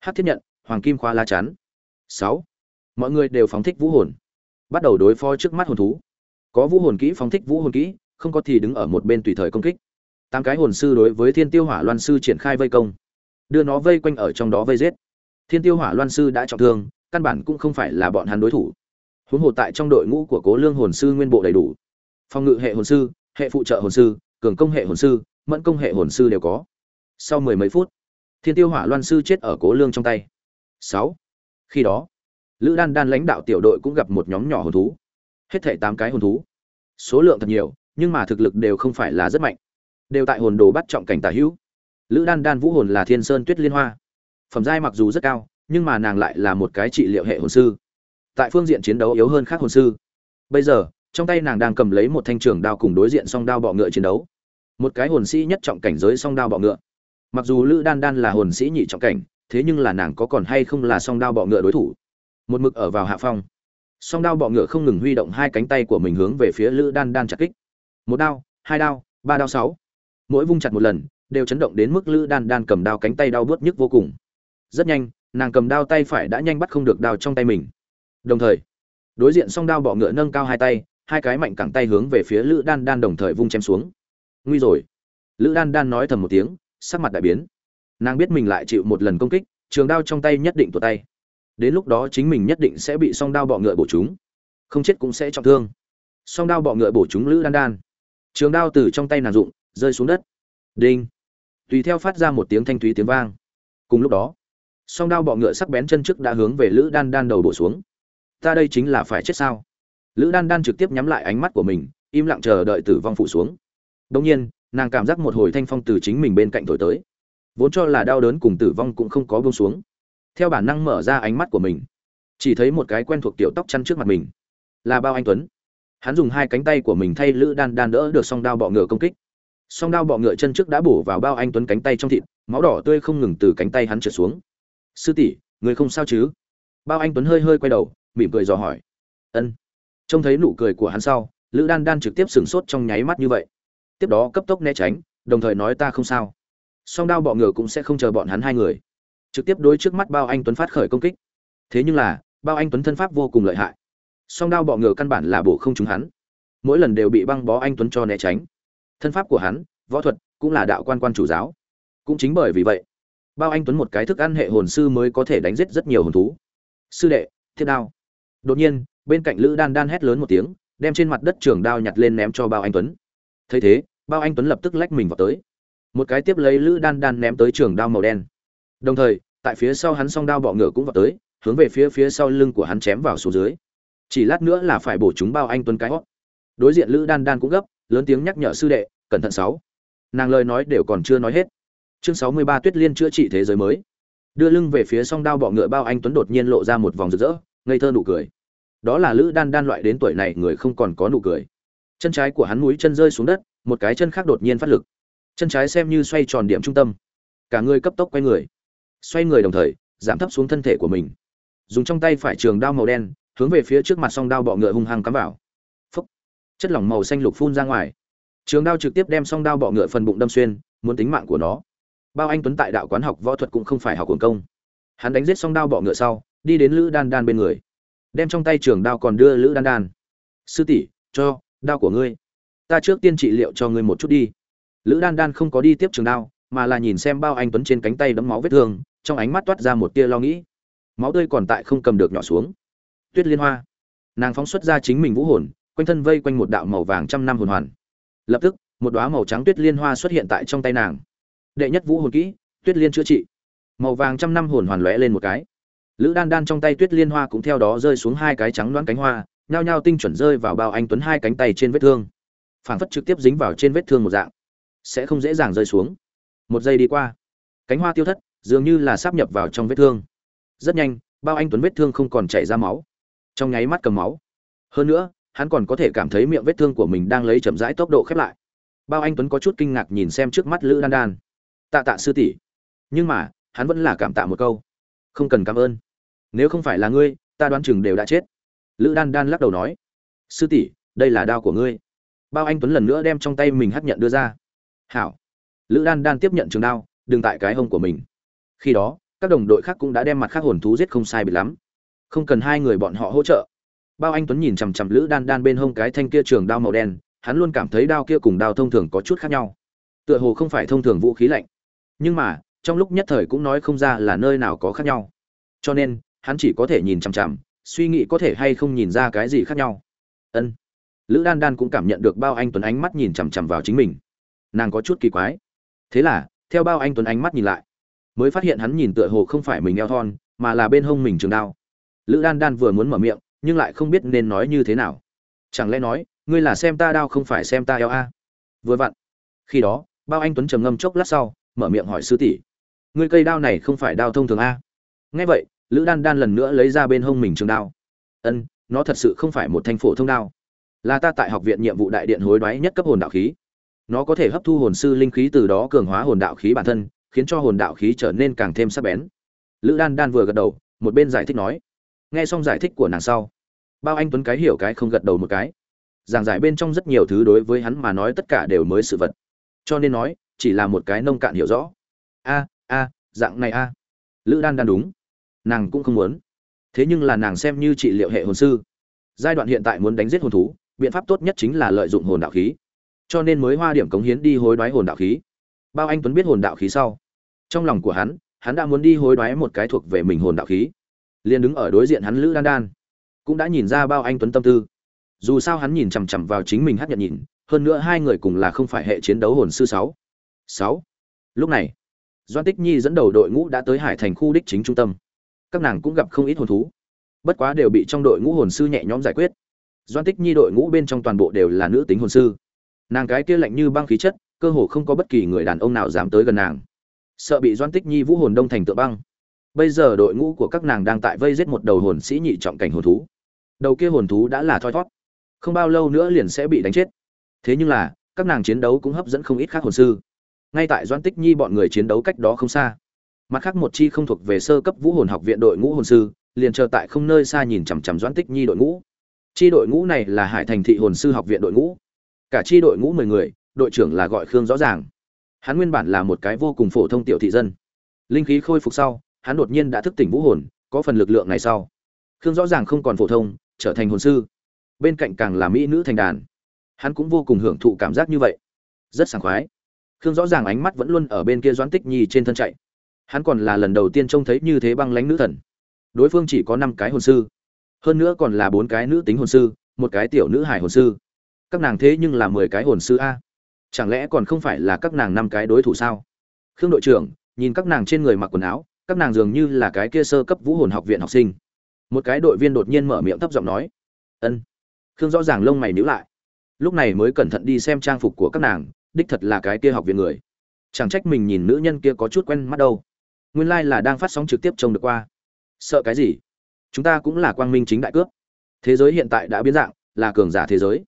Speaker 1: Hát thiết nhận, hoàng kim khoa la chắn. Sáu. Mọi người đều phóng thích vũ hồn. Bắt đầu đối phó trước mắt hồn thú. Có vũ hồn kỹ phóng thích vũ hồn kỹ, không có thì đứng ở một bên tùy thời công kích. Tám cái hồn sư đối với thiên tiêu hỏa loan sư triển khai vây công. Đưa nó vây quanh ở trong đó vây giết. Thiên tiêu hỏa loan sư đã trọng thương, căn bản cũng không phải là bọn hắn đối thủ. Huống hồ tại trong đội ngũ của cố lương hồn sư nguyên bộ đầy đủ. Phòng ngự hệ hồn sư hệ phụ trợ hồn sư, cường công hệ hồn sư, mẫn công hệ hồn sư đều có. Sau mười mấy phút, thiên tiêu hỏa loan sư chết ở cố lương trong tay. Sáu. Khi đó, lữ đan đan lãnh đạo tiểu đội cũng gặp một nhóm nhỏ hồn thú. Hết thảy tám cái hồn thú. Số lượng thật nhiều, nhưng mà thực lực đều không phải là rất mạnh. Đều tại hồn đồ bắt trọng cảnh tả hữu. Lữ đan đan vũ hồn là thiên sơn tuyết liên hoa. Phẩm giai mặc dù rất cao, nhưng mà nàng lại là một cái trị liệu hệ hồn sư. Tại phương diện chiến đấu yếu hơn khác hồn sư. Bây giờ trong tay nàng đang cầm lấy một thanh trường đao cùng đối diện song đao bọ ngựa chiến đấu. Một cái hồn sĩ nhất trọng cảnh giới song đao bọ ngựa. Mặc dù lữ đan đan là hồn sĩ nhị trọng cảnh, thế nhưng là nàng có còn hay không là song đao bọ ngựa đối thủ? Một mực ở vào hạ phong. Song đao bọ ngựa không ngừng huy động hai cánh tay của mình hướng về phía lữ đan đan chặt kích. Một đao, hai đao, ba đao, sáu. Mỗi vung chặt một lần, đều chấn động đến mức lữ đan đan cầm đao cánh tay đau bớt nhức vô cùng. Rất nhanh, nàng cầm đao tay phải đã nhanh bắt không được đao trong tay mình. Đồng thời, đối diện song đao bọ ngựa nâng cao hai tay hai cái mạnh cẳng tay hướng về phía lữ đan đan đồng thời vung chém xuống. Nguy rồi. Lữ đan đan nói thầm một tiếng, sắc mặt đại biến. Nàng biết mình lại chịu một lần công kích, trường đao trong tay nhất định tuột tay. Đến lúc đó chính mình nhất định sẽ bị song đao bọ ngựa bổ chúng. Không chết cũng sẽ trọng thương. Song đao bọ ngựa bổ chúng lữ đan đan. Trường đao từ trong tay nàng dụng rơi xuống đất. Đinh. Tùy theo phát ra một tiếng thanh thúy tiếng vang. Cùng lúc đó, song đao bọ ngựa sắc bén chân trước đã hướng về lữ đan đan đầu bổ xuống. Ta đây chính là phải chết sao? Lữ đan đan trực tiếp nhắm lại ánh mắt của mình, im lặng chờ đợi tử vong phụ xuống. Đông nhiên, nàng cảm giác một hồi thanh phong từ chính mình bên cạnh thổi tới. Vốn cho là đau đớn cùng tử vong cũng không có buông xuống. Theo bản năng mở ra ánh mắt của mình, chỉ thấy một cái quen thuộc tiểu tóc chăn trước mặt mình. Là bao anh tuấn. Hắn dùng hai cánh tay của mình thay lữ đan đan đỡ được song đao bọ ngựa công kích. Song đao bọ ngựa chân trước đã bổ vào bao anh tuấn cánh tay trong thịt, máu đỏ tươi không ngừng từ cánh tay hắn trượt xuống. Sư tỷ, người không sao chứ? Bao anh tuấn hơi hơi quay đầu, mỉm cười dò hỏi. Ân trông thấy nụ cười của hắn sau, lữ đan đan trực tiếp sửng sốt trong nháy mắt như vậy. Tiếp đó cấp tốc né tránh, đồng thời nói ta không sao. Song đao bọ ngựa cũng sẽ không chờ bọn hắn hai người. Trực tiếp đối trước mắt bao anh tuấn phát khởi công kích. Thế nhưng là, bao anh tuấn thân pháp vô cùng lợi hại. Song đao bọ ngựa căn bản là bổ không trúng hắn. Mỗi lần đều bị băng bó anh tuấn cho né tránh. Thân pháp của hắn, võ thuật cũng là đạo quan quan chủ giáo. Cũng chính bởi vì vậy, bao anh tuấn một cái thức ăn hệ hồn sư mới có thể đánh giết rất nhiều hồn thú. Sư đệ, thiết đao. Đột nhiên bên cạnh lữ đan đan hét lớn một tiếng, đem trên mặt đất trường đao nhặt lên ném cho bao anh tuấn. Thấy thế, bao anh tuấn lập tức lách mình vào tới. Một cái tiếp lấy lữ đan đan ném tới trường đao màu đen. Đồng thời, tại phía sau hắn song đao bọ ngựa cũng vào tới, hướng về phía phía sau lưng của hắn chém vào xuống dưới. Chỉ lát nữa là phải bổ chúng bao anh tuấn cái hót đối diện lữ đan đan cũng gấp, lớn tiếng nhắc nhở sư đệ, cẩn thận sáu. Nàng lời nói đều còn chưa nói hết. Chương sáu mươi ba tuyết liên chữa trị thế giới mới. Đưa lưng về phía song đao bọ ngựa bao anh tuấn đột nhiên lộ ra một vòng rực rỡ, ngây thơ nụ cười đó là lữ đan đan loại đến tuổi này người không còn có nụ cười. Chân trái của hắn mũi chân rơi xuống đất, một cái chân khác đột nhiên phát lực. Chân trái xem như xoay tròn điểm trung tâm. Cả người cấp tốc quay người. Xoay người đồng thời, giảm thấp xuống thân thể của mình. Dùng trong tay phải trường đao màu đen, hướng về phía trước mặt song đao bọ ngựa hung hăng cắm vào. Phúc. Chất lỏng màu xanh lục phun ra ngoài. Trường đao trực tiếp đem song đao bọ ngựa phần bụng đâm xuyên, muốn tính mạng của nó. Bao anh tuấn tại đạo quán học võ thuật cũng không phải học quần công. Hắn đánh giết song đao bọ ngựa sau, đi đến lữ đan đan bên người đem trong tay trường đao còn đưa lữ đan đan. Sư tỷ, cho, đao của ngươi. Ta trước tiên trị liệu cho ngươi một chút đi. Lữ đan đan không có đi tiếp trường đao, mà là nhìn xem bao anh tuấn trên cánh tay đấm máu vết thương, trong ánh mắt toát ra một tia lo nghĩ. Máu tươi còn tại không cầm được nhỏ xuống. Tuyết liên hoa. Nàng phóng xuất ra chính mình vũ hồn, quanh thân vây quanh một đạo màu vàng trăm năm hồn hoàn. Lập tức, một đoá màu trắng tuyết liên hoa xuất hiện tại trong tay nàng. Đệ nhất vũ hồn kỹ, tuyết liên chữa trị. Màu vàng trăm năm hồn hoàn lóe lên một cái lữ đan đan trong tay tuyết liên hoa cũng theo đó rơi xuống hai cái trắng đoán cánh hoa, nhao nhao tinh chuẩn rơi vào bao anh tuấn hai cánh tay trên vết thương. Phảng phất trực tiếp dính vào trên vết thương một dạng. Sẽ không dễ dàng rơi xuống. Một giây đi qua, cánh hoa tiêu thất, dường như là sắp nhập vào trong vết thương. Rất nhanh, bao anh tuấn vết thương không còn chảy ra máu. Trong nháy mắt cầm máu. Hơn nữa, hắn còn có thể cảm thấy miệng vết thương của mình đang lấy chậm rãi tốc độ khép lại. Bao anh tuấn có chút kinh ngạc nhìn xem trước mắt lữ đan đan. Tạ tạ sư tỷ. Nhưng mà, hắn vẫn là cảm tạ một câu. Không cần cảm ơn nếu không phải là ngươi, ta đoán chừng đều đã chết. Lữ đan đan lắc đầu nói. Sư tỷ, đây là đao của ngươi. Bao anh tuấn lần nữa đem trong tay mình hấp nhận đưa ra. Hảo. Lữ đan đan tiếp nhận trường đao, đừng tại cái hông của mình. Khi đó, các đồng đội khác cũng đã đem mặt khác hồn thú giết không sai biệt lắm. Không cần hai người bọn họ hỗ trợ. Bao anh tuấn nhìn chằm chằm lữ đan đan bên hông cái thanh kia trường đao màu đen, hắn luôn cảm thấy đao kia cùng đao thông thường có chút khác nhau. Tựa hồ không phải thông thường vũ khí lạnh. Nhưng mà, trong lúc nhất thời cũng nói không ra là nơi nào có khác nhau. Cho nên hắn chỉ có thể nhìn chằm chằm, suy nghĩ có thể hay không nhìn ra cái gì khác nhau. Ân. Lữ đan đan cũng cảm nhận được bao anh tuấn ánh mắt nhìn chằm chằm vào chính mình. Nàng có chút kỳ quái. Thế là, theo bao anh tuấn ánh mắt nhìn lại, mới phát hiện hắn nhìn tựa hồ không phải mình eo thon, mà là bên hông mình trường đao. Lữ đan đan vừa muốn mở miệng, nhưng lại không biết nên nói như thế nào. Chẳng lẽ nói, ngươi là xem ta đao không phải xem ta eo a? Vừa vặn, khi đó, bao anh tuấn trầm ngâm chốc lát sau, mở miệng hỏi sư tỷ, ngươi cây đao này không phải đao thông thường a? Nghe vậy lữ đan đan lần nữa lấy ra bên hông mình trường đao. Ân, nó thật sự không phải một thanh phổ thông đao. Là ta tại học viện nhiệm vụ đại điện hối đoái nhất cấp hồn đạo khí. Nó có thể hấp thu hồn sư linh khí từ đó cường hóa hồn đạo khí bản thân, khiến cho hồn đạo khí trở nên càng thêm sắc bén. Lữ đan đan vừa gật đầu, một bên giải thích nói. Nghe xong giải thích của nàng sau, bao anh tuấn cái hiểu cái không gật đầu một cái. Giảng giải bên trong rất nhiều thứ đối với hắn mà nói tất cả đều mới sự vật. Cho nên nói, chỉ là một cái nông cạn hiểu rõ. A a, dạng này a. Lữ đan đan đúng nàng cũng không muốn. Thế nhưng là nàng xem như trị liệu hệ hồn sư, giai đoạn hiện tại muốn đánh giết hồn thú, biện pháp tốt nhất chính là lợi dụng hồn đạo khí. Cho nên mới hoa điểm cống hiến đi hối đoái hồn đạo khí. Bao anh tuấn biết hồn đạo khí sau. Trong lòng của hắn hắn đã muốn đi hối đoái một cái thuộc về mình hồn đạo khí. Liền đứng ở đối diện hắn lữ đan đan, cũng đã nhìn ra bao anh tuấn tâm tư. Dù sao hắn nhìn chằm chằm vào chính mình hát nhận nhìn, hơn nữa hai người cùng là không phải hệ chiến đấu hồn sư sáu. Sáu. Lúc này doan tích nhi dẫn đầu đội ngũ đã tới hải thành khu đích chính trung tâm các nàng cũng gặp không ít hồn thú. Bất quá đều bị trong đội ngũ hồn sư nhẹ nhõm giải quyết. Doan tích nhi đội ngũ bên trong toàn bộ đều là nữ tính hồn sư. Nàng cái kia lạnh như băng khí chất, cơ hồ không có bất kỳ người đàn ông nào dám tới gần nàng. Sợ bị doan tích nhi vũ hồn đông thành tựa băng. Bây giờ đội ngũ của các nàng đang tại vây giết một đầu hồn sĩ nhị trọng cảnh hồn thú. Đầu kia hồn thú đã là thoi thót không bao lâu nữa liền sẽ bị đánh chết. Thế nhưng là, các nàng chiến đấu cũng hấp dẫn không ít khác hồn sư. Ngay tại doan tích nhi bọn người chiến đấu cách đó không xa mặt khác một chi không thuộc về sơ cấp vũ hồn học viện đội ngũ hồn sư, liền chờ tại không nơi xa nhìn chằm chằm doãn tích nhi đội ngũ. Chi đội ngũ này là hải thành thị hồn sư học viện đội ngũ. Cả chi đội ngũ mười người, đội trưởng là gọi khương rõ ràng. Hắn nguyên bản là một cái vô cùng phổ thông tiểu thị dân. Linh khí khôi phục sau, hắn đột nhiên đã thức tỉnh vũ hồn, có phần lực lượng này sau. Khương rõ ràng không còn phổ thông, trở thành hồn sư. Bên cạnh càng là mỹ nữ thành đàn. Hắn cũng vô cùng hưởng thụ cảm giác như vậy. Rất sảng khoái. Khương rõ ràng ánh mắt vẫn luôn ở bên kia doãn tích nhi trên thân chạy hắn còn là lần đầu tiên trông thấy như thế băng lãnh nữ thần. Đối phương chỉ có năm cái hồn sư, hơn nữa còn là bốn cái nữ tính hồn sư, một cái tiểu nữ hải hồn sư. Các nàng thế nhưng là mười cái hồn sư a. Chẳng lẽ còn không phải là các nàng năm cái đối thủ sao? Khương đội trưởng, nhìn các nàng trên người mặc quần áo, các nàng dường như là cái kia sơ cấp vũ hồn học viện học sinh. Một cái đội viên đột nhiên mở miệng thấp giọng nói, ân. Khương rõ ràng lông mày nhíu lại. Lúc này mới cẩn thận đi xem trang phục của các nàng, đích thật là cái kia học viện người. Chẳng trách mình nhìn nữ nhân kia có chút quen mắt đâu nguyên lai、like、là đang phát sóng trực tiếp trông được qua. Sợ cái gì? Chúng ta cũng là quang minh chính đại cướp. Thế giới hiện tại đã biến dạng, là cường giả thế giới.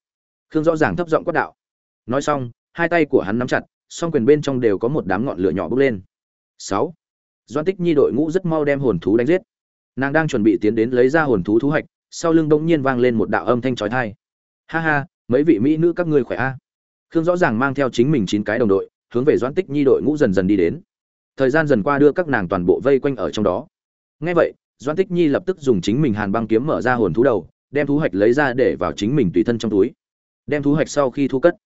Speaker 1: Khương rõ ràng thấp giọng quát đạo. Nói xong, hai tay của hắn nắm chặt, song quyền bên trong đều có một đám ngọn lửa nhỏ bốc lên. Sáu. Doan tích nhi đội ngũ rất mau đem hồn thú đánh giết. Nàng đang chuẩn bị tiến đến lấy ra hồn thú thú hạch, sau lưng bỗng nhiên vang lên một đạo âm thanh trói thai ha ha, mấy vị mỹ nữ các ngươi khỏe a. Khương rõ ràng mang theo chính mình chín cái đồng đội, hướng về doãn tích nhi đội ngũ dần dần đi đến thời gian dần qua đưa các nàng toàn bộ vây quanh ở trong đó. Ngay vậy, doãn tích nhi lập tức dùng chính mình hàn băng kiếm mở ra hồn thú đầu, đem thú hạch lấy ra để vào chính mình tùy thân trong túi. Đem thú hạch sau khi thu cất,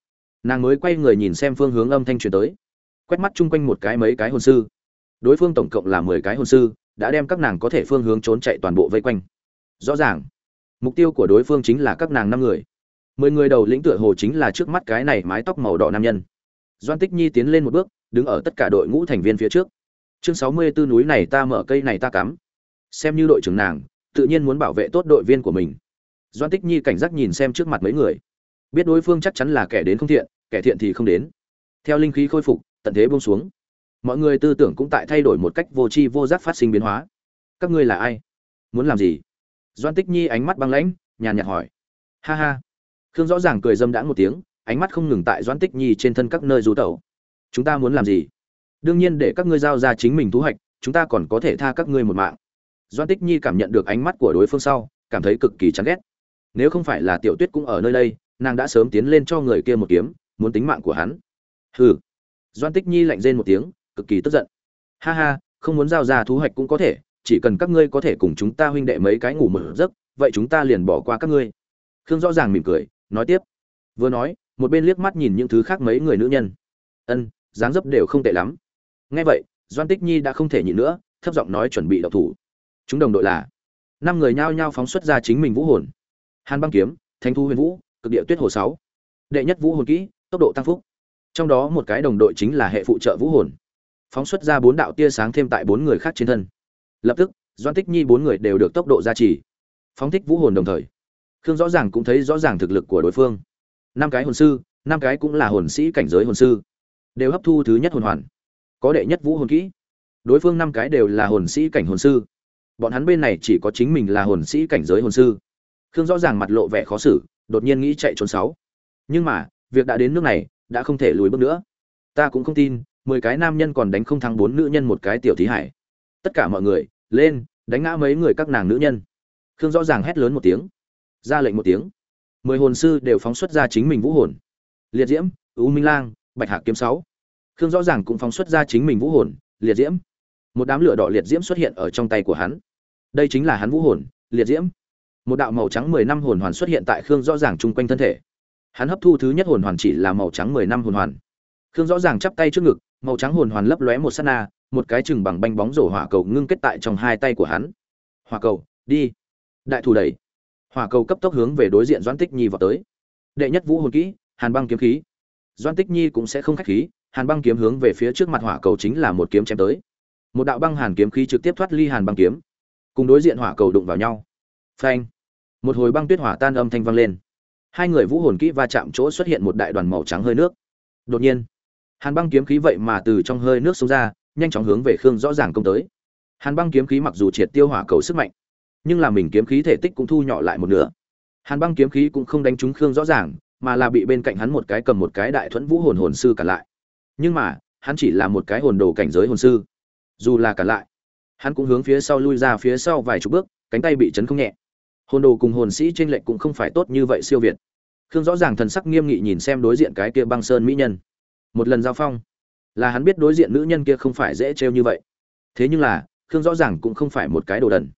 Speaker 1: nàng mới quay người nhìn xem phương hướng âm thanh truyền tới. Quét mắt chung quanh một cái mấy cái hồn sư. Đối phương tổng cộng là mười cái hồn sư, đã đem các nàng có thể phương hướng trốn chạy toàn bộ vây quanh. Rõ ràng, mục tiêu của đối phương chính là các nàng năm người. Mười người đầu lĩnh tựa hồ chính là trước mắt cái này mái tóc màu đỏ nam nhân. Doan tích nhi tiến lên một bước đứng ở tất cả đội ngũ thành viên phía trước. Chương sáu mươi bốn núi này ta mở cây này ta cắm. Xem như đội trưởng nàng, tự nhiên muốn bảo vệ tốt đội viên của mình. Doan tích nhi cảnh giác nhìn xem trước mặt mấy người. Biết đối phương chắc chắn là kẻ đến không thiện, kẻ thiện thì không đến. Theo linh khí khôi phục, tận thế buông xuống. Mọi người tư tưởng cũng tại thay đổi một cách vô tri vô giác phát sinh biến hóa. Các ngươi là ai? Muốn làm gì? Doan tích nhi ánh mắt băng lãnh, nhàn nhạt hỏi. Ha ha. Khương rõ ràng cười dâm đãng một tiếng, ánh mắt không ngừng tại doan tích nhi trên thân các nơi rú tẩu chúng ta muốn làm gì? Đương nhiên để các ngươi giao ra chính mình thu hoạch, chúng ta còn có thể tha các ngươi một mạng. Doan tích nhi cảm nhận được ánh mắt của đối phương sau, cảm thấy cực kỳ chán ghét. Nếu không phải là tiểu tuyết cũng ở nơi đây, nàng đã sớm tiến lên cho người kia một kiếm, muốn tính mạng của hắn. Hừ. Doan tích nhi lạnh rên một tiếng, cực kỳ tức giận. Ha ha, không muốn giao ra thu hoạch cũng có thể, chỉ cần các ngươi có thể cùng chúng ta huynh đệ mấy cái ngủ một giấc, vậy chúng ta liền bỏ qua các ngươi. Khương rõ ràng mỉm cười, nói tiếp. Vừa nói, một bên liếc mắt nhìn những thứ khác mấy người nữ nhân. Ân dáng dấp đều không tệ lắm. Nghe vậy, doan tích nhi đã không thể nhịn nữa, thấp giọng nói chuẩn bị đậu thủ. Chúng đồng đội là năm người nhao nhao phóng xuất ra chính mình vũ hồn. Hàn băng kiếm thanh thu huyền vũ, cực địa tuyết hồ sáu. Đệ nhất vũ hồn kỹ, tốc độ tăng phúc. Trong đó một cái đồng đội chính là hệ phụ trợ vũ hồn. Phóng xuất ra bốn đạo tia sáng thêm tại bốn người khác trên thân. Lập tức, doan tích nhi bốn người đều được tốc độ gia trì. Phóng thích vũ hồn đồng thời, khương rõ ràng cũng thấy rõ ràng thực lực của đối phương. Năm cái hồn sư, năm cái cũng là hồn sĩ cảnh giới hồn sư đều hấp thu thứ nhất hồn hoàn. Có đệ nhất vũ hồn kỹ. Đối phương năm cái đều là hồn sĩ cảnh hồn sư. Bọn hắn bên này chỉ có chính mình là hồn sĩ cảnh giới hồn sư. Khương rõ ràng mặt lộ vẻ khó xử, đột nhiên nghĩ chạy trốn sáu. Nhưng mà, việc đã đến nước này, đã không thể lùi bước nữa. Ta cũng không tin, mười cái nam nhân còn đánh không thắng bốn nữ nhân một cái tiểu thí hải. Tất cả mọi người, lên, đánh ngã mấy người các nàng nữ nhân. Khương rõ ràng hét lớn một tiếng. Ra lệnh một tiếng. Mười hồn sư đều phóng xuất ra chính mình vũ hồn. Liệt diễm, u minh lang bạch hạc kiếm sáu. Khương rõ ràng cũng phóng xuất ra chính mình vũ hồn, liệt diễm. Một đám lửa đỏ liệt diễm xuất hiện ở trong tay của hắn. Đây chính là hắn vũ hồn, liệt diễm. Một đạo màu trắng mười năm hồn hoàn xuất hiện tại khương rõ ràng chung quanh thân thể. Hắn hấp thu thứ nhất hồn hoàn chỉ là màu trắng mười năm hồn hoàn. Khương rõ ràng chắp tay trước ngực, màu trắng hồn hoàn lấp lóe một s á t na, một cái chừng bằng banh bóng rổ hỏa cầu ngưng kết tại trong hai tay của hắn. Hỏa cầu, đi. Đại thủ đẩy. Hỏa cầu cấp tốc hướng về đối diện doãn tích nhi vào tới. Đệ nhất vũ hồn kỹ, hàn băng kiếm khí. Doan tích nhi cũng sẽ không khách khí, hàn băng kiếm hướng về phía trước mặt hỏa cầu chính là một kiếm chém tới. Một đạo băng hàn kiếm khí trực tiếp thoát ly hàn băng kiếm. Cùng đối diện hỏa cầu đụng vào nhau. Phanh! Một hồi băng tuyết hỏa tan âm thanh vang lên. Hai người vũ hồn kỹ va chạm chỗ xuất hiện một đại đoàn màu trắng hơi nước. Đột nhiên, hàn băng kiếm khí vậy mà từ trong hơi nước xông ra, nhanh chóng hướng về khương rõ ràng công tới. Hàn băng kiếm khí mặc dù triệt tiêu hỏa cầu sức mạnh, nhưng là mình kiếm khí thể tích cũng thu nhỏ lại một nửa. Hàn băng kiếm khí cũng không đánh trúng khương rõ ràng mà là bị bên cạnh hắn một cái cầm một cái đại thuẫn vũ hồn hồn sư cản lại. Nhưng mà, hắn chỉ là một cái hồn đồ cảnh giới hồn sư. Dù là cản lại, hắn cũng hướng phía sau lui ra phía sau vài chục bước, cánh tay bị chấn không nhẹ. Hồn đồ cùng hồn sĩ trên lệch cũng không phải tốt như vậy siêu việt. Khương rõ ràng thần sắc nghiêm nghị nhìn xem đối diện cái kia băng sơn mỹ nhân. Một lần giao phong, là hắn biết đối diện nữ nhân kia không phải dễ trêu như vậy. Thế nhưng là, khương rõ ràng cũng không phải một cái đồ đần.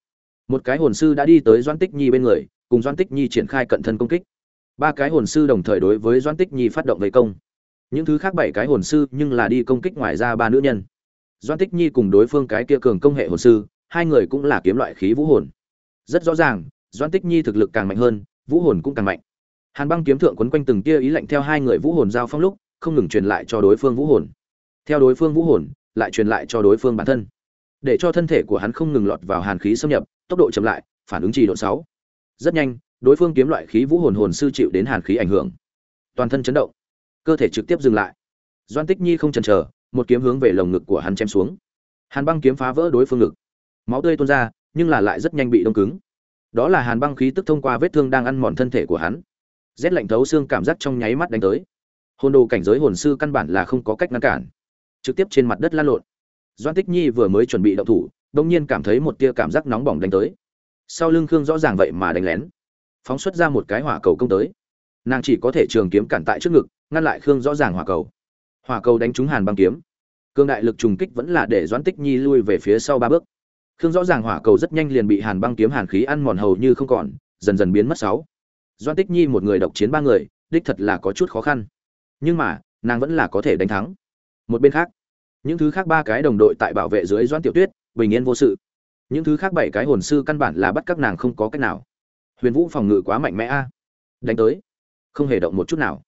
Speaker 1: Một cái hồn sư đã đi tới doan tích nhi bên người, cùng doan tích nhi triển khai cận thân công kích ba cái hồn sư đồng thời đối với Doãn tích nhi phát động vây công. Những thứ khác bảy cái hồn sư nhưng là đi công kích ngoài ra ba nữ nhân. Doãn tích nhi cùng đối phương cái kia cường công hệ hồn sư, hai người cũng là kiếm loại khí vũ hồn. Rất rõ ràng, Doãn tích nhi thực lực càng mạnh hơn, vũ hồn cũng càng mạnh. Hàn băng kiếm thượng quấn quanh từng tia ý lạnh theo hai người vũ hồn giao phong lúc, không ngừng truyền lại cho đối phương vũ hồn. Theo đối phương vũ hồn, lại truyền lại cho đối phương bản thân. Để cho thân thể của hắn không ngừng lọt vào hàn khí xâm nhập, tốc độ chậm lại, phản ứng trì độ sáu. Rất nhanh đối phương kiếm loại khí vũ hồn hồn sư chịu đến hàn khí ảnh hưởng. Toàn thân chấn động, cơ thể trực tiếp dừng lại. Doan tích nhi không chần chờ, một kiếm hướng về lồng ngực của hắn chém xuống. Hàn băng kiếm phá vỡ đối phương ngực. Máu tươi tuôn ra, nhưng là lại rất nhanh bị đông cứng. Đó là hàn băng khí tức thông qua vết thương đang ăn mòn thân thể của hắn. Rét lạnh thấu xương cảm giác trong nháy mắt đánh tới. Hồn đồ cảnh giới hồn sư căn bản là không có cách ngăn cản. Trực tiếp trên mặt đất lan lộn. Doan tích nhi vừa mới chuẩn bị động thủ đông nhiên cảm thấy một tia cảm giác nóng bỏng đánh tới. Sau lưng khương rõ ràng vậy mà đánh lén phóng xuất ra một cái hỏa cầu công tới. Nàng chỉ có thể trường kiếm cản tại trước ngực, ngăn lại khương rõ ràng hỏa cầu. Hỏa cầu đánh trúng hàn băng kiếm. Cương đại lực trùng kích vẫn là để doãn tích nhi lui về phía sau ba bước. Khương rõ ràng hỏa cầu rất nhanh liền bị hàn băng kiếm hàn khí ăn mòn hầu như không còn, dần dần biến mất sáu. Doãn tích nhi một người độc chiến ba người, đích thật là có chút khó khăn. Nhưng mà, nàng vẫn là có thể đánh thắng. Một bên khác, những thứ khác ba cái đồng đội tại bảo vệ dưới doãn tiểu tuyết, bình yên vô sự. Những thứ khác bảy cái hồn sư căn bản là bắt các nàng không có cách nào huyền vũ phòng ngự quá mạnh mẽ a. Đánh tới. Không hề động một chút nào.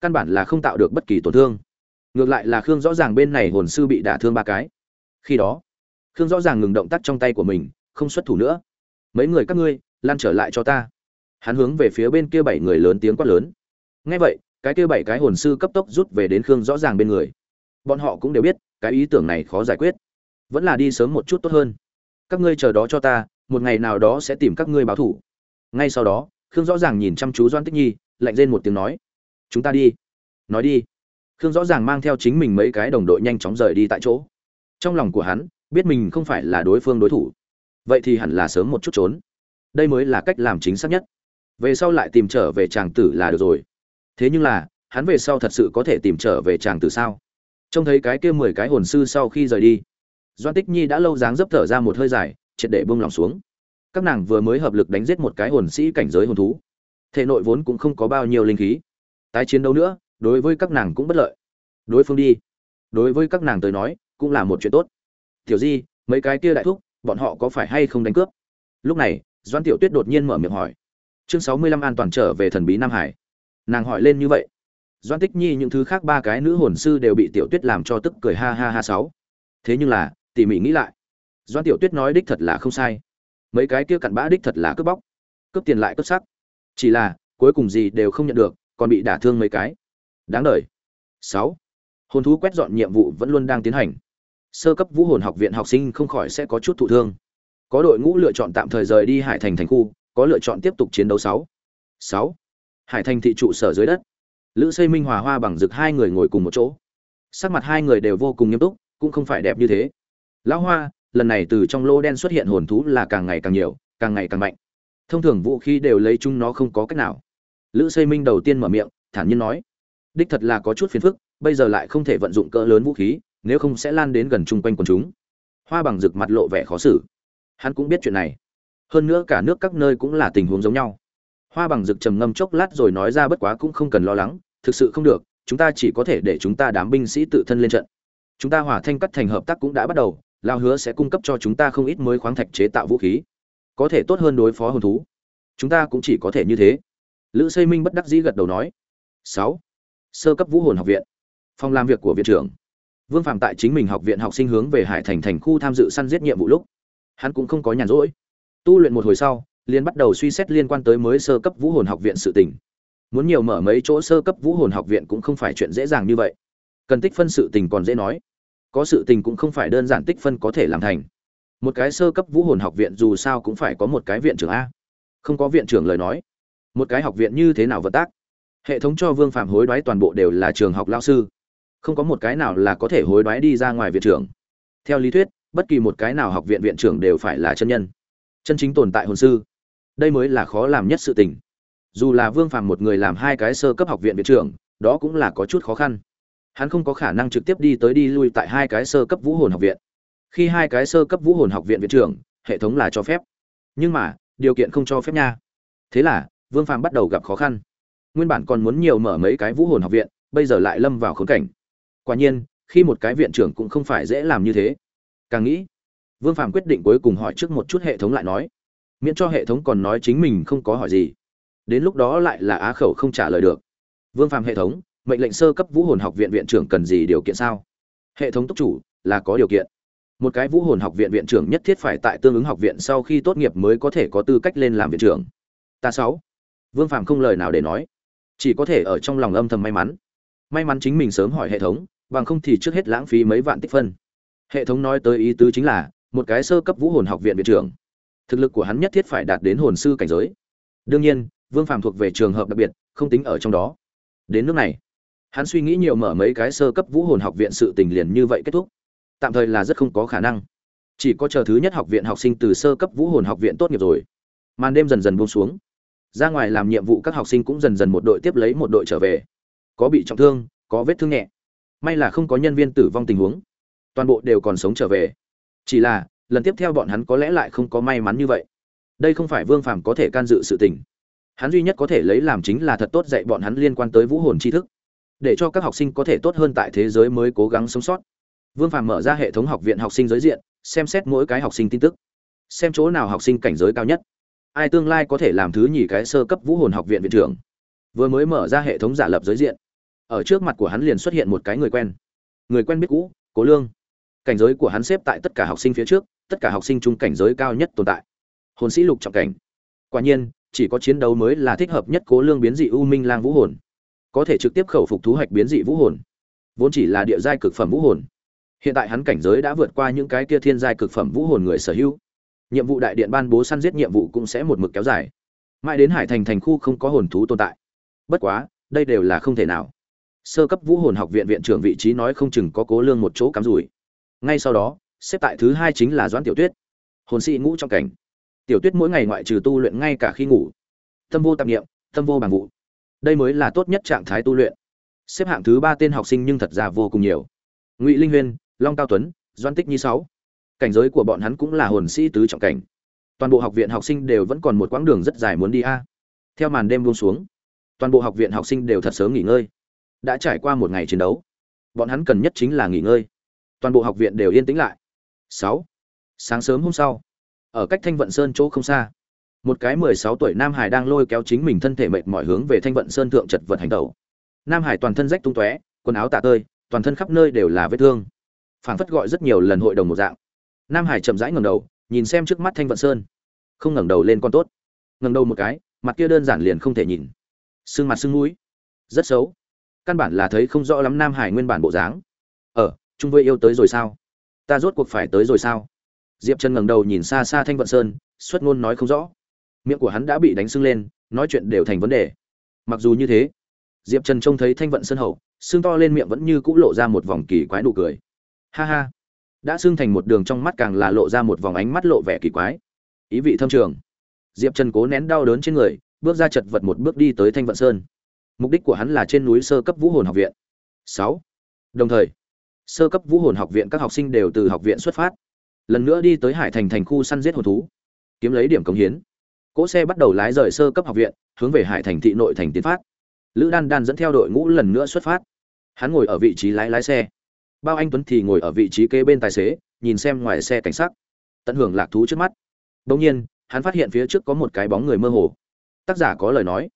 Speaker 1: Căn bản là không tạo được bất kỳ tổn thương. Ngược lại là khương rõ ràng bên này hồn sư bị đả thương ba cái. Khi đó, khương rõ ràng ngừng động tác trong tay của mình, không xuất thủ nữa. Mấy người các ngươi lan trở lại cho ta. Hắn hướng về phía bên kia bảy người lớn tiếng quát lớn. Ngay vậy, cái kia bảy cái hồn sư cấp tốc rút về đến khương rõ ràng bên người. Bọn họ cũng đều biết, cái ý tưởng này khó giải quyết. Vẫn là đi sớm một chút tốt hơn. Các ngươi chờ đó cho ta, một ngày nào đó sẽ tìm các ngươi báo thủ ngay sau đó, khương rõ ràng nhìn chăm chú doan tích nhi, lạnh lên một tiếng nói, chúng ta đi, nói đi. Khương rõ ràng mang theo chính mình mấy cái đồng đội nhanh chóng rời đi tại chỗ. Trong lòng của hắn, biết mình không phải là đối phương đối thủ, vậy thì hẳn là sớm một chút trốn. Đây mới là cách làm chính xác nhất. Về sau lại tìm trở về chàng tử là được rồi. Thế nhưng là, hắn về sau thật sự có thể tìm trở về chàng tử sao? Trông thấy cái kia mười cái hồn sư sau khi rời đi doan tích nhi đã lâu dáng dấp thở ra một hơi dài, triệt để bông lòng xuống các nàng vừa mới hợp lực đánh giết một cái hồn sĩ cảnh giới hồn thú. Thể nội vốn cũng không có bao nhiêu linh khí. Tái chiến đấu nữa, đối với các nàng cũng bất lợi. Đối phương đi. Đối với các nàng tới nói, cũng là một chuyện tốt. Tiểu di, mấy cái kia đại thúc, bọn họ có phải hay không đánh cướp? Lúc này doan tiểu tuyết đột nhiên mở miệng hỏi. Chương sáu mươi lăm an toàn trở về thần bí nam hải. Nàng hỏi lên như vậy. Doan tích nhi những thứ khác ba cái nữ hồn sư đều bị tiểu tuyết làm cho tức cười ha ha ha sáu. Thế nhưng là, tỉ mỉ nghĩ lại. Doan tiểu tuyết nói đích thật là không sai mấy cái kia cặn bã đích thật là cướp bóc. Cướp tiền lại cướp sắc. Chỉ là, cuối cùng gì đều không nhận được, còn bị đả thương mấy cái. Đáng đời. Sáu. Hồn thú quét dọn nhiệm vụ vẫn luôn đang tiến hành. Sơ cấp vũ hồn học viện học sinh không khỏi sẽ có chút thụ thương. Có đội ngũ lựa chọn tạm thời rời đi hải thành thành khu, có lựa chọn tiếp tục chiến đấu sáu. Sáu. Hải thành thị trụ sở dưới đất. Lữ xây minh hòa hoa bằng rực hai người ngồi cùng một chỗ. Sắc mặt hai người đều vô cùng nghiêm túc, cũng không phải đẹp như thế. Lão hoa lần này từ trong lô đen xuất hiện hồn thú là càng ngày càng nhiều, càng ngày càng mạnh. Thông thường vũ khí đều lấy chúng nó không có cách nào. Lữ xây minh đầu tiên mở miệng, thản nhiên nói, đích thật là có chút phiền phức, bây giờ lại không thể vận dụng cỡ lớn vũ khí, nếu không sẽ lan đến gần chung quanh quần chúng. Hoa bằng rực mặt lộ vẻ khó xử. Hắn cũng biết chuyện này. Hơn nữa cả nước các nơi cũng là tình huống giống nhau. Hoa bằng rực trầm ngâm chốc lát rồi nói ra bất quá cũng không cần lo lắng, thực sự không được, chúng ta chỉ có thể để chúng ta đám binh sĩ tự thân lên trận. Chúng ta hòa thanh cắt thành hợp tác cũng đã bắt đầu lao hứa sẽ cung cấp cho chúng ta không ít mới khoáng thạch chế tạo vũ khí. Có thể tốt hơn đối phó hồn thú. Chúng ta cũng chỉ có thể như thế. Lữ xây minh bất đắc dĩ gật đầu nói. Sáu. Sơ cấp vũ hồn học viện. Phòng làm việc của viện trưởng. Vương phạm tại chính mình học viện học sinh hướng về hải thành thành khu tham dự săn giết nhiệm vụ lúc, hắn cũng không có nhàn rỗi. Tu luyện một hồi sau, liền bắt đầu suy xét liên quan tới mới sơ cấp vũ hồn học viện sự tình. Muốn nhiều mở mấy chỗ sơ cấp vũ hồn học viện cũng không phải chuyện dễ dàng như vậy. Cần tích phân sự tình còn dễ nói có sự tình cũng không phải đơn giản tích phân có thể làm thành. Một cái sơ cấp vũ hồn học viện dù sao cũng phải có một cái viện trưởng a. Không có viện trưởng lời nói. Một cái học viện như thế nào vận tác? Hệ thống cho vương phạm hối đoái toàn bộ đều là trường học lao sư. Không có một cái nào là có thể hối đoái đi ra ngoài viện trưởng. Theo lý thuyết, bất kỳ một cái nào học viện viện trưởng đều phải là chân nhân. Chân chính tồn tại hồn sư. Đây mới là khó làm nhất sự tình. Dù là vương phạm một người làm hai cái sơ cấp học viện viện trưởng, đó cũng là có chút khó khăn hắn không có khả năng trực tiếp đi tới đi lui tại hai cái sơ cấp vũ hồn học viện. Khi hai cái sơ cấp vũ hồn học viện viện trưởng, hệ thống là cho phép. Nhưng mà, điều kiện không cho phép nha. Thế là, vương phàm bắt đầu gặp khó khăn. Nguyên bản còn muốn nhiều mở mấy cái vũ hồn học viện, bây giờ lại lâm vào khốn cảnh. Quả nhiên, khi một cái viện trưởng cũng không phải dễ làm như thế. Càng nghĩ, vương phàm quyết định cuối cùng hỏi trước một chút hệ thống lại nói. Miễn cho hệ thống còn nói chính mình không có hỏi gì. Đến lúc đó lại là á khẩu không trả lời được. Vương phàm hệ thống mệnh lệnh sơ cấp vũ hồn học viện viện trưởng cần gì điều kiện sao? Hệ thống túc chủ, là có điều kiện. Một cái vũ hồn học viện viện trưởng nhất thiết phải tại tương ứng học viện sau khi tốt nghiệp mới có thể có tư cách lên làm viện trưởng. Ta sáu. Vương phàm không lời nào để nói. Chỉ có thể ở trong lòng âm thầm may mắn. May mắn chính mình sớm hỏi hệ thống, bằng không thì trước hết lãng phí mấy vạn tích phân. Hệ thống nói tới ý tứ chính là, một cái sơ cấp vũ hồn học viện viện trưởng, thực lực của hắn nhất thiết phải đạt đến hồn sư cảnh giới. Đương nhiên, vương phàm thuộc về trường hợp đặc biệt, không tính ở trong đó. Đến nước này hắn suy nghĩ nhiều mở mấy cái sơ cấp vũ hồn học viện sự tình liền như vậy kết thúc. Tạm thời là rất không có khả năng. Chỉ có chờ thứ nhất học viện học sinh từ sơ cấp vũ hồn học viện tốt nghiệp rồi, màn đêm dần dần buông xuống. Ra ngoài làm nhiệm vụ các học sinh cũng dần dần một đội tiếp lấy một đội trở về. Có bị trọng thương, có vết thương nhẹ. May là không có nhân viên tử vong tình huống. Toàn bộ đều còn sống trở về. Chỉ là, lần tiếp theo bọn hắn có lẽ lại không có may mắn như vậy. Đây không phải vương phàm có thể can dự sự tình. Hắn duy nhất có thể lấy làm chính là thật tốt dạy bọn hắn liên quan tới vũ hồn tri thức để cho các học sinh có thể tốt hơn tại thế giới mới cố gắng sống sót. Vương phàm mở ra hệ thống học viện học sinh giới diện, xem xét mỗi cái học sinh tin tức. Xem chỗ nào học sinh cảnh giới cao nhất. Ai tương lai có thể làm thứ nhì cái sơ cấp vũ hồn học viện viện trưởng. Vừa mới mở ra hệ thống giả lập giới diện. Ở trước mặt của hắn liền xuất hiện một cái người quen. Người quen biết cũ, cố lương. Cảnh giới của hắn xếp tại tất cả học sinh phía trước, tất cả học sinh chung cảnh giới cao nhất tồn tại. Hồn sĩ lục trọng cảnh. Quả nhiên, chỉ có chiến đấu mới là thích hợp nhất cố lương biến dị u minh lang vũ hồn có thể trực tiếp khẩu phục thú hoạch biến dị vũ hồn. Vốn chỉ là địa giai cực phẩm vũ hồn. Hiện tại hắn cảnh giới đã vượt qua những cái kia thiên giai cực phẩm vũ hồn người sở hữu. Nhiệm vụ đại điện ban bố săn giết nhiệm vụ cũng sẽ một mực kéo dài. Mãi đến hải thành thành khu không có hồn thú tồn tại. Bất quá, đây đều là không thể nào. Sơ cấp vũ hồn học viện viện trưởng vị trí nói không chừng có cố lương một chỗ cắm rủi. Ngay sau đó, xếp tại thứ hai chính là doãn tiểu tuyết. Hồn sĩ ngũ trong cảnh. Tiểu tuyết mỗi ngày ngoại trừ tu luyện ngay cả khi ngủ. Tâm vô tạp nghiệm tâm vô bằng vụ đây mới là tốt nhất trạng thái tu luyện. Xếp hạng thứ ba tên học sinh nhưng thật ra vô cùng nhiều. Ngụy linh huyên, long cao tuấn doan tích nhi sáu. Cảnh giới của bọn hắn cũng là hồn sĩ tứ trọng cảnh. Toàn bộ học viện học sinh đều vẫn còn một quãng đường rất dài muốn đi a. Theo màn đêm buông xuống, toàn bộ học viện học sinh đều thật sớm nghỉ ngơi. Đã trải qua một ngày chiến đấu, bọn hắn cần nhất chính là nghỉ ngơi. Toàn bộ học viện đều yên tĩnh lại. Sáu. Sáng sớm hôm sau, ở cách thanh vận sơn chỗ không xa một cái mười sáu tuổi nam hải đang lôi kéo chính mình thân thể mệt mỏi hướng về thanh vận sơn thượng chật vật hành tẩu. Nam hải toàn thân rách tung tóe, quần áo tạ tơi, toàn thân khắp nơi đều là vết thương. Phảng phất gọi rất nhiều lần hội đồng một dạng. Nam hải chậm rãi ngẩng đầu, nhìn xem trước mắt thanh vận sơn. Không ngẩng đầu lên con tốt. Ngẩng đầu một cái, mặt kia đơn giản liền không thể nhìn. Sưng mặt sưng mũi. Rất xấu. Căn bản là thấy không rõ lắm nam hải nguyên bản bộ dáng. Ờ, Ở trung với yêu tới rồi sao? Ta rốt cuộc phải tới rồi sao? Diệp trần ngẩng đầu nhìn xa xa thanh vận sơn, xuất ngôn nói không rõ miệng của hắn đã bị đánh sưng lên, nói chuyện đều thành vấn đề. Mặc dù như thế, diệp trần trông thấy thanh vận sơn hậu, xương to lên miệng vẫn như cũ lộ ra một vòng kỳ quái nụ cười. Ha ha, đã xương thành một đường trong mắt càng là lộ ra một vòng ánh mắt lộ vẻ kỳ quái. Ý vị thâm trường. Diệp trần cố nén đau đớn trên người, bước ra chật vật một bước đi tới thanh vận sơn. Mục đích của hắn là trên núi sơ cấp vũ hồn học viện. Sáu. Đồng thời, sơ cấp vũ hồn học viện các học sinh đều từ học viện xuất phát, lần nữa đi tới hải thành thành khu săn giết hồn thú, kiếm lấy điểm cống hiến cỗ xe bắt đầu lái rời sơ cấp học viện hướng về hải thành thị nội thành tiến phát. Lữ đan đan dẫn theo đội ngũ lần nữa xuất phát. Hắn ngồi ở vị trí lái lái xe. Bao anh tuấn thì ngồi ở vị trí kế bên tài xế nhìn xem ngoài xe cảnh sắc, tận hưởng lạc thú trước mắt. Đông nhiên hắn phát hiện phía trước có một cái bóng người mơ hồ. Tác giả có lời nói.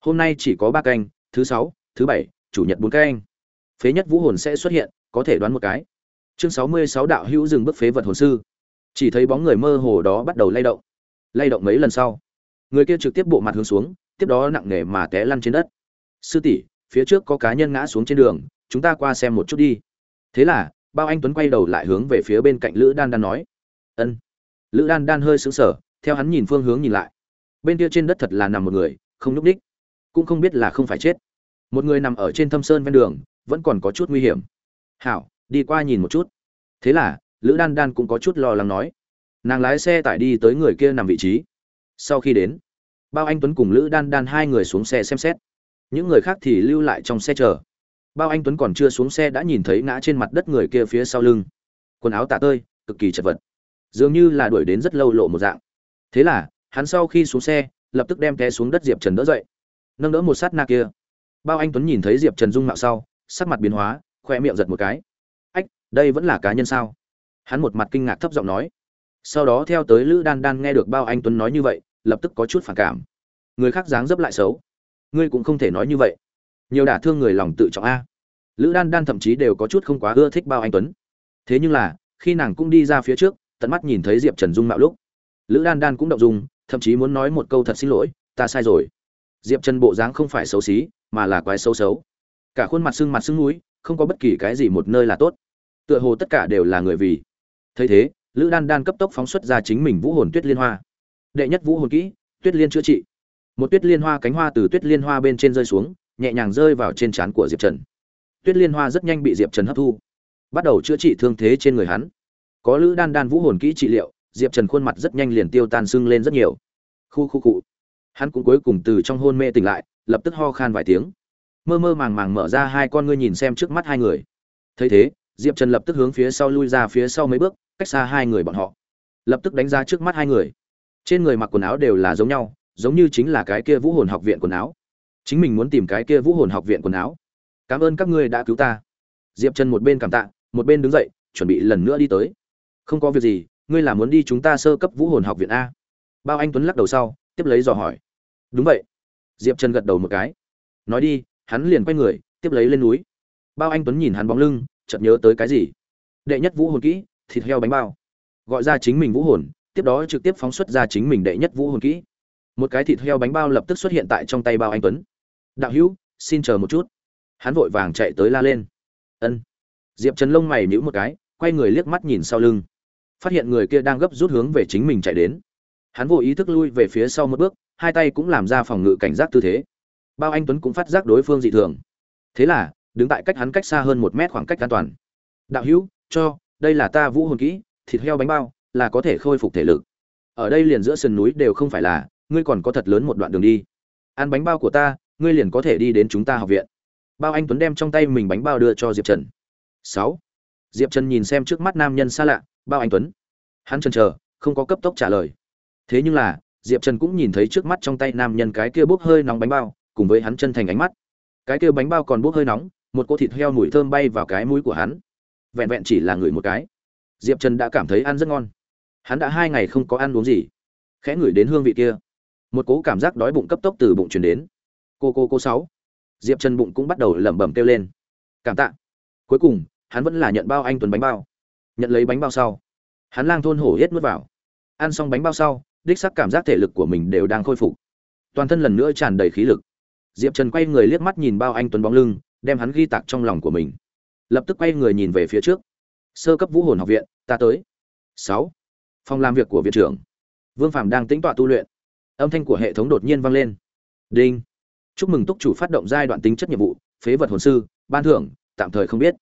Speaker 1: Hôm nay chỉ có ba canh thứ sáu thứ bảy chủ nhật bốn canh. Phế nhất vũ hồn sẽ xuất hiện có thể đoán một cái. Chương sáu mươi sáu đạo hữu dừng bước phế vật hồn sư. Chỉ thấy bóng người mơ hồ đó bắt đầu lay động. Lay động mấy lần sau người kia trực tiếp bộ mặt hướng xuống, tiếp đó nặng nề mà té lăn trên đất. Sư tỷ, phía trước có cá nhân ngã xuống trên đường, chúng ta qua xem một chút đi. Thế là, bao anh tuấn quay đầu lại hướng về phía bên cạnh lữ đan đan nói. Ân. Lữ đan đan hơi sững sờ, theo hắn nhìn phương hướng nhìn lại. Bên kia trên đất thật là nằm một người, không nhúc ních cũng không biết là không phải chết. Một người nằm ở trên thâm sơn ven đường, vẫn còn có chút nguy hiểm. Hảo, đi qua nhìn một chút. Thế là, lữ đan đan cũng có chút lo lắng nói. Nàng lái xe tải đi tới người kia nằm vị trí sau khi đến, bao anh tuấn cùng lữ đan đan hai người xuống xe xem xét. Những người khác thì lưu lại trong xe chờ. Bao anh tuấn còn chưa xuống xe đã nhìn thấy ngã trên mặt đất người kia phía sau lưng. Quần áo tả tơi, cực kỳ chật vật. Dường như là đuổi đến rất lâu lộ một dạng. Thế là, hắn sau khi xuống xe, lập tức đem té xuống đất diệp trần đỡ dậy. Nâng đỡ một sát na kia. Bao anh tuấn nhìn thấy diệp trần dung mạo sau, sắc mặt biến hóa khoe miệng giật một cái. Ách, đây vẫn là cá nhân sao? Hắn một mặt kinh ngạc thấp giọng nói sau đó theo tới lữ đan đan nghe được bao anh tuấn nói như vậy, lập tức có chút phản cảm. Người khác dáng dấp lại xấu. Ngươi cũng không thể nói như vậy. Nhiều đả thương người lòng tự trọng a. Lữ đan đan thậm chí đều có chút không quá ưa thích bao anh tuấn. Thế nhưng là, khi nàng cũng đi ra phía trước, tận mắt nhìn thấy diệp trần dung mạo lúc. Lữ đan đan cũng động dung, thậm chí muốn nói một câu thật xin lỗi, ta sai rồi. Diệp trần bộ dáng không phải xấu xí, mà là quái xấu xấu. Cả khuôn mặt sưng mặt sưng núi, không có bất kỳ cái gì một nơi là tốt. Tựa hồ tất cả đều là người vì. Thấy thế lữ đan đan cấp tốc phóng xuất ra chính mình vũ hồn tuyết liên hoa. Đệ nhất vũ hồn kỹ, tuyết liên chữa trị. Một tuyết liên hoa cánh hoa từ tuyết liên hoa bên trên rơi xuống, nhẹ nhàng rơi vào trên trán của diệp trần. Tuyết liên hoa rất nhanh bị diệp trần hấp thu, bắt đầu chữa trị thương thế trên người hắn. Có lữ đan đan vũ hồn kỹ trị liệu, diệp trần khuôn mặt rất nhanh liền tiêu tan sưng lên rất nhiều. Khu khu cụ. Hắn cũng cuối cùng từ trong hôn mê tỉnh lại, lập tức ho khan vài tiếng. Mơ mơ màng màng mở ra hai con ngươi nhìn xem trước mắt hai người. Thấy thế, diệp trần lập tức hướng phía sau lui ra phía sau mấy bước cách xa hai người bọn họ. Lập tức đánh ra trước mắt hai người. Trên người mặc quần áo đều là giống nhau, giống như chính là cái kia vũ hồn học viện quần áo. Chính mình muốn tìm cái kia vũ hồn học viện quần áo. Cảm ơn các ngươi đã cứu ta. Diệp trần một bên cảm tạ, một bên đứng dậy, chuẩn bị lần nữa đi tới. Không có việc gì, ngươi là muốn đi chúng ta sơ cấp vũ hồn học viện a. Bao anh tuấn lắc đầu sau, tiếp lấy dò hỏi. Đúng vậy. Diệp trần gật đầu một cái. Nói đi, hắn liền quay người, tiếp lấy lên núi. Bao anh tuấn nhìn hắn bóng lưng, chợt nhớ tới cái gì? Đệ nhất vũ hồn kỹ thịt heo bánh bao. Gọi ra chính mình vũ hồn, tiếp đó trực tiếp phóng xuất ra chính mình đệ nhất vũ hồn kỹ. Một cái thịt heo bánh bao lập tức xuất hiện tại trong tay bao anh tuấn. Đạo hữu, xin chờ một chút. Hắn vội vàng chạy tới la lên. Ân. Diệp trần lông mày nhíu một cái, quay người liếc mắt nhìn sau lưng. Phát hiện người kia đang gấp rút hướng về chính mình chạy đến. Hắn vô ý thức lui về phía sau một bước, hai tay cũng làm ra phòng ngự cảnh giác tư thế. Bao anh tuấn cũng phát giác đối phương dị thường. Thế là, đứng tại cách hắn cách xa hơn một mét khoảng cách an toàn. Đạo hữu, cho đây là ta vũ hồn kỹ, thịt heo bánh bao, là có thể khôi phục thể lực. Ở đây liền giữa sườn núi đều không phải là, ngươi còn có thật lớn một đoạn đường đi. Ăn bánh bao của ta, ngươi liền có thể đi đến chúng ta học viện. Bao anh tuấn đem trong tay mình bánh bao đưa cho diệp trần. Sáu. Diệp trần nhìn xem trước mắt nam nhân xa lạ, bao anh tuấn. Hắn trần chờ, không có cấp tốc trả lời. Thế nhưng là, diệp trần cũng nhìn thấy trước mắt trong tay nam nhân cái kia bốc hơi nóng bánh bao, cùng với hắn chân thành ánh mắt. Cái kia bánh bao còn bốc hơi nóng, một cô thịt heo mùi thơm bay vào cái mũi của hắn vẹn vẹn chỉ là ngửi một cái. Diệp trần đã cảm thấy ăn rất ngon. Hắn đã hai ngày không có ăn uống gì. Khẽ ngửi đến hương vị kia. Một cố cảm giác đói bụng cấp tốc từ bụng chuyển đến. Cô cô cô sáu. Diệp trần bụng cũng bắt đầu lẩm bẩm kêu lên. Cảm tạ. Cuối cùng, hắn vẫn là nhận bao anh tuấn bánh bao. Nhận lấy bánh bao sau, hắn lang thôn hổ hết nuốt vào. Ăn xong bánh bao sau, đích sắc cảm giác thể lực của mình đều đang khôi phục. Toàn thân lần nữa tràn đầy khí lực. Diệp trần quay người liếc mắt nhìn bao anh tuấn bóng lưng, đem hắn ghi tạc trong lòng của mình lập tức quay người nhìn về phía trước. Sơ cấp vũ hồn học viện, ta tới. Sáu. Phòng làm việc của viện trưởng. Vương phạm đang tính tọa tu luyện. Âm thanh của hệ thống đột nhiên vang lên. Đinh. Chúc mừng túc chủ phát động giai đoạn tính chất nhiệm vụ, phế vật hồn sư, ban thưởng, tạm thời không biết.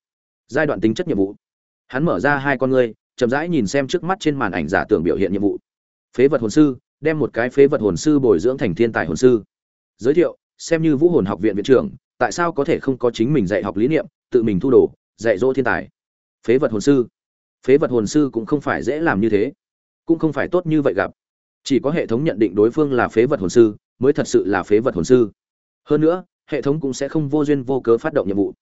Speaker 1: Giai đoạn tính chất nhiệm vụ. Hắn mở ra hai con ngươi, chậm rãi nhìn xem trước mắt trên màn ảnh giả tưởng biểu hiện nhiệm vụ. Phế vật hồn sư, đem một cái phế vật hồn sư bồi dưỡng thành thiên tài hồn sư. Giới thiệu, xem như vũ hồn học viện viện trưởng, tại sao có thể không có chính mình dạy học lý niệm tự mình thu đồ, dạy dỗ thiên tài. Phế vật hồn sư. Phế vật hồn sư cũng không phải dễ làm như thế. Cũng không phải tốt như vậy gặp. Chỉ có hệ thống nhận định đối phương là phế vật hồn sư, mới thật sự là phế vật hồn sư. Hơn nữa, hệ thống cũng sẽ không vô duyên vô cớ phát động nhiệm vụ.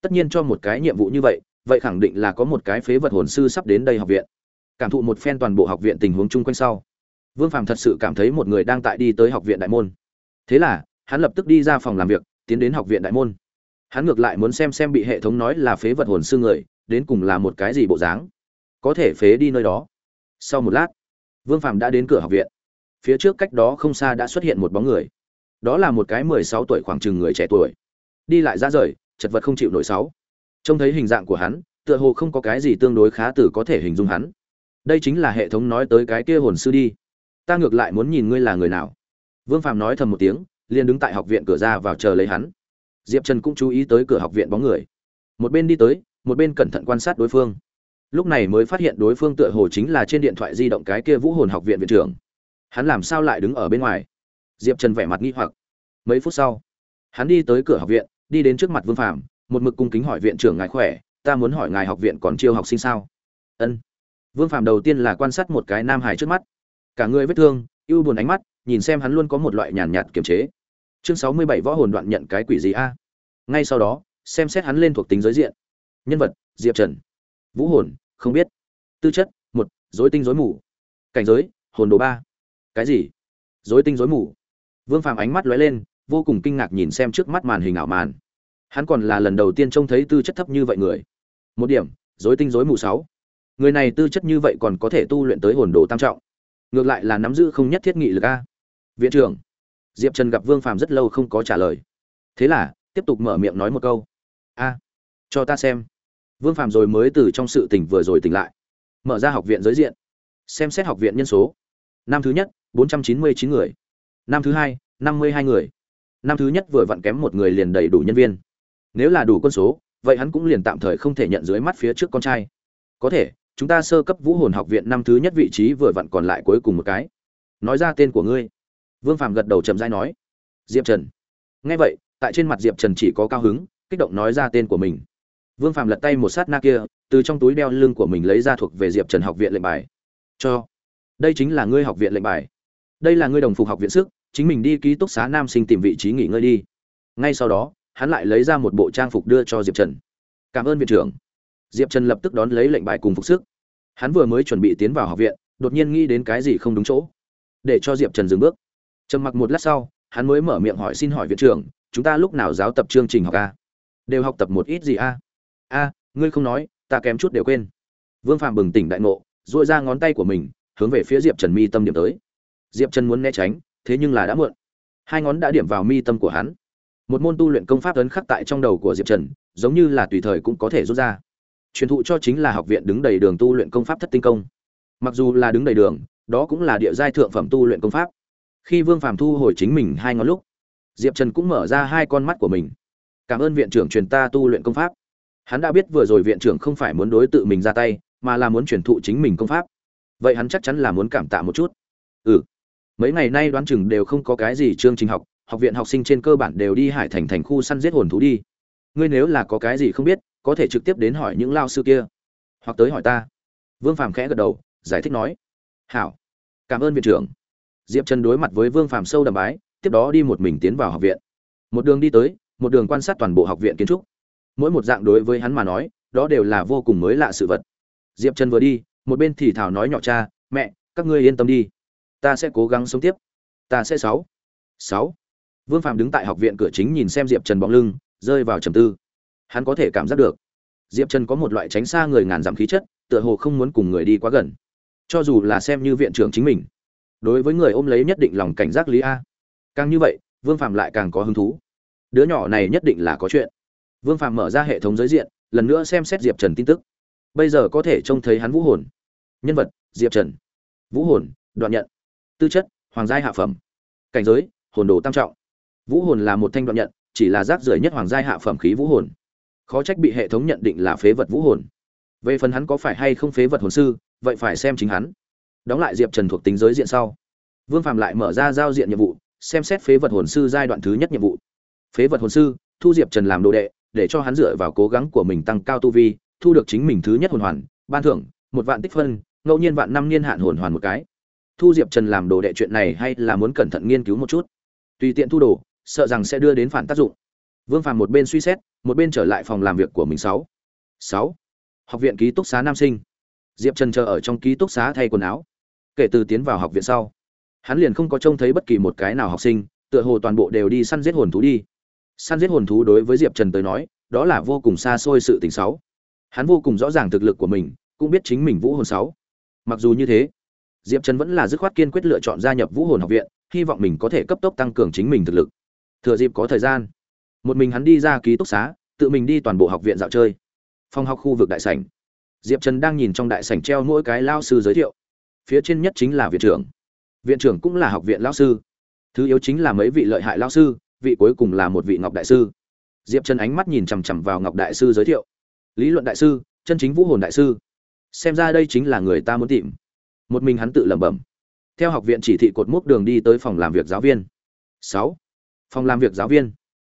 Speaker 1: Tất nhiên cho một cái nhiệm vụ như vậy vậy khẳng định là có một cái phế vật hồn sư sắp đến đây học viện. Cảm thụ một phen toàn bộ học viện tình huống chung quanh sau. Vương phàm thật sự cảm thấy một người đang tại đi tới học viện đại môn. Thế là, hắn lập tức đi ra phòng làm việc, tiến đến học viện đại môn hắn ngược lại muốn xem xem bị hệ thống nói là phế vật hồn sư người, đến cùng là một cái gì bộ dáng. Có thể phế đi nơi đó. Sau một lát, vương Phạm đã đến cửa học viện. Phía trước cách đó không xa đã xuất hiện một bóng người. Đó là một cái mười sáu tuổi khoảng chừng người trẻ tuổi. Đi lại ra rời, chật vật không chịu nổi sáu. Trông thấy hình dạng của hắn, tựa hồ không có cái gì tương đối khá từ có thể hình dung hắn. Đây chính là hệ thống nói tới cái kia hồn sư đi. Ta ngược lại muốn nhìn ngươi là người nào. Vương Phạm nói thầm một tiếng, liền đứng tại học viện cửa ra vào chờ lấy hắn diệp trần cũng chú ý tới cửa học viện bóng người. Một bên đi tới, một bên cẩn thận quan sát đối phương. Lúc này mới phát hiện đối phương tựa hồ chính là trên điện thoại di động cái kia vũ hồn học viện viện trưởng. Hắn làm sao lại đứng ở bên ngoài? Diệp trần vẻ mặt nghi hoặc. Mấy phút sau, hắn đi tới cửa học viện, đi đến trước mặt vương phạm một mực cung kính hỏi viện trưởng ngài khỏe, ta muốn hỏi ngài học viện còn chiêu học sinh sao? Ân. Vương phạm đầu tiên là quan sát một cái nam hải trước mắt. Cả người vết thương, ưu buồn ánh mắt, nhìn xem hắn luôn có một loại nhàn nhạt kiềm chế chương sáu mươi bảy võ hồn đoạn nhận cái quỷ gì a? Ngay sau đó, xem xét hắn lên thuộc tính giới diện. Nhân vật, diệp trần. Vũ hồn, không biết. Tư chất, một, dối tinh dối mù. Cảnh giới, hồn đồ ba. Cái gì? Dối tinh dối mù. Vương phàm ánh mắt lóe lên, vô cùng kinh ngạc nhìn xem trước mắt màn hình ảo màn. Hắn còn là lần đầu tiên trông thấy tư chất thấp như vậy người. Một điểm, dối tinh dối mù sáu. Người này tư chất như vậy còn có thể tu luyện tới hồn đồ tam trọng. Ngược lại là nắm giữ không nhất thiết nghị lực a. Viện trưởng diệp trần gặp vương phàm rất lâu không có trả lời. Thế là, tiếp tục mở miệng nói một câu. A, cho ta xem. Vương phàm rồi mới từ trong sự tỉnh vừa rồi tỉnh lại. Mở ra học viện giới diện. Xem xét học viện nhân số. Năm thứ nhất, bốn trăm chín mươi chín người. Năm thứ hai, năm mươi hai người. Năm thứ nhất vừa vặn kém một người liền đầy đủ nhân viên. Nếu là đủ quân số, vậy hắn cũng liền tạm thời không thể nhận dưới mắt phía trước con trai. Có thể, chúng ta sơ cấp vũ hồn học viện năm thứ nhất vị trí vừa vặn còn lại cuối cùng một cái. Nói ra tên của ngươi vương phàm gật đầu chậm rãi nói, diệp trần. Nghe vậy, tại trên mặt diệp trần chỉ có cao hứng, kích động nói ra tên của mình. Vương phàm lật tay một sát na kia, từ trong túi đeo lưng của mình lấy ra thuộc về diệp trần học viện lệnh bài. Cho, đây chính là ngươi học viện lệnh bài. Đây là ngươi đồng phục học viện sức, chính mình đi ký túc xá nam sinh tìm vị trí nghỉ ngơi đi. Ngay sau đó, hắn lại lấy ra một bộ trang phục đưa cho diệp trần. Cảm ơn viện trưởng. Diệp trần lập tức đón lấy lệnh bài cùng phục sức. Hắn vừa mới chuẩn bị tiến vào học viện, đột nhiên nghĩ đến cái gì không đúng chỗ, để cho diệp trần dừng bước trầm mặc một lát sau, hắn mới mở miệng hỏi xin hỏi viện trưởng, chúng ta lúc nào giáo tập chương trình học a? Đều học tập một ít gì a? A, ngươi không nói, ta kém chút đều quên. Vương phạm bừng tỉnh đại ngộ dội ra ngón tay của mình, hướng về phía diệp trần mi tâm điểm tới. Diệp trần muốn né tránh, thế nhưng là đã muộn. Hai ngón đã điểm vào mi tâm của hắn. Một môn tu luyện công pháp ấn khắc tại trong đầu của diệp trần, giống như là tùy thời cũng có thể rút ra. Truyền thụ cho chính là học viện đứng đầy đường tu luyện công pháp thất tinh công. Mặc dù là đứng đầy đường, đó cũng là địa giai thượng phẩm tu luyện công pháp khi vương phàm thu hồi chính mình hai ngón lúc, diệp trần cũng mở ra hai con mắt của mình. Cảm ơn viện trưởng truyền ta tu luyện công pháp. Hắn đã biết vừa rồi viện trưởng không phải muốn đối tự mình ra tay, mà là muốn truyền thụ chính mình công pháp. Vậy hắn chắc chắn là muốn cảm tạ một chút. Ừ. Mấy ngày nay đoán chừng đều không có cái gì chương trình học học viện học sinh trên cơ bản đều đi hải thành thành khu săn giết hồn thú đi. Ngươi nếu là có cái gì không biết, có thể trực tiếp đến hỏi những lao sư kia, hoặc tới hỏi ta. Vương phàm khẽ gật đầu, giải thích nói. Hảo. Cảm ơn viện trưởng diệp trần đối mặt với vương phàm sâu đầm bái, tiếp đó đi một mình tiến vào học viện. Một đường đi tới, một đường quan sát toàn bộ học viện kiến trúc. Mỗi một dạng đối với hắn mà nói, đó đều là vô cùng mới lạ sự vật. Diệp trần vừa đi, một bên thì thảo nói nhỏ cha, mẹ, các ngươi yên tâm đi. Ta sẽ cố gắng sống tiếp. Ta sẽ sáu. Sáu. Vương phạm đứng tại học viện cửa chính nhìn xem diệp trần bóng lưng, rơi vào trầm tư. Hắn có thể cảm giác được. Diệp trần có một loại tránh xa người ngàn dặm khí chất, tựa hồ không muốn cùng người đi quá gần. Cho dù là xem như viện trưởng chính mình đối với người ôm lấy nhất định lòng cảnh giác lý a. Càng như vậy, vương phạm lại càng có hứng thú. Đứa nhỏ này nhất định là có chuyện. Vương phạm mở ra hệ thống giới diện, lần nữa xem xét diệp trần tin tức. Bây giờ có thể trông thấy hắn vũ hồn. Nhân vật, diệp trần. Vũ hồn, đoạn nhận. Tư chất, hoàng giai hạ phẩm. Cảnh giới, hồn đồ tam trọng. Vũ hồn là một thanh đoạn nhận, chỉ là rác rưởi nhất hoàng giai hạ phẩm khí vũ hồn. Khó trách bị hệ thống nhận định là phế vật vũ hồn. Về phần hắn có phải hay không phế vật hồn sư, vậy phải xem chính hắn đóng lại diệp trần thuộc tính giới diện sau. Vương phạm lại mở ra giao diện nhiệm vụ, xem xét phế vật hồn sư giai đoạn thứ nhất nhiệm vụ. Phế vật hồn sư, thu diệp trần làm đồ đệ, để cho hắn dựa vào cố gắng của mình tăng cao tu vi, thu được chính mình thứ nhất hồn hoàn, ban thưởng, một vạn tích phân, ngẫu nhiên vạn năm niên hạn hồn hoàn một cái. Thu diệp trần làm đồ đệ chuyện này hay là muốn cẩn thận nghiên cứu một chút? Tùy tiện thu đồ, sợ rằng sẽ đưa đến phản tác dụng. Vương phàm một bên suy xét, một bên trở lại phòng làm việc của mình sáu. Sáu. Học viện ký túc xá nam sinh. Diệp trần chờ ở trong ký túc xá thay quần áo kể từ tiến vào học viện sau, hắn liền không có trông thấy bất kỳ một cái nào học sinh, tựa hồ toàn bộ đều đi săn giết hồn thú đi. Săn giết hồn thú đối với diệp trần tới nói, đó là vô cùng xa xôi sự tình sáu hắn vô cùng rõ ràng thực lực của mình, cũng biết chính mình vũ hồn sáu mặc dù như thế, diệp trần vẫn là dứt khoát kiên quyết lựa chọn gia nhập vũ hồn học viện, hy vọng mình có thể cấp tốc tăng cường chính mình thực lực. Thừa dịp có thời gian, một mình hắn đi ra ký túc xá, tự mình đi toàn bộ học viện dạo chơi. Phòng học khu vực đại sảnh. Diệp trần đang nhìn trong đại sảnh treo mỗi cái lao sư giới thiệu phía trên nhất chính là viện trưởng. Viện trưởng cũng là học viện lao sư. Thứ yếu chính là mấy vị lợi hại lao sư, vị cuối cùng là một vị ngọc đại sư. Diệp trần ánh mắt nhìn chằm chằm vào ngọc đại sư giới thiệu. Lý luận đại sư, chân chính vũ hồn đại sư. Xem ra đây chính là người ta muốn tìm. Một mình hắn tự lẩm bẩm. Theo học viện chỉ thị cột mốc đường đi tới phòng làm việc giáo viên. Sáu. Phòng làm việc giáo viên.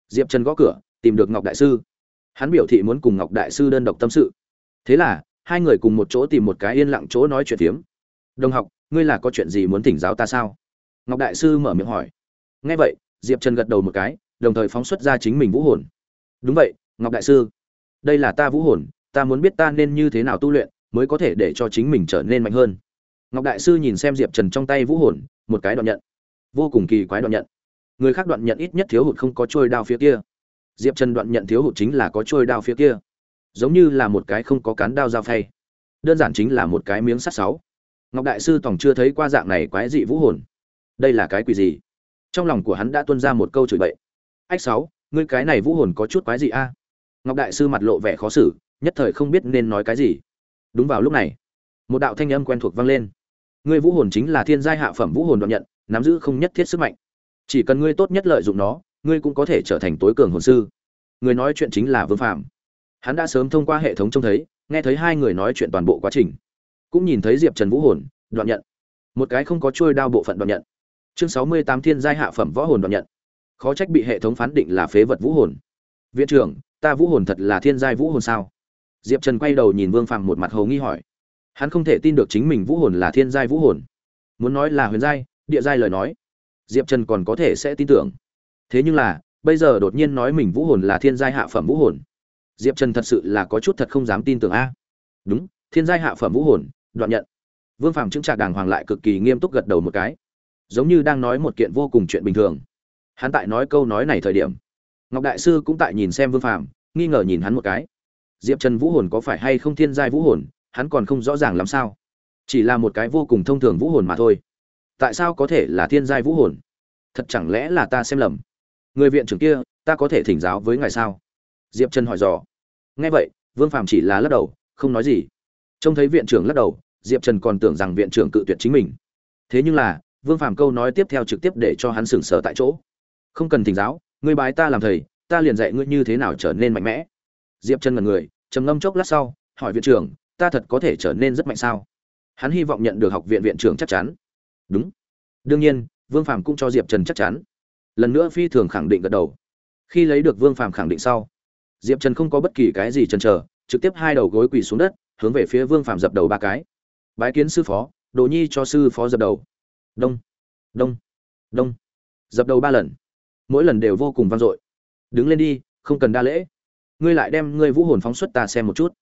Speaker 1: Diệp trần gõ cửa, tìm được ngọc đại sư. Hắn biểu thị muốn cùng ngọc đại sư đơn độc tâm sự. Thế là, hai người cùng một chỗ tìm một cái yên lặng chỗ nói chuyện tiếm đồng học, ngươi là có chuyện gì muốn thỉnh giáo ta sao? Ngọc đại sư mở miệng hỏi. Nghe vậy, diệp trần gật đầu một cái, đồng thời phóng xuất ra chính mình vũ hồn. Đúng vậy, ngọc đại sư. Đây là ta vũ hồn, ta muốn biết ta nên như thế nào tu luyện mới có thể để cho chính mình trở nên mạnh hơn. Ngọc đại sư nhìn xem diệp trần trong tay vũ hồn, một cái đoạn nhận. Vô cùng kỳ quái đoạn nhận. Người khác đoạn nhận ít nhất thiếu hụt không có trôi đao phía kia. Diệp trần đoạn nhận thiếu hụt chính là có trôi đao phía kia. Giống như là một cái không có cán đao dao phay. Đơn giản chính là một cái miếng sắt sáu ngọc đại sư tổng chưa thấy qua dạng này quái dị vũ hồn. Đây là cái quỷ gì? Trong lòng của hắn đã tuân ra một câu chửi bậy. Ách sáu, ngươi cái này vũ hồn có chút quái gì a. Ngọc đại sư mặt lộ vẻ khó xử, nhất thời không biết nên nói cái gì. Đúng vào lúc này, một đạo thanh âm quen thuộc vang lên. Ngươi vũ hồn chính là thiên giai hạ phẩm vũ hồn đoạn nhận, nắm giữ không nhất thiết sức mạnh. Chỉ cần ngươi tốt nhất lợi dụng nó, ngươi cũng có thể trở thành tối cường hồn sư. Người nói chuyện chính là vương phạm hắn đã sớm thông qua hệ thống trông thấy, nghe thấy hai người nói chuyện toàn bộ quá trình cũng nhìn thấy diệp trần vũ hồn, đoạn nhận. Một cái không có trôi đao bộ phận đoạn nhận. Chương sáu mươi tám thiên giai hạ phẩm võ hồn đoạn nhận. Khó trách bị hệ thống phán định là phế vật vũ hồn. Viện trưởng, ta vũ hồn thật là thiên giai vũ hồn sao? Diệp trần quay đầu nhìn vương phàm một mặt hầu nghi hỏi. Hắn không thể tin được chính mình vũ hồn là thiên giai vũ hồn. Muốn nói là huyền giai, địa giai lời nói. Diệp trần còn có thể sẽ tin tưởng. Thế nhưng là, bây giờ đột nhiên nói mình vũ hồn là thiên giai hạ phẩm vũ hồn. Diệp trần thật sự là có chút thật không dám tin tưởng a. Đúng, thiên giai hạ phẩm vũ hồn đoạn nhận. Vương phàm chứng trạc đàng hoàng lại cực kỳ nghiêm túc gật đầu một cái. Giống như đang nói một kiện vô cùng chuyện bình thường. Hắn tại nói câu nói này thời điểm, ngọc đại sư cũng tại nhìn xem vương phàm, nghi ngờ nhìn hắn một cái. Diệp trần vũ hồn có phải hay không thiên giai vũ hồn, hắn còn không rõ ràng làm sao. Chỉ là một cái vô cùng thông thường vũ hồn mà thôi. Tại sao có thể là thiên giai vũ hồn? Thật chẳng lẽ là ta xem lầm? Người viện trưởng kia, ta có thể thỉnh giáo với ngài sao? Diệp trần hỏi dò. Nghe vậy, vương phàm chỉ là lắc đầu, không nói gì trông thấy viện trưởng lắc đầu, diệp trần còn tưởng rằng viện trưởng cự tuyệt chính mình. Thế nhưng là, vương phạm câu nói tiếp theo trực tiếp để cho hắn sửng sở tại chỗ. Không cần thỉnh giáo, ngươi bái ta làm thầy, ta liền dạy ngươi như thế nào trở nên mạnh mẽ. Diệp trần ngần người, trầm ngâm chốc lát sau, hỏi viện trưởng, ta thật có thể trở nên rất mạnh sao? Hắn hy vọng nhận được học viện viện trưởng chắc chắn. Đúng. Đương nhiên, vương phàm cũng cho diệp trần chắc chắn. Lần nữa phi thường khẳng định gật đầu. Khi lấy được vương phàm khẳng định sau, diệp trần không có bất kỳ cái gì chần chờ, trực tiếp hai đầu gối quỳ xuống đất hướng về phía vương phàm dập đầu ba cái. Bái kiến sư phó đồ nhi cho sư phó dập đầu. Đông đông đông. Dập đầu ba lần. Mỗi lần đều vô cùng vang dội. Đứng lên đi, không cần đa lễ. Ngươi lại đem ngươi vũ hồn phóng xuất ta xem một chút.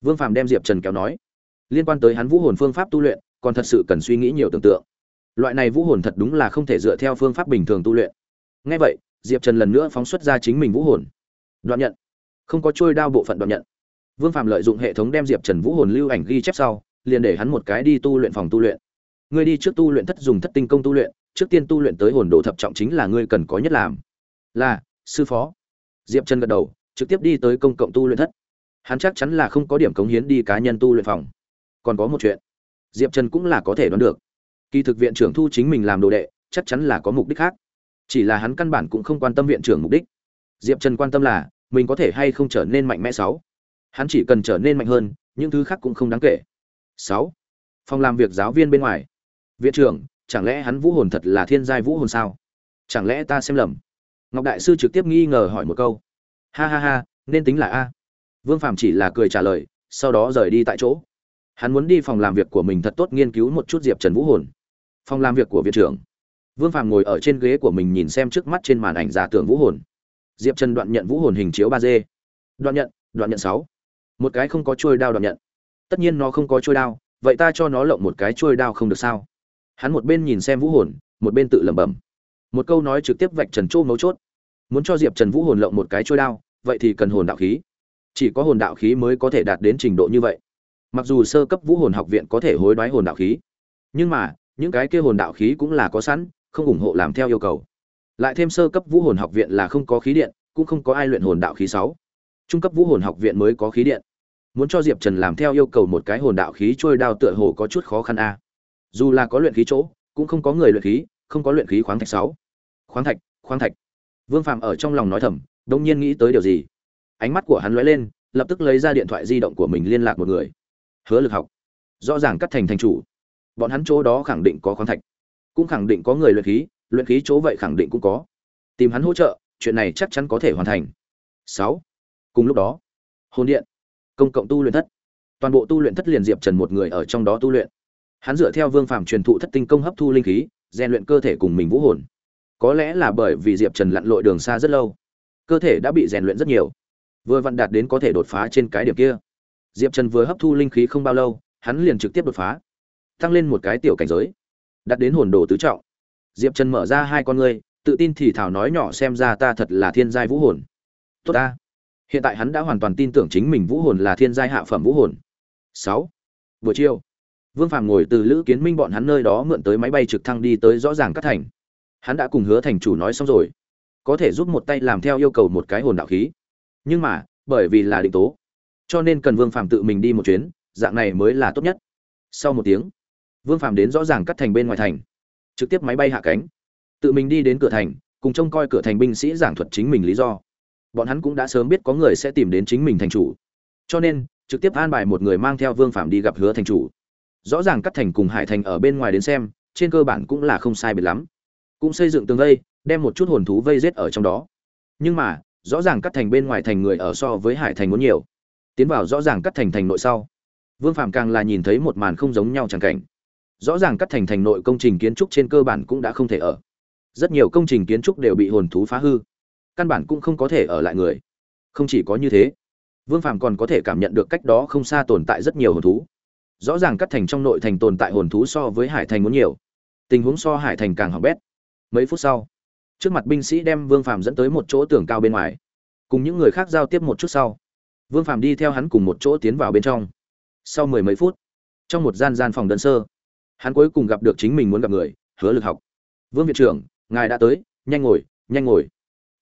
Speaker 1: Vương phàm đem diệp trần kéo nói. Liên quan tới hắn vũ hồn phương pháp tu luyện, còn thật sự cần suy nghĩ nhiều tưởng tượng. Loại này vũ hồn thật đúng là không thể dựa theo phương pháp bình thường tu luyện. Ngay vậy, diệp trần lần nữa phóng xuất ra chính mình vũ hồn. Đoạn nhận. Không có trôi đao bộ phận đoạn nhận vương phạm lợi dụng hệ thống đem diệp trần vũ hồn lưu ảnh ghi chép sau, liền để hắn một cái đi tu luyện phòng tu luyện. Ngươi đi trước tu luyện thất dùng thất tinh công tu luyện, trước tiên tu luyện tới hồn đồ thập trọng chính là ngươi cần có nhất làm. Là, sư phó. Diệp trần gật đầu, trực tiếp đi tới công cộng tu luyện thất. Hắn chắc chắn là không có điểm cống hiến đi cá nhân tu luyện phòng. Còn có một chuyện, diệp trần cũng là có thể đoán được. Kỳ thực viện trưởng thu chính mình làm đồ đệ, chắc chắn là có mục đích khác. Chỉ là hắn căn bản cũng không quan tâm viện trưởng mục đích. Diệp trần quan tâm là, mình có thể hay không trở nên mạnh mẽ sáu hắn chỉ cần trở nên mạnh hơn, những thứ khác cũng không đáng kể. Sáu, phòng làm việc giáo viên bên ngoài. Viện trưởng, chẳng lẽ hắn vũ hồn thật là thiên giai vũ hồn sao? Chẳng lẽ ta xem lầm? Ngọc đại sư trực tiếp nghi ngờ hỏi một câu. Ha ha ha, nên tính là a. Vương phạm chỉ là cười trả lời, sau đó rời đi tại chỗ. Hắn muốn đi phòng làm việc của mình thật tốt nghiên cứu một chút diệp trần vũ hồn. Phòng làm việc của viện trưởng. Vương phạm ngồi ở trên ghế của mình nhìn xem trước mắt trên màn ảnh giả tưởng vũ hồn. Diệp trần đoạn nhận vũ hồn hình chiếu ba d. Đoạn nhận đoạn nhận sáu một cái không có trôi đao đoạn nhận. Tất nhiên nó không có trôi đao, vậy ta cho nó lộng một cái trôi đao không được sao? Hắn một bên nhìn xem vũ hồn, một bên tự lẩm bẩm. Một câu nói trực tiếp vạch trần chỗ mấu chốt. Muốn cho diệp trần vũ hồn lộng một cái trôi đao, vậy thì cần hồn đạo khí. Chỉ có hồn đạo khí mới có thể đạt đến trình độ như vậy. Mặc dù sơ cấp vũ hồn học viện có thể hối đoái hồn đạo khí, nhưng mà, những cái kia hồn đạo khí cũng là có sẵn, không ủng hộ làm theo yêu cầu. Lại thêm sơ cấp vũ hồn học viện là không có khí điện, cũng không có ai luyện hồn đạo khí sáu trung cấp vũ hồn học viện mới có khí điện. Muốn cho diệp trần làm theo yêu cầu một cái hồn đạo khí trôi đao tựa hồ có chút khó khăn a. Dù là có luyện khí chỗ, cũng không có người luyện khí, không có luyện khí khoáng thạch sáu. Khoáng thạch khoáng thạch. Vương phạm ở trong lòng nói thầm đông nhiên nghĩ tới điều gì? Ánh mắt của hắn lóe lên, lập tức lấy ra điện thoại di động của mình liên lạc một người. Hứa lực học. Rõ ràng cắt thành thành chủ. Bọn hắn chỗ đó khẳng định có khoáng thạch. Cũng khẳng định có người luyện khí luyện khí chỗ vậy khẳng định cũng có. Tìm hắn hỗ trợ, chuyện này chắc chắn có thể hoàn thành. Sáu cùng lúc đó, hồn điện, công cộng tu luyện thất, toàn bộ tu luyện thất liền diệp trần một người ở trong đó tu luyện. Hắn dựa theo vương phàm truyền thụ thất tinh công hấp thu linh khí, rèn luyện cơ thể cùng mình vũ hồn. Có lẽ là bởi vì diệp trần lặn lội đường xa rất lâu, cơ thể đã bị rèn luyện rất nhiều, vừa vặn đạt đến có thể đột phá trên cái điểm kia. Diệp trần vừa hấp thu linh khí không bao lâu, hắn liền trực tiếp đột phá, tăng lên một cái tiểu cảnh giới, đạt đến hồn đồ tứ trọng. Diệp trần mở ra hai con ngươi, tự tin thì thảo nói nhỏ xem ra ta thật là thiên giai vũ hồn. Tốt ta hiện tại hắn đã hoàn toàn tin tưởng chính mình vũ hồn là thiên giai hạ phẩm vũ hồn. Sáu. Buổi chiều, vương phàm ngồi từ lữ kiến minh bọn hắn nơi đó mượn tới máy bay trực thăng đi tới rõ ràng các thành. Hắn đã cùng hứa thành chủ nói xong rồi. Có thể giúp một tay làm theo yêu cầu một cái hồn đạo khí. Nhưng mà, bởi vì là định tố, cho nên cần vương phàm tự mình đi một chuyến, dạng này mới là tốt nhất. Sau một tiếng, vương phàm đến rõ ràng cắt thành bên ngoài thành, trực tiếp máy bay hạ cánh. Tự mình đi đến cửa thành, cùng trông coi cửa thành binh sĩ giảng thuật chính mình lý do bọn hắn cũng đã sớm biết có người sẽ tìm đến chính mình thành chủ. Cho nên, trực tiếp an bài một người mang theo vương phạm đi gặp hứa thành chủ. Rõ ràng cắt thành cùng hải thành ở bên ngoài đến xem, trên cơ bản cũng là không sai biệt lắm. Cũng xây dựng tường vây, đem một chút hồn thú vây rết ở trong đó. Nhưng mà, rõ ràng cắt thành bên ngoài thành người ở so với hải thành muốn nhiều. Tiến vào rõ ràng cắt thành thành nội sau, vương phạm càng là nhìn thấy một màn không giống nhau chẳng cảnh. Rõ ràng cắt thành thành nội công trình kiến trúc trên cơ bản cũng đã không thể ở. Rất nhiều công trình kiến trúc đều bị hồn thú phá hư căn bản cũng không có thể ở lại người. Không chỉ có như thế, vương phàm còn có thể cảm nhận được cách đó không xa tồn tại rất nhiều hồn thú. Rõ ràng cắt thành trong nội thành tồn tại hồn thú so với hải thành muốn nhiều. Tình huống so hải thành càng hỏng bét. Mấy phút sau, trước mặt binh sĩ đem vương phàm dẫn tới một chỗ tường cao bên ngoài. Cùng những người khác giao tiếp một chút sau, vương phàm đi theo hắn cùng một chỗ tiến vào bên trong. Sau mười mấy phút, trong một gian gian phòng đơn sơ, hắn cuối cùng gặp được chính mình muốn gặp người, hứa lực học. Vương viện trưởng, ngài đã tới, nhanh ngồi nhanh ngồi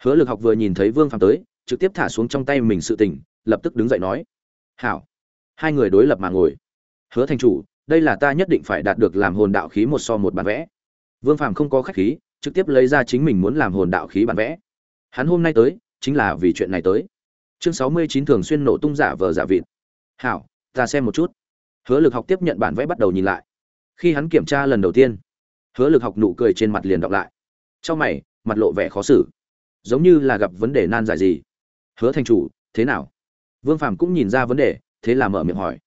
Speaker 1: hứa lực học vừa nhìn thấy vương phàm tới, trực tiếp thả xuống trong tay mình sự tình, lập tức đứng dậy nói, hảo. Hai người đối lập mà ngồi. Hứa thành chủ, đây là ta nhất định phải đạt được làm hồn đạo khí một so một bản vẽ. Vương phàm không có khách khí, trực tiếp lấy ra chính mình muốn làm hồn đạo khí bản vẽ. Hắn hôm nay tới, chính là vì chuyện này tới. Chương sáu mươi chín thường xuyên nổ tung giả vờ giả vịt. Hảo, ta xem một chút. Hứa lực học tiếp nhận bản vẽ bắt đầu nhìn lại. Khi hắn kiểm tra lần đầu tiên, hứa lực học nụ cười trên mặt liền đọc lại. Trong mày, mặt lộ vẻ khó xử giống như là gặp vấn đề nan giải gì. Hứa thành chủ, thế nào? Vương phàm cũng nhìn ra vấn đề, thế là mở miệng hỏi.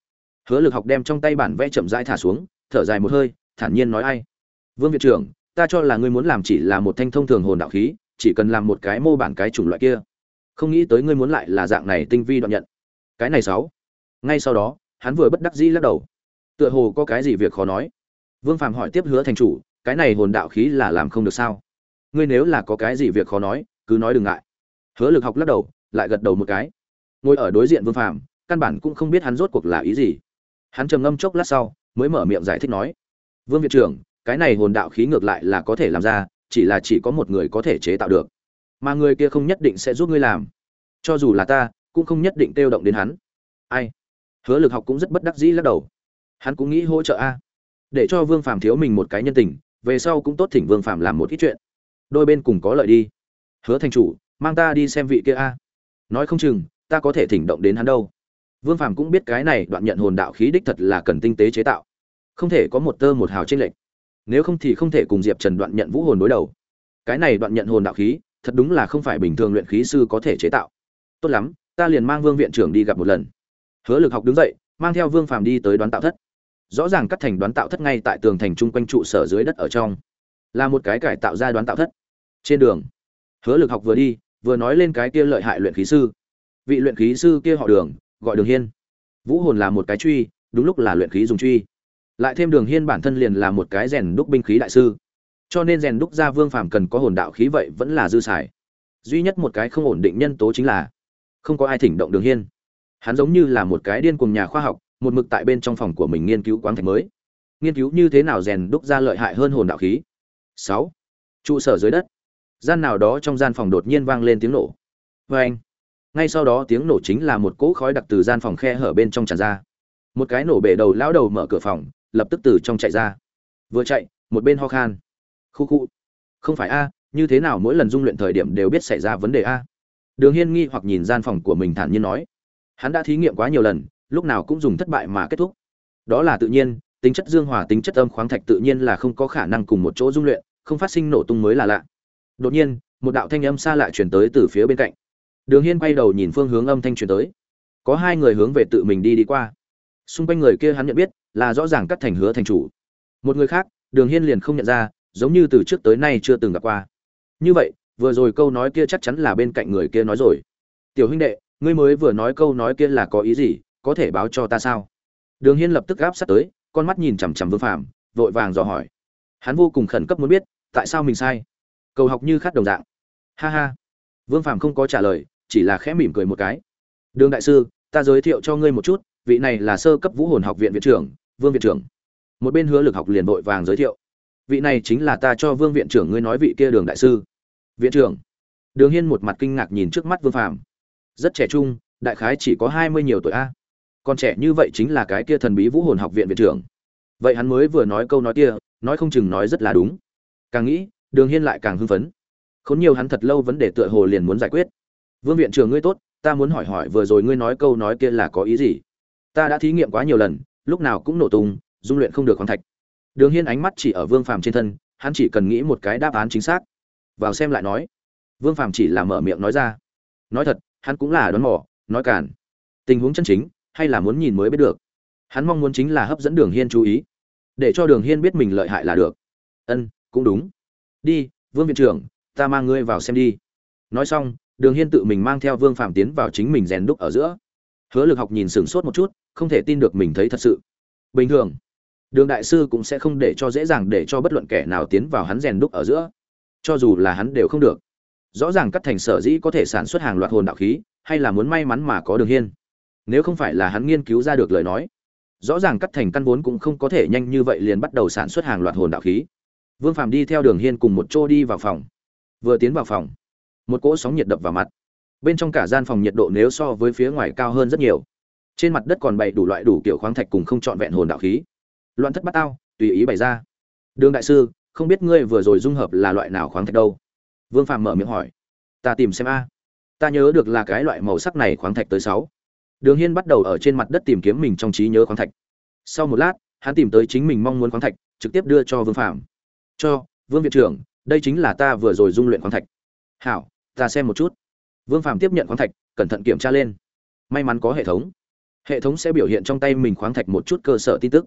Speaker 1: Hứa lực học đem trong tay bản vẽ chậm rãi thả xuống, thở dài một hơi, thản nhiên nói ai? Vương viện trưởng, ta cho là ngươi muốn làm chỉ là một thanh thông thường hồn đạo khí, chỉ cần làm một cái mô bản cái chủng loại kia. Không nghĩ tới ngươi muốn lại là dạng này tinh vi đoạn nhận. Cái này sáu. Ngay sau đó, hắn vừa bất đắc dĩ lắc đầu. Tựa hồ có cái gì việc khó nói. Vương phàm hỏi tiếp hứa thành chủ, cái này hồn đạo khí là làm không được sao? Ngươi nếu là có cái gì việc khó nói cứ nói đừng ngại. Hứa lực học lắc đầu, lại gật đầu một cái. Ngồi ở đối diện vương phàm, căn bản cũng không biết hắn rốt cuộc là ý gì. Hắn trầm ngâm chốc lát sau, mới mở miệng giải thích nói, vương viện trưởng, cái này hồn đạo khí ngược lại là có thể làm ra, chỉ là chỉ có một người có thể chế tạo được. Mà người kia không nhất định sẽ giúp ngươi làm. Cho dù là ta, cũng không nhất định kêu động đến hắn. Ai? Hứa lực học cũng rất bất đắc dĩ lắc đầu. Hắn cũng nghĩ hỗ trợ a. Để cho vương phàm thiếu mình một cái nhân tình, về sau cũng tốt thỉnh vương phàm làm một ít chuyện. Đôi bên cùng có lợi đi hứa thành chủ, mang ta đi xem vị kia a. Nói không chừng, ta có thể thỉnh động đến hắn đâu. Vương phàm cũng biết cái này đoạn nhận hồn đạo khí đích thật là cần tinh tế chế tạo. Không thể có một tơ một hào trên lệnh nếu không thì không thể cùng diệp trần đoạn nhận vũ hồn đối đầu. Cái này đoạn nhận hồn đạo khí, thật đúng là không phải bình thường luyện khí sư có thể chế tạo. Tốt lắm, ta liền mang vương viện trưởng đi gặp một lần. Hứa lực học đứng dậy, mang theo vương phàm đi tới đoán tạo thất. Rõ ràng cắt thành đoán tạo thất ngay tại tường thành chung quanh trụ sở dưới đất ở trong. Là một cái cải tạo ra đoán tạo thất. Trên đường hứa lực học vừa đi, vừa nói lên cái kia lợi hại luyện khí sư. Vị luyện khí sư kia họ đường, gọi đường hiên. Vũ hồn là một cái truy, đúng lúc là luyện khí dùng truy. Lại thêm đường hiên bản thân liền là một cái rèn đúc binh khí đại sư. Cho nên rèn đúc ra vương phàm cần có hồn đạo khí vậy vẫn là dư xài. Duy nhất một cái không ổn định nhân tố chính là không có ai thỉnh động đường hiên. Hắn giống như là một cái điên cùng nhà khoa học, một mực tại bên trong phòng của mình nghiên cứu quáng thạch mới. Nghiên cứu như thế nào rèn đúc ra lợi hại hơn hồn đạo khí? Sáu. Trụ sở dưới đất gian nào đó trong gian phòng đột nhiên vang lên tiếng nổ. Vê anh, ngay sau đó tiếng nổ chính là một cỗ khói đặc từ gian phòng khe hở bên trong tràn ra. Một cái nổ bể đầu lão đầu mở cửa phòng, lập tức từ trong chạy ra. Vừa chạy, một bên ho khan. Khu khu. Không phải a, như thế nào mỗi lần dung luyện thời điểm đều biết xảy ra vấn đề a? Đường hiên nghi hoặc nhìn gian phòng của mình thản nhiên nói. Hắn đã thí nghiệm quá nhiều lần, lúc nào cũng dùng thất bại mà kết thúc. Đó là tự nhiên, tính chất dương hòa, tính chất âm khoáng thạch tự nhiên là không có khả năng cùng một chỗ dung luyện, không phát sinh nổ tung mới là lạ đột nhiên, một đạo thanh âm xa lạ truyền tới từ phía bên cạnh. Đường hiên quay đầu nhìn phương hướng âm thanh truyền tới. Có hai người hướng về tự mình đi đi qua. Xung quanh người kia hắn nhận biết là rõ ràng cắt thành hứa thành chủ. Một người khác, đường hiên liền không nhận ra, giống như từ trước tới nay chưa từng gặp qua. Như vậy, vừa rồi câu nói kia chắc chắn là bên cạnh người kia nói rồi. Tiểu huynh đệ, ngươi mới vừa nói câu nói kia là có ý gì, có thể báo cho ta sao? Đường hiên lập tức gáp sát tới, con mắt nhìn chằm chằm vương phạm vội vàng dò hỏi. Hắn vô cùng khẩn cấp muốn biết, tại sao mình sai? Cầu học như khát đồng dạng. Ha ha. Vương phàm không có trả lời chỉ là khẽ mỉm cười một cái. Đường đại sư ta giới thiệu cho ngươi một chút vị này là sơ cấp vũ hồn học viện viện trưởng vương viện trưởng. Một bên hứa lực học liền vội vàng giới thiệu. Vị này chính là ta cho vương viện trưởng ngươi nói vị kia đường đại sư. Viện trưởng. Đường hiên một mặt kinh ngạc nhìn trước mắt vương phàm, rất trẻ trung đại khái chỉ có hai mươi nhiều tuổi a. Còn trẻ như vậy chính là cái kia thần bí vũ hồn học viện viện trưởng. Vậy hắn mới vừa nói câu nói kia nói không chừng nói rất là đúng. Càng nghĩ đường hiên lại càng hưng phấn. Khốn nhiều hắn thật lâu vấn đề tựa hồ liền muốn giải quyết. Vương viện trưởng ngươi tốt, ta muốn hỏi hỏi vừa rồi ngươi nói câu nói kia là có ý gì? Ta đã thí nghiệm quá nhiều lần, lúc nào cũng nổ tung, dung luyện không được khoáng thạch. Đường hiên ánh mắt chỉ ở vương phàm trên thân, hắn chỉ cần nghĩ một cái đáp án chính xác. Vào xem lại nói. Vương phàm chỉ là mở miệng nói ra. Nói thật, hắn cũng là đoán mò, nói cản tình huống chân chính, hay là muốn nhìn mới biết được. Hắn mong muốn chính là hấp dẫn đường hiên chú ý. Để cho đường hiên biết mình lợi hại là được. Ân, cũng đúng đi, vương viện trưởng, ta mang ngươi vào xem đi. Nói xong, đường hiên tự mình mang theo vương phạm tiến vào chính mình rèn đúc ở giữa. Hứa lực học nhìn sửng sốt một chút, không thể tin được mình thấy thật sự. Bình thường, đường đại sư cũng sẽ không để cho dễ dàng để cho bất luận kẻ nào tiến vào hắn rèn đúc ở giữa. Cho dù là hắn đều không được. Rõ ràng cắt thành sở dĩ có thể sản xuất hàng loạt hồn đạo khí, hay là muốn may mắn mà có đường hiên. Nếu không phải là hắn nghiên cứu ra được lời nói, rõ ràng cắt thành căn vốn cũng không có thể nhanh như vậy liền bắt đầu sản xuất hàng loạt hồn đạo khí vương phàm đi theo đường hiên cùng một chỗ đi vào phòng. Vừa tiến vào phòng, một cỗ sóng nhiệt đập vào mặt. Bên trong cả gian phòng nhiệt độ nếu so với phía ngoài cao hơn rất nhiều. Trên mặt đất còn bày đủ loại đủ kiểu khoáng thạch cùng không chọn vẹn hồn đạo khí. Loạn thất bát tao, tùy ý bày ra. Đường đại sư, không biết ngươi vừa rồi dung hợp là loại nào khoáng thạch đâu? Vương phàm mở miệng hỏi. Ta tìm xem a. Ta nhớ được là cái loại màu sắc này khoáng thạch tới sáu. Đường hiên bắt đầu ở trên mặt đất tìm kiếm mình trong trí nhớ khoáng thạch. Sau một lát, hắn tìm tới chính mình mong muốn khoáng thạch, trực tiếp đưa cho vương phàm cho, vương viện trưởng, đây chính là ta vừa rồi dung luyện khoáng thạch. Hảo, ta xem một chút. Vương phàm tiếp nhận khoáng thạch, cẩn thận kiểm tra lên. May mắn có hệ thống. Hệ thống sẽ biểu hiện trong tay mình khoáng thạch một chút cơ sở tin tức.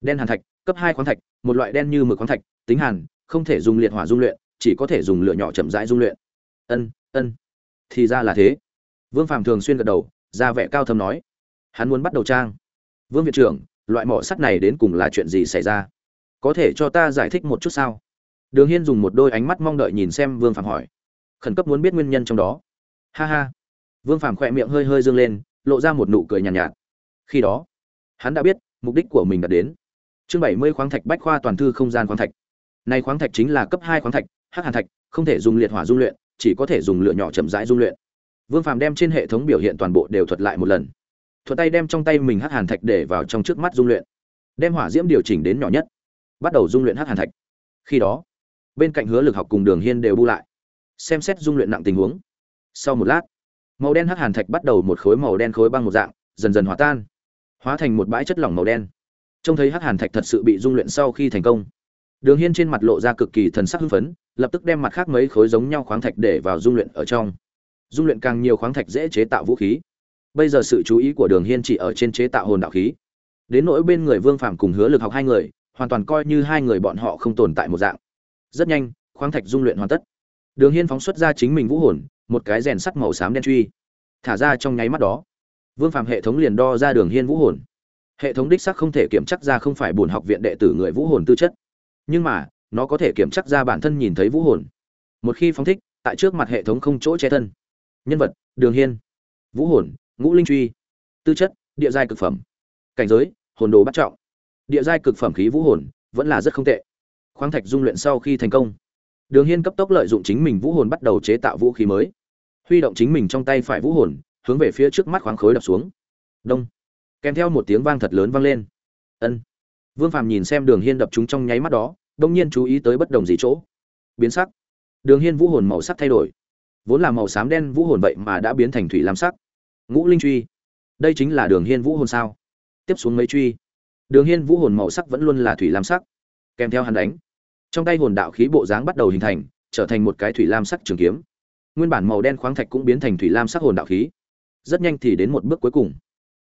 Speaker 1: Đen hàn thạch, cấp hai khoáng thạch, một loại đen như mực khoáng thạch, tính hàn, không thể dùng liệt hỏa dung luyện, chỉ có thể dùng lửa nhỏ chậm rãi dung luyện. Ân ân. Thì ra là thế. Vương phàm thường xuyên gật đầu, ra vẻ cao thâm nói. Hắn muốn bắt đầu trang. Vương viện trưởng, loại mỏ sắt này đến cùng là chuyện gì xảy ra? Có thể cho ta giải thích một chút sao? Đường hiên dùng một đôi ánh mắt mong đợi nhìn xem vương phàm hỏi. Khẩn cấp muốn biết nguyên nhân trong đó. Ha ha. Vương phàm khỏe miệng hơi hơi dương lên lộ ra một nụ cười nhàn nhạt, nhạt. Khi đó hắn đã biết mục đích của mình đã đến. Chương bảy mươi khoáng thạch bách khoa toàn thư không gian khoáng thạch. Này khoáng thạch chính là cấp hai khoáng thạch hắc hàn thạch không thể dùng liệt hỏa dung luyện chỉ có thể dùng lửa nhỏ chậm rãi dung luyện. Vương phàm đem trên hệ thống biểu hiện toàn bộ đều thuật lại một lần. Thuật tay đem trong tay mình hắc hàn thạch để vào trong trước mắt dung luyện đem hỏa diễm điều chỉnh đến nhỏ nhất bắt đầu dung luyện hắc hàn thạch. Khi đó, bên cạnh hứa lực học cùng đường hiên đều bu lại, xem xét dung luyện nặng tình huống. Sau một lát, màu đen hắc hàn thạch bắt đầu một khối màu đen khối băng một dạng, dần dần hòa tan, hóa thành một bãi chất lỏng màu đen. Trông thấy hắc hàn thạch thật sự bị dung luyện sau khi thành công, đường hiên trên mặt lộ ra cực kỳ thần sắc hưng phấn, lập tức đem mặt khác mấy khối giống nhau khoáng thạch để vào dung luyện ở trong. Dung luyện càng nhiều khoáng thạch dễ chế tạo vũ khí. Bây giờ sự chú ý của đường hiên chỉ ở trên chế tạo hồn đạo khí. Đến nỗi bên người vương phạm cùng hứa lực học hai người hoàn toàn coi như hai người bọn họ không tồn tại một dạng. Rất nhanh, khoáng thạch dung luyện hoàn tất. Đường hiên phóng xuất ra chính mình vũ hồn, một cái rèn sắt màu xám đen truy. Thả ra trong nháy mắt đó, vương phạm hệ thống liền đo ra đường hiên vũ hồn. Hệ thống đích sắc không thể kiểm chắc ra không phải bổn học viện đệ tử người vũ hồn tư chất. Nhưng mà, nó có thể kiểm chắc ra bản thân nhìn thấy vũ hồn. Một khi phóng thích, tại trước mặt hệ thống không chỗ che thân. Nhân vật, đường hiên. Vũ hồn, ngũ linh truy. Tư chất, địa giai cực phẩm. Cảnh giới, hồn đồ bắt trọng địa giai cực phẩm khí vũ hồn vẫn là rất không tệ. Khoáng thạch dung luyện sau khi thành công, đường hiên cấp tốc lợi dụng chính mình vũ hồn bắt đầu chế tạo vũ khí mới. Huy động chính mình trong tay phải vũ hồn, hướng về phía trước mắt khoáng khối đập xuống. Đông. Kèm theo một tiếng vang thật lớn vang lên. Ân. Vương phàm nhìn xem đường hiên đập chúng trong nháy mắt đó, đông nhiên chú ý tới bất đồng gì chỗ. Biến sắc. Đường hiên vũ hồn màu sắc thay đổi. Vốn là màu xám đen vũ hồn vậy mà đã biến thành thủy lam sắc. Ngũ linh truy. Đây chính là đường hiên vũ hồn sao? Tiếp xuống mấy truy đường hiên vũ hồn màu sắc vẫn luôn là thủy lam sắc, kèm theo hắn đánh. Trong tay hồn đạo khí bộ dáng bắt đầu hình thành, trở thành một cái thủy lam sắc trường kiếm. Nguyên bản màu đen khoáng thạch cũng biến thành thủy lam sắc hồn đạo khí. Rất nhanh thì đến một bước cuối cùng.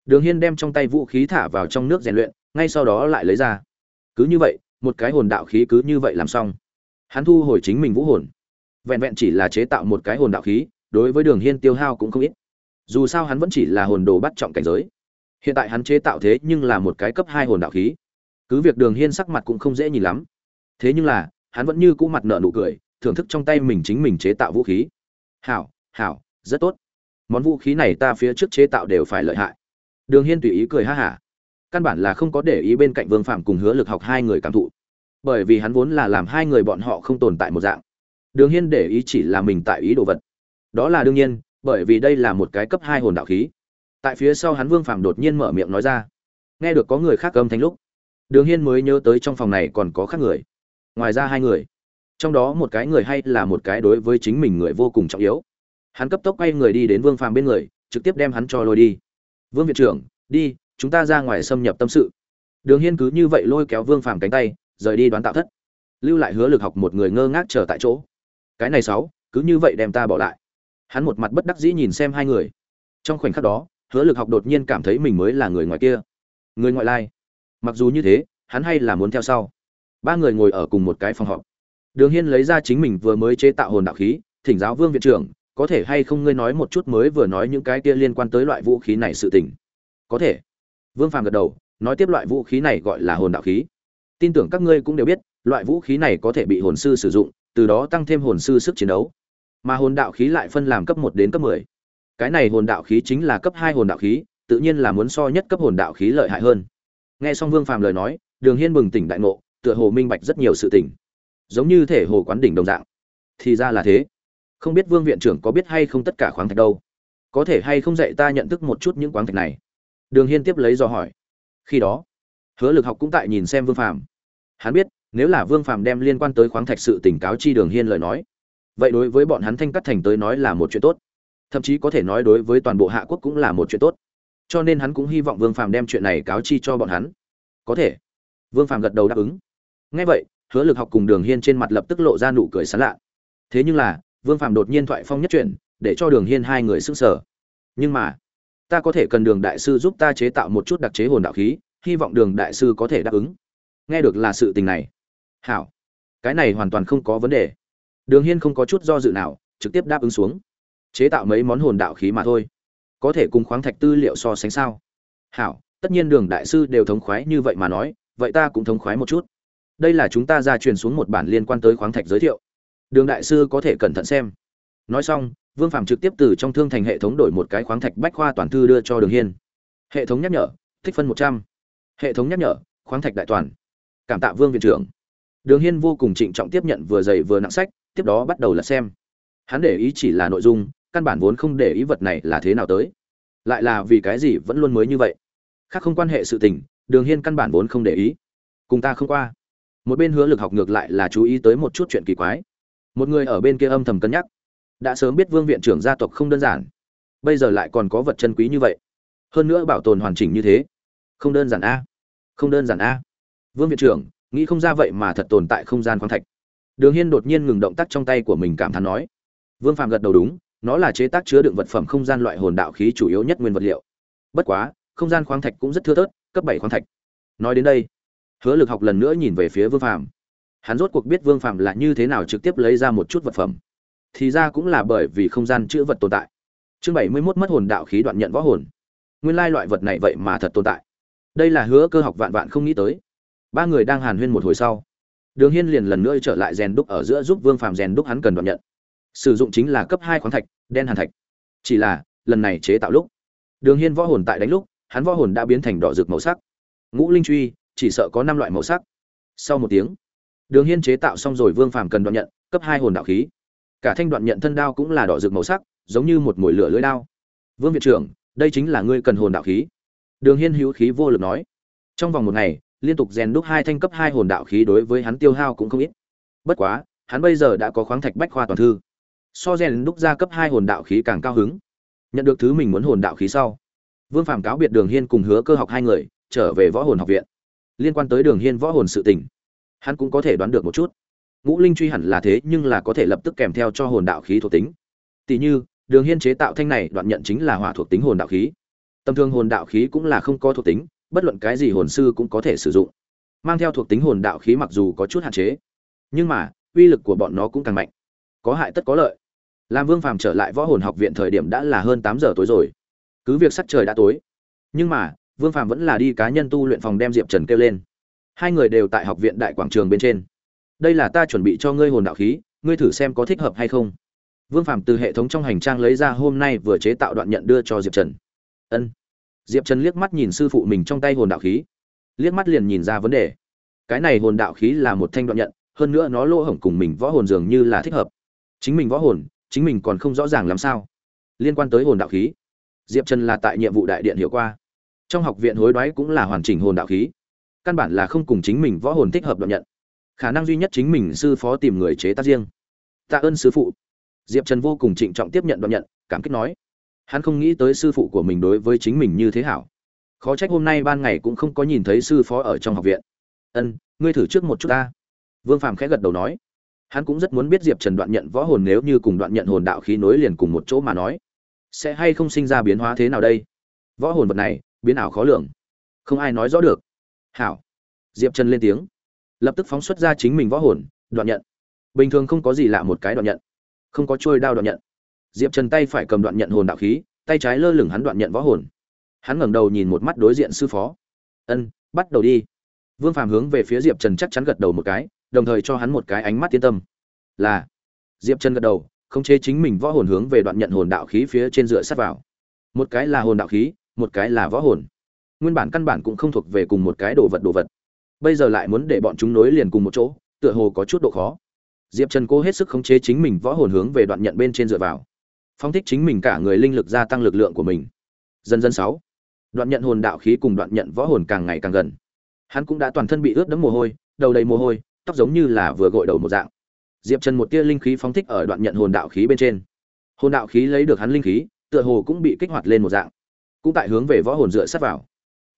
Speaker 1: Đường hiên đem trong tay vũ khí thả vào trong nước rèn luyện, ngay sau đó lại lấy ra. Cứ như vậy, một cái hồn đạo khí cứ như vậy làm xong. Hắn thu hồi chính mình vũ hồn. Vẹn vẹn chỉ là chế tạo một cái hồn đạo khí, đối với đường hiên tiêu hao cũng không ít. Dù sao hắn vẫn chỉ là hồn đồ bắt trọng cảnh giới hiện tại hắn chế tạo thế nhưng là một cái cấp hai hồn đạo khí. Cứ việc đường hiên sắc mặt cũng không dễ nhìn lắm. Thế nhưng là, hắn vẫn như cũ mặt nợ nụ cười, thưởng thức trong tay mình chính mình chế tạo vũ khí. Hảo hảo, rất tốt. Món vũ khí này ta phía trước chế tạo đều phải lợi hại. Đường hiên tùy ý cười ha hả. Căn bản là không có để ý bên cạnh vương phạm cùng hứa lực học hai người cảm thụ. Bởi vì hắn vốn là làm hai người bọn họ không tồn tại một dạng. Đường hiên để ý chỉ là mình tại ý đồ vật. Đó là đương nhiên, bởi vì đây là một cái cấp hai hồn đạo khí tại phía sau hắn vương phàm đột nhiên mở miệng nói ra. Nghe được có người khác âm thanh lúc, đường hiên mới nhớ tới trong phòng này còn có khác người. Ngoài ra hai người. Trong đó một cái người hay là một cái đối với chính mình người vô cùng trọng yếu. Hắn cấp tốc quay người đi đến vương phàm bên người, trực tiếp đem hắn cho lôi đi. Vương viện trưởng, đi, chúng ta ra ngoài xâm nhập tâm sự. Đường hiên cứ như vậy lôi kéo vương phàm cánh tay, rời đi đoán tạo thất. Lưu lại hứa lực học một người ngơ ngác chờ tại chỗ. Cái này sáu, cứ như vậy đem ta bỏ lại. Hắn một mặt bất đắc dĩ nhìn xem hai người. Trong khoảnh khắc đó hứa lực học đột nhiên cảm thấy mình mới là người ngoài kia. Người ngoại lai. Mặc dù như thế, hắn hay là muốn theo sau. Ba người ngồi ở cùng một cái phòng họp. Đường hiên lấy ra chính mình vừa mới chế tạo hồn đạo khí, thỉnh giáo vương viện trưởng, có thể hay không ngươi nói một chút mới vừa nói những cái kia liên quan tới loại vũ khí này sự tình? Có thể. Vương phàm gật đầu, nói tiếp loại vũ khí này gọi là hồn đạo khí. Tin tưởng các ngươi cũng đều biết, loại vũ khí này có thể bị hồn sư sử dụng, từ đó tăng thêm hồn sư sức chiến đấu. Mà hồn đạo khí lại phân làm cấp một đến cấp mười cái này hồn đạo khí chính là cấp hai hồn đạo khí, tự nhiên là muốn so nhất cấp hồn đạo khí lợi hại hơn. Nghe xong vương phàm lời nói, đường hiên bừng tỉnh đại ngộ, tựa hồ minh bạch rất nhiều sự tình. Giống như thể hồ quán đỉnh đồng dạng. Thì ra là thế. Không biết vương viện trưởng có biết hay không tất cả khoáng thạch đâu. Có thể hay không dạy ta nhận thức một chút những khoáng thạch này? Đường hiên tiếp lấy do hỏi. Khi đó, hứa lực học cũng tại nhìn xem vương phàm. Hắn biết, nếu là vương phàm đem liên quan tới khoáng thạch sự tỉnh cáo chi đường hiên lời nói, vậy đối với bọn hắn thanh cắt thành tới nói là một chuyện tốt thậm chí có thể nói đối với toàn bộ hạ quốc cũng là một chuyện tốt. Cho nên hắn cũng hy vọng vương phàm đem chuyện này cáo chi cho bọn hắn. Có thể. Vương phàm gật đầu đáp ứng. Ngay vậy, hứa lực học cùng đường hiên trên mặt lập tức lộ ra nụ cười sán lạ. Thế nhưng là, vương phàm đột nhiên thoại phong nhất chuyển để cho đường hiên hai người sức sở nhưng mà, ta có thể cần đường đại sư giúp ta chế tạo một chút đặc chế hồn đạo khí, hy vọng đường đại sư có thể đáp ứng. Nghe được là sự tình này. Hảo. Cái này hoàn toàn không có vấn đề. Đường hiên không có chút do dự nào, trực tiếp đáp ứng xuống chế tạo mấy món hồn đạo khí mà thôi. Có thể cùng khoáng thạch tư liệu so sánh sao? Hảo, tất nhiên đường đại sư đều thống khoái như vậy mà nói, vậy ta cũng thống khoái một chút. Đây là chúng ta ra truyền xuống một bản liên quan tới khoáng thạch giới thiệu. Đường đại sư có thể cẩn thận xem. Nói xong, vương phạm trực tiếp từ trong thương thành hệ thống đổi một cái khoáng thạch bách khoa toàn thư đưa cho đường hiên. Hệ thống nhắc nhở thích phân một trăm. Hệ thống nhắc nhở, khoáng thạch đại toàn. Cảm tạ vương viện trưởng. Đường hiên vô cùng trịnh trọng tiếp nhận vừa dày vừa nặng sách, tiếp đó bắt đầu là xem. Hắn để ý chỉ là nội dung căn bản vốn không để ý vật này là thế nào tới. Lại là vì cái gì vẫn luôn mới như vậy? Khác không quan hệ sự tình, đường hiên căn bản vốn không để ý. Cùng ta không qua. Một bên hứa lực học ngược lại là chú ý tới một chút chuyện kỳ quái. Một người ở bên kia âm thầm cân nhắc. Đã sớm biết vương viện trưởng gia tộc không đơn giản. Bây giờ lại còn có vật chân quý như vậy. Hơn nữa bảo tồn hoàn chỉnh như thế. Không đơn giản a. Không đơn giản a. Vương viện trưởng, nghĩ không ra vậy mà thật tồn tại không gian khoáng thạch. Đường hiên đột nhiên ngừng động tác trong tay của mình cảm thán nói. Vương phạm gật đầu đúng nó là chế tác chứa đựng vật phẩm không gian loại hồn đạo khí chủ yếu nhất nguyên vật liệu. Bất quá, không gian khoáng thạch cũng rất thưa thớt, cấp bảy khoáng thạch. Nói đến đây, hứa lực học lần nữa nhìn về phía vương phàm. Hắn rốt cuộc biết vương phàm là như thế nào trực tiếp lấy ra một chút vật phẩm. Thì ra cũng là bởi vì không gian chữ vật tồn tại. Chương bảy mươi mốt mất hồn đạo khí đoạn nhận võ hồn. Nguyên lai loại vật này vậy mà thật tồn tại. Đây là hứa cơ học vạn vạn không nghĩ tới. Ba người đang hàn huyên một hồi sau. Đường hiên liền lần nữa trở lại rèn đúc ở giữa giúp vương phàm rèn đúc hắn cần đoạn nhận sử dụng chính là cấp hai khoáng thạch, đen hàn thạch. Chỉ là, lần này chế tạo lúc, đường hiên võ hồn tại đánh lúc, hắn võ hồn đã biến thành đỏ rực màu sắc. Ngũ linh truy, chỉ sợ có năm loại màu sắc. Sau một tiếng, đường hiên chế tạo xong rồi vương phàm cần đoạn nhận, cấp hai hồn đạo khí. Cả thanh đoạn nhận thân đao cũng là đỏ rực màu sắc, giống như một mồi lửa lưỡi đao. Vương viện trưởng, đây chính là ngươi cần hồn đạo khí. Đường hiên hữu khí vô lực nói. Trong vòng một ngày, liên tục rèn đúc hai thanh cấp hai hồn đạo khí đối với hắn tiêu hao cũng không ít. Bất quá, hắn bây giờ đã có khoáng thạch bách khoa toàn thư so rèn đúc ra cấp hai hồn đạo khí càng cao hứng. Nhận được thứ mình muốn hồn đạo khí sau, vương phàm cáo biệt đường hiên cùng hứa cơ học hai người, trở về võ hồn học viện. Liên quan tới đường hiên võ hồn sự tình, hắn cũng có thể đoán được một chút. Ngũ linh truy hẳn là thế nhưng là có thể lập tức kèm theo cho hồn đạo khí thuộc tính. Tỷ như, đường hiên chế tạo thanh này đoạn nhận chính là hỏa thuộc tính hồn đạo khí. Tầm thường hồn đạo khí cũng là không có thuộc tính, bất luận cái gì hồn sư cũng có thể sử dụng. Mang theo thuộc tính hồn đạo khí mặc dù có chút hạn chế, nhưng mà, uy lực của bọn nó cũng càng mạnh có hại tất có lợi. Làm vương phàm trở lại võ hồn học viện thời điểm đã là hơn tám giờ tối rồi. Cứ việc sắc trời đã tối, nhưng mà, vương phàm vẫn là đi cá nhân tu luyện phòng đem diệp trần kêu lên. Hai người đều tại học viện đại quảng trường bên trên. Đây là ta chuẩn bị cho ngươi hồn đạo khí, ngươi thử xem có thích hợp hay không. Vương phàm từ hệ thống trong hành trang lấy ra hôm nay vừa chế tạo đoạn nhận đưa cho diệp trần. Ân. Diệp trần liếc mắt nhìn sư phụ mình trong tay hồn đạo khí. Liếc mắt liền nhìn ra vấn đề. Cái này hồn đạo khí là một thanh đoạn nhận, hơn nữa nó lỗ hổng cùng mình võ hồn dường như là thích hợp chính mình võ hồn, chính mình còn không rõ ràng làm sao. Liên quan tới hồn đạo khí, diệp trần là tại nhiệm vụ đại điện hiệu qua. Trong học viện hối đoái cũng là hoàn chỉnh hồn đạo khí. Căn bản là không cùng chính mình võ hồn thích hợp đoạn nhận. Khả năng duy nhất chính mình sư phó tìm người chế tác riêng. Tạ ơn sư phụ. Diệp trần vô cùng trịnh trọng tiếp nhận đoạn nhận, cảm kích nói. Hắn không nghĩ tới sư phụ của mình đối với chính mình như thế hảo. Khó trách hôm nay ban ngày cũng không có nhìn thấy sư phó ở trong học viện. Ân, ngươi thử trước một chút ta. Vương phàm khẽ gật đầu nói hắn cũng rất muốn biết diệp trần đoạn nhận võ hồn nếu như cùng đoạn nhận hồn đạo khí nối liền cùng một chỗ mà nói. Sẽ hay không sinh ra biến hóa thế nào đây? Võ hồn vật này, biến ảo khó lường. Không ai nói rõ được. Hảo. Diệp trần lên tiếng. Lập tức phóng xuất ra chính mình võ hồn, đoạn nhận. Bình thường không có gì lạ một cái đoạn nhận. Không có trôi đao đoạn nhận. Diệp trần tay phải cầm đoạn nhận hồn đạo khí, tay trái lơ lửng hắn đoạn nhận võ hồn. Hắn ngẩng đầu nhìn một mắt đối diện sư phó. Ân, bắt đầu đi. Vương phàm hướng về phía diệp trần chắc chắn gật đầu một cái đồng thời cho hắn một cái ánh mắt yên tâm. Là. Diệp trần gật đầu, khống chế chính mình võ hồn hướng về đoạn nhận hồn đạo khí phía trên dựa sát vào. Một cái là hồn đạo khí, một cái là võ hồn. Nguyên bản căn bản cũng không thuộc về cùng một cái đồ vật đồ vật. Bây giờ lại muốn để bọn chúng nối liền cùng một chỗ, tựa hồ có chút độ khó. Diệp trần cố hết sức khống chế chính mình võ hồn hướng về đoạn nhận bên trên dựa vào. Phong thích chính mình cả người linh lực gia tăng lực lượng của mình. Dần dần sáu. Đoạn nhận hồn đạo khí cùng đoạn nhận võ hồn càng ngày càng gần. Hắn cũng đã toàn thân bị ướt đẫm mồ hôi, đầu đầy mồ hôi tóc giống như là vừa gội đầu một dạng. Diệp trần một tia linh khí phóng thích ở đoạn nhận hồn đạo khí bên trên. Hồn đạo khí lấy được hắn linh khí, tựa hồ cũng bị kích hoạt lên một dạng. Cũng tại hướng về võ hồn dựa sát vào.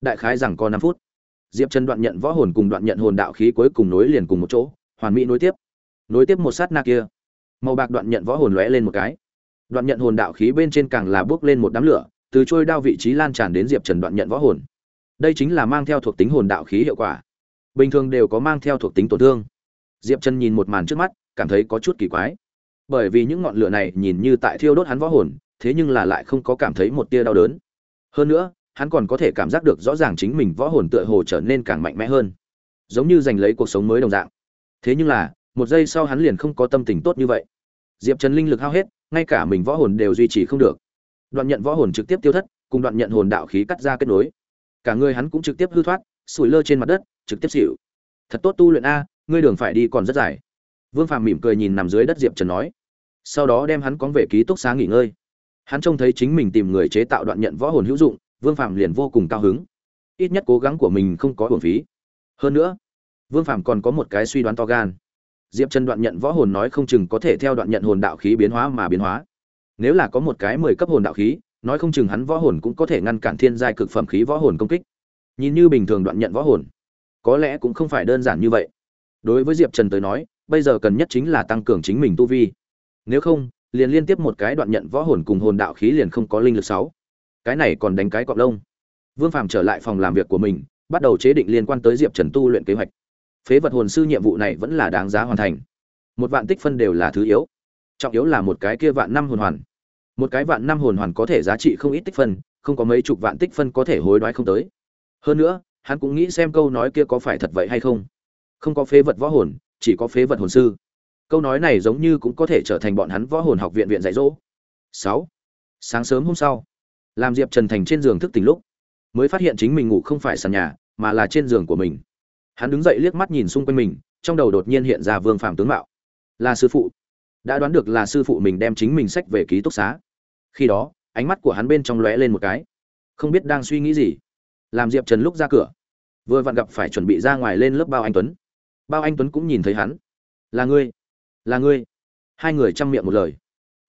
Speaker 1: Đại khái rằng có năm phút, diệp trần đoạn nhận võ hồn cùng đoạn nhận hồn đạo khí cuối cùng nối liền cùng một chỗ, hoàn mỹ nối tiếp. Nối tiếp một sát na kia, màu bạc đoạn nhận võ hồn lóe lên một cái. Đoạn nhận hồn đạo khí bên trên càng là bước lên một đám lửa, từ trôi đao vị trí lan tràn đến diệp trần đoạn nhận võ hồn. Đây chính là mang theo thuộc tính hồn đạo khí hiệu quả bình thường đều có mang theo thuộc tính tổn thương. Diệp trần nhìn một màn trước mắt, cảm thấy có chút kỳ quái. Bởi vì những ngọn lửa này nhìn như tại thiêu đốt hắn võ hồn, thế nhưng là lại không có cảm thấy một tia đau đớn. Hơn nữa, hắn còn có thể cảm giác được rõ ràng chính mình võ hồn tựa hồ trở nên càng mạnh mẽ hơn. Giống như giành lấy cuộc sống mới đồng dạng. Thế nhưng là, một giây sau hắn liền không có tâm tình tốt như vậy. Diệp trần linh lực hao hết, ngay cả mình võ hồn đều duy trì không được. Đoạn nhận võ hồn trực tiếp tiêu thất, cùng đoạn nhận hồn đạo khí cắt ra kết nối. Cả người hắn cũng trực tiếp hư thoát, sủi lơ trên mặt đất trực tiếp xỉu. Thật tốt tu luyện a, ngươi đường phải đi còn rất dài. Vương phàm mỉm cười nhìn nằm dưới đất diệp trần nói. Sau đó đem hắn cóng về ký túc xá nghỉ ngơi. Hắn trông thấy chính mình tìm người chế tạo đoạn nhận võ hồn hữu dụng, vương phàm liền vô cùng cao hứng. Ít nhất cố gắng của mình không có hồn phí. Hơn nữa, vương phàm còn có một cái suy đoán to gan. Diệp trần đoạn nhận võ hồn nói không chừng có thể theo đoạn nhận hồn đạo khí biến hóa mà biến hóa. Nếu là có một cái mười cấp hồn đạo khí, nói không chừng hắn võ hồn cũng có thể ngăn cản thiên giai cực phẩm khí võ hồn công kích. Nhìn như bình thường đoạn nhận võ hồn có lẽ cũng không phải đơn giản như vậy. Đối với diệp trần tới nói, bây giờ cần nhất chính là tăng cường chính mình tu vi. Nếu không, liền liên tiếp một cái đoạn nhận võ hồn cùng hồn đạo khí liền không có linh lực sáu. Cái này còn đánh cái cọp lông. Vương phàm trở lại phòng làm việc của mình, bắt đầu chế định liên quan tới diệp trần tu luyện kế hoạch. Phế vật hồn sư nhiệm vụ này vẫn là đáng giá hoàn thành. Một vạn tích phân đều là thứ yếu. Trọng yếu là một cái kia vạn năm hồn hoàn. Một cái vạn năm hồn hoàn có thể giá trị không ít tích phân, không có mấy chục vạn tích phân có thể hối đoái không tới. Hơn nữa hắn cũng nghĩ xem câu nói kia có phải thật vậy hay không. Không có phế vật võ hồn, chỉ có phế vật hồn sư. Câu nói này giống như cũng có thể trở thành bọn hắn võ hồn học viện viện dạy dỗ. Sáu. Sáng sớm hôm sau làm diệp trần thành trên giường thức tỉnh lúc, mới phát hiện chính mình ngủ không phải sàn nhà, mà là trên giường của mình. Hắn đứng dậy liếc mắt nhìn xung quanh mình, trong đầu đột nhiên hiện ra vương phàm tướng mạo. Là sư phụ. Đã đoán được là sư phụ mình đem chính mình sách về ký túc xá. Khi đó, ánh mắt của hắn bên trong lóe lên một cái. Không biết đang suy nghĩ gì làm diệp trần lúc ra cửa. Vừa vặn gặp phải chuẩn bị ra ngoài lên lớp bao anh tuấn. Bao anh tuấn cũng nhìn thấy hắn. Là ngươi là ngươi. Hai người chăm miệng một lời.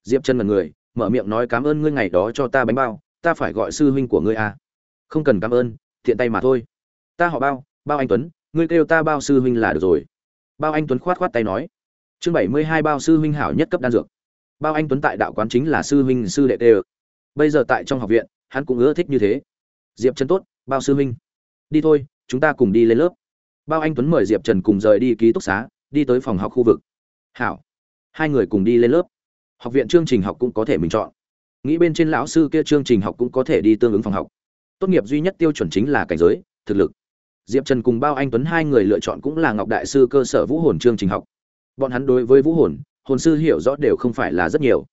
Speaker 1: Diệp trần mật người, mở miệng nói, cảm ơn ngươi ngày đó cho ta bánh bao, ta phải gọi sư huynh của ngươi à. không cần cảm ơn, thiện tay mà thôi. Ta họ bao bao anh tuấn, ngươi kêu ta bao sư huynh là được rồi. Bao anh tuấn khoát khoát tay nói. Chương bảy mươi hai bao sư huynh hảo nhất cấp đan dược. Bao anh tuấn tại đạo quán chính là sư huynh sư đệ tê bây giờ tại trong học viện, hắn cũng ưa thích như thế. Diệp trần tốt bao sư huynh. Đi thôi, chúng ta cùng đi lên lớp. Bao anh tuấn mời diệp trần cùng rời đi ký túc xá, đi tới phòng học khu vực. Hảo. Hai người cùng đi lên lớp. Học viện chương trình học cũng có thể mình chọn. Nghĩ bên trên lão sư kia chương trình học cũng có thể đi tương ứng phòng học. Tốt nghiệp duy nhất tiêu chuẩn chính là cảnh giới, thực lực. Diệp trần cùng bao anh tuấn hai người lựa chọn cũng là ngọc đại sư cơ sở vũ hồn chương trình học. Bọn hắn đối với vũ hồn hồn sư hiểu rõ đều không phải là rất nhiều.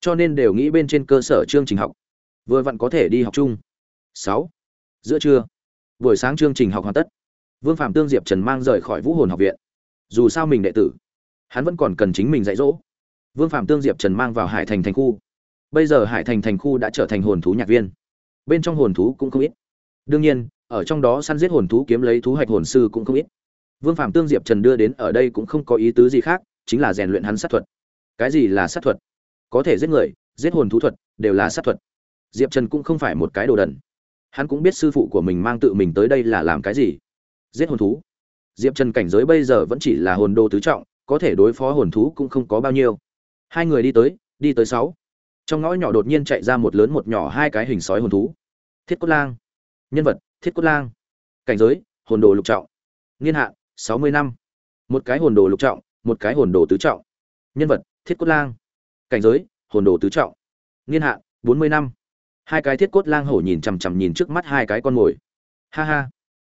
Speaker 1: Cho nên đều nghĩ bên trên cơ sở chương trình học. Vừa vặn có thể đi học chung. Sáu giữa trưa, buổi sáng chương trình học hoàn tất. Vương phạm tương diệp trần mang rời khỏi vũ hồn học viện. Dù sao mình đệ tử, hắn vẫn còn cần chính mình dạy dỗ. Vương phạm tương diệp trần mang vào hải thành thành khu. Bây giờ hải thành thành khu đã trở thành hồn thú nhạc viên. Bên trong hồn thú cũng không ít. Đương nhiên, ở trong đó săn giết hồn thú kiếm lấy thú hạch hồn sư cũng không ít. Vương phạm tương diệp trần đưa đến ở đây cũng không có ý tứ gì khác, chính là rèn luyện hắn sát thuật. Cái gì là sát thuật? Có thể giết người, giết hồn thú thuật, đều là sát thuật. Diệp trần cũng không phải một cái đồ đần hắn cũng biết sư phụ của mình mang tự mình tới đây là làm cái gì. Giết hồn thú. Diệp trần cảnh giới bây giờ vẫn chỉ là hồn đồ tứ trọng, có thể đối phó hồn thú cũng không có bao nhiêu. Hai người đi tới đi tới sáu. Trong ngõ nhỏ đột nhiên chạy ra một lớn một nhỏ hai cái hình sói hồn thú. Thiết cốt lang. Nhân vật, thiết cốt lang. Cảnh giới, hồn đồ lục trọng. Niên hạn, sáu mươi năm. Một cái hồn đồ lục trọng, một cái hồn đồ tứ trọng. Nhân vật, thiết cốt lang. Cảnh giới, hồn đồ tứ trọng. Niên hạn, bốn mươi năm hai cái thiết cốt lang hổ nhìn chằm chằm nhìn trước mắt hai cái con mồi. Ha ha.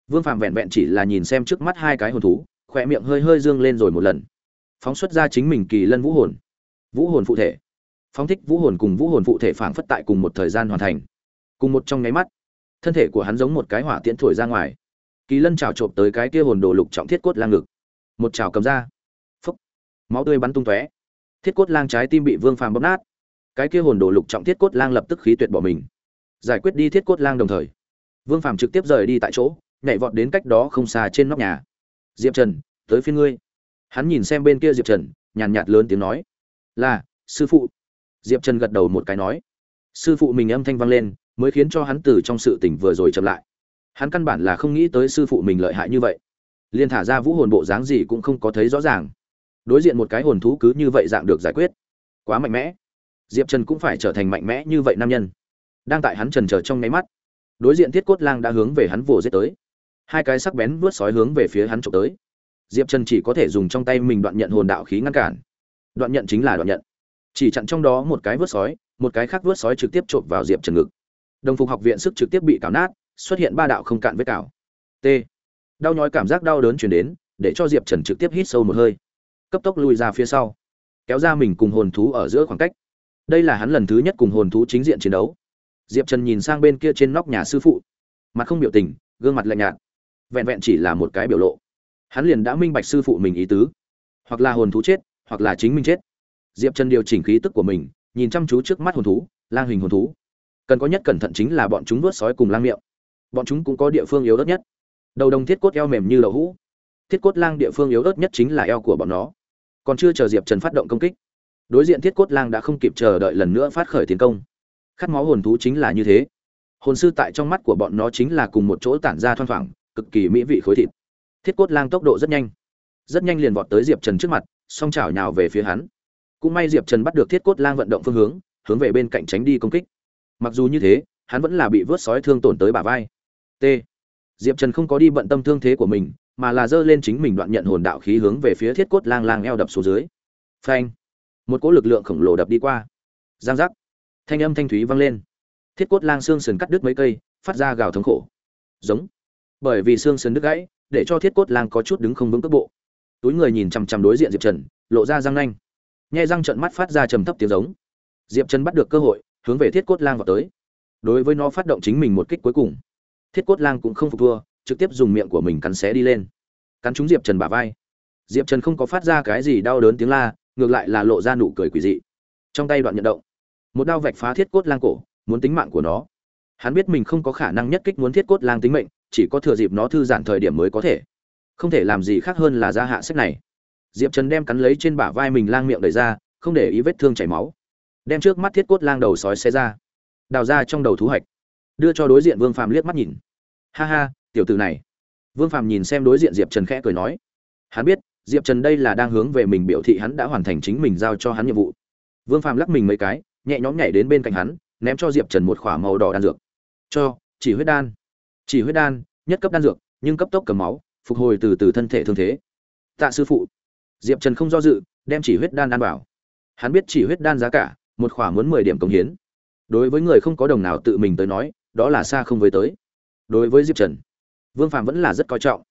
Speaker 1: Vương phạm vẹn vẹn chỉ là nhìn xem trước mắt hai cái hồn thú, khỏe miệng hơi hơi dương lên rồi một lần. Phóng xuất ra chính mình kỳ lân vũ hồn. Vũ hồn phụ thể. Phóng thích vũ hồn cùng vũ hồn phụ thể phảng phất tại cùng một thời gian hoàn thành. Cùng một trong nháy mắt, thân thể của hắn giống một cái hỏa tiễn thổi ra ngoài. Kỳ lân trào trộm tới cái kia hồn đồ lục trọng thiết cốt lang ngực. Một trào cầm ra. Phúc. Máu tươi bắn tung tóe. Thiết cốt lang trái tim bị vương phàm bóp nát cái kia hồn đồ lục trọng thiết cốt lang lập tức khí tuyệt bỏ mình. Giải quyết đi thiết cốt lang đồng thời, vương phàm trực tiếp rời đi tại chỗ, nhảy vọt đến cách đó không xa trên nóc nhà. Diệp trần, tới phiên ngươi. Hắn nhìn xem bên kia diệp trần, nhàn nhạt lớn tiếng nói. Là, sư phụ. Diệp trần gật đầu một cái nói. Sư phụ mình âm thanh vang lên, mới khiến cho hắn từ trong sự tỉnh vừa rồi chậm lại. Hắn căn bản là không nghĩ tới sư phụ mình lợi hại như vậy. Liền thả ra vũ hồn bộ dáng gì cũng không có thấy rõ ràng. Đối diện một cái hồn thú cứ như vậy dạng được giải quyết. Quá mạnh mẽ diệp trần cũng phải trở thành mạnh mẽ như vậy nam nhân. Đang tại hắn trần chờ trong nháy mắt, đối diện thiết cốt lang đã hướng về hắn vồ giết tới. Hai cái sắc bén vuốt sói hướng về phía hắn trộm tới. Diệp trần chỉ có thể dùng trong tay mình đoạn nhận hồn đạo khí ngăn cản. Đoạn nhận chính là đoạn nhận. Chỉ chặn trong đó một cái vớt sói, một cái khác vớt sói trực tiếp trộm vào diệp trần ngực. Đồng phục học viện sức trực tiếp bị cào nát, xuất hiện ba đạo không cạn vết cào. T. Đau nhói cảm giác đau đớn chuyển đến, để cho diệp trần trực tiếp hít sâu một hơi. Cấp tốc lùi ra phía sau, kéo ra mình cùng hồn thú ở giữa khoảng cách đây là hắn lần thứ nhất cùng hồn thú chính diện chiến đấu. Diệp trần nhìn sang bên kia trên nóc nhà sư phụ. Mặt không biểu tình, gương mặt lạnh nhạt. Vẹn vẹn chỉ là một cái biểu lộ. Hắn liền đã minh bạch sư phụ mình ý tứ. Hoặc là hồn thú chết, hoặc là chính mình chết. Diệp trần điều chỉnh khí tức của mình, nhìn chăm chú trước mắt hồn thú, lang hình hồn thú. Cần có nhất cẩn thận chính là bọn chúng nuốt sói cùng lang miệng. Bọn chúng cũng có địa phương yếu ớt nhất. Đầu đồng thiết cốt eo mềm như lậu hũ. Thiết cốt lang địa phương yếu ớt nhất chính là eo của bọn nó. Còn chưa chờ diệp trần phát động công kích đối diện thiết cốt lang đã không kịp chờ đợi lần nữa phát khởi tiến công. Khát máu hồn thú chính là như thế. Hồn sư tại trong mắt của bọn nó chính là cùng một chỗ tản ra thoang thoảng, cực kỳ mỹ vị khối thịt. Thiết cốt lang tốc độ rất nhanh. Rất nhanh liền vọt tới diệp trần trước mặt, song chảo nhào về phía hắn. Cũng may diệp trần bắt được thiết cốt lang vận động phương hướng hướng về bên cạnh tránh đi công kích. Mặc dù như thế, hắn vẫn là bị vớt sói thương tổn tới bả vai. T. Diệp trần không có đi bận tâm thương thế của mình, mà là giơ lên chính mình đoạn nhận hồn đạo khí hướng về phía thiết cốt lang lang eo đập xuống dưới. Phanh một cỗ lực lượng khổng lồ đập đi qua. Giang giác. Thanh âm thanh thúy vang lên. Thiết cốt lang xương sườn cắt đứt mấy cây, phát ra gào thống khổ. Giống. Bởi vì xương sườn đứt gãy, để cho thiết cốt lang có chút đứng không vững cước bộ. Túi người nhìn chằm chằm đối diện diệp trần, lộ ra răng nanh. Nhai răng trận mắt phát ra trầm thấp tiếng giống. Diệp trần bắt được cơ hội, hướng về thiết cốt lang vào tới. Đối với nó phát động chính mình một kích cuối cùng, thiết cốt lang cũng không phục thua, trực tiếp dùng miệng của mình cắn xé đi lên. Cắn trúng diệp trần bả vai. Diệp trần không có phát ra cái gì đau đớn tiếng la ngược lại là lộ ra nụ cười quỷ dị. Trong tay đoạn nhận động, một đao vạch phá thiết cốt lang cổ, muốn tính mạng của nó. Hắn biết mình không có khả năng nhất kích muốn thiết cốt lang tính mệnh, chỉ có thừa dịp nó thư giãn thời điểm mới có thể. Không thể làm gì khác hơn là ra hạ sách này. Diệp trần đem cắn lấy trên bả vai mình lang miệng đẩy ra, không để ý vết thương chảy máu. Đem trước mắt thiết cốt lang đầu sói xe ra, đào ra trong đầu thú hạch, đưa cho đối diện vương phàm liếc mắt nhìn. Ha ha, tiểu tử này. Vương phàm nhìn xem đối diện diệp trần khẽ cười nói. Hắn biết diệp trần đây là đang hướng về mình biểu thị hắn đã hoàn thành chính mình giao cho hắn nhiệm vụ. Vương phàm lắc mình mấy cái, nhẹ nhõm nhảy đến bên cạnh hắn, ném cho diệp trần một k h ỏ a màu đỏ đan dược. Cho, chỉ huyết đan. Chỉ huyết đan, nhất cấp đan dược, nhưng cấp tốc cầm máu, phục hồi từ từ thân thể thương thế. Tạ sư phụ. Diệp trần không do dự, đem chỉ huyết đan đan bảo hắn biết chỉ huyết đan giá cả, một k h ỏ a muốn mười điểm cống hiến. Đối với người không có đồng nào tự mình tới nói, đó là xa không với tới. Đối với diệp trần, vương phạm vẫn là rất coi trọng.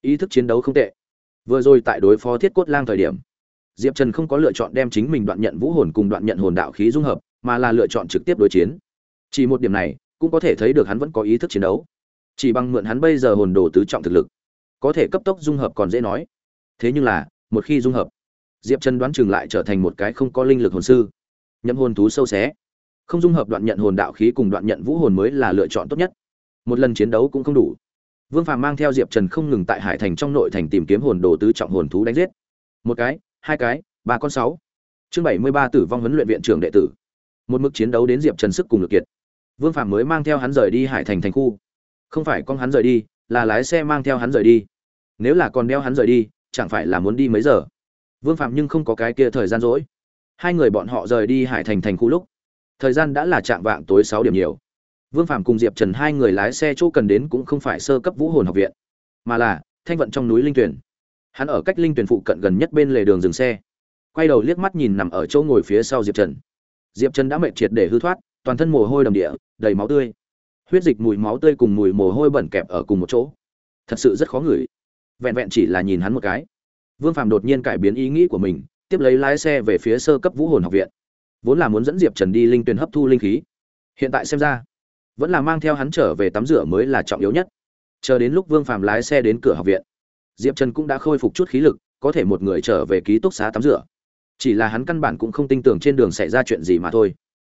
Speaker 1: Ý thức chiến đấu không tệ vừa rồi tại đối phó thiết cốt lang thời điểm, diệp trần không có lựa chọn đem chính mình đoạn nhận vũ hồn cùng đoạn nhận hồn đạo khí dung hợp, mà là lựa chọn trực tiếp đối chiến. Chỉ một điểm này, cũng có thể thấy được hắn vẫn có ý thức chiến đấu. Chỉ bằng mượn hắn bây giờ hồn đồ tứ trọng thực lực, có thể cấp tốc dung hợp còn dễ nói. Thế nhưng là, một khi dung hợp, diệp trần đoán chừng lại trở thành một cái không có linh lực hồn sư. Nhậm hồn thú sâu xé. Không dung hợp đoạn nhận hồn đạo khí cùng đoạn nhận vũ hồn mới là lựa chọn tốt nhất. Một lần chiến đấu cũng không đủ vương phàm mang theo diệp trần không ngừng tại hải thành trong nội thành tìm kiếm hồn đồ tứ trọng hồn thú đánh giết. Một cái, hai cái, ba con sáu. Chương bảy mươi ba tử vong huấn luyện viện trưởng đệ tử. Một mức chiến đấu đến diệp trần sức cùng lực kiệt. Vương Phàm mới mang theo hắn rời đi hải thành thành khu. Không phải con hắn rời đi, là lái xe mang theo hắn rời đi. Nếu là còn đeo hắn rời đi, chẳng phải là muốn đi mấy giờ? Vương phạm nhưng không có cái kia thời gian rỗi. Hai người bọn họ rời đi hải thành thành khu lúc, thời gian đã là trạng vạng tối sáu điểm nhiều vương phạm cùng diệp trần hai người lái xe chỗ cần đến cũng không phải sơ cấp vũ hồn học viện, mà là thanh vận trong núi linh tuyển. Hắn ở cách linh tuyển phụ cận gần nhất bên lề đường dừng xe. Quay đầu liếc mắt nhìn nằm ở chỗ ngồi phía sau diệp trần. Diệp trần đã mệt triệt để hư thoát, toàn thân mồ hôi đầm địa, đầy máu tươi. Huyết dịch mùi máu tươi cùng mùi mồ hôi bẩn kẹp ở cùng một chỗ. Thật sự rất khó ngửi. Vẹn vẹn chỉ là nhìn hắn một cái. Vương phạm đột nhiên cải biến ý nghĩ của mình, tiếp lấy lái xe về phía sơ cấp vũ hồn học viện. Vốn là muốn dẫn diệp trần đi linh tuyển hấp thu linh khí. Hiện tại xem ra vẫn là mang theo hắn trở về tắm rửa mới là trọng yếu nhất. Chờ đến lúc vương phạm lái xe đến cửa học viện, diệp trần cũng đã khôi phục chút khí lực, có thể một người trở về ký túc xá tắm rửa. Chỉ là hắn căn bản cũng không tin tưởng trên đường xảy ra chuyện gì mà thôi.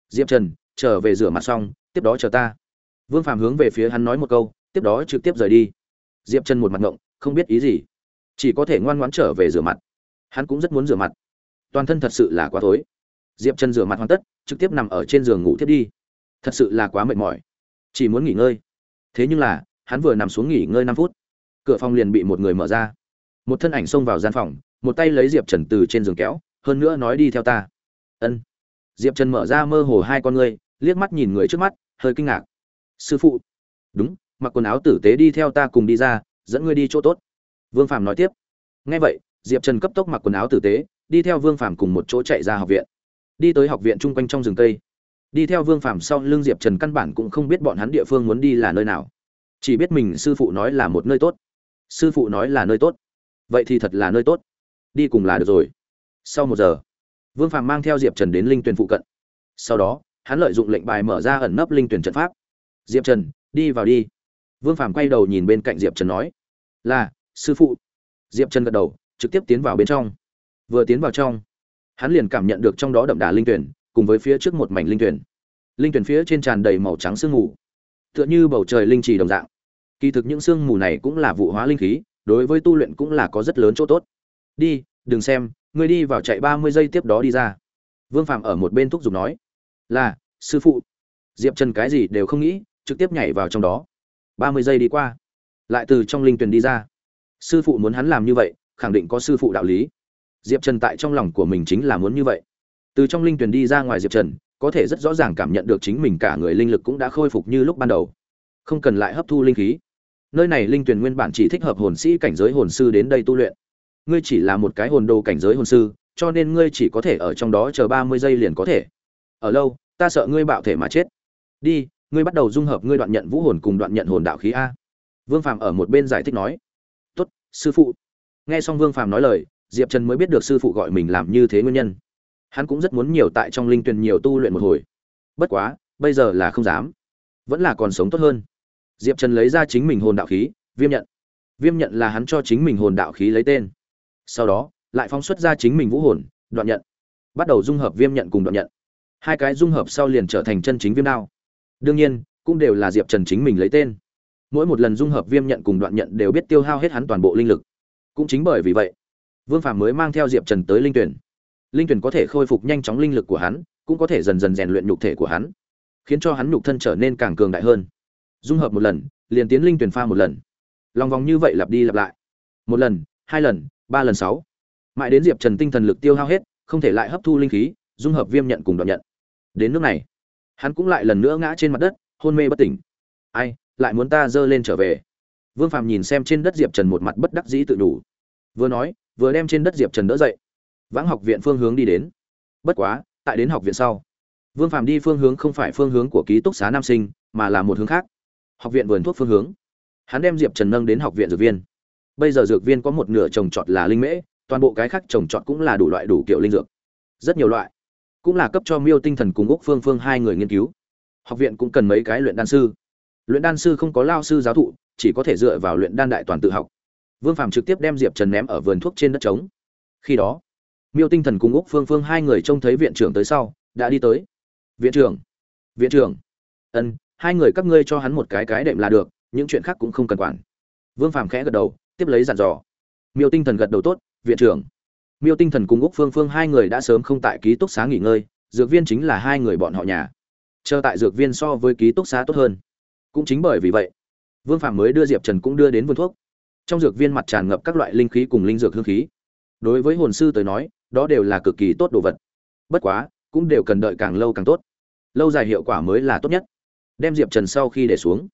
Speaker 1: Diệp trần, trở về rửa mặt xong, tiếp đó chờ ta. Vương phạm hướng về phía hắn nói một câu, tiếp đó trực tiếp rời đi. Diệp trần một mặt ngộng, không biết ý gì. Chỉ có thể ngoan ngoãn trở về rửa mặt. Hắn cũng rất muốn rửa mặt. Toàn thân thật sự là quá tối diệp trần rửa mặt hoàn tất, trực tiếp nằm ở trên giường ngủ thiết đi thật sự là quá mệt mỏi. Chỉ muốn nghỉ ngơi. Thế nhưng là, hắn vừa nằm xuống nghỉ ngơi năm phút, cửa phòng liền bị một người mở ra. Một thân ảnh xông vào gian phòng, một tay lấy diệp trần từ trên giường kéo, hơn nữa nói đi theo ta. Ân. Diệp trần mở ra mơ hồ hai con ngươi, liếc mắt nhìn người trước mắt, hơi kinh ngạc. Sư phụ. Đúng, mặc quần áo tử tế đi theo ta cùng đi ra, dẫn ngươi đi chỗ tốt. Vương Phạm nói tiếp. Ngay vậy, diệp trần cấp tốc mặc quần áo tử tế, đi theo vương Phạm cùng một chỗ chạy ra học viện. Đi tới học viện chung quanh trong rừng cây đi theo vương phàm sau lưng diệp trần căn bản cũng không biết bọn hắn địa phương muốn đi là nơi nào. Chỉ biết mình sư phụ nói là một nơi tốt. Sư phụ nói là nơi tốt. Vậy thì thật là nơi tốt. Đi cùng là được rồi. Sau một giờ, vương phàm mang theo diệp trần đến linh tuyển phụ cận. Sau đó, hắn lợi dụng lệnh bài mở ra ẩn nấp linh tuyển trận pháp. Diệp trần, đi vào đi. Vương phàm quay đầu nhìn bên cạnh diệp trần nói, là, sư phụ. Diệp trần gật đầu, trực tiếp tiến vào bên trong. Vừa tiến vào trong, hắn liền cảm nhận được trong đó đậm đà linh tuyển cùng với phía trước một mảnh linh tuyển. Linh tuyển phía trên tràn đầy màu trắng sương mù, tựa như bầu trời linh trì đồng dạng. Kỳ thực những sương mù này cũng là vụ hóa linh khí, đối với tu luyện cũng là có rất lớn chỗ tốt. Đi, đừng xem, ngươi đi vào chạy ba mươi giây tiếp đó đi ra. Vương phạm ở một bên thúc giục nói, là, sư phụ. Diệp trần cái gì đều không nghĩ, trực tiếp nhảy vào trong đó. Ba mươi giây đi qua, lại từ trong linh tuyển đi ra. Sư phụ muốn hắn làm như vậy, khẳng định có sư phụ đạo lý. Diệp trần tại trong lòng của mình chính là muốn như vậy từ trong linh tuyển đi ra ngoài diệp trần, có thể rất rõ ràng cảm nhận được chính mình cả người linh lực cũng đã khôi phục như lúc ban đầu. Không cần lại hấp thu linh khí. Nơi này linh tuyển nguyên bản chỉ thích hợp hồn sĩ cảnh giới hồn sư đến đây tu luyện. Ngươi chỉ là một cái hồn đồ cảnh giới hồn sư, cho nên ngươi chỉ có thể ở trong đó chờ ba mươi giây liền có thể. Ở lâu, ta sợ ngươi bạo thể mà chết. Đi, ngươi bắt đầu dung hợp ngươi đoạn nhận vũ hồn cùng đoạn nhận hồn đạo khí a. Vương phàm ở một bên giải thích nói. Tốt, sư phụ. Nghe xong vương phàm nói lời, diệp trần mới biết được sư phụ gọi mình làm như thế nguyên nhân hắn cũng rất muốn nhiều tại trong linh tuyền nhiều tu luyện một hồi. Bất quá, bây giờ là không dám. Vẫn là còn sống tốt hơn. Diệp trần lấy ra chính mình hồn đạo khí, viêm nhận. Viêm nhận là hắn cho chính mình hồn đạo khí lấy tên. Sau đó, lại phóng xuất ra chính mình vũ hồn, đoạn nhận. Bắt đầu dung hợp viêm nhận cùng đoạn nhận. Hai cái dung hợp sau liền trở thành chân chính viêm đao. Đương nhiên, cũng đều là diệp trần chính mình lấy tên. Mỗi một lần dung hợp viêm nhận cùng đoạn nhận đều biết tiêu hao hết hắn toàn bộ linh lực. Cũng chính bởi vì vậy, vương phàm mới mang theo diệp trần tới linh tuyển linh tuyển có thể khôi phục nhanh chóng linh lực của hắn, cũng có thể dần dần rèn luyện nhục thể của hắn, khiến cho hắn nhục thân trở nên càng cường đại hơn. Dung hợp một lần, liền tiến linh tuyển pha một lần. Lòng vòng như vậy lặp đi lặp lại. Một lần, hai lần, ba lần sáu. Mãi đến diệp trần tinh thần lực tiêu hao hết, không thể lại hấp thu linh khí, dung hợp viêm nhận cùng đoạn nhận. Đến nước này, hắn cũng lại lần nữa ngã trên mặt đất, hôn mê bất tỉnh. Ai, lại muốn ta dơ lên trở về? Vương phàm nhìn xem trên đất diệp trần một mặt bất đắc dĩ tự đủ. Vừa nói, vừa đem trên đất diệp trần đỡ dậy vãng học viện phương hướng đi đến. Bất quá, tại đến học viện sau, vương phàm đi phương hướng không phải phương hướng của ký túc xá nam sinh, mà là một hướng khác. Học viện vườn thuốc phương hướng. Hắn đem diệp trần nâng đến học viện dược viên. Bây giờ dược viên có một nửa trồng trọt là linh mễ, toàn bộ cái khác trồng trọt cũng là đủ loại đủ kiểu linh dược. Rất nhiều loại. Cũng là cấp cho miêu tinh thần cùng úc phương phương hai người nghiên cứu. Học viện cũng cần mấy cái luyện đan sư. Luyện đan sư không có lao sư giáo thụ, chỉ có thể dựa vào luyện đan đại toàn tự học. Vương phàm trực tiếp đem diệp trần ném ở vườn thuốc trên đất trống. Khi đó miêu tinh thần cùng úc phương phương hai người trông thấy viện trưởng tới sau, đã đi tới. Viện trưởng viện trưởng. Ân, hai người các ngươi cho hắn một cái cái đệm là được, những chuyện khác cũng không cần quản. Vương phàm khẽ gật đầu, tiếp lấy dặn dò. Miêu tinh thần gật đầu tốt, viện trưởng. Miêu tinh thần cùng úc phương phương hai người đã sớm không tại ký túc xá nghỉ ngơi, dược viên chính là hai người bọn họ nhà. Chờ tại dược viên so với ký túc xá tốt hơn. Cũng chính bởi vì vậy, vương phạm mới đưa diệp trần cũng đưa đến vườn thuốc. Trong dược viên mặt tràn ngập các loại linh khí cùng linh dược hương khí. Đối với hồn sư tới nói đó đều là cực kỳ tốt đồ vật. Bất quá, cũng đều cần đợi càng lâu càng tốt. Lâu dài hiệu quả mới là tốt nhất. Đem diệp trần sau khi để xuống.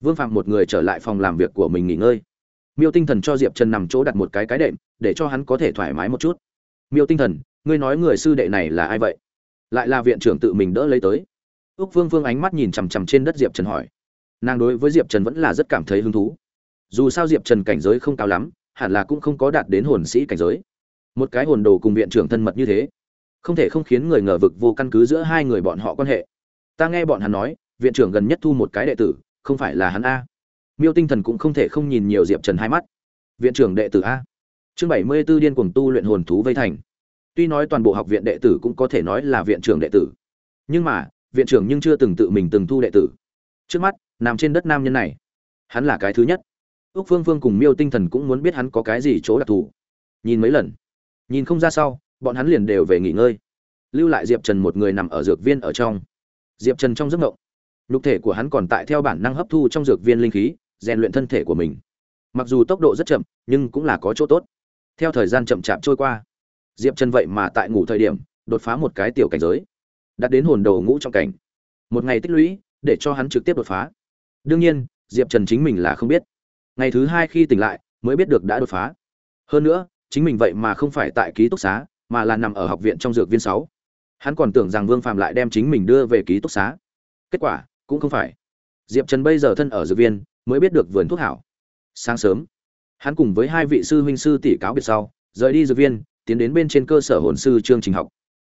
Speaker 1: Vương phạm một người trở lại phòng làm việc của mình nghỉ ngơi. Miêu tinh thần cho diệp trần nằm chỗ đặt một cái cái đệm, để cho hắn có thể thoải mái một chút. Miêu tinh thần, ngươi nói người sư đệ này là ai vậy? Lại là viện trưởng tự mình đỡ lấy tới. Ước vương vương ánh mắt nhìn chằm chằm trên đất diệp trần hỏi. Nàng đối với diệp trần vẫn là rất cảm thấy hứng thú. Dù sao diệp trần cảnh giới không cao lắm, hẳn là cũng không có đạt đến hồn sĩ cảnh giới một cái hồn đồ cùng viện trưởng thân mật như thế. Không thể không khiến người ngờ vực vô căn cứ giữa hai người bọn họ quan hệ. Ta nghe bọn hắn nói, viện trưởng gần nhất thu một cái đệ tử, không phải là hắn a. Miêu tinh thần cũng không thể không nhìn nhiều diệp trần hai mắt. Viện trưởng đệ tử a. Chương bảy mươi b ố điên cuồng tu luyện hồn thú vây thành. Tuy nói toàn bộ học viện đệ tử cũng có thể nói là viện trưởng đệ tử, nhưng mà, viện trưởng nhưng chưa từng tự mình từng thu đệ tử. Trước mắt, nằm trên đất nam nhân này, hắn là cái thứ nhất. Ước phương phương cùng miêu tinh thần cũng muốn biết hắn có cái gì chỗ đặc thù. Nhìn mấy lần nhìn không ra sau, bọn hắn liền đều về nghỉ ngơi. Lưu lại diệp trần một người nằm ở dược viên ở trong. Diệp trần trong giấc ngộng nhục thể của hắn còn tại theo bản năng hấp thu trong dược viên linh khí, rèn luyện thân thể của mình. Mặc dù tốc độ rất chậm, nhưng cũng là có chỗ tốt. Theo thời gian chậm chạp trôi qua, diệp trần vậy mà tại ngủ thời điểm, đột phá một cái tiểu cảnh giới. Đạt đến hồn đầu ngũ trong cảnh. Một ngày tích lũy, để cho hắn trực tiếp đột phá. Đương nhiên, diệp trần chính mình là không biết. Ngày thứ hai khi tỉnh lại, mới biết được đã đột phá. Hơn nữa chính mình vậy mà không phải tại ký túc xá, mà là nằm ở học viện trong dược viên sáu. Hắn còn tưởng rằng vương phạm lại đem chính mình đưa về ký túc xá. Kết quả, cũng không phải. Diệp trần bây giờ thân ở dược viên, mới biết được vườn thuốc hảo. Sáng sớm, hắn cùng với hai vị sư huynh sư tỷ cáo biệt sau, rời đi dược viên, tiến đến bên trên cơ sở hồn sư chương trình học.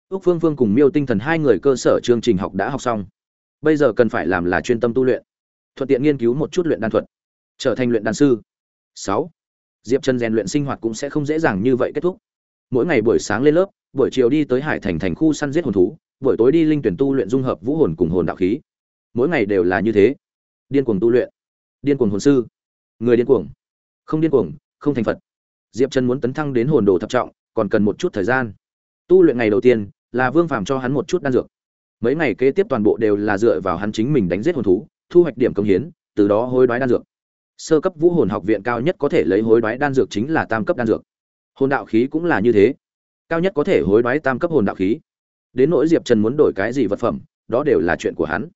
Speaker 1: Ước phương phương cùng miêu tinh thần hai người cơ sở chương trình học đã học xong. Bây giờ cần phải làm là chuyên tâm tu luyện, thuận tiện nghiên cứu một chút luyện đan thuật, trở thành luyện đan sư. Sáu diệp trần rèn luyện sinh hoạt cũng sẽ không dễ dàng như vậy kết thúc. Mỗi ngày buổi sáng lên lớp, buổi chiều đi tới hải thành thành khu săn giết hồn thú, buổi tối đi linh tuyển tu luyện dung hợp vũ hồn cùng hồn đạo khí. Mỗi ngày đều là như thế. Điên cuồng tu luyện. Điên cuồng hồn sư. Người điên cuồng. Không điên cuồng, không thành phật. Diệp trần muốn tấn thăng đến hồn đồ thập trọng, còn cần một chút thời gian. Tu luyện ngày đầu tiên là vương phàm cho hắn một chút đan dược. Mấy ngày kế tiếp toàn bộ đều là dựa vào hắn chính mình đánh giết hồn thú, thu hoạch điểm công hiến, từ đó hối đoái đan dược sơ cấp vũ hồn học viện cao nhất có thể lấy hối đoái đan dược chính là tam cấp đan dược. Hồn đạo khí cũng là như thế. Cao nhất có thể hối đoái tam cấp hồn đạo khí. Đến nỗi diệp trần muốn đổi cái gì vật phẩm, đó đều là chuyện của hắn.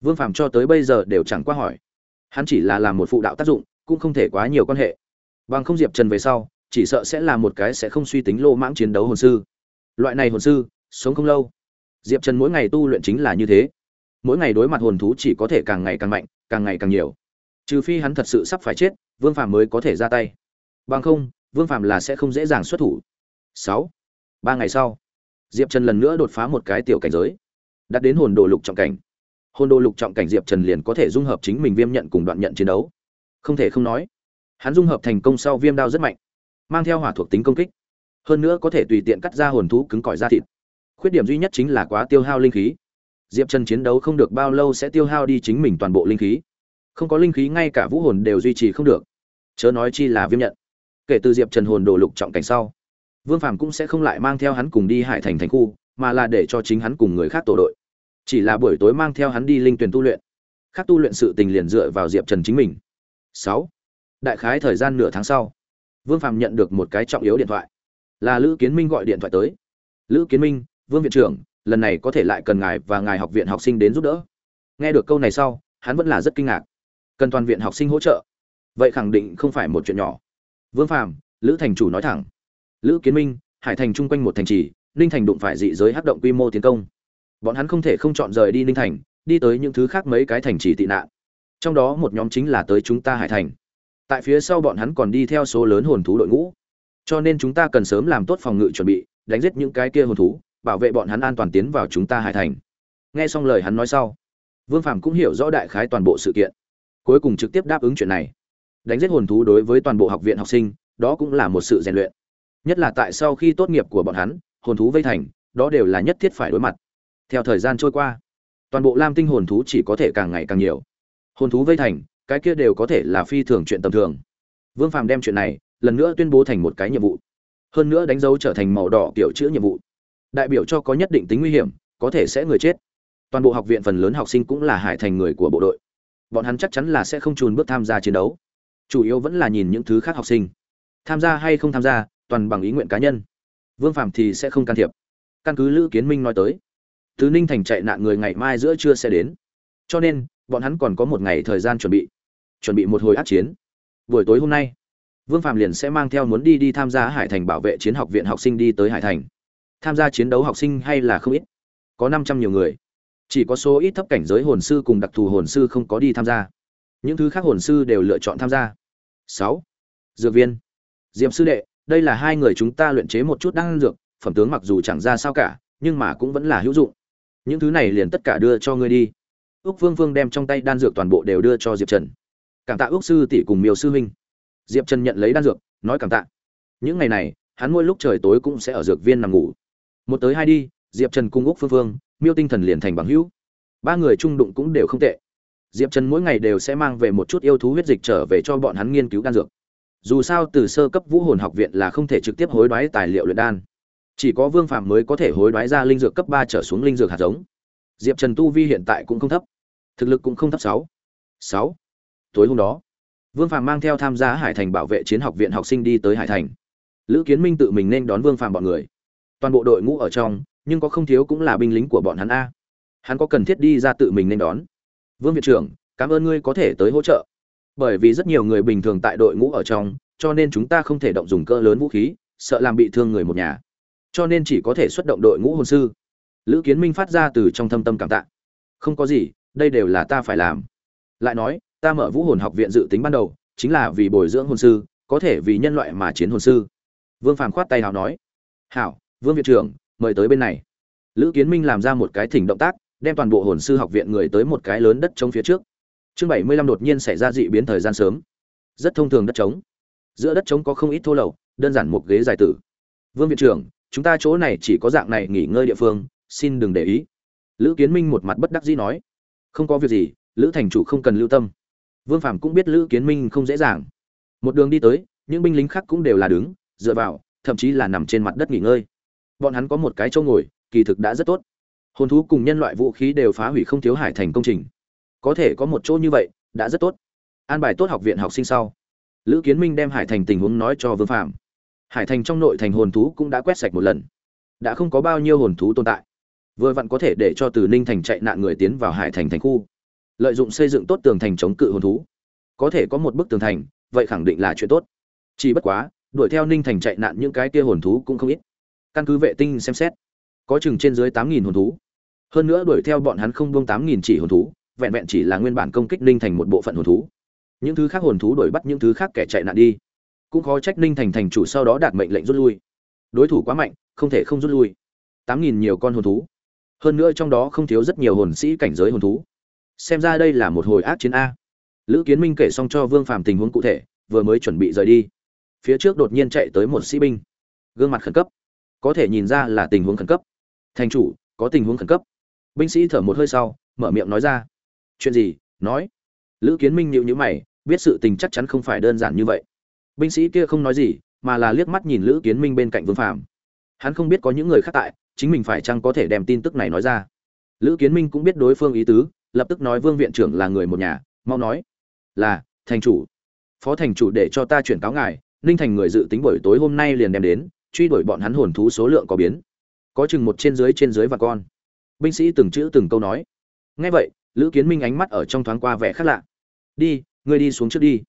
Speaker 1: Vương phàm cho tới bây giờ đều chẳng qua hỏi. Hắn chỉ là làm một phụ đạo tác dụng, cũng không thể quá nhiều quan hệ. Bằng không diệp trần về sau, chỉ sợ sẽ là một cái sẽ không suy tính lô mãng chiến đấu hồn sư. Loại này hồn sư, sống không lâu. Diệp trần mỗi ngày tu luyện chính là như thế. Mỗi ngày đối mặt hồn thú chỉ có thể càng ngày càng mạnh, càng ngày càng nhiều trừ phi hắn thật sự sắp phải chết, vương phàm mới có thể ra tay. Bằng không, vương phàm là sẽ không dễ dàng xuất thủ. Sáu, ba ngày sau, diệp trần lần nữa đột phá một cái tiểu cảnh giới đặt đến hồn đồ lục trọng cảnh. Hồn đồ lục trọng cảnh diệp trần liền có thể dung hợp chính mình viêm nhận cùng đoạn nhận chiến đấu. Không thể không nói, hắn dung hợp thành công sau viêm đao rất mạnh, mang theo hỏa thuộc tính công kích, hơn nữa có thể tùy tiện cắt ra hồn thú cứng cỏi ra thịt. Khuyết điểm duy nhất chính là quá tiêu hao linh khí. Diệp trần chiến đấu không được bao lâu sẽ tiêu hao đi chính mình toàn bộ linh khí không có linh khí ngay cả vũ hồn đều duy trì không được. Chớ nói chi là viêm nhận. Kể từ diệp trần hồn đồ lục trọng cảnh sau, vương phàm cũng sẽ không lại mang theo hắn cùng đi hải thành thành khu, mà là để cho chính hắn cùng người khác tổ đội. Chỉ là buổi tối mang theo hắn đi linh tuyển tu luyện. Khác tu luyện sự tình liền dựa vào diệp trần chính mình. Sáu. Đại khái thời gian nửa tháng sau, vương phàm nhận được một cái trọng yếu điện thoại. Là lữ kiến minh gọi điện thoại tới. Lữ kiến minh, vương viện trưởng, lần này có thể lại cần ngài và ngài học viện học sinh đến giúp đỡ. Nghe được câu này sau, hắn vẫn là rất kinh ngạc cần toàn viện học sinh hỗ trợ. Vậy khẳng định không phải một chuyện nhỏ. Vương phàm, lữ thành chủ nói thẳng. Lữ kiến minh, hải thành chung quanh một thành trì, ninh thành đụng phải dị giới hát động quy mô tiến công. Bọn hắn không thể không chọn rời đi ninh thành, đi tới những thứ khác mấy cái thành trì tị nạn. Trong đó một nhóm chính là tới chúng ta hải thành. Tại phía sau bọn hắn còn đi theo số lớn hồn thú đội ngũ. Cho nên chúng ta cần sớm làm tốt phòng ngự chuẩn bị, đánh giết những cái kia hồn thú, bảo vệ bọn hắn an toàn tiến vào chúng ta hải thành. Nghe xong lời hắn nói sau, vương phàm cũng hiểu rõ đại khái toàn bộ sự kiện cuối cùng trực tiếp đáp ứng chuyện này. Đánh giết hồn thú đối với toàn bộ học viện học sinh, đó cũng là một sự rèn luyện. Nhất là tại sau khi tốt nghiệp của bọn hắn, hồn thú vây thành, đó đều là nhất thiết phải đối mặt. Theo thời gian trôi qua, toàn bộ lam tinh hồn thú chỉ có thể càng ngày càng nhiều. Hồn thú vây thành, cái kia đều có thể là phi thường chuyện tầm thường. Vương phàm đem chuyện này lần nữa tuyên bố thành một cái nhiệm vụ. Hơn nữa đánh dấu trở thành màu đỏ kiểu chữ nhiệm vụ. Đại biểu cho có nhất định tính nguy hiểm, có thể sẽ người chết. Toàn bộ học viện phần lớn học sinh cũng là hải thành người của bộ đội bọn hắn chắc chắn là sẽ không trùn bước tham gia chiến đấu. Chủ yếu vẫn là nhìn những thứ khác học sinh. Tham gia hay không tham gia, toàn bằng ý nguyện cá nhân. Vương phạm thì sẽ không can thiệp. Căn cứ lữ kiến minh nói tới từ ninh thành chạy nạn người ngày mai giữa trưa sẽ đến. Cho nên, bọn hắn còn có một ngày thời gian chuẩn bị chuẩn bị một hồi át chiến. Buổi tối hôm nay, vương phạm liền sẽ mang theo muốn đi đi tham gia hải thành bảo vệ chiến học viện học sinh đi tới hải thành. Tham gia chiến đấu học sinh hay là không ít, có năm trăm nhiều người chỉ có số ít thấp cảnh giới hồn sư cùng đặc thù hồn sư không có đi tham gia. Những thứ khác hồn sư đều lựa chọn tham gia. Sáu. Dược viên. Diệm sư đệ, đây là hai người chúng ta luyện chế một chút đan dược, phẩm tướng mặc dù chẳng ra sao cả, nhưng mà cũng vẫn là hữu dụng. Những thứ này liền tất cả đưa cho ngươi đi. Ước vương vương đem trong tay đan dược toàn bộ đều đưa cho diệp trần. Cảm tạ ước sư tỷ cùng miêu sư huynh. Diệp trần nhận lấy đan dược, nói cảm tạ. Những ngày này, hắn mỗi lúc trời tối cũng sẽ ở dược viên nằm ngủ. Một tới hai đi, diệp trần cung ước phương vương miêu tinh thần liền thành bằng hữu. Ba người trung đụng cũng đều không tệ. Diệp trần mỗi ngày đều sẽ mang về một chút yêu thú huyết dịch trở về cho bọn hắn nghiên cứu đan dược. Dù sao từ sơ cấp vũ hồn học viện là không thể trực tiếp hối đoái tài liệu luyện đan. Chỉ có vương phạm mới có thể hối đoái ra linh dược cấp ba trở xuống linh dược hạt giống. Diệp trần tu vi hiện tại cũng không thấp, thực lực cũng không thấp sáu. Sáu. Tối hôm đó, vương phạm mang theo tham gia hải thành bảo vệ chiến học viện học sinh đi tới hải thành. Lữ kiến minh tự mình nên đón vương phạm bọn người. Toàn bộ đội ngũ ở trong nhưng có không thiếu cũng là binh lính của bọn hắn a. Hắn có cần thiết đi ra tự mình nên đón. Vương viện trưởng, cảm ơn ngươi có thể tới hỗ trợ. Bởi vì rất nhiều người bình thường tại đội ngũ ở trong, cho nên chúng ta không thể động dùng cỡ lớn vũ khí, sợ làm bị thương người một nhà. Cho nên chỉ có thể xuất động đội ngũ hồn sư. Lữ kiến minh phát ra từ trong thâm tâm cảm tạ. Không có gì, đây đều là ta phải làm. Lại nói, ta mở vũ hồn học viện dự tính ban đầu, chính là vì bồi dưỡng hồn sư, có thể vì nhân loại mà chiến hồn sư. Vương phàm khoát tay hào nói. Hảo, vương viện trưởng mời tới bên này. Lữ kiến minh làm ra một cái thỉnh động tác, đem toàn bộ hồn sư học viện người tới một cái lớn đất trống phía trước. Chương bảy mươi lăm đột nhiên xảy ra dị biến thời gian sớm. Rất thông thường đất trống. Giữa đất trống có không ít thô lậu, đơn giản một ghế dài tử. Vương viện trưởng, chúng ta chỗ này chỉ có dạng này nghỉ ngơi địa phương, xin đừng để ý. Lữ kiến minh một mặt bất đắc dĩ nói. Không có việc gì, lữ thành chủ không cần lưu tâm. Vương phạm cũng biết lữ kiến minh không dễ dàng. Một đường đi tới, những binh lính khác cũng đều là đứng, dựa vào, thậm chí là nằm trên mặt đất nghỉ ngơi bọn hắn có một cái chỗ ngồi, kỳ thực đã rất tốt. Hồn thú cùng nhân loại vũ khí đều phá hủy không thiếu hải thành công trình. Có thể có một chỗ như vậy, đã rất tốt. An bài tốt học viện học sinh sau. Lữ kiến minh đem hải thành tình huống nói cho vương phạm hải thành trong nội thành hồn thú cũng đã quét sạch một lần. Đã không có bao nhiêu hồn thú tồn tại. Vừa vặn có thể để cho từ ninh thành chạy nạn người tiến vào hải thành thành khu. Lợi dụng xây dựng tốt tường thành chống cự hồn thú. Có thể có một bức tường thành, vậy khẳng định là chuyện tốt. Chỉ bất quá, đuổi theo ninh thành chạy nạn những cái kia hồn thú cũng không ít căn cứ vệ tinh xem xét, có chừng trên dưới tám nghìn hồn thú. Hơn nữa đuổi theo bọn hắn không buông tám nghìn chỉ hồn thú, vẹn vẹn chỉ là nguyên bản công kích ninh thành một bộ phận hồn thú. Những thứ khác hồn thú đuổi bắt những thứ khác kẻ chạy nạn đi. Cũng khó trách ninh thành thành chủ sau đó đạt mệnh lệnh rút lui. Đối thủ quá mạnh, không thể không rút lui. tám nghìn nhiều con hồn thú. Hơn nữa trong đó không thiếu rất nhiều hồn sĩ cảnh giới hồn thú. Xem ra đây là một hồi ác chiến a. Lữ kiến minh kể xong cho vương phàm tình huống cụ thể, vừa mới chuẩn bị rời đi. Phía trước đột nhiên chạy tới một sĩ binh. Gương mặt khẩn cấp có thể nhìn ra là tình huống khẩn cấp. Thành chủ, có tình huống khẩn cấp. Binh sĩ thở một hơi sau, mở miệng nói ra. Chuyện gì? Nói. Lữ kiến minh nhịu nhữ mày, biết sự tình chắc chắn không phải đơn giản như vậy. Binh sĩ kia không nói gì, mà là liếc mắt nhìn lữ kiến minh bên cạnh vương phàm. Hắn không biết có những người khác tại, chính mình phải chăng có thể đem tin tức này nói ra. Lữ kiến minh cũng biết đối phương ý tứ, lập tức nói vương viện trưởng là người một nhà, mau nói. Là, thành chủ. Phó thành chủ để cho ta chuyển cáo ngài, ninh thành người dự tính buổi tối hôm nay liền đem đến truy đuổi bọn hắn hồn thú số lượng có biến. Có chừng một trên dưới trên dưới và con. Binh sĩ từng chữ từng câu nói. Ngay vậy, lữ kiến minh ánh mắt ở trong thoáng qua vẻ khác lạ. Đi, ngươi đi xuống trước đi.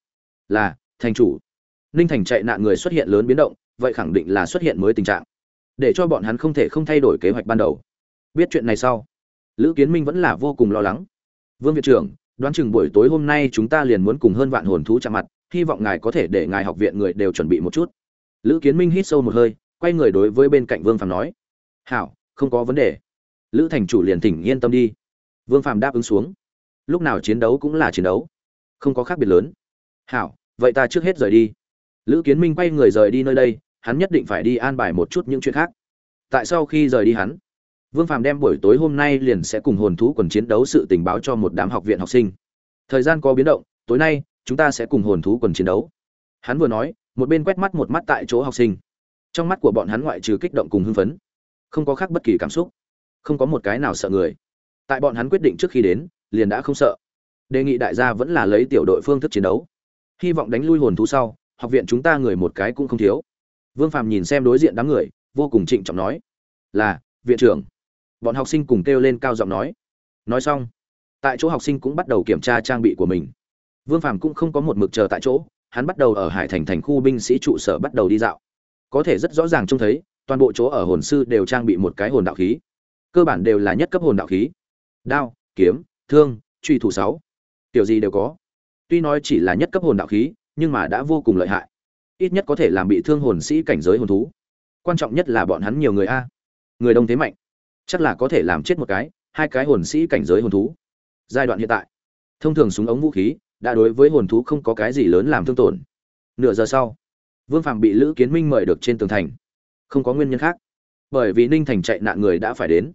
Speaker 1: Là, thành chủ. Ninh thành chạy nạn người xuất hiện lớn biến động, vậy khẳng định là xuất hiện mới tình trạng. Để cho bọn hắn không thể không thay đổi kế hoạch ban đầu. Biết chuyện này sau, lữ kiến minh vẫn là vô cùng lo lắng. Vương viện trưởng, đoán chừng buổi tối hôm nay chúng ta liền muốn cùng hơn vạn hồn thú chạm mặt, hy vọng ngài có thể để ngài học viện người đều chuẩn bị một chút lữ kiến minh hít sâu một hơi, quay người đối với bên cạnh vương phàm nói, hảo, không có vấn đề. Lữ thành chủ liền thỉnh yên tâm đi. Vương phàm đáp ứng xuống. Lúc nào chiến đấu cũng là chiến đấu, không có khác biệt lớn. Hảo, vậy ta trước hết rời đi. Lữ kiến minh quay người rời đi nơi đây, hắn nhất định phải đi an bài một chút những chuyện khác. Tại sau khi rời đi hắn, vương phàm đem buổi tối hôm nay liền sẽ cùng hồn thú quần chiến đấu sự tình báo cho một đám học viện học sinh. Thời gian có biến động, tối nay chúng ta sẽ cùng hồn thú quần chiến đấu. Hắn vừa nói một bên quét mắt một mắt tại chỗ học sinh. Trong mắt của bọn hắn ngoại trừ kích động cùng hưng phấn, không có khác bất kỳ cảm xúc, không có một cái nào sợ người. Tại bọn hắn quyết định trước khi đến, liền đã không sợ. Đề nghị đại gia vẫn là lấy tiểu đội phương thức chiến đấu. Hy vọng đánh lui hồn thú sau, học viện chúng ta người một cái cũng không thiếu. Vương phàm nhìn xem đối diện đám người, vô cùng trịnh trọng nói, là, viện trưởng. Bọn học sinh cùng kêu lên cao giọng nói nói xong. Tại chỗ học sinh cũng bắt đầu kiểm tra trang bị của mình. Vương phàm cũng không có một mực chờ tại chỗ hắn bắt đầu ở hải thành thành khu binh sĩ trụ sở bắt đầu đi dạo. Có thể rất rõ ràng trông thấy, toàn bộ chỗ ở hồn sư đều trang bị một cái hồn đạo khí. Cơ bản đều là nhất cấp hồn đạo khí. Đao, kiếm, thương, truy thủ sáu. Tiểu gì đều có. Tuy nói chỉ là nhất cấp hồn đạo khí, nhưng mà đã vô cùng lợi hại. Ít nhất có thể làm bị thương hồn sĩ cảnh giới hồn thú. Quan trọng nhất là bọn hắn nhiều người a. Người đông thế mạnh. Chắc là có thể làm chết một cái, hai cái hồn sĩ cảnh giới hồn thú. Giai đoạn hiện tại. Thông thường súng ống vũ khí đã đối với hồn thú không có cái gì lớn làm thương tổn. Nửa giờ sau, vương phạm bị lữ kiến minh mời được trên tường thành. Không có nguyên nhân khác, bởi vì ninh thành chạy nạn người đã phải đến.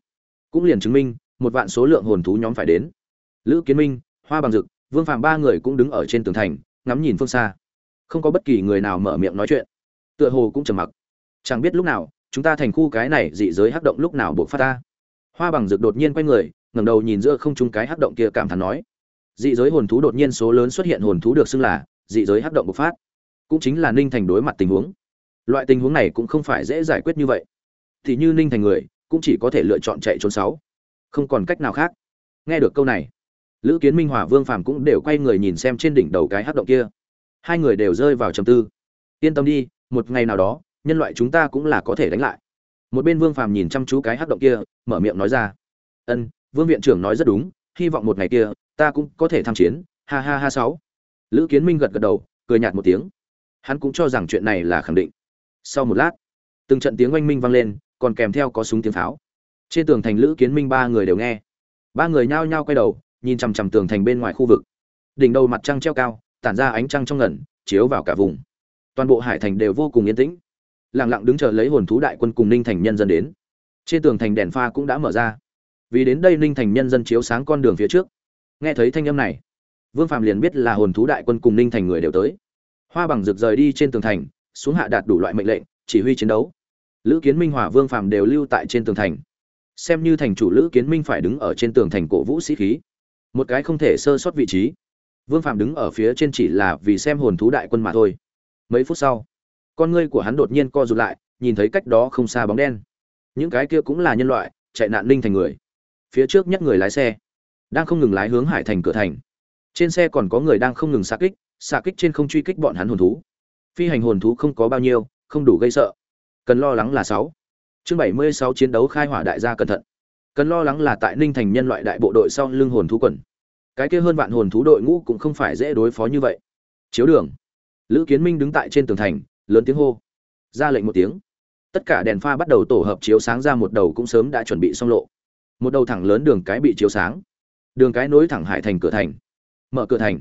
Speaker 1: Cũng liền chứng minh, một vạn số lượng hồn thú nhóm phải đến. Lữ kiến minh, hoa bằng dực, vương phạm ba người cũng đứng ở trên tường thành, ngắm nhìn phương xa. Không có bất kỳ người nào mở miệng nói chuyện. Tựa hồ cũng trầm mặc. Chẳng biết lúc nào, chúng ta thành khu cái này dị giới hắc động lúc nào buộc phát ta hoa bằng dực đột nhiên quay người, ngẩng đầu nhìn giữa không trung cái hắc động kia cảm thán nói dị giới hồn thú đột nhiên số lớn xuất hiện hồn thú được xưng là dị giới hắc động bộc phát. Cũng chính là ninh thành đối mặt tình huống. Loại tình huống này cũng không phải dễ giải quyết như vậy. Thì như ninh thành người, cũng chỉ có thể lựa chọn chạy trốn sáu. Không còn cách nào khác. Nghe được câu này, lữ kiến minh, hòa vương phàm cũng đều quay người nhìn xem trên đỉnh đầu cái hắc động kia. Hai người đều rơi vào trầm tư. Yên tâm đi, một ngày nào đó, nhân loại chúng ta cũng là có thể đánh lại. Một bên vương phàm nhìn chăm chú cái hắc động kia, mở miệng nói ra. Ân, vương viện trưởng nói rất đúng, hy vọng một ngày kia ta cũng có thể tham chiến, ha ha ha sáu. Lữ kiến minh gật gật đầu, cười nhạt một tiếng. Hắn cũng cho rằng chuyện này là khẳng định. Sau một lát, từng trận tiếng oanh minh vang lên, còn kèm theo có súng tiếng pháo. Trên tường thành lữ kiến minh ba người đều nghe. Ba người nhao nhao quay đầu, nhìn chằm chằm tường thành bên ngoài khu vực. Đỉnh đầu mặt trăng treo cao, tản ra ánh trăng trong ngẩn, chiếu vào cả vùng. Toàn bộ hải thành đều vô cùng yên tĩnh. Lặng lặng đứng chờ lấy hồn thú đại quân cùng ninh thành nhân dân đến. Trên tường thành đèn pha cũng đã mở ra. Vì đến đây ninh thành nhân dân chiếu sáng con đường phía trước nghe thấy thanh âm này, vương phạm liền biết là hồn thú đại quân cùng ninh thành người đều tới. Hoa bằng rực rời đi trên tường thành, xuống hạ đạt đủ loại mệnh lệnh, chỉ huy chiến đấu. Lữ kiến minh, Hòa vương phạm đều lưu tại trên tường thành. Xem như thành chủ lữ kiến minh phải đứng ở trên tường thành cổ vũ sĩ khí, một cái không thể sơ sót vị trí. Vương phạm đứng ở phía trên chỉ là vì xem hồn thú đại quân mà thôi. Mấy phút sau, con ngươi của hắn đột nhiên co rụt lại, nhìn thấy cách đó không xa bóng đen. Những cái kia cũng là nhân loại, chạy nạn ninh thành người. Phía trước nhất người lái xe đang không ngừng lái hướng hải thành cửa thành. Trên xe còn có người đang không ngừng xạ kích xạ kích trên không truy kích bọn hắn hồn thú. Phi hành hồn thú không có bao nhiêu, không đủ gây sợ. Cần lo lắng là sáu. Chương bảy mươi sáu chiến đấu khai hỏa đại gia cẩn thận. Cần lo lắng là tại ninh thành nhân loại đại bộ đội sau lưng hồn thú quần. Cái kia hơn vạn hồn thú đội ngũ cũng không phải dễ đối phó như vậy. Chiếu đường. Lữ kiến minh đứng tại trên tường thành, lớn tiếng hô. Ra lệnh một tiếng. Tất cả đèn pha bắt đầu tổ hợp chiếu sáng ra một đầu cũng sớm đã chuẩn bị xong lộ. Một đầu thẳng lớn đường cái bị chiếu sáng đường cái nối thẳng hải thành cửa thành. Mở cửa thành.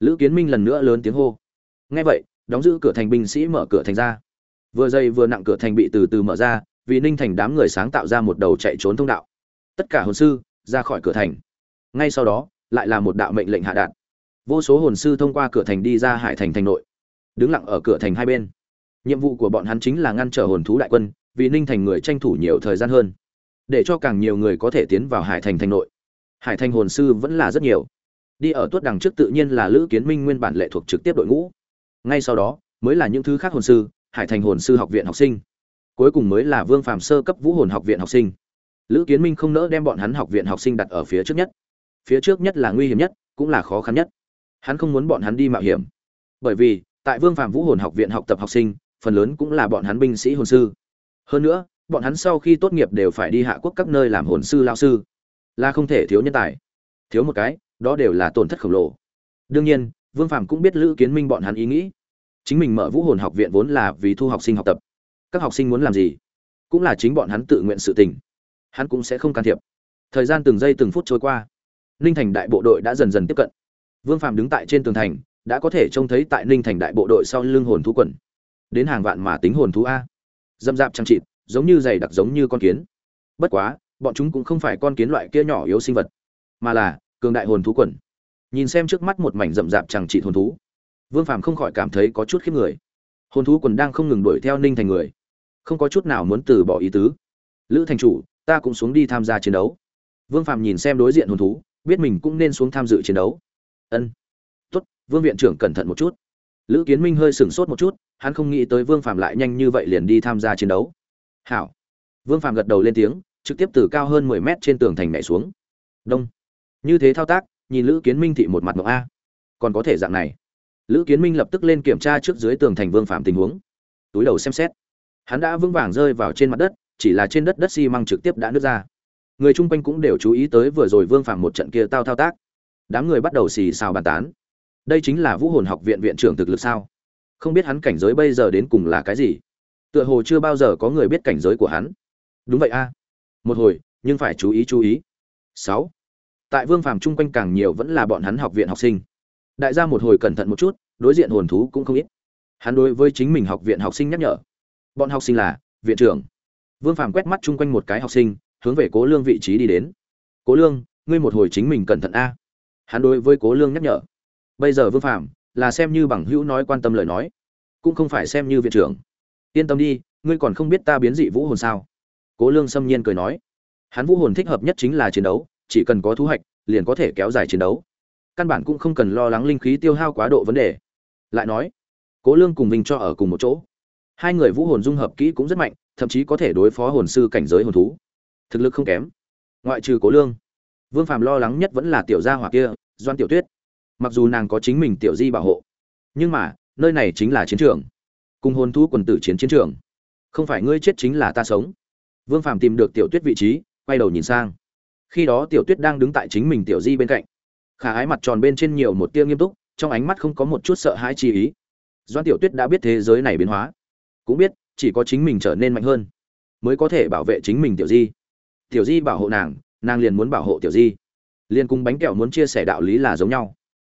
Speaker 1: Lữ kiến minh lần nữa lớn tiếng hô. Nghe vậy, đóng giữ cửa thành binh sĩ mở cửa thành ra. Vừa dây vừa nặng cửa thành bị từ từ mở ra, vì ninh thành đám người sáng tạo ra một đầu chạy trốn thông đạo. Tất cả hồn sư ra khỏi cửa thành. Ngay sau đó, lại là một đạo mệnh lệnh hạ đạt. Vô số hồn sư thông qua cửa thành đi ra hải thành thành nội, đứng lặng ở cửa thành hai bên. Nhiệm vụ của bọn hắn chính là ngăn trở hồn thú đại quân, vì ninh thành người tranh thủ nhiều thời gian hơn, để cho càng nhiều người có thể tiến vào hải thành thành nội hải thành hồn sư vẫn là rất nhiều. Đi ở tuốt đằng trước tự nhiên là lữ kiến minh nguyên bản lệ thuộc trực tiếp đội ngũ. Ngay sau đó, mới là những thứ khác hồn sư, hải thành hồn sư học viện học sinh. Cuối cùng mới là vương phàm sơ cấp vũ hồn học viện học sinh. Lữ kiến minh không nỡ đem bọn hắn học viện học sinh đặt ở phía trước nhất. Phía trước nhất là nguy hiểm nhất, cũng là khó khăn nhất. Hắn không muốn bọn hắn đi mạo hiểm. Bởi vì, tại vương phàm vũ hồn học viện học tập học sinh, phần lớn cũng là bọn hắn binh sĩ hồn sư. Hơn nữa, bọn hắn sau khi tốt nghiệp đều phải đi hạ quốc các nơi làm hồn sư lao sư là không thể thiếu nhân tài. Thiếu một cái, đó đều là tổn thất khổng lồ. Đương nhiên, vương phàm cũng biết lữ kiến minh bọn hắn ý nghĩ. Chính mình mở vũ hồn học viện vốn là vì thu học sinh học tập. Các học sinh muốn làm gì? Cũng là chính bọn hắn tự nguyện sự tình. Hắn cũng sẽ không can thiệp. Thời gian từng giây từng phút trôi qua. Ninh thành đại bộ đội đã dần dần tiếp cận. Vương phạm đứng tại trên tường thành, đã có thể trông thấy tại ninh thành đại bộ đội sau lưng hồn thú quần. Đến hàng vạn mà tính hồn thú a. Dâm dạp trang trịt giống như dày đặc giống như con kiến. Bất quá bọn chúng cũng không phải con kiến loại kia nhỏ yếu sinh vật, mà là cường đại hồn thú quần. Nhìn xem trước mắt một mảnh rậm rạp chẳng trị hồn thú, vương phàm không khỏi cảm thấy có chút khiếp người. Hồn thú quần đang không ngừng đuổi theo ninh thành người, không có chút nào muốn từ bỏ ý tứ. Lữ thành chủ, ta cũng xuống đi tham gia chiến đấu. Vương phàm nhìn xem đối diện hồn thú, biết mình cũng nên xuống tham dự chiến đấu. Ân, tốt, vương viện trưởng cẩn thận một chút. Lữ kiến minh hơi sửng sốt một chút, hắn không nghĩ tới vương phàm lại nhanh như vậy liền đi tham gia chiến đấu. Hảo. Vương phàm gật đầu lên tiếng trực tiếp từ cao hơn mười mét trên tường thành nhảy xuống. Đông. Như thế thao tác, nhìn lữ kiến minh thị một mặt mộng a. Còn có thể dạng này. Lữ kiến minh lập tức lên kiểm tra trước dưới tường thành vương phạm tình huống. Túi đầu xem xét. Hắn đã vững vàng rơi vào trên mặt đất, chỉ là trên đất đất xi măng trực tiếp đã nứt ra. Người chung quanh cũng đều chú ý tới vừa rồi vương phạm một trận kia tao thao tác. Đám người bắt đầu xì xào bàn tán. Đây chính là vũ hồn học viện viện trưởng thực lực sao? Không biết hắn cảnh giới bây giờ đến cùng là cái gì? Tựa hồ chưa bao giờ có người biết cảnh giới của hắn. Đúng vậy a một hồi, nhưng phải chú ý chú ý. Sáu. Tại vương phàm chung quanh càng nhiều vẫn là bọn hắn học viện học sinh. Đại gia một hồi cẩn thận một chút, đối diện hồn thú cũng không ít. Hắn đối với chính mình học viện học sinh nhắc nhở. Bọn học sinh là, viện trưởng. Vương phàm quét mắt chung quanh một cái học sinh, hướng về cố lương vị trí đi đến. Cố lương, ngươi một hồi chính mình cẩn thận a. Hắn đối với cố lương nhắc nhở. Bây giờ vương phàm, là xem như bằng hữu nói quan tâm lời nói. Cũng không phải xem như viện trưởng. Yên tâm đi, ngươi còn không biết ta biến dị vũ hồn sao cố lương xâm nhiên cười nói, hắn vũ hồn thích hợp nhất chính là chiến đấu, chỉ cần có thu hoạch, liền có thể kéo dài chiến đấu. Căn bản cũng không cần lo lắng linh khí tiêu hao quá độ vấn đề. Lại nói, cố lương cùng vinh cho ở cùng một chỗ. Hai người vũ hồn dung hợp kỹ cũng rất mạnh, thậm chí có thể đối phó hồn sư cảnh giới hồn thú. Thực lực không kém. Ngoại trừ cố lương, vương phàm lo lắng nhất vẫn là tiểu gia hỏa kia, doan tiểu tuyết. Mặc dù nàng có chính mình tiểu di bảo hộ, nhưng mà, nơi này chính là chiến trường. Cùng hồn thú quần tử chiến chiến trường. Không phải ngươi chết chính là ta sống vương phàm tìm được tiểu tuyết vị trí, quay đầu nhìn sang. Khi đó tiểu tuyết đang đứng tại chính mình tiểu di bên cạnh. Khả ái mặt tròn bên trên nhiều một tia nghiêm túc, trong ánh mắt không có một chút sợ hãi chi ý. Doãn tiểu tuyết đã biết thế giới này biến hóa. Cũng biết, chỉ có chính mình trở nên mạnh hơn, mới có thể bảo vệ chính mình tiểu di. Tiểu di bảo hộ nàng nàng liền muốn bảo hộ tiểu di. Liền cùng bánh kẹo muốn chia sẻ đạo lý là giống nhau.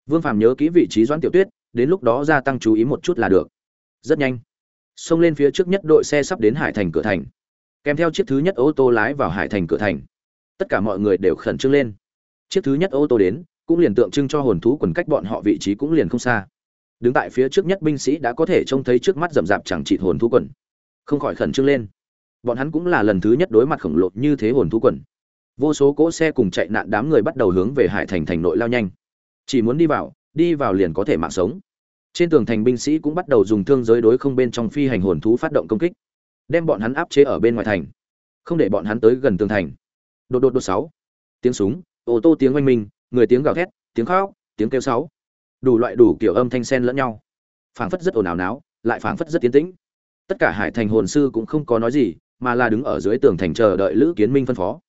Speaker 1: Vương phàm nhớ kỹ vị trí Doãn tiểu tuyết, đến lúc đó gia tăng chú ý một chút là được. Rất nhanh, xông lên phía trước nhất đội xe sắp đến hải thành cửa thành kèm theo chiếc thứ nhất ô tô lái vào hải thành cửa thành. Tất cả mọi người đều khẩn trương lên. Chiếc thứ nhất ô tô đến, cũng liền tượng trưng cho hồn thú quần cách bọn họ vị trí cũng liền không xa. Đứng tại phía trước nhất binh sĩ đã có thể trông thấy trước mắt rậm rạp chẳng trị hồn thú quần. Không khỏi khẩn trương lên. Bọn hắn cũng là lần thứ nhất đối mặt khổng lồ như thế hồn thú quần. Vô số cỗ xe cùng chạy nạn đám người bắt đầu hướng về hải thành thành nội lao nhanh. Chỉ muốn đi vào đi vào liền có thể mạng sống. Trên tường thành binh sĩ cũng bắt đầu dùng thương giới đối không bên trong phi hành hồn thú phát động công kích đem bọn hắn áp chế ở bên ngoài thành. Không để bọn hắn tới gần tường thành. Đột đột đột sáu. Tiếng súng, ô tô tiếng oanh minh, người tiếng gào thét, tiếng khóc, tiếng kêu sáu. Đủ loại đủ kiểu âm thanh sen lẫn nhau. Phảng phất rất ồn ào náo, lại phảng phất rất tiến tĩnh. Tất cả hải thành hồn sư cũng không có nói gì, mà là đứng ở dưới tường thành chờ đợi lữ kiến minh phân phó.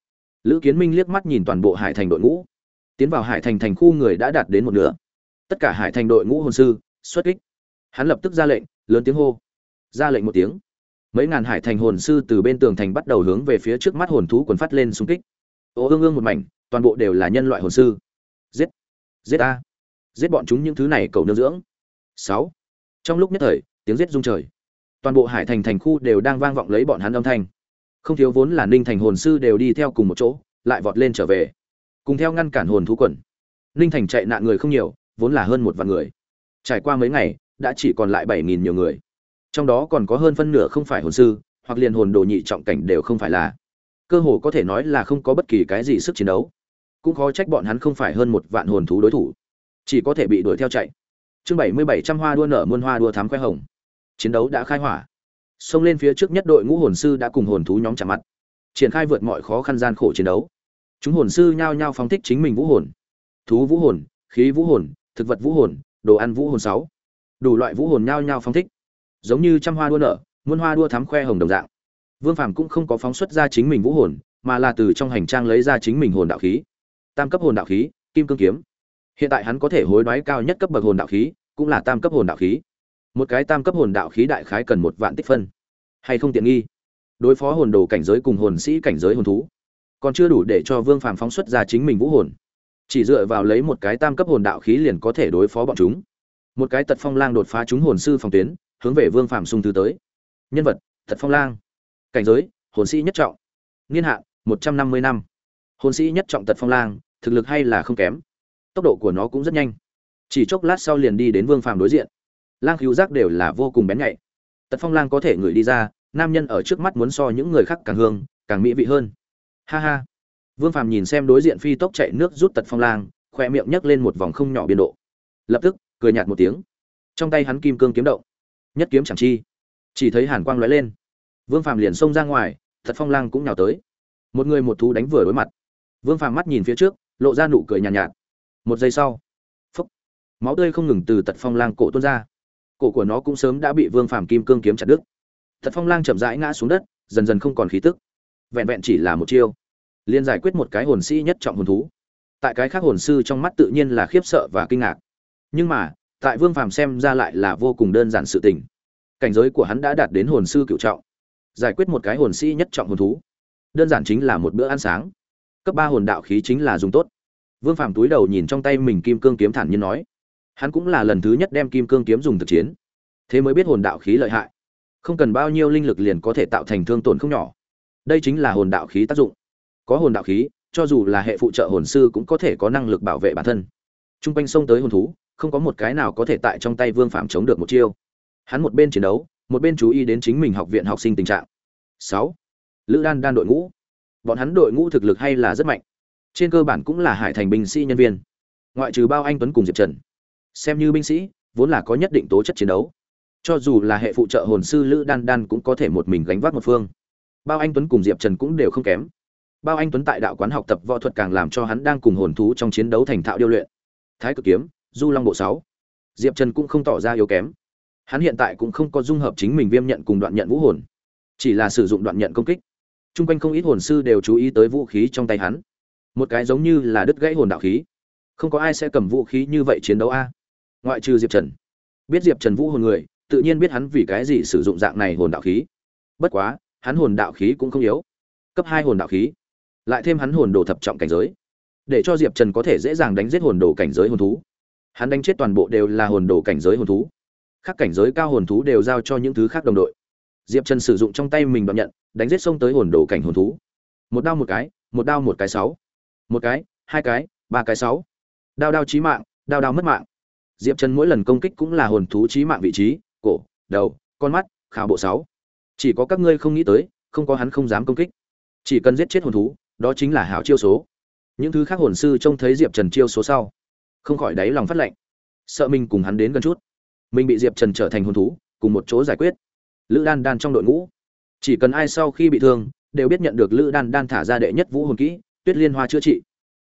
Speaker 1: Lữ kiến minh liếc mắt nhìn toàn bộ hải thành đội ngũ. Tiến vào hải thành thành khu người đã đạt đến một nửa. Tất cả hải thành đội ngũ hồn sư, xuất kích. Hắn lập tức ra lệnh, lớn tiếng hô. Ra lệnh một tiếng mấy ngàn hải thành hồn sư từ bên tường thành bắt đầu hướng về phía trước mắt hồn thú quần phát lên xung kích. Ô, ương ương một mảnh, toàn bộ đều là nhân loại hồn sư. Giết giết a giết bọn chúng những thứ này cầu nương dưỡng. Sáu. Trong lúc nhất thời, tiếng giết rung trời. Toàn bộ hải thành thành khu đều đang vang vọng lấy bọn hắn âm thanh. Không thiếu vốn là ninh thành hồn sư đều đi theo cùng một chỗ, lại vọt lên trở về. Cùng theo ngăn cản hồn thú quần. Ninh thành chạy nạn người không nhiều, vốn là hơn một vạn người. Trải qua mấy ngày, đã chỉ còn lại bảy nghìn nhiều người trong đó còn có hơn phân nửa không phải hồn sư, hoặc liền hồn đồ nhị trọng cảnh đều không phải là. Cơ hồ có thể nói là không có bất kỳ cái gì sức chiến đấu. Cũng khó trách bọn hắn không phải hơn một vạn hồn thú đối thủ. Chỉ có thể bị đuổi theo chạy. Chương bảy mươi bảy trăm hoa đua nở muôn hoa đua thám khoe hồng. Chiến đấu đã khai hỏa. Xông lên phía trước nhất đội ngũ hồn sư đã cùng hồn thú nhóm chạm mặt. Triển khai vượt mọi khó khăn gian khổ chiến đấu. Chúng hồn sư nhao nhao phóng thích chính mình vũ hồn. Thú vũ hồn, khí vũ hồn, thực vật vũ hồn, đồ ăn vũ hồn sáu. Đủ loại vũ hồn nhao nhao phóng thích giống như trăm hoa đua nở, muôn hoa đua thắm khoe hồng đồng dạng. Vương phàm cũng không có phóng xuất ra chính mình vũ hồn, mà là từ trong hành trang lấy ra chính mình hồn đạo khí. Tam cấp hồn đạo khí, kim cương kiếm. Hiện tại hắn có thể hối đoái cao nhất cấp bậc hồn đạo khí, cũng là tam cấp hồn đạo khí. Một cái tam cấp hồn đạo khí đại khái cần một vạn tích phân. Hay không tiện nghi? Đối phó hồn đồ cảnh giới cùng hồn sĩ cảnh giới hồn thú, còn chưa đủ để cho vương phàm phóng xuất ra chính mình vũ hồn. Chỉ dựa vào lấy một cái tam cấp hồn đạo khí liền có thể đối phó bọn chúng. Một cái tật phong lang đột phá chúng hồn sư phòng tuyến hướng về vương phàm xung thứ tới. Nhân vật tật phong lang. Cảnh giới, hồn sĩ nhất trọng. Niên hạn, một trăm năm mươi năm. Hồn sĩ nhất trọng tật phong lang, thực lực hay là không kém. Tốc độ của nó cũng rất nhanh. Chỉ chốc lát sau liền đi đến vương phàm đối diện. Lang cứu giác đều là vô cùng bén nhạy. Tật phong lang có thể ngửi đi ra, nam nhân ở trước mắt muốn so những người khác càng hương, càng mỹ vị hơn. Ha ha. Vương phàm nhìn xem đối diện phi tốc chạy nước rút tật phong lang khoe miệng nhấc lên một vòng không nhỏ biên độ. Lập tức, cười nhạt một tiếng. Trong tay hắn kim cương kiếm động nhất kiếm chẳng chi. Chỉ thấy hàn quang lóe lên. Vương phàm liền xông ra ngoài tật phong lang cũng nhào tới. Một người một thú đánh vừa đối mặt. Vương phàm mắt nhìn phía trước lộ ra nụ cười nhàn nhạt, nhạt. Một giây sau phúc máu tươi không ngừng từ tật phong lang cổ tuôn ra. Cổ của nó cũng sớm đã bị vương phàm kim cương kiếm chặt đứt. Tật phong lang chậm rãi ngã xuống đất dần dần không còn khí tức. Vẹn vẹn chỉ là một chiêu liền giải quyết một cái hồn sĩ nhất trọng hồn thú. Tại cái khác hồn sư trong mắt tự nhiên là khiếp sợ và kinh ngạc. Nhưng mà tại vương phàm xem ra lại là vô cùng đơn giản sự tình. Cảnh giới của hắn đã đạt đến hồn sư cựu trọng, giải quyết một cái hồn sĩ nhất trọng hồn thú. Đơn giản chính là một bữa ăn sáng. Cấp ba hồn đạo khí chính là dùng tốt. Vương phàm túi đầu nhìn trong tay mình kim cương kiếm thản nhiên nói, hắn cũng là lần thứ nhất đem kim cương kiếm dùng thực chiến. Thế mới biết hồn đạo khí lợi hại. Không cần bao nhiêu linh lực liền có thể tạo thành thương tổn không nhỏ. Đây chính là hồn đạo khí tác dụng. Có hồn đạo khí, cho dù là hệ phụ trợ hồn sư cũng có thể có năng lực bảo vệ bản thân. T r u n g quanh sông tới hồn thú không có một cái nào có thể tại trong tay vương phạm chống được một chiêu. Hắn một bên chiến đấu, một bên chú ý đến chính mình học viện học sinh tình trạng. Sáu, lữ đan đan đội ngũ. Bọn hắn đội ngũ thực lực hay là rất mạnh. Trên cơ bản cũng là hải thành binh sĩ nhân viên. Ngoại trừ bao anh tuấn cùng diệp trần. Xem như binh sĩ, vốn là có nhất định tố chất chiến đấu. Cho dù là hệ phụ trợ hồn sư lữ đan đan cũng có thể một mình gánh vác một phương. Bao anh tuấn cùng diệp trần cũng đều không kém. Bao anh tuấn tại đạo quán học tập võ thuật càng làm cho hắn đang cùng hồn thú trong chiến đấu thành thạo điêu luyện. Thái cực kiếm du long bộ sáu. Diệp trần cũng không tỏ ra yếu kém. Hắn hiện tại cũng không có dung hợp chính mình viêm nhận cùng đoạn nhận vũ hồn, chỉ là sử dụng đoạn nhận công kích. T r u n g quanh không ít hồn sư đều chú ý tới vũ khí trong tay hắn. Một cái giống như là đứt gãy hồn đạo khí. Không có ai sẽ cầm vũ khí như vậy chiến đấu a. Ngoại trừ diệp trần. Biết diệp trần vũ hồn người, tự nhiên biết hắn vì cái gì sử dụng dạng này hồn đạo khí. Bất quá, hắn hồn đạo khí cũng không yếu. Cấp hai hồn đạo khí. Lại thêm hắn hồn đồ thập trọng cảnh giới. Để cho diệp trần có thể dễ dàng đánh giết hồn đồ cảnh giới hồn thú hắn đánh chết toàn bộ đều là hồn đồ cảnh giới hồn thú. Khác cảnh giới cao hồn thú đều giao cho những thứ khác đồng đội. Diệp trần sử dụng trong tay mình đoạn nhận, đánh giết xông tới hồn đồ cảnh hồn thú. Một đao một cái, một đao một cái sáu. Một cái, hai cái, ba cái sáu. Đao đao chí mạng, đao đao mất mạng. Diệp trần mỗi lần công kích cũng là hồn thú chí mạng vị trí, cổ, đầu, con mắt, khảo bộ sáu. Chỉ có các ngươi không nghĩ tới, không có hắn không dám công kích. Chỉ cần giết chết hồn thú, đó chính là hảo chiêu số. Những thứ khác hồn sư trông thấy diệp trần chiêu số sau không khỏi đáy lòng phát lệnh. Sợ mình cùng hắn đến gần chút. Mình bị diệp trần trở thành hồn thú, cùng một chỗ giải quyết. Lữ đan đan trong đội ngũ. Chỉ cần ai sau khi bị thương, đều biết nhận được lữ đan đan thả ra đệ nhất vũ hồn kỹ, tuyết liên hoa chữa trị.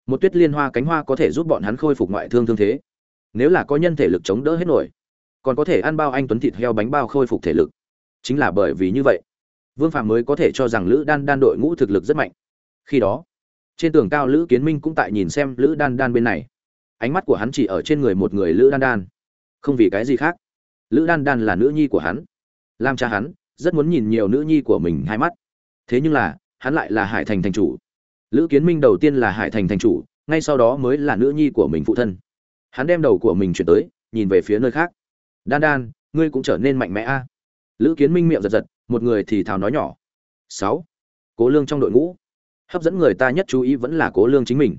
Speaker 1: Một tuyết liên hoa cánh hoa có thể giúp bọn hắn khôi phục ngoại thương thương thế. Nếu là có nhân thể lực chống đỡ hết nổi, còn có thể ăn bao anh tuấn thịt heo bánh bao khôi phục thể lực. Chính là bởi vì như vậy, vương phạm mới có thể cho rằng lữ đan đan đội ngũ thực lực rất mạnh. Khi đó, trên tường cao lữ kiến minh cũng tại nhìn xem lữ đan đan bên này ánh mắt của hắn chỉ ở trên người một người lữ đan đan. Không vì cái gì khác. Lữ đan đan là nữ nhi của hắn. Làm cha hắn, rất muốn nhìn nhiều nữ nhi của mình hai mắt. Thế nhưng là, hắn lại là hải thành thành chủ. Lữ kiến minh đầu tiên là hải thành thành chủ, ngay sau đó mới là nữ nhi của mình phụ thân. Hắn đem đầu của mình chuyển tới, nhìn về phía nơi khác. Đan đan, ngươi cũng trở nên mạnh mẽ a. Lữ kiến minh miệng giật giật, một người thì thào nói nhỏ. Sáu. Cố lương trong đội ngũ. Hấp dẫn người ta nhất chú ý vẫn là cố lương chính mình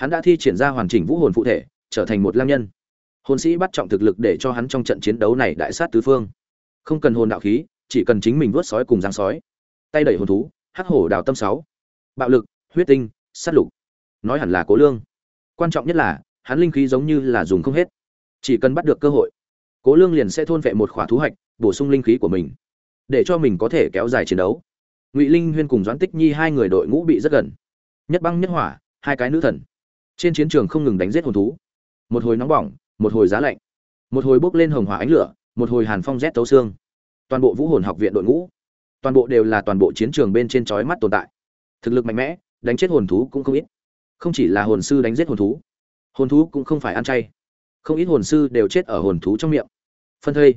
Speaker 1: hắn đã thi triển ra hoàn chỉnh vũ hồn phụ thể, trở thành một lam nhân. Hồn sĩ bắt trọng thực lực để cho hắn trong trận chiến đấu này đại sát tứ phương. Không cần hồn đạo khí, chỉ cần chính mình vớt sói cùng giang sói. Tay đẩy hồn thú, hắc hổ đào tâm sáu. Bạo lực, huyết tinh, sát lục. Nói hẳn là cố lương. Quan trọng nhất là, hắn linh khí giống như là dùng không hết. Chỉ cần bắt được cơ hội, cố lương liền sẽ thôn vệ một khỏa thú hạch, bổ sung linh khí của mình. Để cho mình có thể kéo dài chiến đấu. Ngụy linh huyên cùng doãn tích nhi hai người đội ngũ bị rất gần. Nhất băng nhất hỏa, hai cái nữ thần trên chiến trường không ngừng đánh giết hồn thú. Một hồi nóng bỏng, một hồi giá lạnh. Một hồi bốc lên hồng hỏa ánh lửa, một hồi hàn phong rét tấu xương. Toàn bộ vũ hồn học viện đội ngũ, toàn bộ đều là toàn bộ chiến trường bên trên chói mắt tồn tại. Thực lực mạnh mẽ, đánh chết hồn thú cũng không ít. Không chỉ là hồn sư đánh giết hồn thú hồn thú cũng không phải ăn chay. Không ít hồn sư đều chết ở hồn thú trong miệng. Phân thây